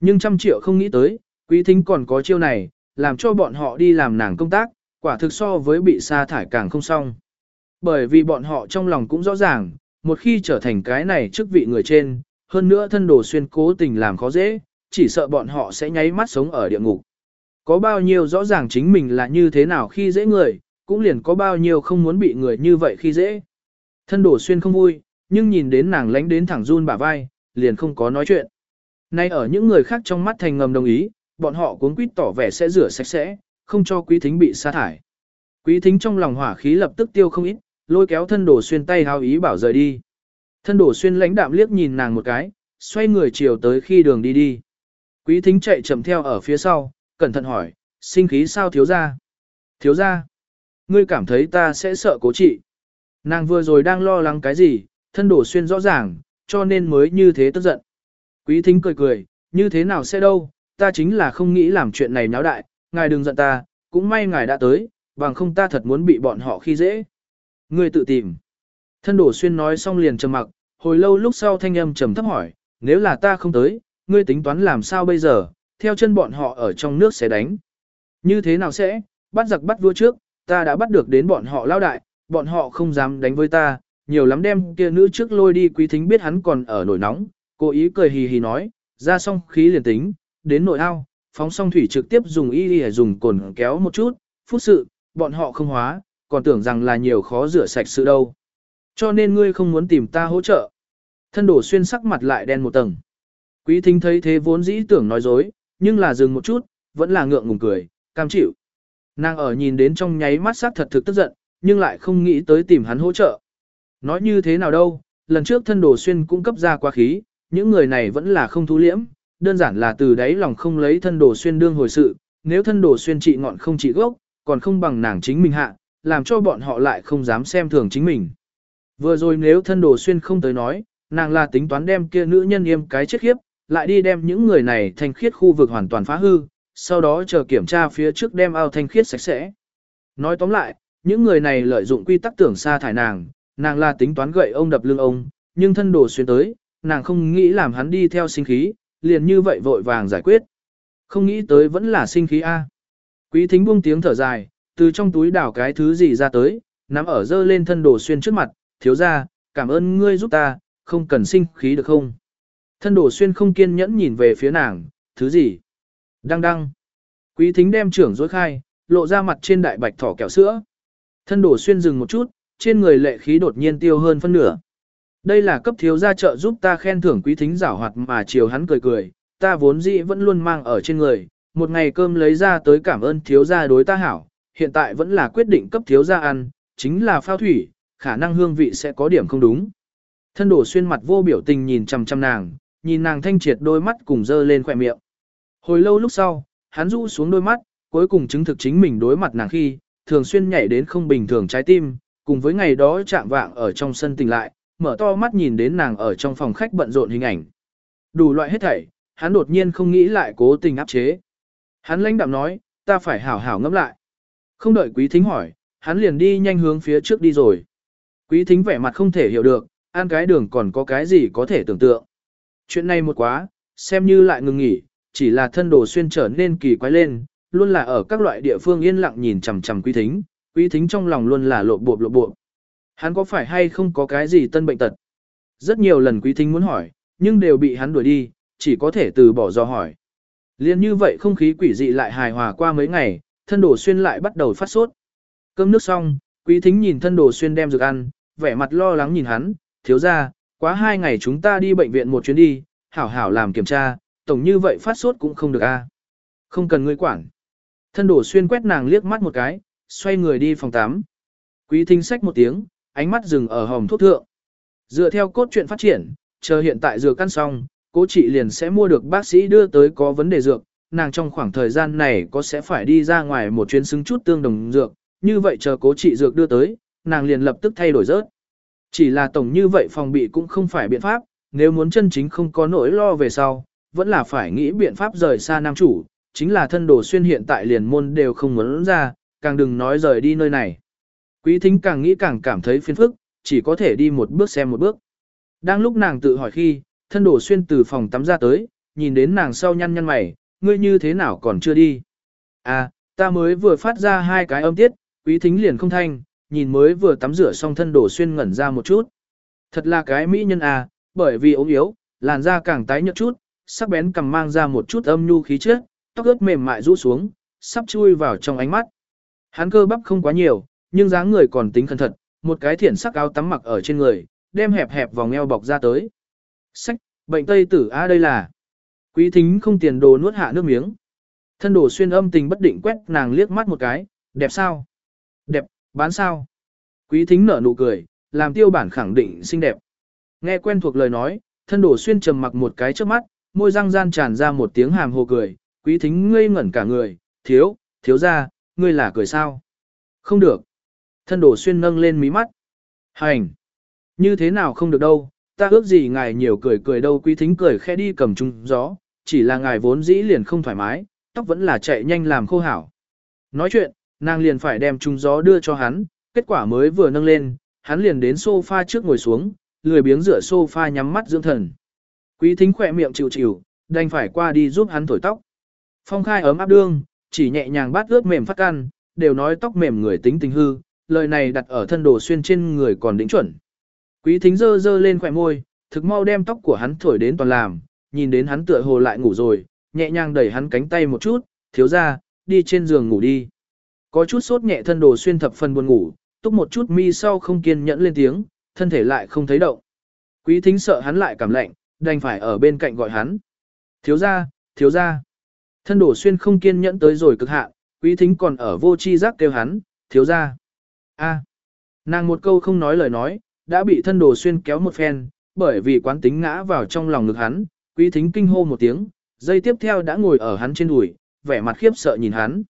Nhưng trăm triệu không nghĩ tới, quý thính còn có chiêu này, làm cho bọn họ đi làm nàng công tác, quả thực so với bị sa thải càng không xong. Bởi vì bọn họ trong lòng cũng rõ ràng, một khi trở thành cái này chức vị người trên, hơn nữa thân đồ xuyên cố tình làm khó dễ, chỉ sợ bọn họ sẽ nháy mắt sống ở địa ngục. Có bao nhiêu rõ ràng chính mình là như thế nào khi dễ người, cũng liền có bao nhiêu không muốn bị người như vậy khi dễ. Thân đồ xuyên không vui, nhưng nhìn đến nàng lánh đến thẳng run bả vai, liền không có nói chuyện. Nay ở những người khác trong mắt thành ngầm đồng ý, bọn họ cuốn quýt tỏ vẻ sẽ rửa sạch sẽ, không cho quý thính bị sa thải. Quý thính trong lòng hỏa khí lập tức tiêu không ít, lôi kéo thân đồ xuyên tay hao ý bảo rời đi. Thân đổ xuyên lãnh đạm liếc nhìn nàng một cái, xoay người chiều tới khi đường đi đi. Quý thính chạy chậm theo ở phía sau, cẩn thận hỏi, sinh khí sao thiếu ra? Thiếu ra, ngươi cảm thấy ta sẽ sợ cố trị. Nàng vừa rồi đang lo lắng cái gì, thân đổ xuyên rõ ràng, cho nên mới như thế tức giận. Quý thính cười cười, như thế nào sẽ đâu, ta chính là không nghĩ làm chuyện này náo đại, ngài đừng giận ta, cũng may ngài đã tới, bằng không ta thật muốn bị bọn họ khi dễ. Ngươi tự tìm. Thân đổ xuyên nói xong liền trầm mặc, hồi lâu lúc sau thanh âm trầm thấp hỏi, nếu là ta không tới, ngươi tính toán làm sao bây giờ, theo chân bọn họ ở trong nước sẽ đánh. Như thế nào sẽ, bắt giặc bắt vua trước, ta đã bắt được đến bọn họ lao đại, bọn họ không dám đánh với ta, nhiều lắm đem kia nữ trước lôi đi quý thính biết hắn còn ở nổi nóng, cố ý cười hì hì nói, ra xong khí liền tính, đến nội ao, phóng xong thủy trực tiếp dùng y y dùng cồn kéo một chút, phút sự, bọn họ không hóa, còn tưởng rằng là nhiều khó rửa sạch sự đâu. Cho nên ngươi không muốn tìm ta hỗ trợ. Thân đổ xuyên sắc mặt lại đen một tầng. Quý thính thấy thế vốn dĩ tưởng nói dối, nhưng là dừng một chút, vẫn là ngượng ngùng cười, cam chịu. Nàng ở nhìn đến trong nháy mắt sắc thật thực tức giận, nhưng lại không nghĩ tới tìm hắn hỗ trợ. Nói như thế nào đâu, lần trước thân đồ xuyên cũng cấp ra quá khí, những người này vẫn là không thú liễm, đơn giản là từ đấy lòng không lấy thân đồ xuyên đương hồi sự, nếu thân đồ xuyên trị ngọn không trị gốc, còn không bằng nàng chính mình hạ, làm cho bọn họ lại không dám xem thường chính mình. Vừa rồi nếu thân đồ xuyên không tới nói, nàng là tính toán đem kia nữ nhân yêm cái chết khiếp, lại đi đem những người này thanh khiết khu vực hoàn toàn phá hư, sau đó chờ kiểm tra phía trước đem ao thanh khiết sạch sẽ. Nói tóm lại, những người này lợi dụng quy tắc tưởng xa thải nàng, nàng là tính toán gậy ông đập lưng ông, nhưng thân đồ xuyên tới, nàng không nghĩ làm hắn đi theo sinh khí, liền như vậy vội vàng giải quyết. Không nghĩ tới vẫn là sinh khí A. Quý thính buông tiếng thở dài, từ trong túi đảo cái thứ gì ra tới, nắm ở dơ lên thân đồ xuyên trước mặt, thiếu ra, cảm ơn ngươi giúp ta, không cần sinh khí được không? Thân đồ xuyên không kiên nhẫn nhìn về phía nàng, thứ gì? Đăng đăng. Quý thính đem trưởng dối khai, lộ ra mặt trên đại bạch thỏ kẹo sữa. Thân đồ xuyên dừng một chút, trên người lệ khí đột nhiên tiêu hơn phân nửa. Đây là cấp thiếu gia trợ giúp ta khen thưởng quý thính giảo hoạt mà chiều hắn cười cười, ta vốn dĩ vẫn luôn mang ở trên người, một ngày cơm lấy ra tới cảm ơn thiếu gia đối ta hảo, hiện tại vẫn là quyết định cấp thiếu gia ăn, chính là phao thủy, khả năng hương vị sẽ có điểm không đúng. Thân đổ xuyên mặt vô biểu tình nhìn chằm chằm nàng, nhìn nàng thanh triệt đôi mắt cùng dơ lên khỏe miệng. Hồi lâu lúc sau, hắn rũ xuống đôi mắt, cuối cùng chứng thực chính mình đối mặt nàng khi, thường xuyên nhảy đến không bình thường trái tim, cùng với ngày đó chạm vạng ở trong sân tỉnh lại, mở to mắt nhìn đến nàng ở trong phòng khách bận rộn hình ảnh. Đủ loại hết thảy, hắn đột nhiên không nghĩ lại cố tình áp chế. Hắn lãnh đạm nói, ta phải hảo hảo ngẫm lại. Không đợi quý thính hỏi, hắn liền đi nhanh hướng phía trước đi rồi. Quý thính vẻ mặt không thể hiểu được, ăn cái đường còn có cái gì có thể tưởng tượng. Chuyện này một quá, xem như lại ngừng nghỉ, chỉ là thân đồ xuyên trở nên kỳ quái lên, luôn là ở các loại địa phương yên lặng nhìn chằm chằm quý thính, quý thính trong lòng luôn là lộ bộ lộ bộ. Hắn có phải hay không có cái gì tân bệnh tật? Rất nhiều lần quý thính muốn hỏi, nhưng đều bị hắn đuổi đi, chỉ có thể từ bỏ do hỏi. Liên như vậy không khí quỷ dị lại hài hòa qua mấy ngày, thân đồ xuyên lại bắt đầu phát sốt. Cơm nước xong, quý thính nhìn thân đồ xuyên đem dược ăn, vẻ mặt lo lắng nhìn hắn, thiếu ra, quá hai ngày chúng ta đi bệnh viện một chuyến đi, hảo hảo làm kiểm tra, tổng như vậy phát sốt cũng không được a. Không cần ngươi quản. Thân đổ xuyên quét nàng liếc mắt một cái, xoay người đi phòng 8. Quý thính sách một tiếng, ánh mắt dừng ở hòm thuốc thượng. Dựa theo cốt truyện phát triển, chờ hiện tại dược căn xong, cố trị liền sẽ mua được bác sĩ đưa tới có vấn đề dược, nàng trong khoảng thời gian này có sẽ phải đi ra ngoài một chuyến xứng chút tương đồng dược, như vậy chờ cố trị dược đưa tới, nàng liền lập tức thay đổi rớt. Chỉ là tổng như vậy phòng bị cũng không phải biện pháp, nếu muốn chân chính không có nỗi lo về sau, vẫn là phải nghĩ biện pháp rời xa nam chủ, chính là thân đồ xuyên hiện tại liền môn đều không muốn ra, càng đừng nói rời đi nơi này. Quý thính càng nghĩ càng cảm thấy phiền phức, chỉ có thể đi một bước xem một bước. Đang lúc nàng tự hỏi khi, thân đồ xuyên từ phòng tắm ra tới, nhìn đến nàng sau nhăn nhăn mày, ngươi như thế nào còn chưa đi. À, ta mới vừa phát ra hai cái âm tiết, quý thính liền không thanh, nhìn mới vừa tắm rửa xong thân đồ xuyên ngẩn ra một chút. Thật là cái mỹ nhân à, bởi vì ốm yếu, làn da càng tái nhợt chút, sắc bén cầm mang ra một chút âm nhu khí trước, tóc ướt mềm mại rũ xuống, sắp chui vào trong ánh mắt. Hắn cơ bắp không quá nhiều, nhưng dáng người còn tính khẩn thật, một cái thiển sắc áo tắm mặc ở trên người, đem hẹp hẹp vòng eo bọc ra tới. Sách, bệnh tây tử a đây là. Quý thính không tiền đồ nuốt hạ nước miếng. Thân đồ xuyên âm tình bất định quét nàng liếc mắt một cái, đẹp sao? Đẹp, bán sao? Quý thính nở nụ cười, làm tiêu bản khẳng định xinh đẹp. Nghe quen thuộc lời nói, thân đổ xuyên trầm mặc một cái trước mắt, môi răng gian tràn ra một tiếng hàm hồ cười, quý thính ngây ngẩn cả người, thiếu, thiếu ra, ngươi là cười sao? Không được. Thân đổ xuyên nâng lên mí mắt. Hành. Như thế nào không được đâu, ta ước gì ngài nhiều cười cười đâu quý thính cười khẽ đi cầm chung gió, chỉ là ngài vốn dĩ liền không thoải mái, tóc vẫn là chạy nhanh làm khô hảo. Nói chuyện, nàng liền phải đem chúng gió đưa cho hắn, kết quả mới vừa nâng lên, hắn liền đến sofa trước ngồi xuống, lười biếng rửa sofa nhắm mắt dưỡng thần. Quý thính khỏe miệng chịu chịu, đành phải qua đi giúp hắn thổi tóc. Phong khai ấm áp đương, chỉ nhẹ nhàng bát ướt mềm phát căn, đều nói tóc mềm người tính tình hư, lời này đặt ở thân đồ xuyên trên người còn đỉnh chuẩn. Quý thính dơ dơ lên khỏe môi, thực mau đem tóc của hắn thổi đến toàn làm, nhìn đến hắn tựa hồ lại ngủ rồi, nhẹ nhàng đẩy hắn cánh tay một chút, thiếu ra, đi trên giường ngủ đi. Có chút sốt nhẹ thân đồ xuyên thập phần buồn ngủ, túc một chút mi sau không kiên nhẫn lên tiếng, thân thể lại không thấy động. Quý thính sợ hắn lại cảm lạnh, đành phải ở bên cạnh gọi hắn. Thiếu ra, thiếu ra. Thân đổ xuyên không kiên nhẫn tới rồi cực hạn, quý thính còn ở vô chi giác kêu hắn, thiếu ra. a nàng một câu không nói lời nói, đã bị thân đồ xuyên kéo một phen, bởi vì quán tính ngã vào trong lòng ngực hắn, quý thính kinh hô một tiếng, dây tiếp theo đã ngồi ở hắn trên đùi, vẻ mặt khiếp sợ nhìn hắn.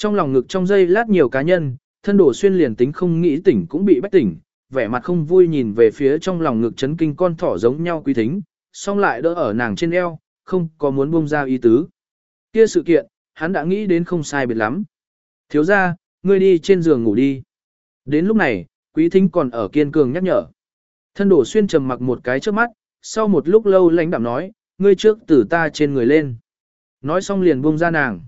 Trong lòng ngực trong dây lát nhiều cá nhân, thân đổ xuyên liền tính không nghĩ tỉnh cũng bị bách tỉnh, vẻ mặt không vui nhìn về phía trong lòng ngực chấn kinh con thỏ giống nhau quý thính, song lại đỡ ở nàng trên eo, không có muốn buông ra ý tứ. Kia sự kiện, hắn đã nghĩ đến không sai biệt lắm. Thiếu ra, ngươi đi trên giường ngủ đi. Đến lúc này, quý thính còn ở kiên cường nhắc nhở. Thân đổ xuyên trầm mặc một cái trước mắt, sau một lúc lâu lãnh đạm nói, ngươi trước tử ta trên người lên. Nói xong liền buông ra nàng.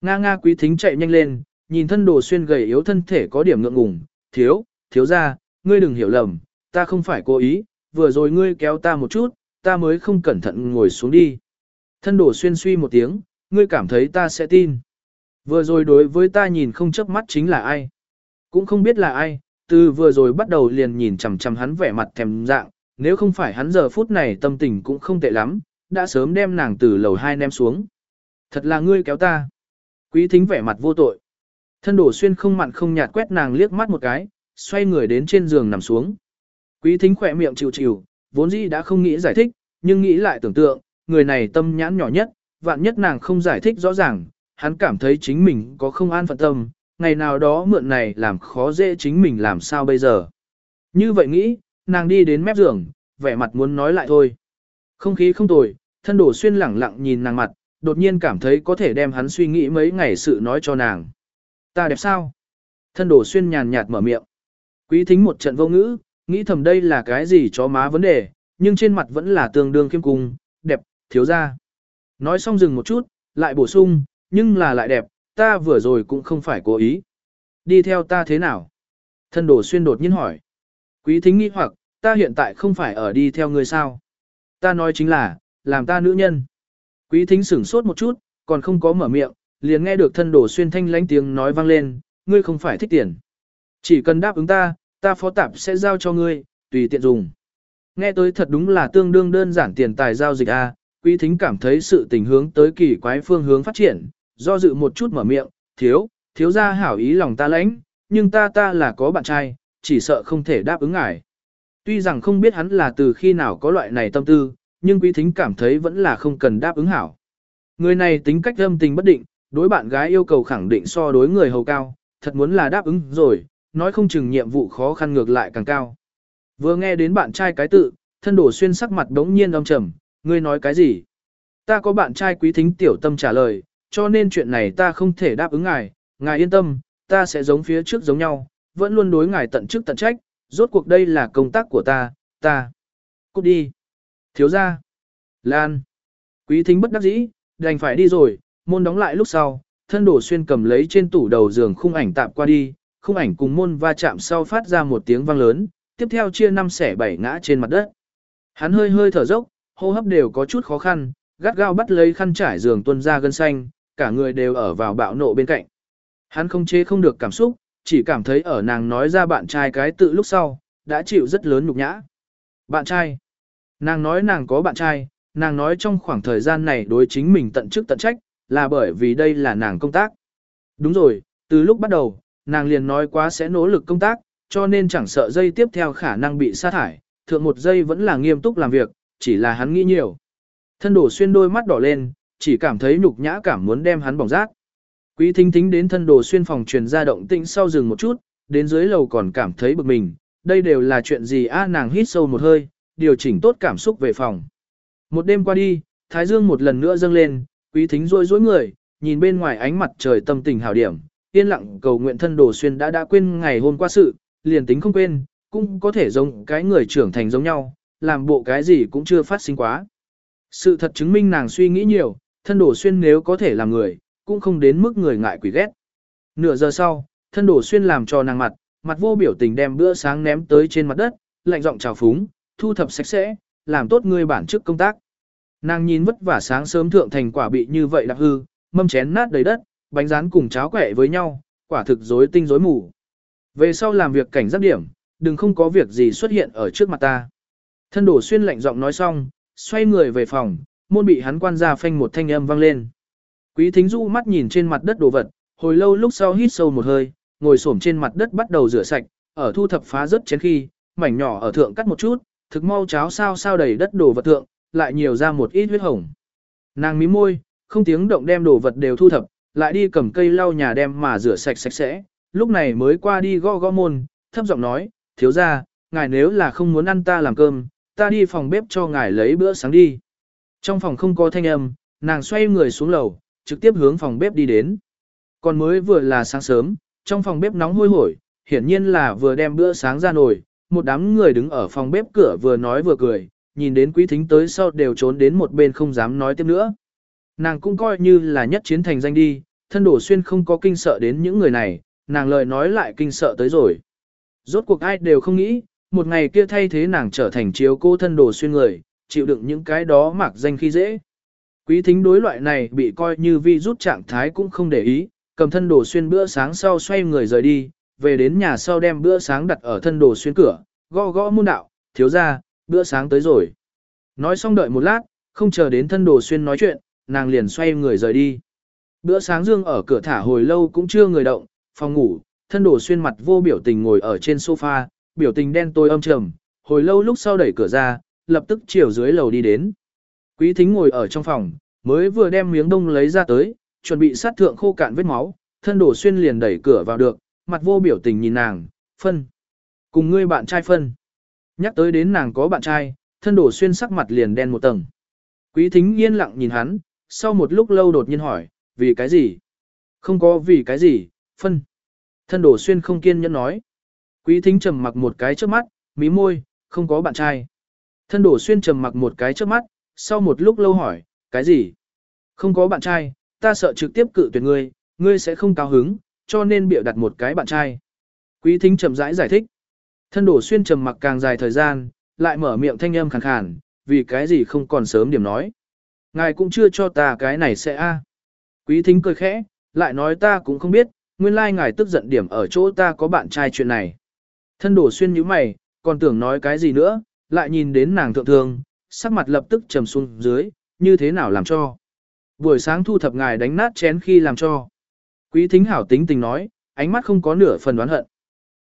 Nga nga quý thính chạy nhanh lên, nhìn thân đồ xuyên gầy yếu thân thể có điểm ngượng ngùng, thiếu, thiếu ra, ngươi đừng hiểu lầm, ta không phải cố ý, vừa rồi ngươi kéo ta một chút, ta mới không cẩn thận ngồi xuống đi. Thân đồ xuyên suy một tiếng, ngươi cảm thấy ta sẽ tin. Vừa rồi đối với ta nhìn không chớp mắt chính là ai. Cũng không biết là ai, từ vừa rồi bắt đầu liền nhìn chằm chằm hắn vẻ mặt thèm dạng, nếu không phải hắn giờ phút này tâm tình cũng không tệ lắm, đã sớm đem nàng từ lầu hai ném xuống. Thật là ngươi kéo ta. Quý thính vẻ mặt vô tội. Thân đổ xuyên không mặn không nhạt quét nàng liếc mắt một cái, xoay người đến trên giường nằm xuống. Quý thính khỏe miệng chịu chịu, vốn dĩ đã không nghĩ giải thích, nhưng nghĩ lại tưởng tượng, người này tâm nhãn nhỏ nhất, vạn nhất nàng không giải thích rõ ràng, hắn cảm thấy chính mình có không an phận tâm, ngày nào đó mượn này làm khó dễ chính mình làm sao bây giờ. Như vậy nghĩ, nàng đi đến mép giường, vẻ mặt muốn nói lại thôi. Không khí không tồi, thân đổ xuyên lẳng lặng nhìn nàng mặt, đột nhiên cảm thấy có thể đem hắn suy nghĩ mấy ngày sự nói cho nàng. Ta đẹp sao? Thân đổ xuyên nhàn nhạt mở miệng. Quý thính một trận vô ngữ, nghĩ thầm đây là cái gì chó má vấn đề, nhưng trên mặt vẫn là tương đương khiêm cung, đẹp, thiếu ra. Nói xong dừng một chút, lại bổ sung, nhưng là lại đẹp, ta vừa rồi cũng không phải cố ý. Đi theo ta thế nào? Thân đồ xuyên đột nhiên hỏi. Quý thính nghĩ hoặc, ta hiện tại không phải ở đi theo người sao? Ta nói chính là, làm ta nữ nhân. Quý thính sửng sốt một chút, còn không có mở miệng, liền nghe được thân đồ xuyên thanh lánh tiếng nói vang lên, ngươi không phải thích tiền. Chỉ cần đáp ứng ta, ta phó tạp sẽ giao cho ngươi, tùy tiện dùng. Nghe tới thật đúng là tương đương đơn giản tiền tài giao dịch A, quý thính cảm thấy sự tình hướng tới kỳ quái phương hướng phát triển, do dự một chút mở miệng, thiếu, thiếu ra hảo ý lòng ta lãnh, nhưng ta ta là có bạn trai, chỉ sợ không thể đáp ứng ngài. Tuy rằng không biết hắn là từ khi nào có loại này tâm tư, nhưng quý thính cảm thấy vẫn là không cần đáp ứng hảo. Người này tính cách âm tình bất định, đối bạn gái yêu cầu khẳng định so đối người hầu cao, thật muốn là đáp ứng rồi, nói không chừng nhiệm vụ khó khăn ngược lại càng cao. Vừa nghe đến bạn trai cái tự, thân đổ xuyên sắc mặt đống nhiên âm trầm, ngươi nói cái gì? Ta có bạn trai quý thính tiểu tâm trả lời, cho nên chuyện này ta không thể đáp ứng ngài, ngài yên tâm, ta sẽ giống phía trước giống nhau, vẫn luôn đối ngài tận chức tận trách, rốt cuộc đây là công tác của ta, ta. Cút đi. Thiếu ra. Lan. Quý thính bất đắc dĩ, đành phải đi rồi, môn đóng lại lúc sau, thân đổ xuyên cầm lấy trên tủ đầu giường khung ảnh tạm qua đi, khung ảnh cùng môn va chạm sau phát ra một tiếng vang lớn, tiếp theo chia năm xẻ bảy ngã trên mặt đất. Hắn hơi hơi thở dốc, hô hấp đều có chút khó khăn, gắt gao bắt lấy khăn trải giường tuân ra gân xanh, cả người đều ở vào bạo nộ bên cạnh. Hắn không chế không được cảm xúc, chỉ cảm thấy ở nàng nói ra bạn trai cái tự lúc sau, đã chịu rất lớn nhục nhã. Bạn trai. Nàng nói nàng có bạn trai, nàng nói trong khoảng thời gian này đối chính mình tận chức tận trách, là bởi vì đây là nàng công tác. Đúng rồi, từ lúc bắt đầu, nàng liền nói quá sẽ nỗ lực công tác, cho nên chẳng sợ dây tiếp theo khả năng bị sa thải, thượng một giây vẫn là nghiêm túc làm việc, chỉ là hắn nghĩ nhiều. Thân đổ xuyên đôi mắt đỏ lên, chỉ cảm thấy nhục nhã cảm muốn đem hắn bỏng rác. Quý thính thính đến thân đồ xuyên phòng truyền ra động tĩnh sau dừng một chút, đến dưới lầu còn cảm thấy bực mình, đây đều là chuyện gì a nàng hít sâu một hơi, điều chỉnh tốt cảm xúc về phòng. Một đêm qua đi, Thái Dương một lần nữa dâng lên, quý thính rôi rối người, nhìn bên ngoài ánh mặt trời tâm tình hảo điểm, yên lặng cầu nguyện thân đồ xuyên đã đã quên ngày hôm qua sự, liền tính không quên, cũng có thể giống cái người trưởng thành giống nhau, làm bộ cái gì cũng chưa phát sinh quá. Sự thật chứng minh nàng suy nghĩ nhiều, thân đồ xuyên nếu có thể làm người, cũng không đến mức người ngại quỷ ghét. Nửa giờ sau, thân đồ xuyên làm cho nàng mặt, mặt vô biểu tình đem bữa sáng ném tới trên mặt đất, lạnh giọng chào phúng, thu thập sạch sẽ, làm tốt người bản chức công tác. Nàng nhìn vất vả sáng sớm thượng thành quả bị như vậy đặc hư, mâm chén nát đầy đất, bánh rán cùng cháo quẻ với nhau, quả thực rối tinh rối mù. Về sau làm việc cảnh giác điểm, đừng không có việc gì xuất hiện ở trước mặt ta. Thân đổ xuyên lạnh giọng nói xong, xoay người về phòng, môn bị hắn quan ra phanh một thanh âm vang lên. Quý thính du mắt nhìn trên mặt đất đồ vật, hồi lâu lúc sau hít sâu một hơi, ngồi xổm trên mặt đất bắt đầu rửa sạch, ở thu thập phá rất chén khi, mảnh nhỏ ở thượng cắt một chút, thực mau cháo sao sao đầy đất đồ vật thượng, lại nhiều ra một ít huyết hồng. Nàng mím môi, không tiếng động đem đồ vật đều thu thập, lại đi cầm cây lau nhà đem mà rửa sạch sạch sẽ, lúc này mới qua đi gõ gõ môn, thấp giọng nói, thiếu ra, ngài nếu là không muốn ăn ta làm cơm, ta đi phòng bếp cho ngài lấy bữa sáng đi. Trong phòng không có thanh âm, nàng xoay người xuống lầu, trực tiếp hướng phòng bếp đi đến. Còn mới vừa là sáng sớm, trong phòng bếp nóng hôi hổi, hiển nhiên là vừa đem bữa sáng ra nồi, một đám người đứng ở phòng bếp cửa vừa nói vừa cười, nhìn đến quý thính tới sau đều trốn đến một bên không dám nói tiếp nữa. Nàng cũng coi như là nhất chiến thành danh đi, thân đổ xuyên không có kinh sợ đến những người này, nàng lời nói lại kinh sợ tới rồi. Rốt cuộc ai đều không nghĩ, một ngày kia thay thế nàng trở thành chiếu cô thân đồ xuyên người, chịu đựng những cái đó mặc danh khi dễ. Quý thính đối loại này bị coi như vi rút trạng thái cũng không để ý, cầm thân đồ xuyên bữa sáng sau xoay người rời đi, về đến nhà sau đem bữa sáng đặt ở thân đồ xuyên cửa, gõ gõ môn đạo, thiếu ra, bữa sáng tới rồi. Nói xong đợi một lát, không chờ đến thân đồ xuyên nói chuyện, nàng liền xoay người rời đi. Bữa sáng dương ở cửa thả hồi lâu cũng chưa người động, phòng ngủ, thân đồ xuyên mặt vô biểu tình ngồi ở trên sofa, biểu tình đen tối âm trầm, hồi lâu lúc sau đẩy cửa ra, lập tức chiều dưới lầu đi đến. Quý thính ngồi ở trong phòng, mới vừa đem miếng đông lấy ra tới, chuẩn bị sát thượng khô cạn vết máu, thân đồ xuyên liền đẩy cửa vào được, mặt vô biểu tình nhìn nàng, phân. Cùng ngươi bạn trai phân. Nhắc tới đến nàng có bạn trai, thân đổ xuyên sắc mặt liền đen một tầng. Quý thính yên lặng nhìn hắn, sau một lúc lâu đột nhiên hỏi, vì cái gì? Không có vì cái gì, phân. Thân đổ xuyên không kiên nhẫn nói. Quý thính trầm mặc một cái trước mắt, mí môi, không có bạn trai. Thân đổ xuyên trầm mặc một cái trước mắt, sau một lúc lâu hỏi, cái gì? Không có bạn trai, ta sợ trực tiếp cự tuyệt ngươi, ngươi sẽ không cao hứng, cho nên bịa đặt một cái bạn trai. Quý thính trầm rãi giải thích. Thân đổ xuyên trầm mặc càng dài thời gian, lại mở miệng thanh âm khàn khàn, vì cái gì không còn sớm điểm nói. Ngài cũng chưa cho ta cái này sẽ a. Quý thính cười khẽ, lại nói ta cũng không biết, nguyên lai ngài tức giận điểm ở chỗ ta có bạn trai chuyện này. Thân đổ xuyên như mày, còn tưởng nói cái gì nữa, lại nhìn đến nàng thượng thường, sắc mặt lập tức trầm xuống dưới, như thế nào làm cho. Buổi sáng thu thập ngài đánh nát chén khi làm cho. Quý thính hảo tính tình nói, ánh mắt không có nửa phần đoán hận.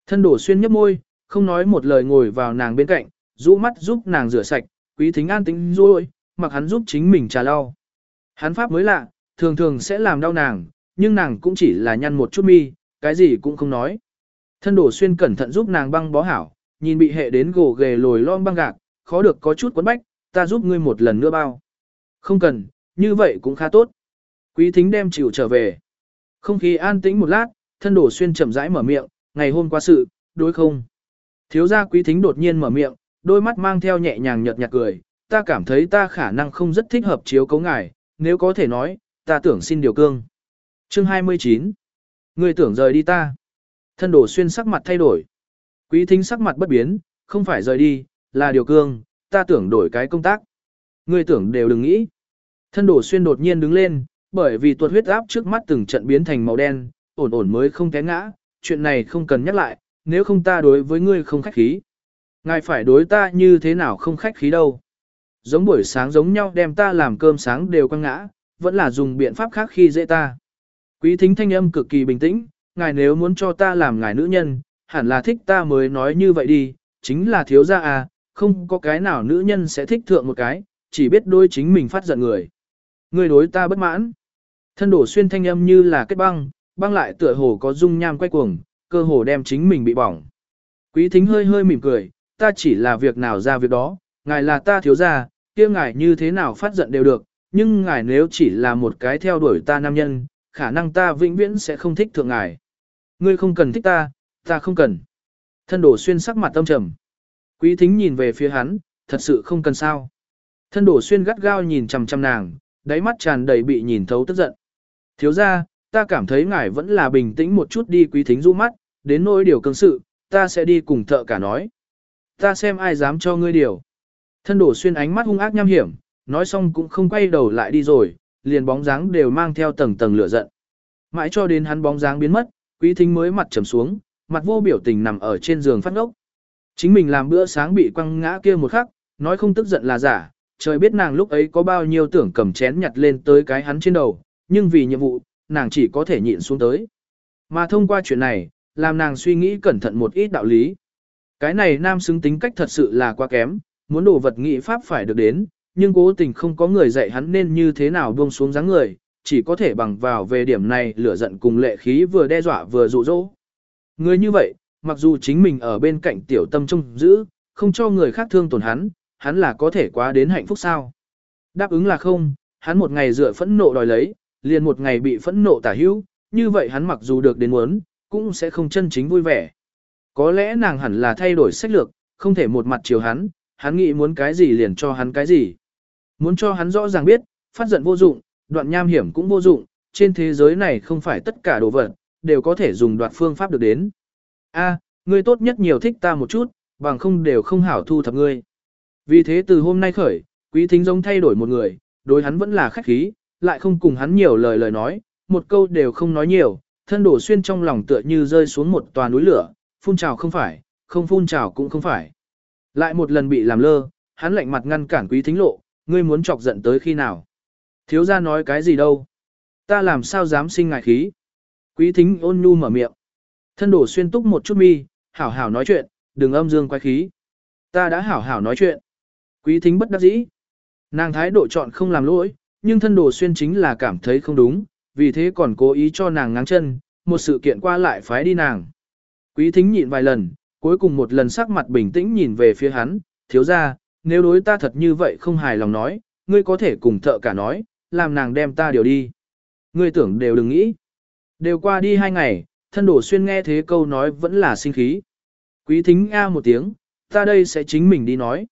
Thân đổ xuyên nhấp môi, không nói một lời ngồi vào nàng bên cạnh, rũ mắt giúp nàng rửa sạch, quý thính an tính rồi, mặc hắn giúp chính mình trà lau. Hắn pháp mới lạ, thường thường sẽ làm đau nàng, nhưng nàng cũng chỉ là nhăn một chút mi, cái gì cũng không nói. Thân đổ xuyên cẩn thận giúp nàng băng bó hảo, nhìn bị hệ đến gồ ghề lồi lom băng gạc, khó được có chút quấn bách, ta giúp ngươi một lần nữa bao. Không cần, như vậy cũng khá tốt. Quý thính đem chịu trở về. Không khí an tĩnh một lát, thân đổ xuyên chậm rãi mở miệng, ngày hôm qua sự, đối không. Thiếu gia quý thính đột nhiên mở miệng, đôi mắt mang theo nhẹ nhàng nhợt nhạt cười, ta cảm thấy ta khả năng không rất thích hợp chiếu cấu ngài, nếu có thể nói, ta tưởng xin điều cương. Chương 29 Người tưởng rời đi ta. Thân đổ xuyên sắc mặt thay đổi. Quý thính sắc mặt bất biến, không phải rời đi, là điều cương, ta tưởng đổi cái công tác. Người tưởng đều đừng nghĩ. Thân đổ xuyên đột nhiên đứng lên, bởi vì tuột huyết áp trước mắt từng trận biến thành màu đen, ổn ổn mới không té ngã, chuyện này không cần nhắc lại, nếu không ta đối với ngươi không khách khí. Ngài phải đối ta như thế nào không khách khí đâu. Giống buổi sáng giống nhau đem ta làm cơm sáng đều quăng ngã, vẫn là dùng biện pháp khác khi dễ ta. Quý thính thanh âm cực kỳ bình tĩnh, ngài nếu muốn cho ta làm ngài nữ nhân, hẳn là thích ta mới nói như vậy đi, chính là thiếu gia à, không có cái nào nữ nhân sẽ thích thượng một cái, chỉ biết đôi chính mình phát giận người. Người đối ta bất mãn. Thân đổ xuyên thanh âm như là kết băng, băng lại tựa hồ có dung nham quay cuồng, cơ hồ đem chính mình bị bỏng. Quý thính hơi hơi mỉm cười, ta chỉ là việc nào ra việc đó, ngài là ta thiếu gia, kia ngài như thế nào phát giận đều được, nhưng ngài nếu chỉ là một cái theo đuổi ta nam nhân, khả năng ta vĩnh viễn sẽ không thích thượng ngài. Ngươi không cần thích ta, ta không cần. Thân đổ xuyên sắc mặt tâm trầm. Quý thính nhìn về phía hắn, thật sự không cần sao. Thân đổ xuyên gắt gao nhìn chằm chằm nàng, đáy mắt tràn đầy bị nhìn thấu tức giận. Thiếu ra, ta cảm thấy ngài vẫn là bình tĩnh một chút đi quý thính du mắt, đến nỗi điều cương sự, ta sẽ đi cùng thợ cả nói. Ta xem ai dám cho ngươi điều. Thân đổ xuyên ánh mắt hung ác nham hiểm, nói xong cũng không quay đầu lại đi rồi, liền bóng dáng đều mang theo tầng tầng lửa giận. Mãi cho đến hắn bóng dáng biến mất, quý thính mới mặt trầm xuống, mặt vô biểu tình nằm ở trên giường phát ngốc. Chính mình làm bữa sáng bị quăng ngã kia một khắc, nói không tức giận là giả, trời biết nàng lúc ấy có bao nhiêu tưởng cầm chén nhặt lên tới cái hắn trên đầu, nhưng vì nhiệm vụ, nàng chỉ có thể nhịn xuống tới. Mà thông qua chuyện này, làm nàng suy nghĩ cẩn thận một ít đạo lý. Cái này nam xứng tính cách thật sự là quá kém, muốn đồ vật nghị pháp phải được đến, nhưng cố tình không có người dạy hắn nên như thế nào buông xuống dáng người, chỉ có thể bằng vào về điểm này lửa giận cùng lệ khí vừa đe dọa vừa dụ dỗ. Người như vậy, mặc dù chính mình ở bên cạnh tiểu tâm trông giữ, không cho người khác thương tổn hắn, hắn là có thể quá đến hạnh phúc sao. Đáp ứng là không, hắn một ngày dựa phẫn nộ đòi lấy, liền một ngày bị phẫn nộ tả hữu, như vậy hắn mặc dù được đến muốn, cũng sẽ không chân chính vui vẻ. Có lẽ nàng hẳn là thay đổi sách lược, không thể một mặt chiều hắn, hắn nghĩ muốn cái gì liền cho hắn cái gì. Muốn cho hắn rõ ràng biết, phát giận vô dụng, đoạn nham hiểm cũng vô dụng, trên thế giới này không phải tất cả đồ vật, đều có thể dùng đoạt phương pháp được đến. A, ngươi tốt nhất nhiều thích ta một chút, bằng không đều không hảo thu thập ngươi. Vì thế từ hôm nay khởi, quý thính giống thay đổi một người, đối hắn vẫn là khách khí, lại không cùng hắn nhiều lời lời nói, một câu đều không nói nhiều, thân đổ xuyên trong lòng tựa như rơi xuống một tòa núi lửa, phun trào không phải, không phun trào cũng không phải. Lại một lần bị làm lơ, hắn lạnh mặt ngăn cản quý thính lộ, ngươi muốn chọc giận tới khi nào. Thiếu ra nói cái gì đâu. Ta làm sao dám sinh ngại khí. Quý thính ôn nhu mở miệng. Thân đổ xuyên túc một chút mi, hảo hảo nói chuyện, đừng âm dương quay khí. Ta đã hảo hảo nói chuyện. Quý thính bất đắc dĩ. Nàng thái độ chọn không làm lỗi, nhưng thân đồ xuyên chính là cảm thấy không đúng, vì thế còn cố ý cho nàng ngáng chân, một sự kiện qua lại phái đi nàng. Quý thính nhịn vài lần, cuối cùng một lần sắc mặt bình tĩnh nhìn về phía hắn, thiếu ra, nếu đối ta thật như vậy không hài lòng nói, ngươi có thể cùng thợ cả nói, làm nàng đem ta điều đi. Ngươi tưởng đều đừng nghĩ. Đều qua đi hai ngày, thân đổ xuyên nghe thế câu nói vẫn là sinh khí. Quý thính a một tiếng, ta đây sẽ chính mình đi nói.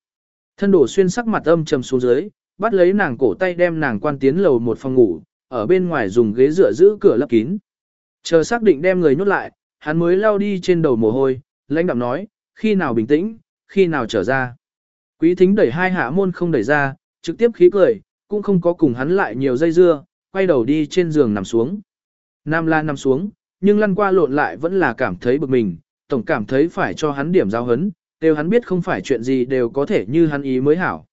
Thân đổ xuyên sắc mặt âm trầm xuống dưới, bắt lấy nàng cổ tay đem nàng quan tiến lầu một phòng ngủ, ở bên ngoài dùng ghế dựa giữ cửa lấp kín. Chờ xác định đem người nhốt lại, hắn mới lao đi trên đầu mồ hôi, lãnh đạm nói, khi nào bình tĩnh, khi nào trở ra. Quý thính đẩy hai hạ môn không đẩy ra, trực tiếp khí cười, cũng không có cùng hắn lại nhiều dây dưa, quay đầu đi trên giường nằm xuống. Nam la nằm xuống, nhưng lăn qua lộn lại vẫn là cảm thấy bực mình, tổng cảm thấy phải cho hắn điểm giao hấn, đều hắn biết không phải chuyện gì đều có thể như hắn ý mới hảo.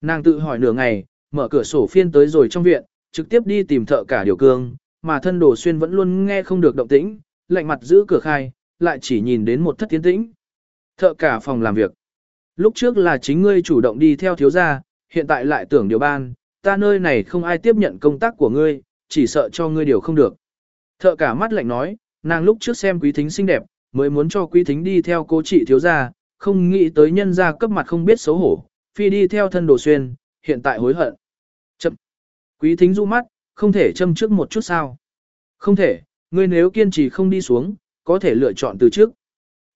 Nàng tự hỏi nửa ngày, mở cửa sổ phiên tới rồi trong viện, trực tiếp đi tìm thợ cả điều cương, mà thân đồ xuyên vẫn luôn nghe không được động tĩnh, lạnh mặt giữ cửa khai, lại chỉ nhìn đến một thất tiến tĩnh. Thợ cả phòng làm việc. Lúc trước là chính ngươi chủ động đi theo thiếu gia, hiện tại lại tưởng điều ban, ta nơi này không ai tiếp nhận công tác của ngươi, chỉ sợ cho ngươi điều không được. Thợ cả mắt lạnh nói, nàng lúc trước xem quý thính xinh đẹp, mới muốn cho quý thính đi theo cố trị thiếu gia, không nghĩ tới nhân gia cấp mặt không biết xấu hổ, phi đi theo thân đồ xuyên, hiện tại hối hận. Chậm. Quý thính du mắt, không thể châm trước một chút sao. Không thể, ngươi nếu kiên trì không đi xuống, có thể lựa chọn từ trước.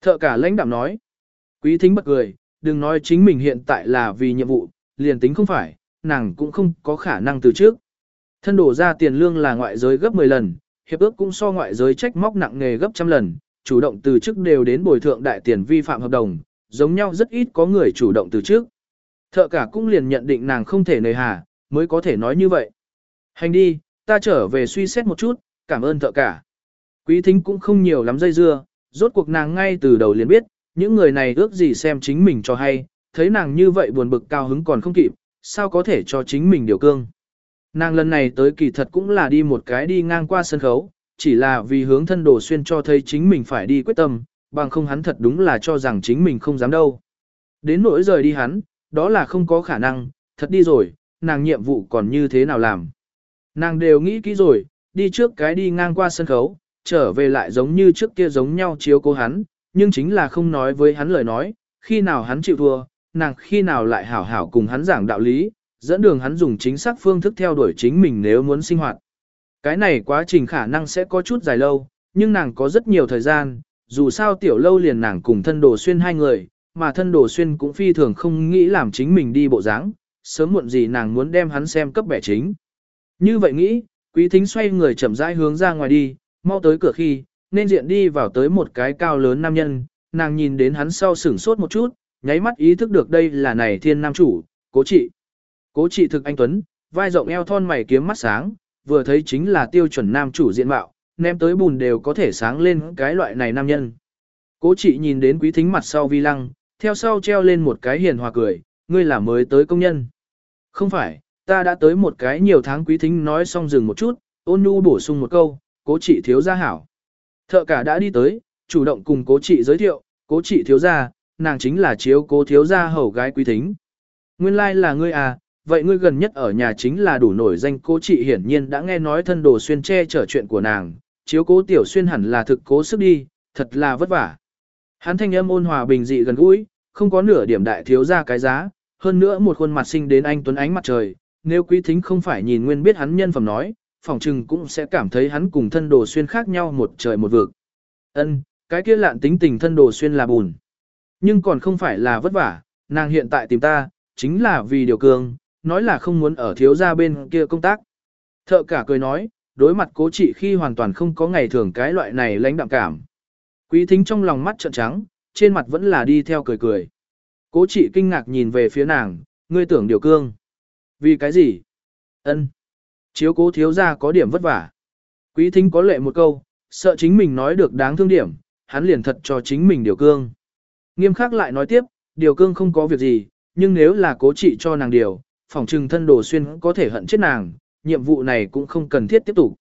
Thợ cả lãnh đạm nói. Quý thính bật cười, đừng nói chính mình hiện tại là vì nhiệm vụ, liền tính không phải, nàng cũng không có khả năng từ trước. Thân đổ ra tiền lương là ngoại giới gấp 10 lần, hiệp ước cũng so ngoại giới trách móc nặng nghề gấp trăm lần, chủ động từ chức đều đến bồi thượng đại tiền vi phạm hợp đồng, giống nhau rất ít có người chủ động từ trước. Thợ cả cũng liền nhận định nàng không thể nề hà, mới có thể nói như vậy. Hành đi, ta trở về suy xét một chút, cảm ơn thợ cả. Quý thính cũng không nhiều lắm dây dưa, rốt cuộc nàng ngay từ đầu liền biết, những người này ước gì xem chính mình cho hay, thấy nàng như vậy buồn bực cao hứng còn không kịp, sao có thể cho chính mình điều cương. Nàng lần này tới kỳ thật cũng là đi một cái đi ngang qua sân khấu, chỉ là vì hướng thân đồ xuyên cho thấy chính mình phải đi quyết tâm, bằng không hắn thật đúng là cho rằng chính mình không dám đâu. Đến nỗi rời đi hắn, đó là không có khả năng, thật đi rồi, nàng nhiệm vụ còn như thế nào làm. Nàng đều nghĩ kỹ rồi, đi trước cái đi ngang qua sân khấu, trở về lại giống như trước kia giống nhau chiếu cố hắn, nhưng chính là không nói với hắn lời nói, khi nào hắn chịu thua, nàng khi nào lại hảo hảo cùng hắn giảng đạo lý, dẫn đường hắn dùng chính xác phương thức theo đuổi chính mình nếu muốn sinh hoạt. Cái này quá trình khả năng sẽ có chút dài lâu, nhưng nàng có rất nhiều thời gian, dù sao tiểu lâu liền nàng cùng thân đồ xuyên hai người, mà thân đồ xuyên cũng phi thường không nghĩ làm chính mình đi bộ dáng, sớm muộn gì nàng muốn đem hắn xem cấp bẻ chính. Như vậy nghĩ, quý thính xoay người chậm rãi hướng ra ngoài đi, mau tới cửa khi, nên diện đi vào tới một cái cao lớn nam nhân, nàng nhìn đến hắn sau sửng sốt một chút, nháy mắt ý thức được đây là này thiên nam chủ, cố trị. Cố trị thực anh Tuấn, vai rộng eo thon mày kiếm mắt sáng, vừa thấy chính là tiêu chuẩn nam chủ diện mạo, ném tới bùn đều có thể sáng lên cái loại này nam nhân. Cố trị nhìn đến quý thính mặt sau vi lăng, theo sau treo lên một cái hiền hòa cười, ngươi là mới tới công nhân. Không phải, ta đã tới một cái nhiều tháng quý thính nói xong dừng một chút, ôn nhu bổ sung một câu, cố trị thiếu gia hảo. Thợ cả đã đi tới, chủ động cùng cố trị giới thiệu, cố trị thiếu gia, nàng chính là chiếu cố thiếu gia hầu gái quý thính. Nguyên lai like là ngươi à, vậy ngươi gần nhất ở nhà chính là đủ nổi danh cố trị hiển nhiên đã nghe nói thân đồ xuyên che chở chuyện của nàng, chiếu cố tiểu xuyên hẳn là thực cố sức đi, thật là vất vả. Hắn thanh âm ôn hòa bình dị gần gũi, không có nửa điểm đại thiếu ra cái giá, hơn nữa một khuôn mặt sinh đến anh tuấn ánh mặt trời, nếu quý thính không phải nhìn nguyên biết hắn nhân phẩm nói, phỏng chừng cũng sẽ cảm thấy hắn cùng thân đồ xuyên khác nhau một trời một vực. Ân, cái kia lạn tính tình thân đồ xuyên là bùn. Nhưng còn không phải là vất vả, nàng hiện tại tìm ta, chính là vì điều cường, nói là không muốn ở thiếu gia bên kia công tác. Thợ cả cười nói, đối mặt cố trị khi hoàn toàn không có ngày thường cái loại này lãnh đạm cảm. Quý thính trong lòng mắt trợn trắng, trên mặt vẫn là đi theo cười cười. Cố chị kinh ngạc nhìn về phía nàng, ngươi tưởng điều cương. Vì cái gì? Ân. Chiếu cố thiếu gia có điểm vất vả. Quý thính có lệ một câu, sợ chính mình nói được đáng thương điểm, hắn liền thật cho chính mình điều cương. Nghiêm khắc lại nói tiếp, điều cương không có việc gì, nhưng nếu là cố trị cho nàng điều, phỏng trừng thân đồ xuyên có thể hận chết nàng, nhiệm vụ này cũng không cần thiết tiếp tục.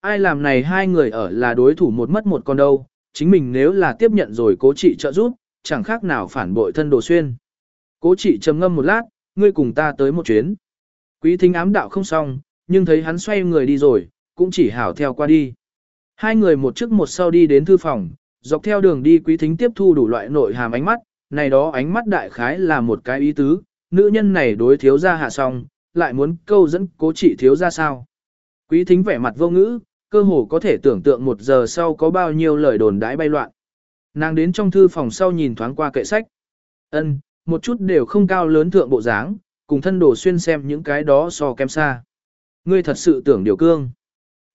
Ai làm này hai người ở là đối thủ một mất một con đâu, chính mình nếu là tiếp nhận rồi cố trị trợ giúp, chẳng khác nào phản bội thân đồ xuyên. Cố trị trầm ngâm một lát, ngươi cùng ta tới một chuyến. Quý thính ám đạo không xong, nhưng thấy hắn xoay người đi rồi, cũng chỉ hảo theo qua đi. Hai người một trước một sau đi đến thư phòng, dọc theo đường đi quý thính tiếp thu đủ loại nội hàm ánh mắt, này đó ánh mắt đại khái là một cái ý tứ, nữ nhân này đối thiếu gia hạ xong, lại muốn câu dẫn cố trị thiếu gia sao. Quý thính vẻ mặt vô ngữ, cơ hồ có thể tưởng tượng một giờ sau có bao nhiêu lời đồn đãi bay loạn. Nàng đến trong thư phòng sau nhìn thoáng qua kệ sách. ân một chút đều không cao lớn thượng bộ dáng, cùng thân đồ xuyên xem những cái đó so kém xa. Ngươi thật sự tưởng điều cương.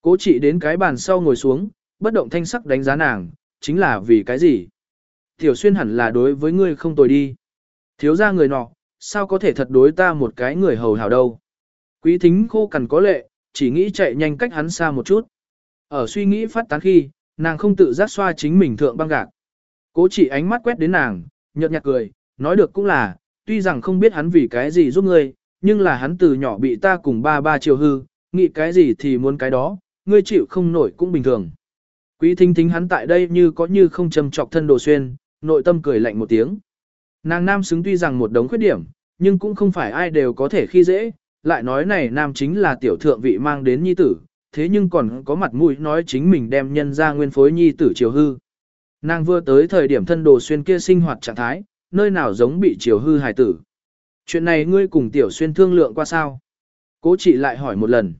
Cố chị đến cái bàn sau ngồi xuống, bất động thanh sắc đánh giá nàng, chính là vì cái gì? Tiểu xuyên hẳn là đối với ngươi không tồi đi. Thiếu ra người nọ, sao có thể thật đối ta một cái người hầu hảo đâu. Quý thính khô cằn có lệ, chỉ nghĩ chạy nhanh cách hắn xa một chút. Ở suy nghĩ phát tán khi, nàng không tự giác xoa chính mình thượng băng gạc. Cố chỉ ánh mắt quét đến nàng, nhợt nhạt cười, nói được cũng là, tuy rằng không biết hắn vì cái gì giúp ngươi, nhưng là hắn từ nhỏ bị ta cùng ba ba chiều hư, nghĩ cái gì thì muốn cái đó, ngươi chịu không nổi cũng bình thường. Quý thính thính hắn tại đây như có như không châm trọc thân đồ xuyên, nội tâm cười lạnh một tiếng. Nàng nam xứng tuy rằng một đống khuyết điểm, nhưng cũng không phải ai đều có thể khi dễ, lại nói này nam chính là tiểu thượng vị mang đến nhi tử, thế nhưng còn có mặt mũi nói chính mình đem nhân ra nguyên phối nhi tử chiều hư. Nàng vừa tới thời điểm thân đồ xuyên kia sinh hoạt trạng thái, nơi nào giống bị chiều hư hài tử. Chuyện này ngươi cùng tiểu xuyên thương lượng qua sao? Cố chị lại hỏi một lần.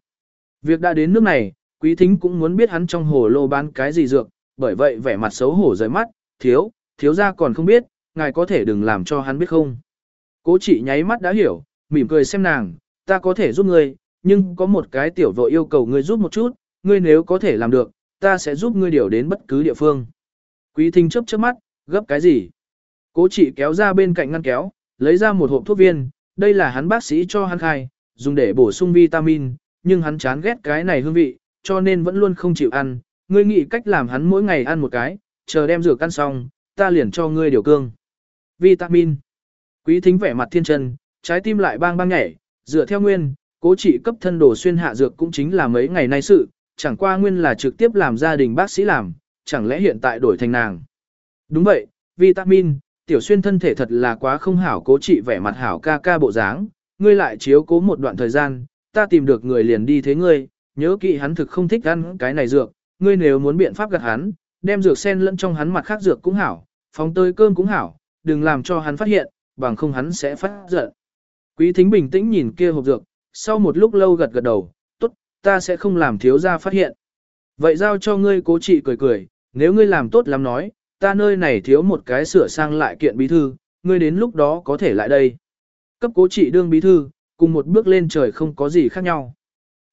Việc đã đến nước này, quý thính cũng muốn biết hắn trong hồ lô bán cái gì dược, bởi vậy vẻ mặt xấu hổ rời mắt, thiếu, thiếu ra còn không biết, ngài có thể đừng làm cho hắn biết không. Cố chị nháy mắt đã hiểu, mỉm cười xem nàng, ta có thể giúp ngươi, nhưng có một cái tiểu vội yêu cầu ngươi giúp một chút, ngươi nếu có thể làm được, ta sẽ giúp ngươi điều đến bất cứ địa phương. Quý thính chớp chớp mắt, gấp cái gì? Cố Chỉ kéo ra bên cạnh ngăn kéo, lấy ra một hộp thuốc viên, đây là hắn bác sĩ cho hắn khai, dùng để bổ sung vitamin, nhưng hắn chán ghét cái này hương vị, cho nên vẫn luôn không chịu ăn. Ngươi nghĩ cách làm hắn mỗi ngày ăn một cái, chờ đem rửa ăn xong, ta liền cho ngươi điều cương. Vitamin. Quý thính vẻ mặt thiên chân, trái tim lại bang bang nhảy, dựa theo nguyên, cố trị cấp thân đồ xuyên hạ dược cũng chính là mấy ngày nay sự, chẳng qua nguyên là trực tiếp làm gia đình bác sĩ làm, chẳng lẽ hiện tại đổi thành nàng. Đúng vậy, vitamin, tiểu xuyên thân thể thật là quá không hảo cố trị vẻ mặt hảo ca ca bộ dáng, ngươi lại chiếu cố một đoạn thời gian, ta tìm được người liền đi thế ngươi, nhớ kỹ hắn thực không thích ăn cái này dược, ngươi nếu muốn biện pháp gạt hắn, đem dược sen lẫn trong hắn mặt khác dược cũng hảo, phóng tơi cơm cũng hảo, đừng làm cho hắn phát hiện, bằng không hắn sẽ phát giận. Quý thính bình tĩnh nhìn kia hộp dược, sau một lúc lâu gật gật đầu, tốt, ta sẽ không làm thiếu gia phát hiện. Vậy giao cho ngươi cố trị cười cười, nếu ngươi làm tốt lắm nói, ta nơi này thiếu một cái sửa sang lại kiện bí thư, ngươi đến lúc đó có thể lại đây. Cấp cố trị đương bí thư, cùng một bước lên trời không có gì khác nhau.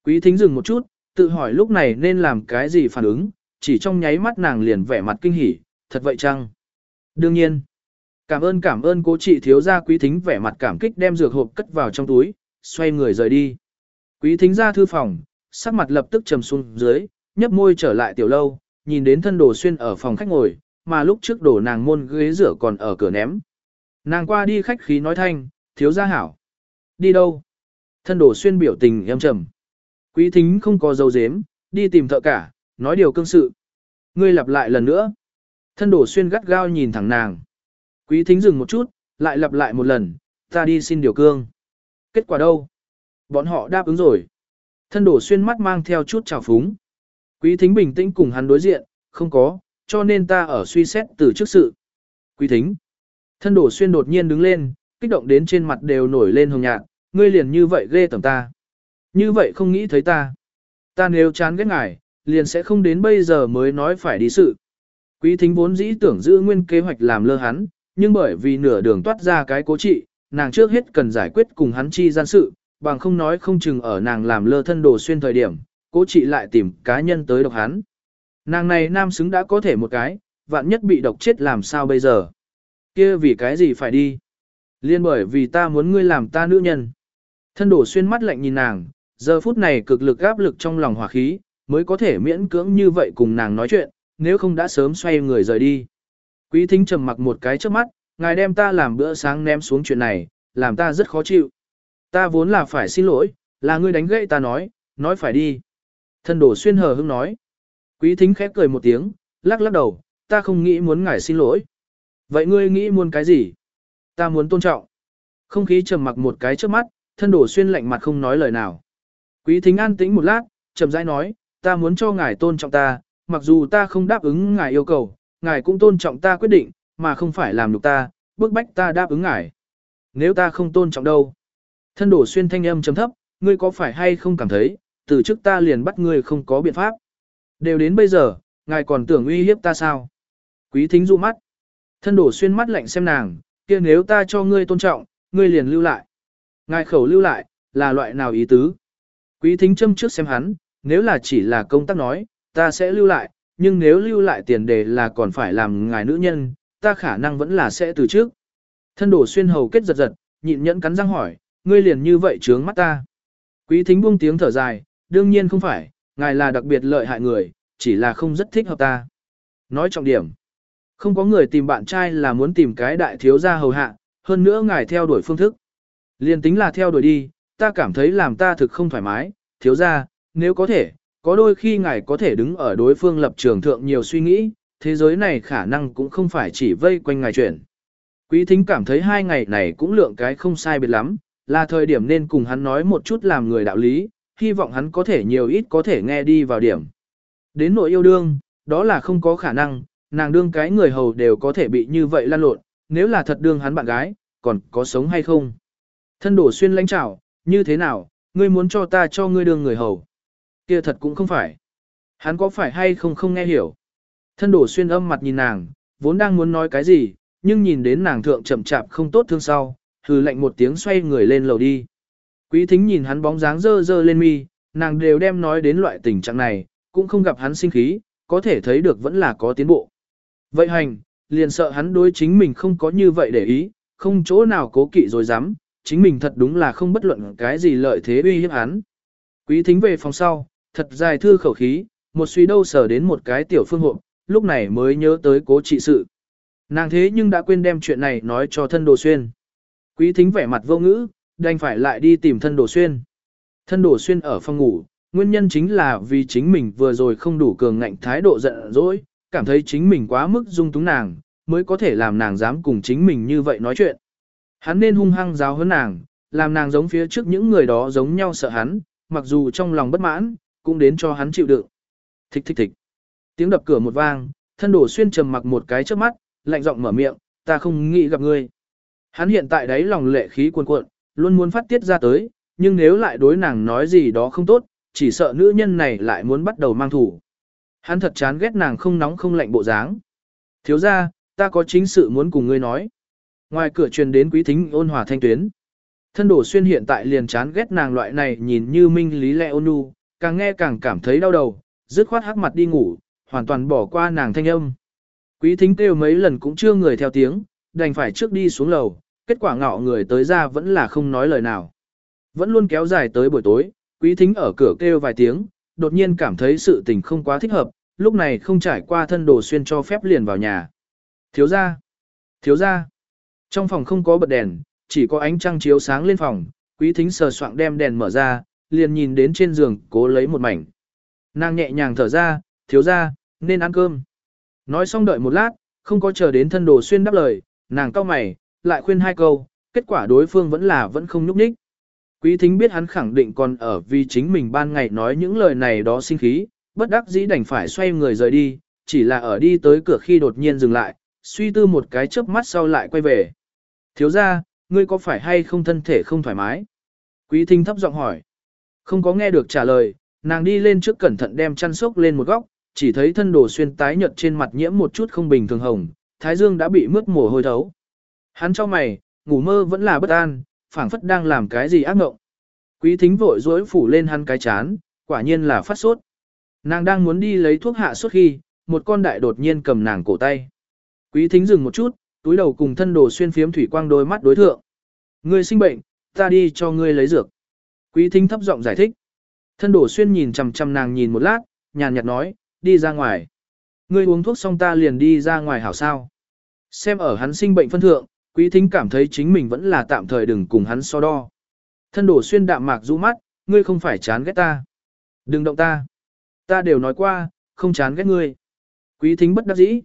Quý thính dừng một chút, tự hỏi lúc này nên làm cái gì phản ứng, chỉ trong nháy mắt nàng liền vẻ mặt kinh hỉ, thật vậy chăng? Đương nhiên. Cảm ơn cảm ơn cố trị thiếu gia quý thính vẻ mặt cảm kích đem dược hộp cất vào trong túi, xoay người rời đi. Quý thính ra thư phòng, sắc mặt lập tức trầm xuống dưới, nhấp môi trở lại tiểu lâu, nhìn đến thân đồ xuyên ở phòng khách ngồi, mà lúc trước đổ nàng môn ghế rửa còn ở cửa ném. Nàng qua đi khách khí nói thanh, thiếu gia hảo. Đi đâu? Thân đồ xuyên biểu tình em trầm. Quý thính không có dấu dếm, đi tìm thợ cả, nói điều cương sự. Ngươi lặp lại lần nữa. Thân đồ xuyên gắt gao nhìn thẳng nàng. Quý thính dừng một chút, lại lặp lại một lần, ta đi xin điều cương. Kết quả đâu? Bọn họ đáp ứng rồi. Thân đổ xuyên mắt mang theo chút trào phúng. Quý thính bình tĩnh cùng hắn đối diện, không có, cho nên ta ở suy xét từ trước sự. Quý thính. Thân đổ xuyên đột nhiên đứng lên, kích động đến trên mặt đều nổi lên hồng nhạt, ngươi liền như vậy ghê tầm ta. Như vậy không nghĩ thấy ta. Ta nếu chán ghét ngài, liền sẽ không đến bây giờ mới nói phải đi sự. Quý thính vốn dĩ tưởng giữ nguyên kế hoạch làm lơ hắn, nhưng bởi vì nửa đường toát ra cái cố trị, nàng trước hết cần giải quyết cùng hắn chi gian sự, bằng không nói không chừng ở nàng làm lơ thân đồ xuyên thời điểm, cố trị lại tìm cá nhân tới độc hắn. Nàng này nam xứng đã có thể một cái, vạn nhất bị độc chết làm sao bây giờ. kia vì cái gì phải đi. Liên bởi vì ta muốn ngươi làm ta nữ nhân. Thân đổ xuyên mắt lạnh nhìn nàng, giờ phút này cực lực áp lực trong lòng hỏa khí, mới có thể miễn cưỡng như vậy cùng nàng nói chuyện, nếu không đã sớm xoay người rời đi. Quý thính trầm mặc một cái trước mắt, ngài đem ta làm bữa sáng ném xuống chuyện này, làm ta rất khó chịu. Ta vốn là phải xin lỗi, là ngươi đánh gậy ta nói, nói phải đi. Thân đổ xuyên hờ hững nói. Quý thính khép cười một tiếng, lắc lắc đầu, ta không nghĩ muốn ngài xin lỗi. Vậy ngươi nghĩ muốn cái gì? Ta muốn tôn trọng. Không khí trầm mặc một cái trước mắt, thân đổ xuyên lạnh mặt không nói lời nào. Quý thính an tĩnh một lát, trầm rãi nói, ta muốn cho ngài tôn trọng ta, mặc dù ta không đáp ứng ngài yêu cầu, ngài cũng tôn trọng ta quyết định, mà không phải làm nhục ta, bức bách ta đáp ứng ngài. Nếu ta không tôn trọng đâu? Thân đổ xuyên thanh âm chấm thấp, ngươi có phải hay không cảm thấy, từ trước ta liền bắt ngươi không có biện pháp. Đều đến bây giờ, ngài còn tưởng uy hiếp ta sao? Quý thính dụ mắt. Thân đổ xuyên mắt lạnh xem nàng, kia nếu ta cho ngươi tôn trọng, ngươi liền lưu lại. Ngài khẩu lưu lại, là loại nào ý tứ? Quý thính châm trước xem hắn, nếu là chỉ là công tác nói, ta sẽ lưu lại, nhưng nếu lưu lại tiền đề là còn phải làm ngài nữ nhân, ta khả năng vẫn là sẽ từ trước. Thân đổ xuyên hầu kết giật giật, nhịn nhẫn cắn răng hỏi, ngươi liền như vậy trướng mắt ta. Quý thính buông tiếng thở dài, đương nhiên không phải, ngài là đặc biệt lợi hại người, chỉ là không rất thích hợp ta. Nói trọng điểm, không có người tìm bạn trai là muốn tìm cái đại thiếu gia hầu hạ, hơn nữa ngài theo đuổi phương thức. liền tính là theo đuổi đi, ta cảm thấy làm ta thực không thoải mái, thiếu gia, nếu có thể, có đôi khi ngài có thể đứng ở đối phương lập trường thượng nhiều suy nghĩ, thế giới này khả năng cũng không phải chỉ vây quanh ngài chuyển. Quý thính cảm thấy hai ngày này cũng lượng cái không sai biệt lắm, là thời điểm nên cùng hắn nói một chút làm người đạo lý, hy vọng hắn có thể nhiều ít có thể nghe đi vào điểm. Đến nội yêu đương, đó là không có khả năng, nàng đương cái người hầu đều có thể bị như vậy lan lộn, nếu là thật đương hắn bạn gái, còn có sống hay không? Thân đổ xuyên lãnh trảo, như thế nào, ngươi muốn cho ta cho ngươi đương người hầu? kia thật cũng không phải. Hắn có phải hay không không nghe hiểu? Thân đổ xuyên âm mặt nhìn nàng, vốn đang muốn nói cái gì, nhưng nhìn đến nàng thượng chậm chạp không tốt thương sau, hừ lạnh một tiếng xoay người lên lầu đi. Quý thính nhìn hắn bóng dáng dơ dơ lên mi, nàng đều đem nói đến loại tình trạng này, cũng không gặp hắn sinh khí, có thể thấy được vẫn là có tiến bộ. Vậy hành, liền sợ hắn đối chính mình không có như vậy để ý, không chỗ nào cố kỵ rồi dám, chính mình thật đúng là không bất luận cái gì lợi thế uy hiếp hắn. Quý thính về phòng sau, thật dài thư khẩu khí, một suy đâu sở đến một cái tiểu phương hộ, lúc này mới nhớ tới cố trị sự. Nàng thế nhưng đã quên đem chuyện này nói cho thân đồ xuyên. Quý thính vẻ mặt vô ngữ, đành phải lại đi tìm thân đồ xuyên. Thân đồ xuyên ở phòng ngủ, nguyên nhân chính là vì chính mình vừa rồi không đủ cường ngạnh thái độ giận dỗi, cảm thấy chính mình quá mức dung túng nàng, mới có thể làm nàng dám cùng chính mình như vậy nói chuyện. Hắn nên hung hăng giáo hơn nàng, làm nàng giống phía trước những người đó giống nhau sợ hắn, mặc dù trong lòng bất mãn, cũng đến cho hắn chịu đựng. Thích thích thích. Tiếng đập cửa một vang, thân đổ xuyên trầm mặc một cái trước mắt, lạnh giọng mở miệng, ta không nghĩ gặp ngươi. Hắn hiện tại đấy lòng lệ khí cuồn cuộn, luôn muốn phát tiết ra tới, nhưng nếu lại đối nàng nói gì đó không tốt, chỉ sợ nữ nhân này lại muốn bắt đầu mang thủ. Hắn thật chán ghét nàng không nóng không lạnh bộ dáng. Thiếu ra, ta có chính sự muốn cùng ngươi nói. Ngoài cửa truyền đến quý thính ôn hòa thanh tuyến. Thân đổ xuyên hiện tại liền chán ghét nàng loại này nhìn như minh lý lẽ ôn nhu, càng nghe càng cảm thấy đau đầu, dứt khoát hắc mặt đi ngủ, hoàn toàn bỏ qua nàng thanh âm. Quý thính kêu mấy lần cũng chưa người theo tiếng, đành phải trước đi xuống lầu, kết quả ngọ người tới ra vẫn là không nói lời nào. Vẫn luôn kéo dài tới buổi tối, quý thính ở cửa kêu vài tiếng, đột nhiên cảm thấy sự tình không quá thích hợp, lúc này không trải qua thân đồ xuyên cho phép liền vào nhà. Thiếu ra! Thiếu ra! Trong phòng không có bật đèn, chỉ có ánh trăng chiếu sáng lên phòng, quý thính sờ soạng đem đèn mở ra, liền nhìn đến trên giường cố lấy một mảnh. Nàng nhẹ nhàng thở ra, thiếu ra, nên ăn cơm. Nói xong đợi một lát, không có chờ đến thân đồ xuyên đáp lời, nàng cao mày, lại khuyên hai câu, kết quả đối phương vẫn là vẫn không nhúc nhích. Quý thính biết hắn khẳng định còn ở vì chính mình ban ngày nói những lời này đó sinh khí, bất đắc dĩ đành phải xoay người rời đi, chỉ là ở đi tới cửa khi đột nhiên dừng lại, suy tư một cái chớp mắt sau lại quay về. Thiếu ra, ngươi có phải hay không thân thể không thoải mái? Quý thính thấp giọng hỏi. Không có nghe được trả lời, nàng đi lên trước cẩn thận đem chăn sốc lên một góc, chỉ thấy thân đồ xuyên tái nhợt trên mặt nhiễm một chút không bình thường hồng, thái dương đã bị mướt mồ hôi thấu. Hắn cho mày, ngủ mơ vẫn là bất an, phảng phất đang làm cái gì ác ngộng. Quý thính vội dối phủ lên hắn cái chán, quả nhiên là phát sốt. Nàng đang muốn đi lấy thuốc hạ sốt khi, một con đại đột nhiên cầm nàng cổ tay. Quý thính dừng một chút, túi đầu cùng thân đồ xuyên phiếm thủy quang đôi mắt đối thượng. Ngươi sinh bệnh, ta đi cho ngươi lấy dược. Quý thính thấp giọng giải thích. Thân đồ xuyên nhìn chằm chằm nàng nhìn một lát, nhàn nhạt nói, đi ra ngoài. Ngươi uống thuốc xong ta liền đi ra ngoài hảo sao. Xem ở hắn sinh bệnh phân thượng, quý thính cảm thấy chính mình vẫn là tạm thời đừng cùng hắn so đo. Thân đổ xuyên đạm mạc rũ mắt, ngươi không phải chán ghét ta. Đừng động ta. Ta đều nói qua, không chán ghét ngươi. Quý thính bất đắc dĩ.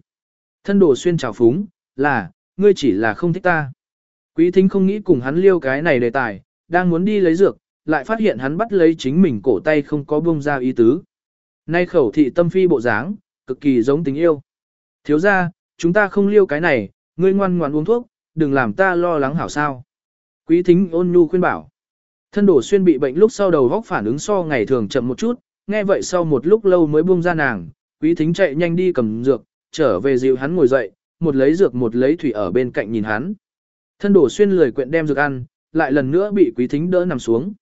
Thân đổ xuyên trào phúng, là, ngươi chỉ là không thích ta. Quý thính không nghĩ cùng hắn liêu cái này đề tài, đang muốn đi lấy dược, lại phát hiện hắn bắt lấy chính mình cổ tay không có buông ra ý tứ. Nay khẩu thị tâm phi bộ dáng, cực kỳ giống tình yêu. Thiếu ra, chúng ta không liêu cái này, ngươi ngoan ngoan uống thuốc, đừng làm ta lo lắng hảo sao. Quý thính ôn nhu khuyên bảo. Thân đổ xuyên bị bệnh lúc sau đầu góc phản ứng so ngày thường chậm một chút, nghe vậy sau một lúc lâu mới buông ra nàng, quý thính chạy nhanh đi cầm dược, trở về dịu hắn ngồi dậy, một lấy dược một lấy thủy ở bên cạnh nhìn hắn. Thân đổ xuyên lười quyện đem dược ăn, lại lần nữa bị quý thính đỡ nằm xuống.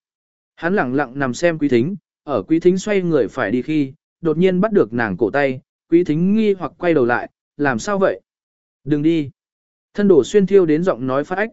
Hắn lặng lặng nằm xem quý thính, ở quý thính xoay người phải đi khi, đột nhiên bắt được nàng cổ tay, quý thính nghi hoặc quay đầu lại, làm sao vậy? Đừng đi. Thân đổ xuyên thiêu đến giọng nói phát ách.